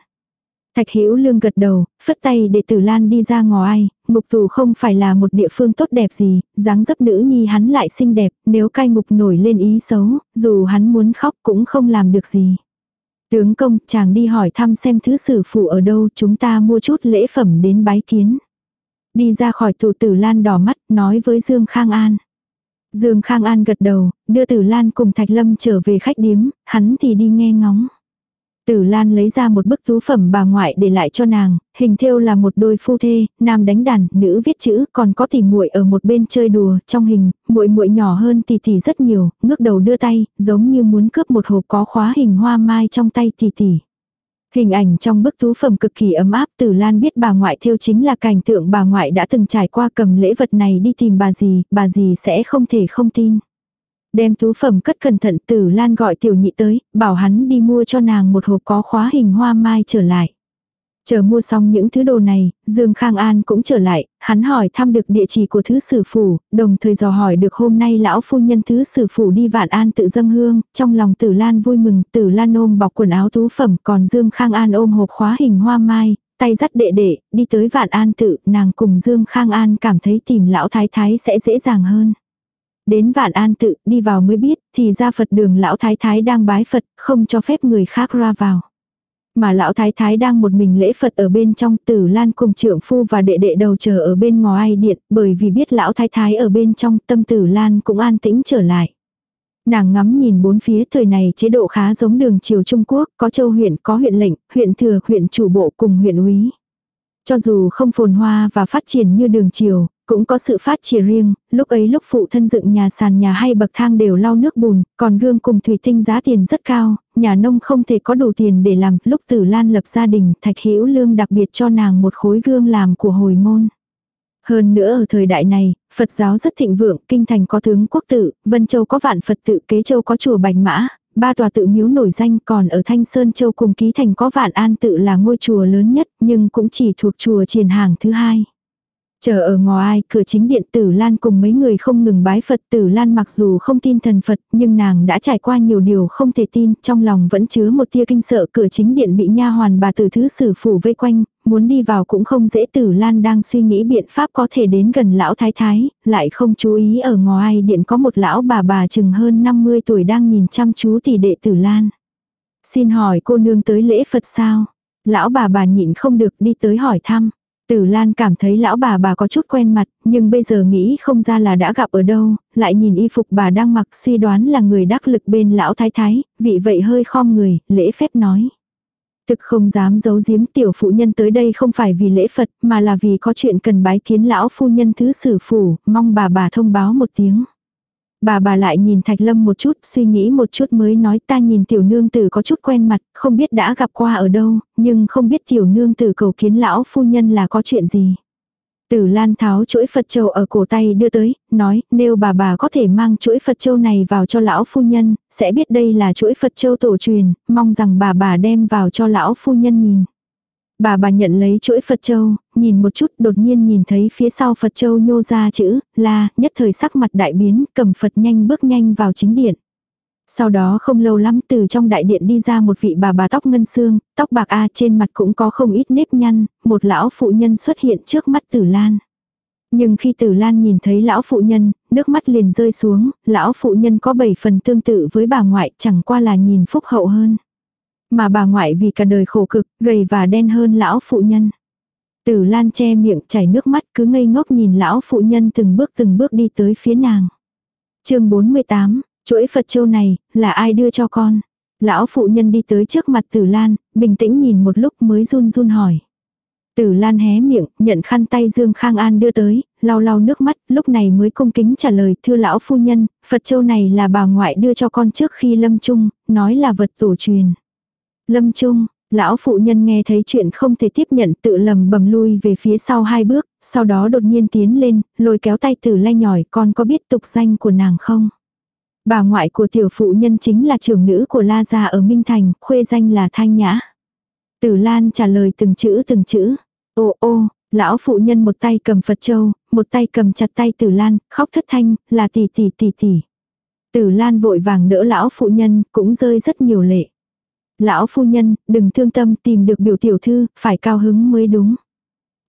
Thạch Hữu Lương gật đầu, phất tay để Tử Lan đi ra ngoài, ngục tù không phải là một địa phương tốt đẹp gì, dáng dấp nữ nhi hắn lại xinh đẹp, nếu cai ngục nổi lên ý xấu, dù hắn muốn khóc cũng không làm được gì. Tướng công, chàng đi hỏi thăm xem thứ sử phụ ở đâu, chúng ta mua chút lễ phẩm đến bái kiến. Đi ra khỏi tù tử lan đỏ mắt, nói với Dương Khang An. Dương Khang An gật đầu, đưa tử lan cùng Thạch Lâm trở về khách điếm, hắn thì đi nghe ngóng. Tử Lan lấy ra một bức tú phẩm bà ngoại để lại cho nàng, hình thêu là một đôi phu thê, nam đánh đàn, nữ viết chữ, còn có tỷ muội ở một bên chơi đùa, trong hình, muội muội nhỏ hơn tỷ tỷ rất nhiều, ngước đầu đưa tay, giống như muốn cướp một hộp có khóa hình hoa mai trong tay tỷ tỷ. Hình ảnh trong bức tú phẩm cực kỳ ấm áp Tử Lan biết bà ngoại theo chính là cảnh tượng bà ngoại đã từng trải qua cầm lễ vật này đi tìm bà gì, bà gì sẽ không thể không tin. Đem tú phẩm cất cẩn thận Tử Lan gọi tiểu nhị tới, bảo hắn đi mua cho nàng một hộp có khóa hình hoa mai trở lại. Chờ mua xong những thứ đồ này, Dương Khang An cũng trở lại, hắn hỏi thăm được địa chỉ của thứ sử phủ, đồng thời dò hỏi được hôm nay lão phu nhân thứ sử phủ đi vạn an tự dâng hương, trong lòng tử lan vui mừng, tử lan ôm bọc quần áo tú phẩm, còn Dương Khang An ôm hộp khóa hình hoa mai, tay dắt đệ đệ, đi tới vạn an tự, nàng cùng Dương Khang An cảm thấy tìm lão thái thái sẽ dễ dàng hơn. Đến vạn an tự, đi vào mới biết, thì ra Phật đường lão thái thái đang bái Phật, không cho phép người khác ra vào. Mà lão thái thái đang một mình lễ Phật ở bên trong tử lan cùng trưởng phu và đệ đệ đầu chờ ở bên ngoài điện, bởi vì biết lão thái thái ở bên trong tâm tử lan cũng an tĩnh trở lại. Nàng ngắm nhìn bốn phía thời này chế độ khá giống đường triều Trung Quốc, có châu huyện, có huyện lệnh, huyện thừa, huyện chủ bộ cùng huyện úy. Cho dù không phồn hoa và phát triển như đường triều, cũng có sự phát triển riêng, lúc ấy lúc phụ thân dựng nhà sàn nhà hay bậc thang đều lau nước bùn, còn gương cùng thủy tinh giá tiền rất cao, nhà nông không thể có đủ tiền để làm, lúc tử lan lập gia đình, thạch hữu lương đặc biệt cho nàng một khối gương làm của hồi môn. Hơn nữa ở thời đại này, Phật giáo rất thịnh vượng, kinh thành có tướng quốc tự, Vân Châu có vạn Phật tự, Kế Châu có chùa Bạch Mã, ba tòa tự miếu nổi danh còn ở Thanh Sơn Châu cùng Ký Thành có vạn an tự là ngôi chùa lớn nhất nhưng cũng chỉ thuộc chùa triền hàng thứ hai. Chờ ở ngoài cửa chính điện Tử Lan cùng mấy người không ngừng bái Phật Tử Lan mặc dù không tin thần Phật, nhưng nàng đã trải qua nhiều điều không thể tin, trong lòng vẫn chứa một tia kinh sợ, cửa chính điện bị nha hoàn bà tử thứ sử phủ vây quanh, muốn đi vào cũng không dễ, Tử Lan đang suy nghĩ biện pháp có thể đến gần lão thái thái, lại không chú ý ở ngoài điện có một lão bà bà chừng hơn 50 tuổi đang nhìn chăm chú tỷ đệ Tử Lan. Xin hỏi cô nương tới lễ Phật sao? Lão bà bà nhịn không được đi tới hỏi thăm. Tử Lan cảm thấy lão bà bà có chút quen mặt, nhưng bây giờ nghĩ không ra là đã gặp ở đâu, lại nhìn y phục bà đang mặc suy đoán là người đắc lực bên lão thái thái, vị vậy hơi khom người, lễ phép nói. Thực không dám giấu giếm tiểu phụ nhân tới đây không phải vì lễ Phật mà là vì có chuyện cần bái kiến lão phu nhân thứ sử phủ, mong bà bà thông báo một tiếng. Bà bà lại nhìn Thạch Lâm một chút, suy nghĩ một chút mới nói ta nhìn tiểu nương tử có chút quen mặt, không biết đã gặp qua ở đâu, nhưng không biết tiểu nương tử cầu kiến lão phu nhân là có chuyện gì. Tử Lan tháo chuỗi Phật Châu ở cổ tay đưa tới, nói, nếu bà bà có thể mang chuỗi Phật Châu này vào cho lão phu nhân, sẽ biết đây là chuỗi Phật Châu tổ truyền, mong rằng bà bà đem vào cho lão phu nhân nhìn. Bà bà nhận lấy chuỗi Phật Châu, nhìn một chút đột nhiên nhìn thấy phía sau Phật Châu nhô ra chữ, la, nhất thời sắc mặt đại biến, cầm Phật nhanh bước nhanh vào chính điện. Sau đó không lâu lắm từ trong đại điện đi ra một vị bà bà tóc ngân xương, tóc bạc A trên mặt cũng có không ít nếp nhăn, một lão phụ nhân xuất hiện trước mắt tử lan. Nhưng khi tử lan nhìn thấy lão phụ nhân, nước mắt liền rơi xuống, lão phụ nhân có bảy phần tương tự với bà ngoại chẳng qua là nhìn phúc hậu hơn. Mà bà ngoại vì cả đời khổ cực, gầy và đen hơn lão phụ nhân. Tử Lan che miệng chảy nước mắt cứ ngây ngốc nhìn lão phụ nhân từng bước từng bước đi tới phía nàng. chương 48, chuỗi Phật châu này, là ai đưa cho con? Lão phụ nhân đi tới trước mặt tử lan, bình tĩnh nhìn một lúc mới run run hỏi. Tử Lan hé miệng, nhận khăn tay Dương Khang An đưa tới, lau lau nước mắt, lúc này mới cung kính trả lời, thưa lão phu nhân, Phật châu này là bà ngoại đưa cho con trước khi lâm chung, nói là vật tổ truyền. Lâm trung lão phụ nhân nghe thấy chuyện không thể tiếp nhận tự lầm bầm lui về phía sau hai bước, sau đó đột nhiên tiến lên, lôi kéo tay tử lay nhỏi, con có biết tục danh của nàng không? Bà ngoại của tiểu phụ nhân chính là trưởng nữ của La Gia ở Minh Thành, khuê danh là Thanh Nhã. Tử Lan trả lời từng chữ từng chữ. Ô ô, lão phụ nhân một tay cầm Phật Châu, một tay cầm chặt tay Tử Lan, khóc thất thanh, là tỷ tỷ tỷ tỷ. Tử Lan vội vàng đỡ lão phụ nhân, cũng rơi rất nhiều lệ. Lão phu nhân, đừng thương tâm tìm được biểu tiểu thư, phải cao hứng mới đúng.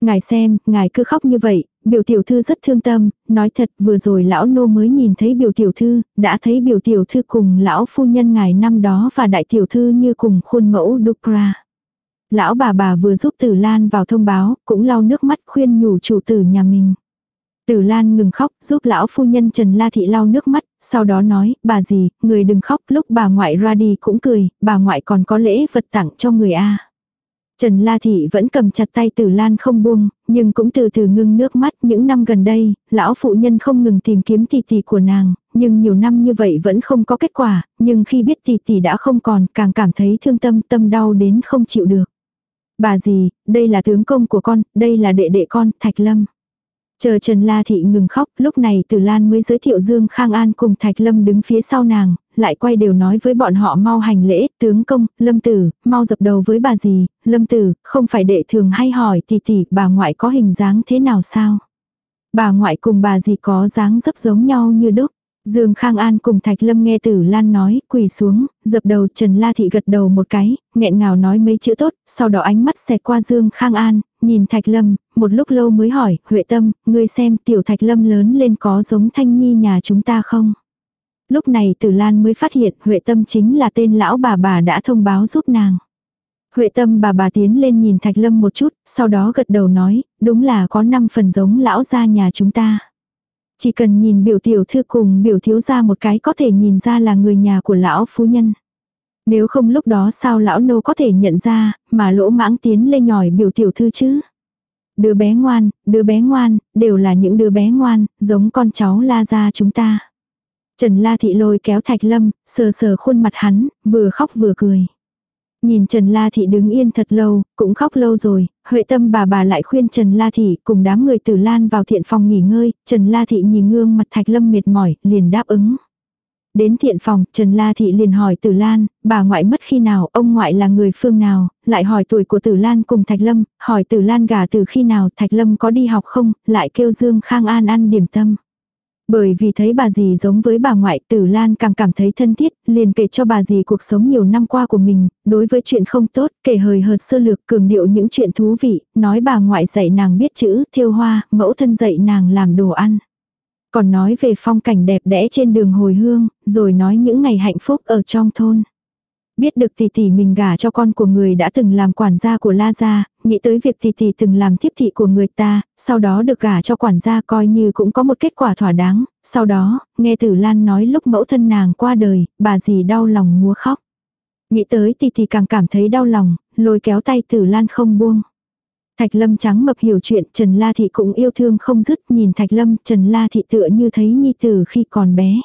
Ngài xem, ngài cứ khóc như vậy, biểu tiểu thư rất thương tâm, nói thật vừa rồi lão nô mới nhìn thấy biểu tiểu thư, đã thấy biểu tiểu thư cùng lão phu nhân ngài năm đó và đại tiểu thư như cùng khuôn mẫu Dukra. Lão bà bà vừa giúp Tử Lan vào thông báo, cũng lau nước mắt khuyên nhủ chủ tử nhà mình. Tử Lan ngừng khóc, giúp lão phu nhân Trần La Thị lau nước mắt, sau đó nói, bà gì, người đừng khóc, lúc bà ngoại ra đi cũng cười, bà ngoại còn có lễ vật tặng cho người A. Trần La Thị vẫn cầm chặt tay Tử Lan không buông, nhưng cũng từ từ ngưng nước mắt những năm gần đây, lão phụ nhân không ngừng tìm kiếm tỷ tỷ của nàng, nhưng nhiều năm như vậy vẫn không có kết quả, nhưng khi biết tỷ tỷ đã không còn càng cảm thấy thương tâm tâm đau đến không chịu được. Bà gì, đây là tướng công của con, đây là đệ đệ con, Thạch Lâm. Chờ Trần La Thị ngừng khóc, lúc này Tử Lan mới giới thiệu Dương Khang An cùng Thạch Lâm đứng phía sau nàng, lại quay đều nói với bọn họ mau hành lễ, tướng công, Lâm Tử, mau dập đầu với bà gì, Lâm Tử, không phải đệ thường hay hỏi tỷ tỷ bà ngoại có hình dáng thế nào sao? Bà ngoại cùng bà gì có dáng dấp giống nhau như đúc. Dương Khang An cùng Thạch Lâm nghe Tử Lan nói, quỳ xuống, dập đầu Trần La Thị gật đầu một cái, nghẹn ngào nói mấy chữ tốt, sau đó ánh mắt xẹt qua Dương Khang An, nhìn Thạch Lâm, một lúc lâu mới hỏi, Huệ Tâm, ngươi xem tiểu Thạch Lâm lớn lên có giống Thanh Nhi nhà chúng ta không? Lúc này Tử Lan mới phát hiện Huệ Tâm chính là tên lão bà bà đã thông báo giúp nàng. Huệ Tâm bà bà tiến lên nhìn Thạch Lâm một chút, sau đó gật đầu nói, đúng là có 5 phần giống lão gia nhà chúng ta. Chỉ cần nhìn biểu tiểu thư cùng biểu thiếu ra một cái có thể nhìn ra là người nhà của lão phú nhân. Nếu không lúc đó sao lão nô có thể nhận ra, mà lỗ mãng tiến lên nhòi biểu tiểu thư chứ. Đứa bé ngoan, đứa bé ngoan, đều là những đứa bé ngoan, giống con cháu la ra chúng ta. Trần La Thị lôi kéo Thạch Lâm, sờ sờ khuôn mặt hắn, vừa khóc vừa cười. Nhìn Trần La Thị đứng yên thật lâu, cũng khóc lâu rồi, Huệ tâm bà bà lại khuyên Trần La Thị cùng đám người tử lan vào thiện phòng nghỉ ngơi, Trần La Thị nhìn gương mặt Thạch Lâm mệt mỏi, liền đáp ứng. Đến thiện phòng, Trần La Thị liền hỏi Tử Lan, bà ngoại mất khi nào, ông ngoại là người phương nào, lại hỏi tuổi của Tử Lan cùng Thạch Lâm, hỏi Tử Lan gả từ khi nào, Thạch Lâm có đi học không, lại kêu Dương Khang An ăn điểm tâm. Bởi vì thấy bà dì giống với bà ngoại tử Lan càng cảm thấy thân thiết, liền kể cho bà dì cuộc sống nhiều năm qua của mình, đối với chuyện không tốt, kể hời hợt sơ lược cường điệu những chuyện thú vị, nói bà ngoại dạy nàng biết chữ, thêu hoa, mẫu thân dạy nàng làm đồ ăn. Còn nói về phong cảnh đẹp đẽ trên đường hồi hương, rồi nói những ngày hạnh phúc ở trong thôn. Biết được tỷ tỷ mình gả cho con của người đã từng làm quản gia của La Gia, nghĩ tới việc tỷ tỷ từng làm thiếp thị của người ta, sau đó được gả cho quản gia coi như cũng có một kết quả thỏa đáng. Sau đó, nghe Tử Lan nói lúc mẫu thân nàng qua đời, bà dì đau lòng múa khóc. Nghĩ tới tỷ tỷ càng cảm thấy đau lòng, lôi kéo tay Tử Lan không buông. Thạch Lâm trắng mập hiểu chuyện, Trần La Thị cũng yêu thương không dứt, nhìn Thạch Lâm, Trần La Thị tựa như thấy nhi tử khi còn bé.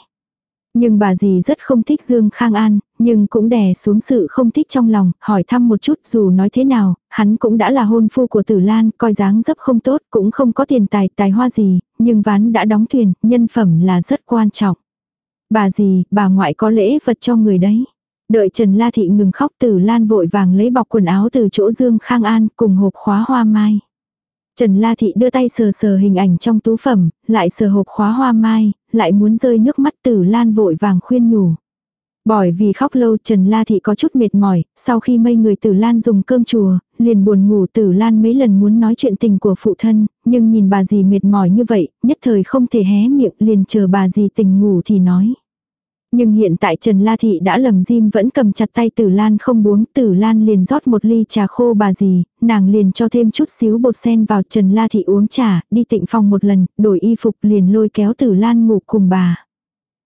Nhưng bà dì rất không thích Dương Khang An, nhưng cũng đè xuống sự không thích trong lòng, hỏi thăm một chút dù nói thế nào, hắn cũng đã là hôn phu của Tử Lan, coi dáng dấp không tốt, cũng không có tiền tài, tài hoa gì, nhưng ván đã đóng thuyền, nhân phẩm là rất quan trọng. Bà dì, bà ngoại có lễ vật cho người đấy. Đợi Trần La Thị ngừng khóc Tử Lan vội vàng lấy bọc quần áo từ chỗ Dương Khang An cùng hộp khóa hoa mai. Trần La Thị đưa tay sờ sờ hình ảnh trong tú phẩm, lại sờ hộp khóa hoa mai, lại muốn rơi nước mắt Tử Lan vội vàng khuyên nhủ. Bởi vì khóc lâu Trần La Thị có chút mệt mỏi, sau khi mây người Tử Lan dùng cơm chùa, liền buồn ngủ Tử Lan mấy lần muốn nói chuyện tình của phụ thân, nhưng nhìn bà dì mệt mỏi như vậy, nhất thời không thể hé miệng liền chờ bà dì tỉnh ngủ thì nói. Nhưng hiện tại Trần La Thị đã lầm diêm vẫn cầm chặt tay Tử Lan không buông, Tử Lan liền rót một ly trà khô bà gì nàng liền cho thêm chút xíu bột sen vào Trần La Thị uống trà, đi tịnh phòng một lần, đổi y phục liền lôi kéo Tử Lan ngủ cùng bà.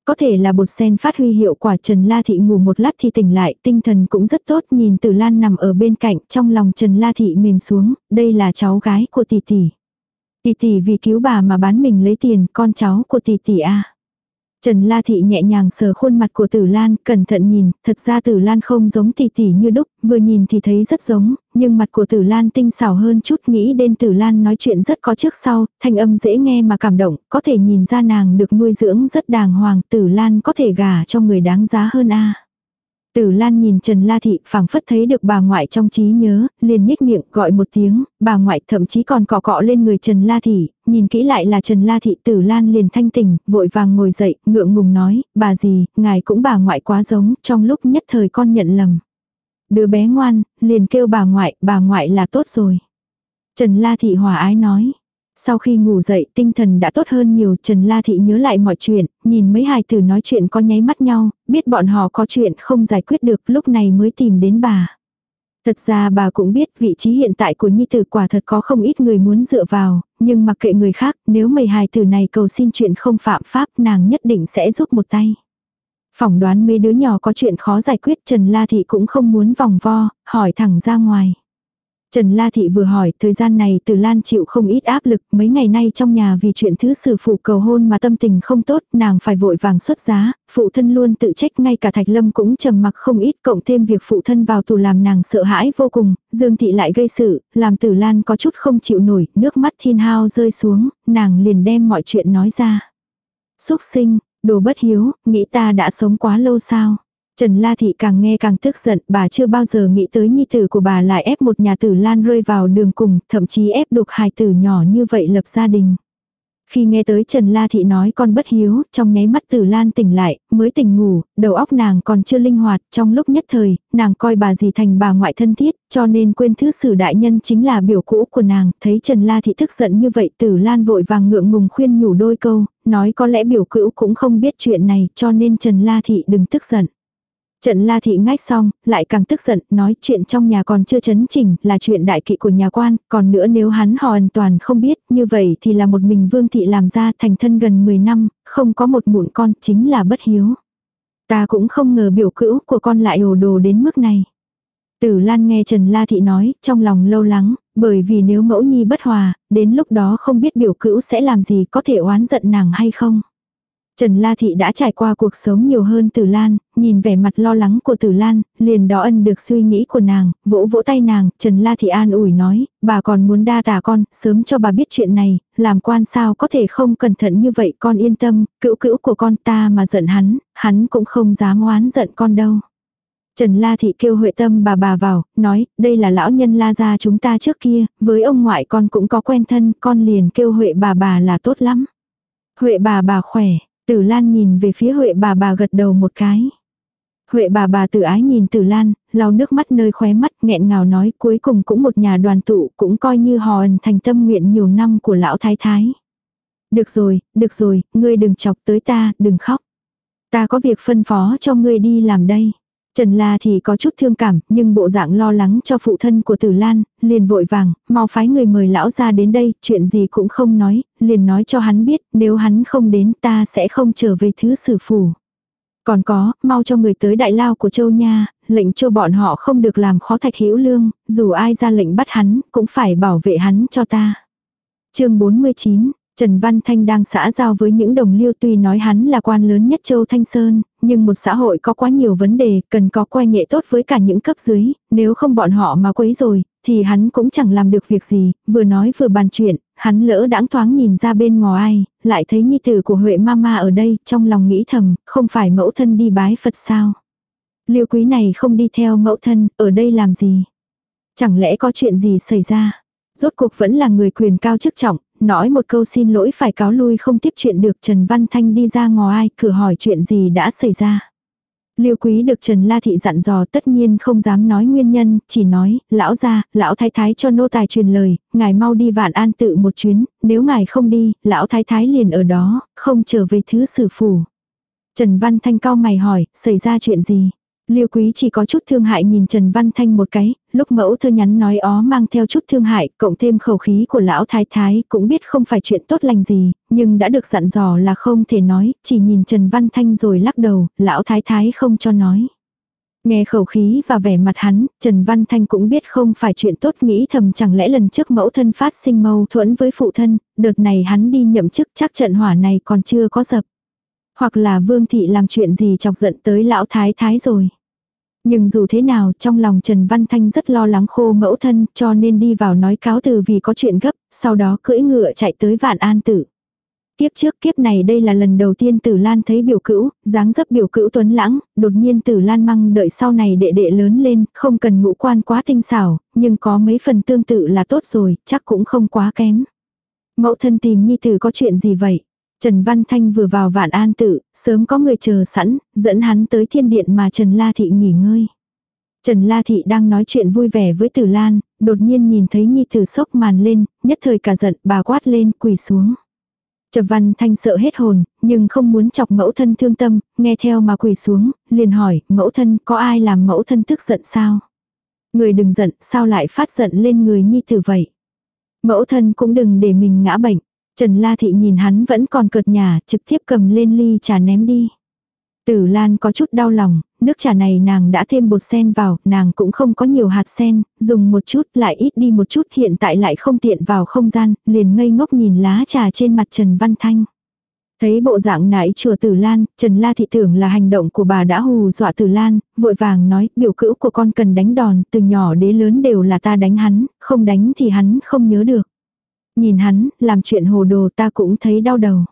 có thể là bột sen phát huy hiệu quả Trần La Thị ngủ một lát thì tỉnh lại, tinh thần cũng rất tốt, nhìn Tử Lan nằm ở bên cạnh, trong lòng Trần La Thị mềm xuống, đây là cháu gái của tỷ tỷ. Tỷ tỷ vì cứu bà mà bán mình lấy tiền, con cháu của tỷ tỷ a. Trần La Thị nhẹ nhàng sờ khuôn mặt của Tử Lan, cẩn thận nhìn, thật ra Tử Lan không giống tỷ tỷ như đúc, vừa nhìn thì thấy rất giống, nhưng mặt của Tử Lan tinh xảo hơn chút nghĩ đến Tử Lan nói chuyện rất có trước sau, thanh âm dễ nghe mà cảm động, có thể nhìn ra nàng được nuôi dưỡng rất đàng hoàng, Tử Lan có thể gả cho người đáng giá hơn a. Tử Lan nhìn Trần La Thị phảng phất thấy được bà ngoại trong trí nhớ, liền nhếch miệng gọi một tiếng, bà ngoại thậm chí còn cọ cọ lên người Trần La Thị, nhìn kỹ lại là Trần La Thị Tử Lan liền thanh tỉnh, vội vàng ngồi dậy, ngượng ngùng nói, bà gì, ngài cũng bà ngoại quá giống, trong lúc nhất thời con nhận lầm. Đứa bé ngoan, liền kêu bà ngoại, bà ngoại là tốt rồi. Trần La Thị hòa ái nói, sau khi ngủ dậy tinh thần đã tốt hơn nhiều Trần La Thị nhớ lại mọi chuyện, nhìn mấy hài tử nói chuyện có nháy mắt nhau, biết bọn họ có chuyện không giải quyết được lúc này mới tìm đến bà. Thật ra bà cũng biết vị trí hiện tại của Nhi tử quả thật có không ít người muốn dựa vào, nhưng mặc kệ người khác nếu mấy hài tử này cầu xin chuyện không phạm pháp nàng nhất định sẽ giúp một tay. Phỏng đoán mấy đứa nhỏ có chuyện khó giải quyết Trần La Thị cũng không muốn vòng vo, hỏi thẳng ra ngoài. Trần La Thị vừa hỏi, thời gian này Từ Lan chịu không ít áp lực, mấy ngày nay trong nhà vì chuyện thứ sử phụ cầu hôn mà tâm tình không tốt, nàng phải vội vàng xuất giá, phụ thân luôn tự trách ngay cả Thạch Lâm cũng trầm mặc không ít, cộng thêm việc phụ thân vào tù làm nàng sợ hãi vô cùng, Dương Thị lại gây sự, làm Tử Lan có chút không chịu nổi, nước mắt thiên hao rơi xuống, nàng liền đem mọi chuyện nói ra. Xúc sinh, đồ bất hiếu, nghĩ ta đã sống quá lâu sao? Trần La Thị càng nghe càng tức giận, bà chưa bao giờ nghĩ tới nhi tử của bà lại ép một nhà tử lan rơi vào đường cùng, thậm chí ép đục hài tử nhỏ như vậy lập gia đình. Khi nghe tới Trần La Thị nói con bất hiếu, trong nháy mắt tử lan tỉnh lại, mới tỉnh ngủ, đầu óc nàng còn chưa linh hoạt, trong lúc nhất thời, nàng coi bà dì thành bà ngoại thân thiết, cho nên quên thứ sử đại nhân chính là biểu cũ của nàng, thấy Trần La Thị tức giận như vậy tử lan vội vàng ngượng ngùng khuyên nhủ đôi câu, nói có lẽ biểu cữu cũng không biết chuyện này, cho nên Trần La Thị đừng tức giận. Trận la thị ngách xong, lại càng tức giận, nói chuyện trong nhà còn chưa chấn chỉnh, là chuyện đại kỵ của nhà quan, còn nữa nếu hắn hoàn toàn không biết, như vậy thì là một mình vương thị làm ra thành thân gần 10 năm, không có một mụn con, chính là bất hiếu. Ta cũng không ngờ biểu cữu của con lại ồ đồ đến mức này. Tử Lan nghe Trần La Thị nói, trong lòng lâu lắng, bởi vì nếu mẫu nhi bất hòa, đến lúc đó không biết biểu cữu sẽ làm gì có thể oán giận nàng hay không. Trần La Thị đã trải qua cuộc sống nhiều hơn Tử Lan, nhìn vẻ mặt lo lắng của Tử Lan, liền đó ân được suy nghĩ của nàng, vỗ vỗ tay nàng, Trần La Thị an ủi nói, bà còn muốn đa tả con, sớm cho bà biết chuyện này, làm quan sao có thể không cẩn thận như vậy con yên tâm, cữu cữu của con ta mà giận hắn, hắn cũng không dám oán giận con đâu. Trần La Thị kêu Huệ Tâm bà bà vào, nói, đây là lão nhân La gia chúng ta trước kia, với ông ngoại con cũng có quen thân, con liền kêu Huệ bà bà là tốt lắm. Huệ bà bà khỏe, Tử Lan nhìn về phía Huệ bà bà gật đầu một cái. Huệ bà bà tự ái nhìn Tử Lan, lau nước mắt nơi khóe mắt nghẹn ngào nói cuối cùng cũng một nhà đoàn tụ cũng coi như hò ẩn thành tâm nguyện nhiều năm của lão thái thái. Được rồi, được rồi, ngươi đừng chọc tới ta, đừng khóc. Ta có việc phân phó cho ngươi đi làm đây. Trần La thì có chút thương cảm, nhưng bộ dạng lo lắng cho phụ thân của Tử Lan, liền vội vàng, mau phái người mời lão ra đến đây, chuyện gì cũng không nói, liền nói cho hắn biết, nếu hắn không đến ta sẽ không trở về thứ sử phủ. Còn có, mau cho người tới đại lao của châu nha, lệnh cho bọn họ không được làm khó thạch hữu lương, dù ai ra lệnh bắt hắn, cũng phải bảo vệ hắn cho ta. chương 49 Trần Văn Thanh đang xã giao với những đồng liêu tuy nói hắn là quan lớn nhất châu Thanh Sơn, nhưng một xã hội có quá nhiều vấn đề, cần có quan hệ tốt với cả những cấp dưới, nếu không bọn họ mà quấy rồi, thì hắn cũng chẳng làm được việc gì, vừa nói vừa bàn chuyện, hắn lỡ đãng thoáng nhìn ra bên ngoài, lại thấy nhi tử của Huệ Mama ở đây, trong lòng nghĩ thầm, không phải mẫu thân đi bái Phật sao. Liêu quý này không đi theo mẫu thân, ở đây làm gì? Chẳng lẽ có chuyện gì xảy ra? Rốt cuộc vẫn là người quyền cao chức trọng, nói một câu xin lỗi phải cáo lui không tiếp chuyện được Trần Văn Thanh đi ra ngoài cửa hỏi chuyện gì đã xảy ra. Liêu quý được Trần La Thị dặn dò tất nhiên không dám nói nguyên nhân, chỉ nói, lão ra, lão thái thái cho nô tài truyền lời, ngài mau đi vạn an tự một chuyến, nếu ngài không đi, lão thái thái liền ở đó, không trở về thứ sử phủ. Trần Văn Thanh cao mày hỏi, xảy ra chuyện gì? Liêu quý chỉ có chút thương hại nhìn Trần Văn Thanh một cái, lúc mẫu thơ nhắn nói ó mang theo chút thương hại, cộng thêm khẩu khí của lão thái thái, cũng biết không phải chuyện tốt lành gì, nhưng đã được dặn dò là không thể nói, chỉ nhìn Trần Văn Thanh rồi lắc đầu, lão thái thái không cho nói. Nghe khẩu khí và vẻ mặt hắn, Trần Văn Thanh cũng biết không phải chuyện tốt nghĩ thầm chẳng lẽ lần trước mẫu thân phát sinh mâu thuẫn với phụ thân, đợt này hắn đi nhậm chức chắc trận hỏa này còn chưa có dập. Hoặc là Vương Thị làm chuyện gì chọc giận tới lão thái thái rồi. Nhưng dù thế nào trong lòng Trần Văn Thanh rất lo lắng khô mẫu thân cho nên đi vào nói cáo từ vì có chuyện gấp, sau đó cưỡi ngựa chạy tới vạn an tử. Kiếp trước kiếp này đây là lần đầu tiên Tử Lan thấy biểu cữu, dáng dấp biểu cữu tuấn lãng, đột nhiên Tử Lan măng đợi sau này đệ đệ lớn lên, không cần ngũ quan quá tinh xảo, nhưng có mấy phần tương tự là tốt rồi, chắc cũng không quá kém. Mẫu thân tìm nhi tử có chuyện gì vậy? Trần Văn Thanh vừa vào vạn an tự, sớm có người chờ sẵn, dẫn hắn tới thiên điện mà Trần La Thị nghỉ ngơi. Trần La Thị đang nói chuyện vui vẻ với Tử Lan, đột nhiên nhìn thấy Nhi Tử sốc màn lên, nhất thời cả giận, bà quát lên, quỳ xuống. trần Văn Thanh sợ hết hồn, nhưng không muốn chọc mẫu thân thương tâm, nghe theo mà quỳ xuống, liền hỏi, mẫu thân có ai làm mẫu thân tức giận sao? Người đừng giận, sao lại phát giận lên người Nhi Tử vậy? Mẫu thân cũng đừng để mình ngã bệnh. Trần La Thị nhìn hắn vẫn còn cợt nhà, trực tiếp cầm lên ly trà ném đi. Tử Lan có chút đau lòng, nước trà này nàng đã thêm bột sen vào, nàng cũng không có nhiều hạt sen, dùng một chút lại ít đi một chút hiện tại lại không tiện vào không gian, liền ngây ngốc nhìn lá trà trên mặt Trần Văn Thanh. Thấy bộ dạng nãy chùa Tử Lan, Trần La Thị tưởng là hành động của bà đã hù dọa Tử Lan, vội vàng nói biểu cữu của con cần đánh đòn, từ nhỏ đến lớn đều là ta đánh hắn, không đánh thì hắn không nhớ được. Nhìn hắn, làm chuyện hồ đồ ta cũng thấy đau đầu.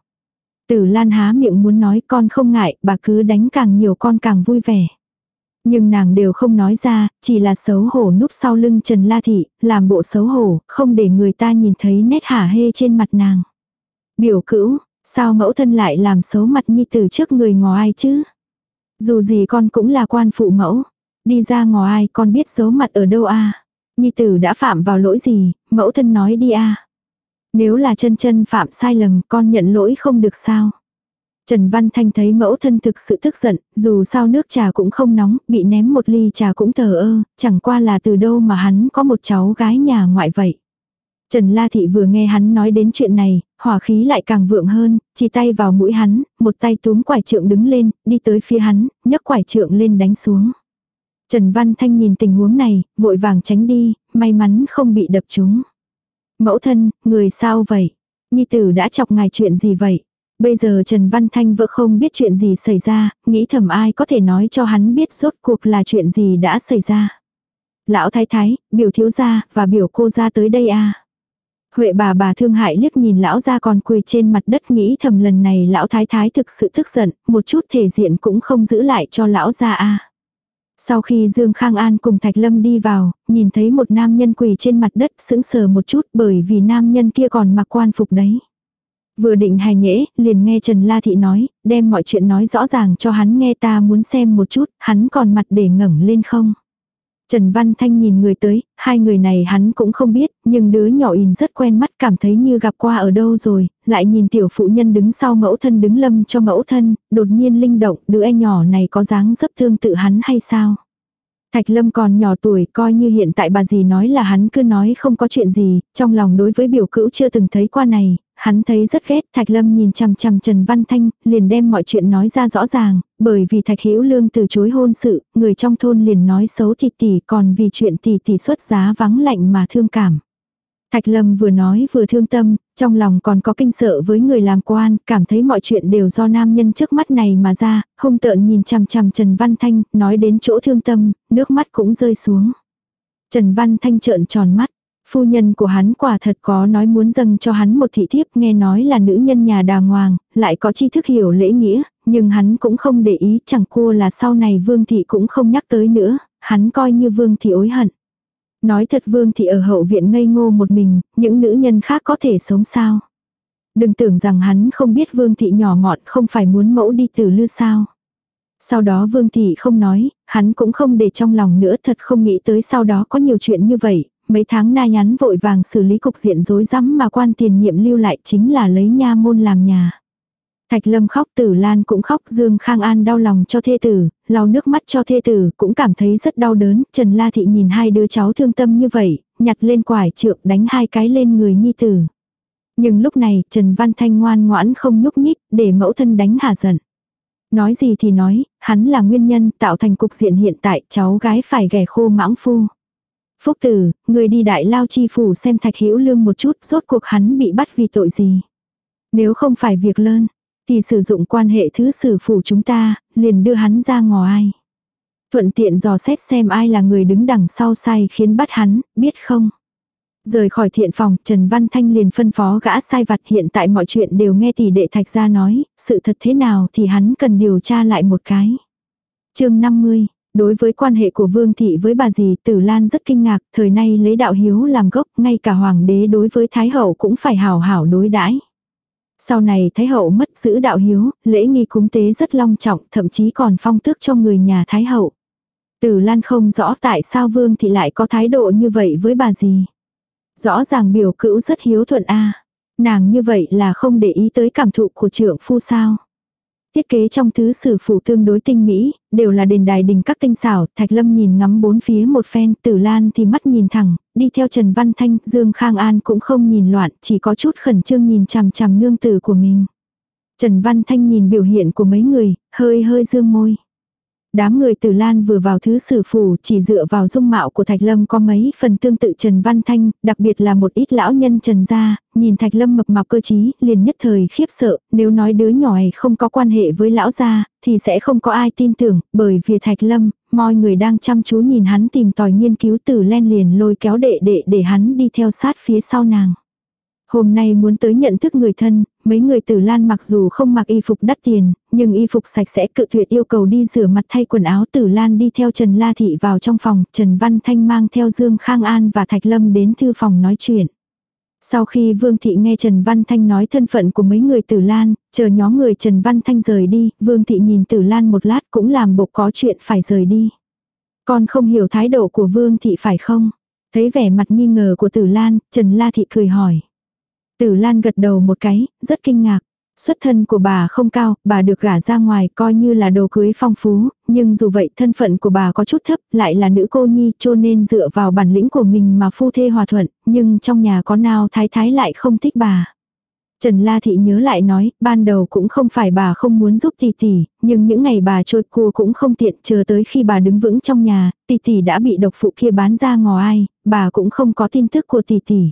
Tử Lan há miệng muốn nói con không ngại, bà cứ đánh càng nhiều con càng vui vẻ. Nhưng nàng đều không nói ra, chỉ là xấu hổ núp sau lưng Trần La Thị, làm bộ xấu hổ, không để người ta nhìn thấy nét hả hê trên mặt nàng. Biểu cữu, sao mẫu thân lại làm xấu mặt nhi tử trước người ngoài chứ? Dù gì con cũng là quan phụ mẫu, đi ra ngoài con biết giấu mặt ở đâu a à? Nhi tử đã phạm vào lỗi gì, mẫu thân nói đi a à? Nếu là chân chân phạm sai lầm con nhận lỗi không được sao. Trần Văn Thanh thấy mẫu thân thực sự tức giận, dù sao nước trà cũng không nóng, bị ném một ly trà cũng thờ ơ, chẳng qua là từ đâu mà hắn có một cháu gái nhà ngoại vậy. Trần La Thị vừa nghe hắn nói đến chuyện này, hỏa khí lại càng vượng hơn, chỉ tay vào mũi hắn, một tay túm quải trượng đứng lên, đi tới phía hắn, nhấc quải trượng lên đánh xuống. Trần Văn Thanh nhìn tình huống này, vội vàng tránh đi, may mắn không bị đập trúng. Mẫu thân, người sao vậy? Nhi tử đã chọc ngài chuyện gì vậy? Bây giờ Trần Văn Thanh vợ không biết chuyện gì xảy ra, nghĩ thầm ai có thể nói cho hắn biết rốt cuộc là chuyện gì đã xảy ra. Lão thái thái, biểu thiếu gia, và biểu cô gia tới đây à. Huệ bà bà thương hại liếc nhìn lão gia còn quỳ trên mặt đất nghĩ thầm lần này lão thái thái thực sự tức giận, một chút thể diện cũng không giữ lại cho lão gia a. Sau khi Dương Khang An cùng Thạch Lâm đi vào, nhìn thấy một nam nhân quỳ trên mặt đất sững sờ một chút bởi vì nam nhân kia còn mặc quan phục đấy. Vừa định hài nhễ, liền nghe Trần La Thị nói, đem mọi chuyện nói rõ ràng cho hắn nghe ta muốn xem một chút, hắn còn mặt để ngẩng lên không. Trần Văn Thanh nhìn người tới, hai người này hắn cũng không biết, nhưng đứa nhỏ in rất quen mắt cảm thấy như gặp qua ở đâu rồi, lại nhìn tiểu phụ nhân đứng sau mẫu thân đứng lâm cho mẫu thân, đột nhiên linh động, đứa em nhỏ này có dáng dấp thương tự hắn hay sao? Thạch Lâm còn nhỏ tuổi coi như hiện tại bà dì nói là hắn cứ nói không có chuyện gì, trong lòng đối với biểu cữu chưa từng thấy qua này, hắn thấy rất ghét. Thạch Lâm nhìn chằm chằm Trần Văn Thanh, liền đem mọi chuyện nói ra rõ ràng, bởi vì Thạch Hữu Lương từ chối hôn sự, người trong thôn liền nói xấu thịt tỷ còn vì chuyện tỷ tỷ xuất giá vắng lạnh mà thương cảm. Thạch Lâm vừa nói vừa thương tâm, trong lòng còn có kinh sợ với người làm quan, cảm thấy mọi chuyện đều do nam nhân trước mắt này mà ra, hung tợn nhìn chằm chằm Trần Văn Thanh, nói đến chỗ thương tâm, nước mắt cũng rơi xuống. Trần Văn Thanh trợn tròn mắt, phu nhân của hắn quả thật có nói muốn dâng cho hắn một thị thiếp nghe nói là nữ nhân nhà đà hoàng, lại có tri thức hiểu lễ nghĩa, nhưng hắn cũng không để ý chẳng cua là sau này vương thị cũng không nhắc tới nữa, hắn coi như vương thị ối hận. Nói thật vương thị ở hậu viện ngây ngô một mình, những nữ nhân khác có thể sống sao. Đừng tưởng rằng hắn không biết vương thị nhỏ mọn không phải muốn mẫu đi từ lư sao. Sau đó vương thị không nói, hắn cũng không để trong lòng nữa thật không nghĩ tới sau đó có nhiều chuyện như vậy. Mấy tháng nay nhắn vội vàng xử lý cục diện rối rắm mà quan tiền nhiệm lưu lại chính là lấy nha môn làm nhà. Thạch Lâm khóc Tử Lan cũng khóc Dương Khang An đau lòng cho thê tử, lau nước mắt cho thê tử, cũng cảm thấy rất đau đớn. Trần La Thị nhìn hai đứa cháu thương tâm như vậy, nhặt lên quải trượng đánh hai cái lên người nhi tử. Nhưng lúc này Trần Văn Thanh ngoan ngoãn không nhúc nhích để mẫu thân đánh hà giận. Nói gì thì nói, hắn là nguyên nhân tạo thành cục diện hiện tại cháu gái phải ghẻ khô mãng phu. Phúc tử, người đi đại lao chi phủ xem thạch hữu lương một chút rốt cuộc hắn bị bắt vì tội gì. Nếu không phải việc lớn, thì sử dụng quan hệ thứ sử phủ chúng ta, liền đưa hắn ra ngoài. Thuận tiện dò xét xem ai là người đứng đằng sau sai khiến bắt hắn, biết không? Rời khỏi thiện phòng, Trần Văn Thanh liền phân phó gã sai vặt hiện tại mọi chuyện đều nghe tỷ đệ thạch ra nói, sự thật thế nào thì hắn cần điều tra lại một cái. chương 50, đối với quan hệ của Vương Thị với bà dì Tử Lan rất kinh ngạc, thời nay lấy đạo hiếu làm gốc, ngay cả hoàng đế đối với Thái Hậu cũng phải hảo hảo đối đãi Sau này Thái Hậu mất giữ đạo hiếu, lễ nghi cúng tế rất long trọng, thậm chí còn phong tước cho người nhà Thái Hậu. Tử Lan không rõ tại sao Vương Thị lại có thái độ như vậy với bà dì. Rõ ràng biểu cữu rất hiếu thuận a Nàng như vậy là không để ý tới cảm thụ của trưởng phu sao. Thiết kế trong thứ sử phủ tương đối tinh mỹ, đều là đền đài đình các tinh xảo, Thạch Lâm nhìn ngắm bốn phía một phen, Tử Lan thì mắt nhìn thẳng, đi theo Trần Văn Thanh, Dương Khang An cũng không nhìn loạn, chỉ có chút khẩn trương nhìn chằm chằm nương tử của mình. Trần Văn Thanh nhìn biểu hiện của mấy người, hơi hơi dương môi. Đám người từ Lan vừa vào thứ sử phủ chỉ dựa vào dung mạo của Thạch Lâm có mấy phần tương tự Trần Văn Thanh, đặc biệt là một ít lão nhân Trần gia, nhìn Thạch Lâm mập mạp cơ trí, liền nhất thời khiếp sợ, nếu nói đứa nhỏ không có quan hệ với lão gia, thì sẽ không có ai tin tưởng, bởi vì Thạch Lâm, mọi người đang chăm chú nhìn hắn tìm tòi nghiên cứu từ Len liền lôi kéo đệ đệ để hắn đi theo sát phía sau nàng. Hôm nay muốn tới nhận thức người thân, mấy người tử lan mặc dù không mặc y phục đắt tiền, nhưng y phục sạch sẽ cự tuyệt yêu cầu đi rửa mặt thay quần áo tử lan đi theo Trần La Thị vào trong phòng, Trần Văn Thanh mang theo Dương Khang An và Thạch Lâm đến thư phòng nói chuyện. Sau khi Vương Thị nghe Trần Văn Thanh nói thân phận của mấy người Tử Lan, chờ nhóm người Trần Văn Thanh rời đi, Vương Thị nhìn Tử Lan một lát cũng làm bộ có chuyện phải rời đi. Con không hiểu thái độ của Vương Thị phải không? Thấy vẻ mặt nghi ngờ của Tử Lan, Trần La Thị cười hỏi. Tử Lan gật đầu một cái, rất kinh ngạc. Xuất thân của bà không cao, bà được gả ra ngoài coi như là đồ cưới phong phú, nhưng dù vậy thân phận của bà có chút thấp, lại là nữ cô nhi cho nên dựa vào bản lĩnh của mình mà phu thê hòa thuận, nhưng trong nhà có nào thái thái lại không thích bà. Trần La Thị nhớ lại nói, ban đầu cũng không phải bà không muốn giúp tỷ tỷ, nhưng những ngày bà trôi cua cũng không tiện chờ tới khi bà đứng vững trong nhà, tỷ tỷ đã bị độc phụ kia bán ra ngò ai, bà cũng không có tin tức của tỷ tỷ.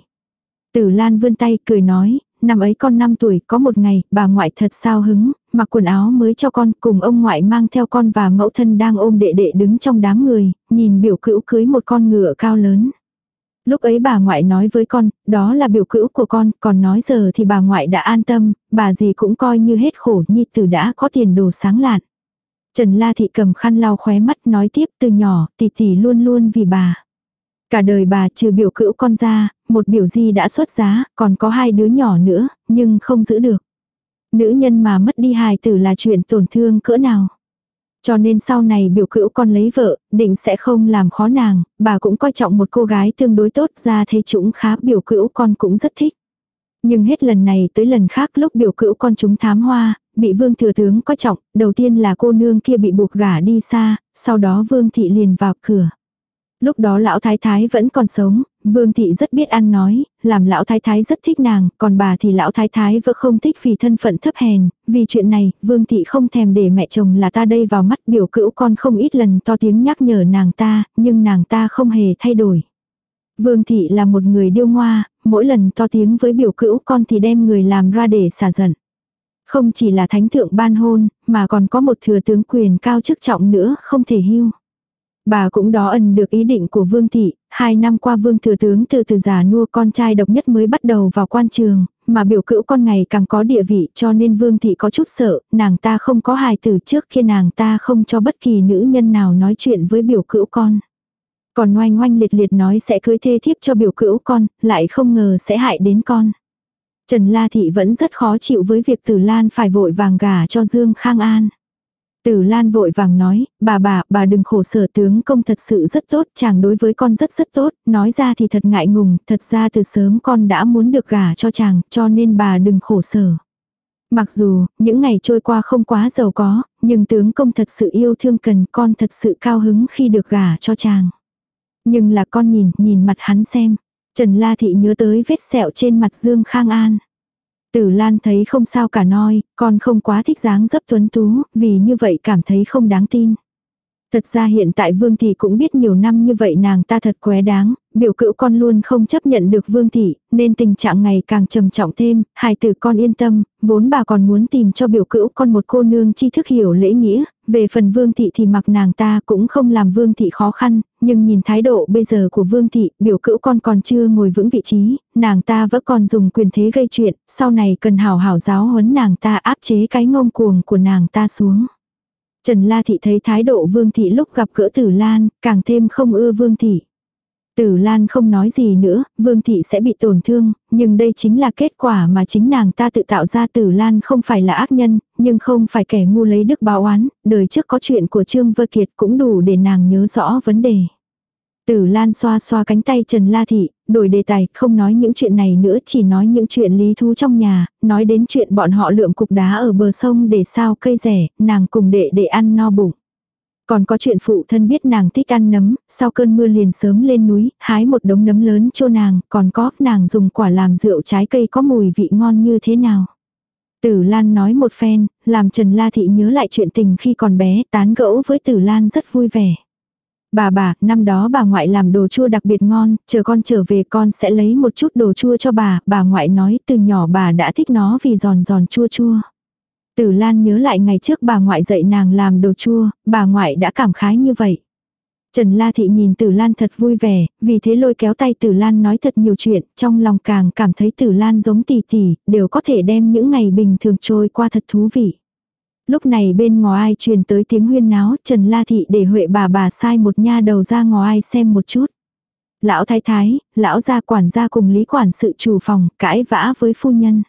Tử Lan vươn tay cười nói, năm ấy con 5 tuổi có một ngày, bà ngoại thật sao hứng, mặc quần áo mới cho con cùng ông ngoại mang theo con và mẫu thân đang ôm đệ đệ đứng trong đám người, nhìn biểu cữu cưới một con ngựa cao lớn. Lúc ấy bà ngoại nói với con, đó là biểu cữu của con, còn nói giờ thì bà ngoại đã an tâm, bà gì cũng coi như hết khổ nhi tử đã có tiền đồ sáng lạn. Trần La Thị cầm khăn lau khóe mắt nói tiếp từ nhỏ, tỷ tỷ luôn luôn vì bà. Cả đời bà trừ biểu cữu con ra, một biểu di đã xuất giá, còn có hai đứa nhỏ nữa, nhưng không giữ được. Nữ nhân mà mất đi hài tử là chuyện tổn thương cỡ nào. Cho nên sau này biểu cữu con lấy vợ, định sẽ không làm khó nàng, bà cũng coi trọng một cô gái tương đối tốt ra thế chúng khá biểu cữu con cũng rất thích. Nhưng hết lần này tới lần khác lúc biểu cữu con chúng thám hoa, bị vương thừa tướng coi trọng, đầu tiên là cô nương kia bị buộc gả đi xa, sau đó vương thị liền vào cửa. Lúc đó lão thái thái vẫn còn sống, vương thị rất biết ăn nói, làm lão thái thái rất thích nàng, còn bà thì lão thái thái vẫn không thích vì thân phận thấp hèn, vì chuyện này, vương thị không thèm để mẹ chồng là ta đây vào mắt biểu cữu con không ít lần to tiếng nhắc nhở nàng ta, nhưng nàng ta không hề thay đổi. Vương thị là một người điêu ngoa, mỗi lần to tiếng với biểu cữu con thì đem người làm ra để xả giận. Không chỉ là thánh thượng ban hôn, mà còn có một thừa tướng quyền cao chức trọng nữa không thể hưu. Bà cũng đó ẩn được ý định của Vương Thị, hai năm qua Vương Thừa Tướng từ từ già nua con trai độc nhất mới bắt đầu vào quan trường, mà biểu cữu con ngày càng có địa vị cho nên Vương Thị có chút sợ, nàng ta không có hài từ trước khi nàng ta không cho bất kỳ nữ nhân nào nói chuyện với biểu cữu con. Còn oanh oanh liệt liệt nói sẽ cưới thê thiếp cho biểu cữu con, lại không ngờ sẽ hại đến con. Trần La Thị vẫn rất khó chịu với việc Tử Lan phải vội vàng gả cho Dương Khang An. Tử Lan vội vàng nói, bà bà, bà đừng khổ sở tướng công thật sự rất tốt, chàng đối với con rất rất tốt, nói ra thì thật ngại ngùng, thật ra từ sớm con đã muốn được gả cho chàng, cho nên bà đừng khổ sở. Mặc dù, những ngày trôi qua không quá giàu có, nhưng tướng công thật sự yêu thương cần con thật sự cao hứng khi được gả cho chàng. Nhưng là con nhìn, nhìn mặt hắn xem. Trần La Thị nhớ tới vết sẹo trên mặt Dương Khang An. Tử Lan thấy không sao cả noi, con không quá thích dáng dấp tuấn tú, vì như vậy cảm thấy không đáng tin. Thật ra hiện tại Vương Thị cũng biết nhiều năm như vậy nàng ta thật quá đáng, biểu cữu con luôn không chấp nhận được Vương Thị, nên tình trạng ngày càng trầm trọng thêm, hài tử con yên tâm, vốn bà còn muốn tìm cho biểu cữu con một cô nương tri thức hiểu lễ nghĩa, về phần Vương Thị thì mặc nàng ta cũng không làm Vương Thị khó khăn, nhưng nhìn thái độ bây giờ của Vương Thị, biểu cữu con còn chưa ngồi vững vị trí, nàng ta vẫn còn dùng quyền thế gây chuyện, sau này cần hảo hảo giáo huấn nàng ta áp chế cái ngông cuồng của nàng ta xuống. Trần La Thị thấy thái độ Vương Thị lúc gặp gỡ Tử Lan, càng thêm không ưa Vương Thị. Tử Lan không nói gì nữa, Vương Thị sẽ bị tổn thương, nhưng đây chính là kết quả mà chính nàng ta tự tạo ra Tử Lan không phải là ác nhân, nhưng không phải kẻ ngu lấy đức báo oán, đời trước có chuyện của Trương Vơ Kiệt cũng đủ để nàng nhớ rõ vấn đề. Tử Lan xoa xoa cánh tay Trần La Thị, đổi đề tài, không nói những chuyện này nữa, chỉ nói những chuyện lý thú trong nhà, nói đến chuyện bọn họ lượm cục đá ở bờ sông để sao cây rẻ, nàng cùng đệ để ăn no bụng. Còn có chuyện phụ thân biết nàng thích ăn nấm, sau cơn mưa liền sớm lên núi, hái một đống nấm lớn cho nàng, còn có nàng dùng quả làm rượu trái cây có mùi vị ngon như thế nào. Tử Lan nói một phen, làm Trần La Thị nhớ lại chuyện tình khi còn bé, tán gẫu với Tử Lan rất vui vẻ. Bà bà, năm đó bà ngoại làm đồ chua đặc biệt ngon, chờ con trở về con sẽ lấy một chút đồ chua cho bà, bà ngoại nói từ nhỏ bà đã thích nó vì giòn giòn chua chua. Tử Lan nhớ lại ngày trước bà ngoại dạy nàng làm đồ chua, bà ngoại đã cảm khái như vậy. Trần La Thị nhìn Tử Lan thật vui vẻ, vì thế lôi kéo tay Tử Lan nói thật nhiều chuyện, trong lòng càng cảm thấy Tử Lan giống tỷ tỷ, đều có thể đem những ngày bình thường trôi qua thật thú vị. Lúc này bên ngoài truyền tới tiếng huyên náo, Trần La Thị để Huệ bà bà sai một nha đầu ra ngoài xem một chút. Lão thái thái, lão gia quản gia cùng lý quản sự chủ phòng, cãi vã với phu nhân.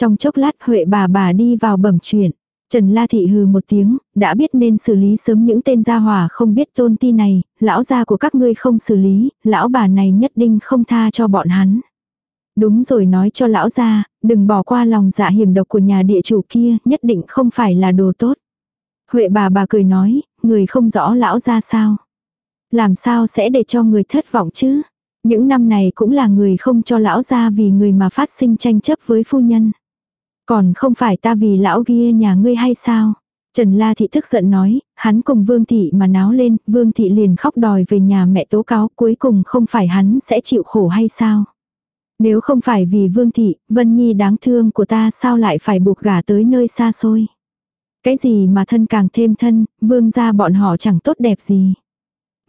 Trong chốc lát Huệ bà bà đi vào bẩm chuyện. Trần La Thị hừ một tiếng, đã biết nên xử lý sớm những tên gia hỏa không biết tôn ti này, lão gia của các ngươi không xử lý, lão bà này nhất định không tha cho bọn hắn. Đúng rồi nói cho lão gia, đừng bỏ qua lòng dạ hiểm độc của nhà địa chủ kia, nhất định không phải là đồ tốt. Huệ bà bà cười nói, người không rõ lão gia sao. Làm sao sẽ để cho người thất vọng chứ? Những năm này cũng là người không cho lão gia vì người mà phát sinh tranh chấp với phu nhân. Còn không phải ta vì lão kia nhà ngươi hay sao? Trần La Thị tức giận nói, hắn cùng Vương Thị mà náo lên, Vương Thị liền khóc đòi về nhà mẹ tố cáo, cuối cùng không phải hắn sẽ chịu khổ hay sao? Nếu không phải vì Vương Thị, Vân Nhi đáng thương của ta sao lại phải buộc gả tới nơi xa xôi? Cái gì mà thân càng thêm thân, Vương gia bọn họ chẳng tốt đẹp gì.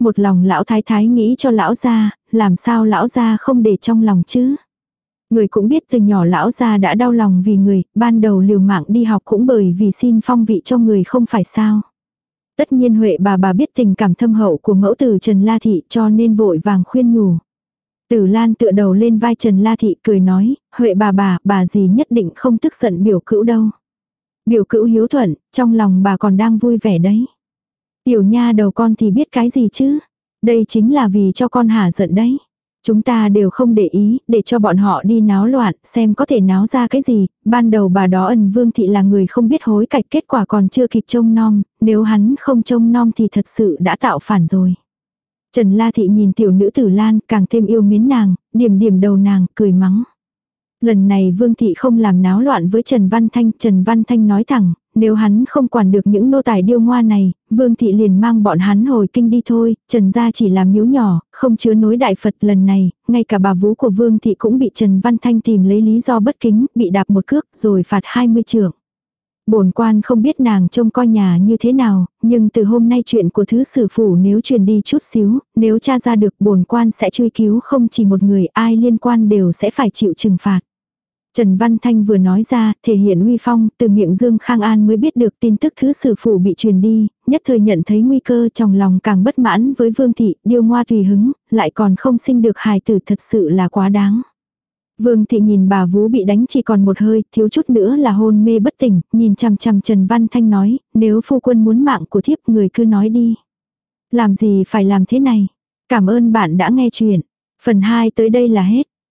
Một lòng lão thái thái nghĩ cho lão gia, làm sao lão gia không để trong lòng chứ? Người cũng biết từ nhỏ lão gia đã đau lòng vì người, ban đầu liều mạng đi học cũng bởi vì xin phong vị cho người không phải sao. Tất nhiên Huệ bà bà biết tình cảm thâm hậu của mẫu tử Trần La Thị cho nên vội vàng khuyên nhủ. Tử Lan tựa đầu lên vai Trần La Thị cười nói, Huệ bà bà, bà gì nhất định không tức giận biểu cữu đâu. Biểu cữu hiếu thuận, trong lòng bà còn đang vui vẻ đấy. Tiểu nha đầu con thì biết cái gì chứ. Đây chính là vì cho con hả giận đấy. Chúng ta đều không để ý, để cho bọn họ đi náo loạn, xem có thể náo ra cái gì. Ban đầu bà đó ẩn vương thị là người không biết hối cạch kết quả còn chưa kịp trông nom, nếu hắn không trông nom thì thật sự đã tạo phản rồi. Trần La Thị nhìn tiểu nữ tử Lan càng thêm yêu mến nàng, điểm điểm đầu nàng, cười mắng. Lần này Vương Thị không làm náo loạn với Trần Văn Thanh, Trần Văn Thanh nói thẳng, nếu hắn không quản được những nô tài điêu ngoa này, Vương Thị liền mang bọn hắn hồi kinh đi thôi, Trần gia chỉ làm miếu nhỏ, không chứa nối đại Phật lần này, ngay cả bà vú của Vương Thị cũng bị Trần Văn Thanh tìm lấy lý do bất kính, bị đạp một cước rồi phạt 20 trưởng bổn quan không biết nàng trông coi nhà như thế nào, nhưng từ hôm nay chuyện của thứ sử phủ nếu truyền đi chút xíu, nếu tra ra được bổn quan sẽ truy cứu không chỉ một người ai liên quan đều sẽ phải chịu trừng phạt. Trần Văn Thanh vừa nói ra, thể hiện uy phong, từ miệng Dương Khang An mới biết được tin tức thứ sử phủ bị truyền đi, nhất thời nhận thấy nguy cơ trong lòng càng bất mãn với Vương Thị, điêu ngoa tùy hứng, lại còn không sinh được hài tử thật sự là quá đáng. Vương thị nhìn bà vú bị đánh chỉ còn một hơi, thiếu chút nữa là hôn mê bất tỉnh, nhìn chằm chằm Trần Văn Thanh nói, nếu phu quân muốn mạng của thiếp người cứ nói đi. Làm gì phải làm thế này? Cảm ơn bạn đã nghe chuyện. Phần 2 tới đây là hết.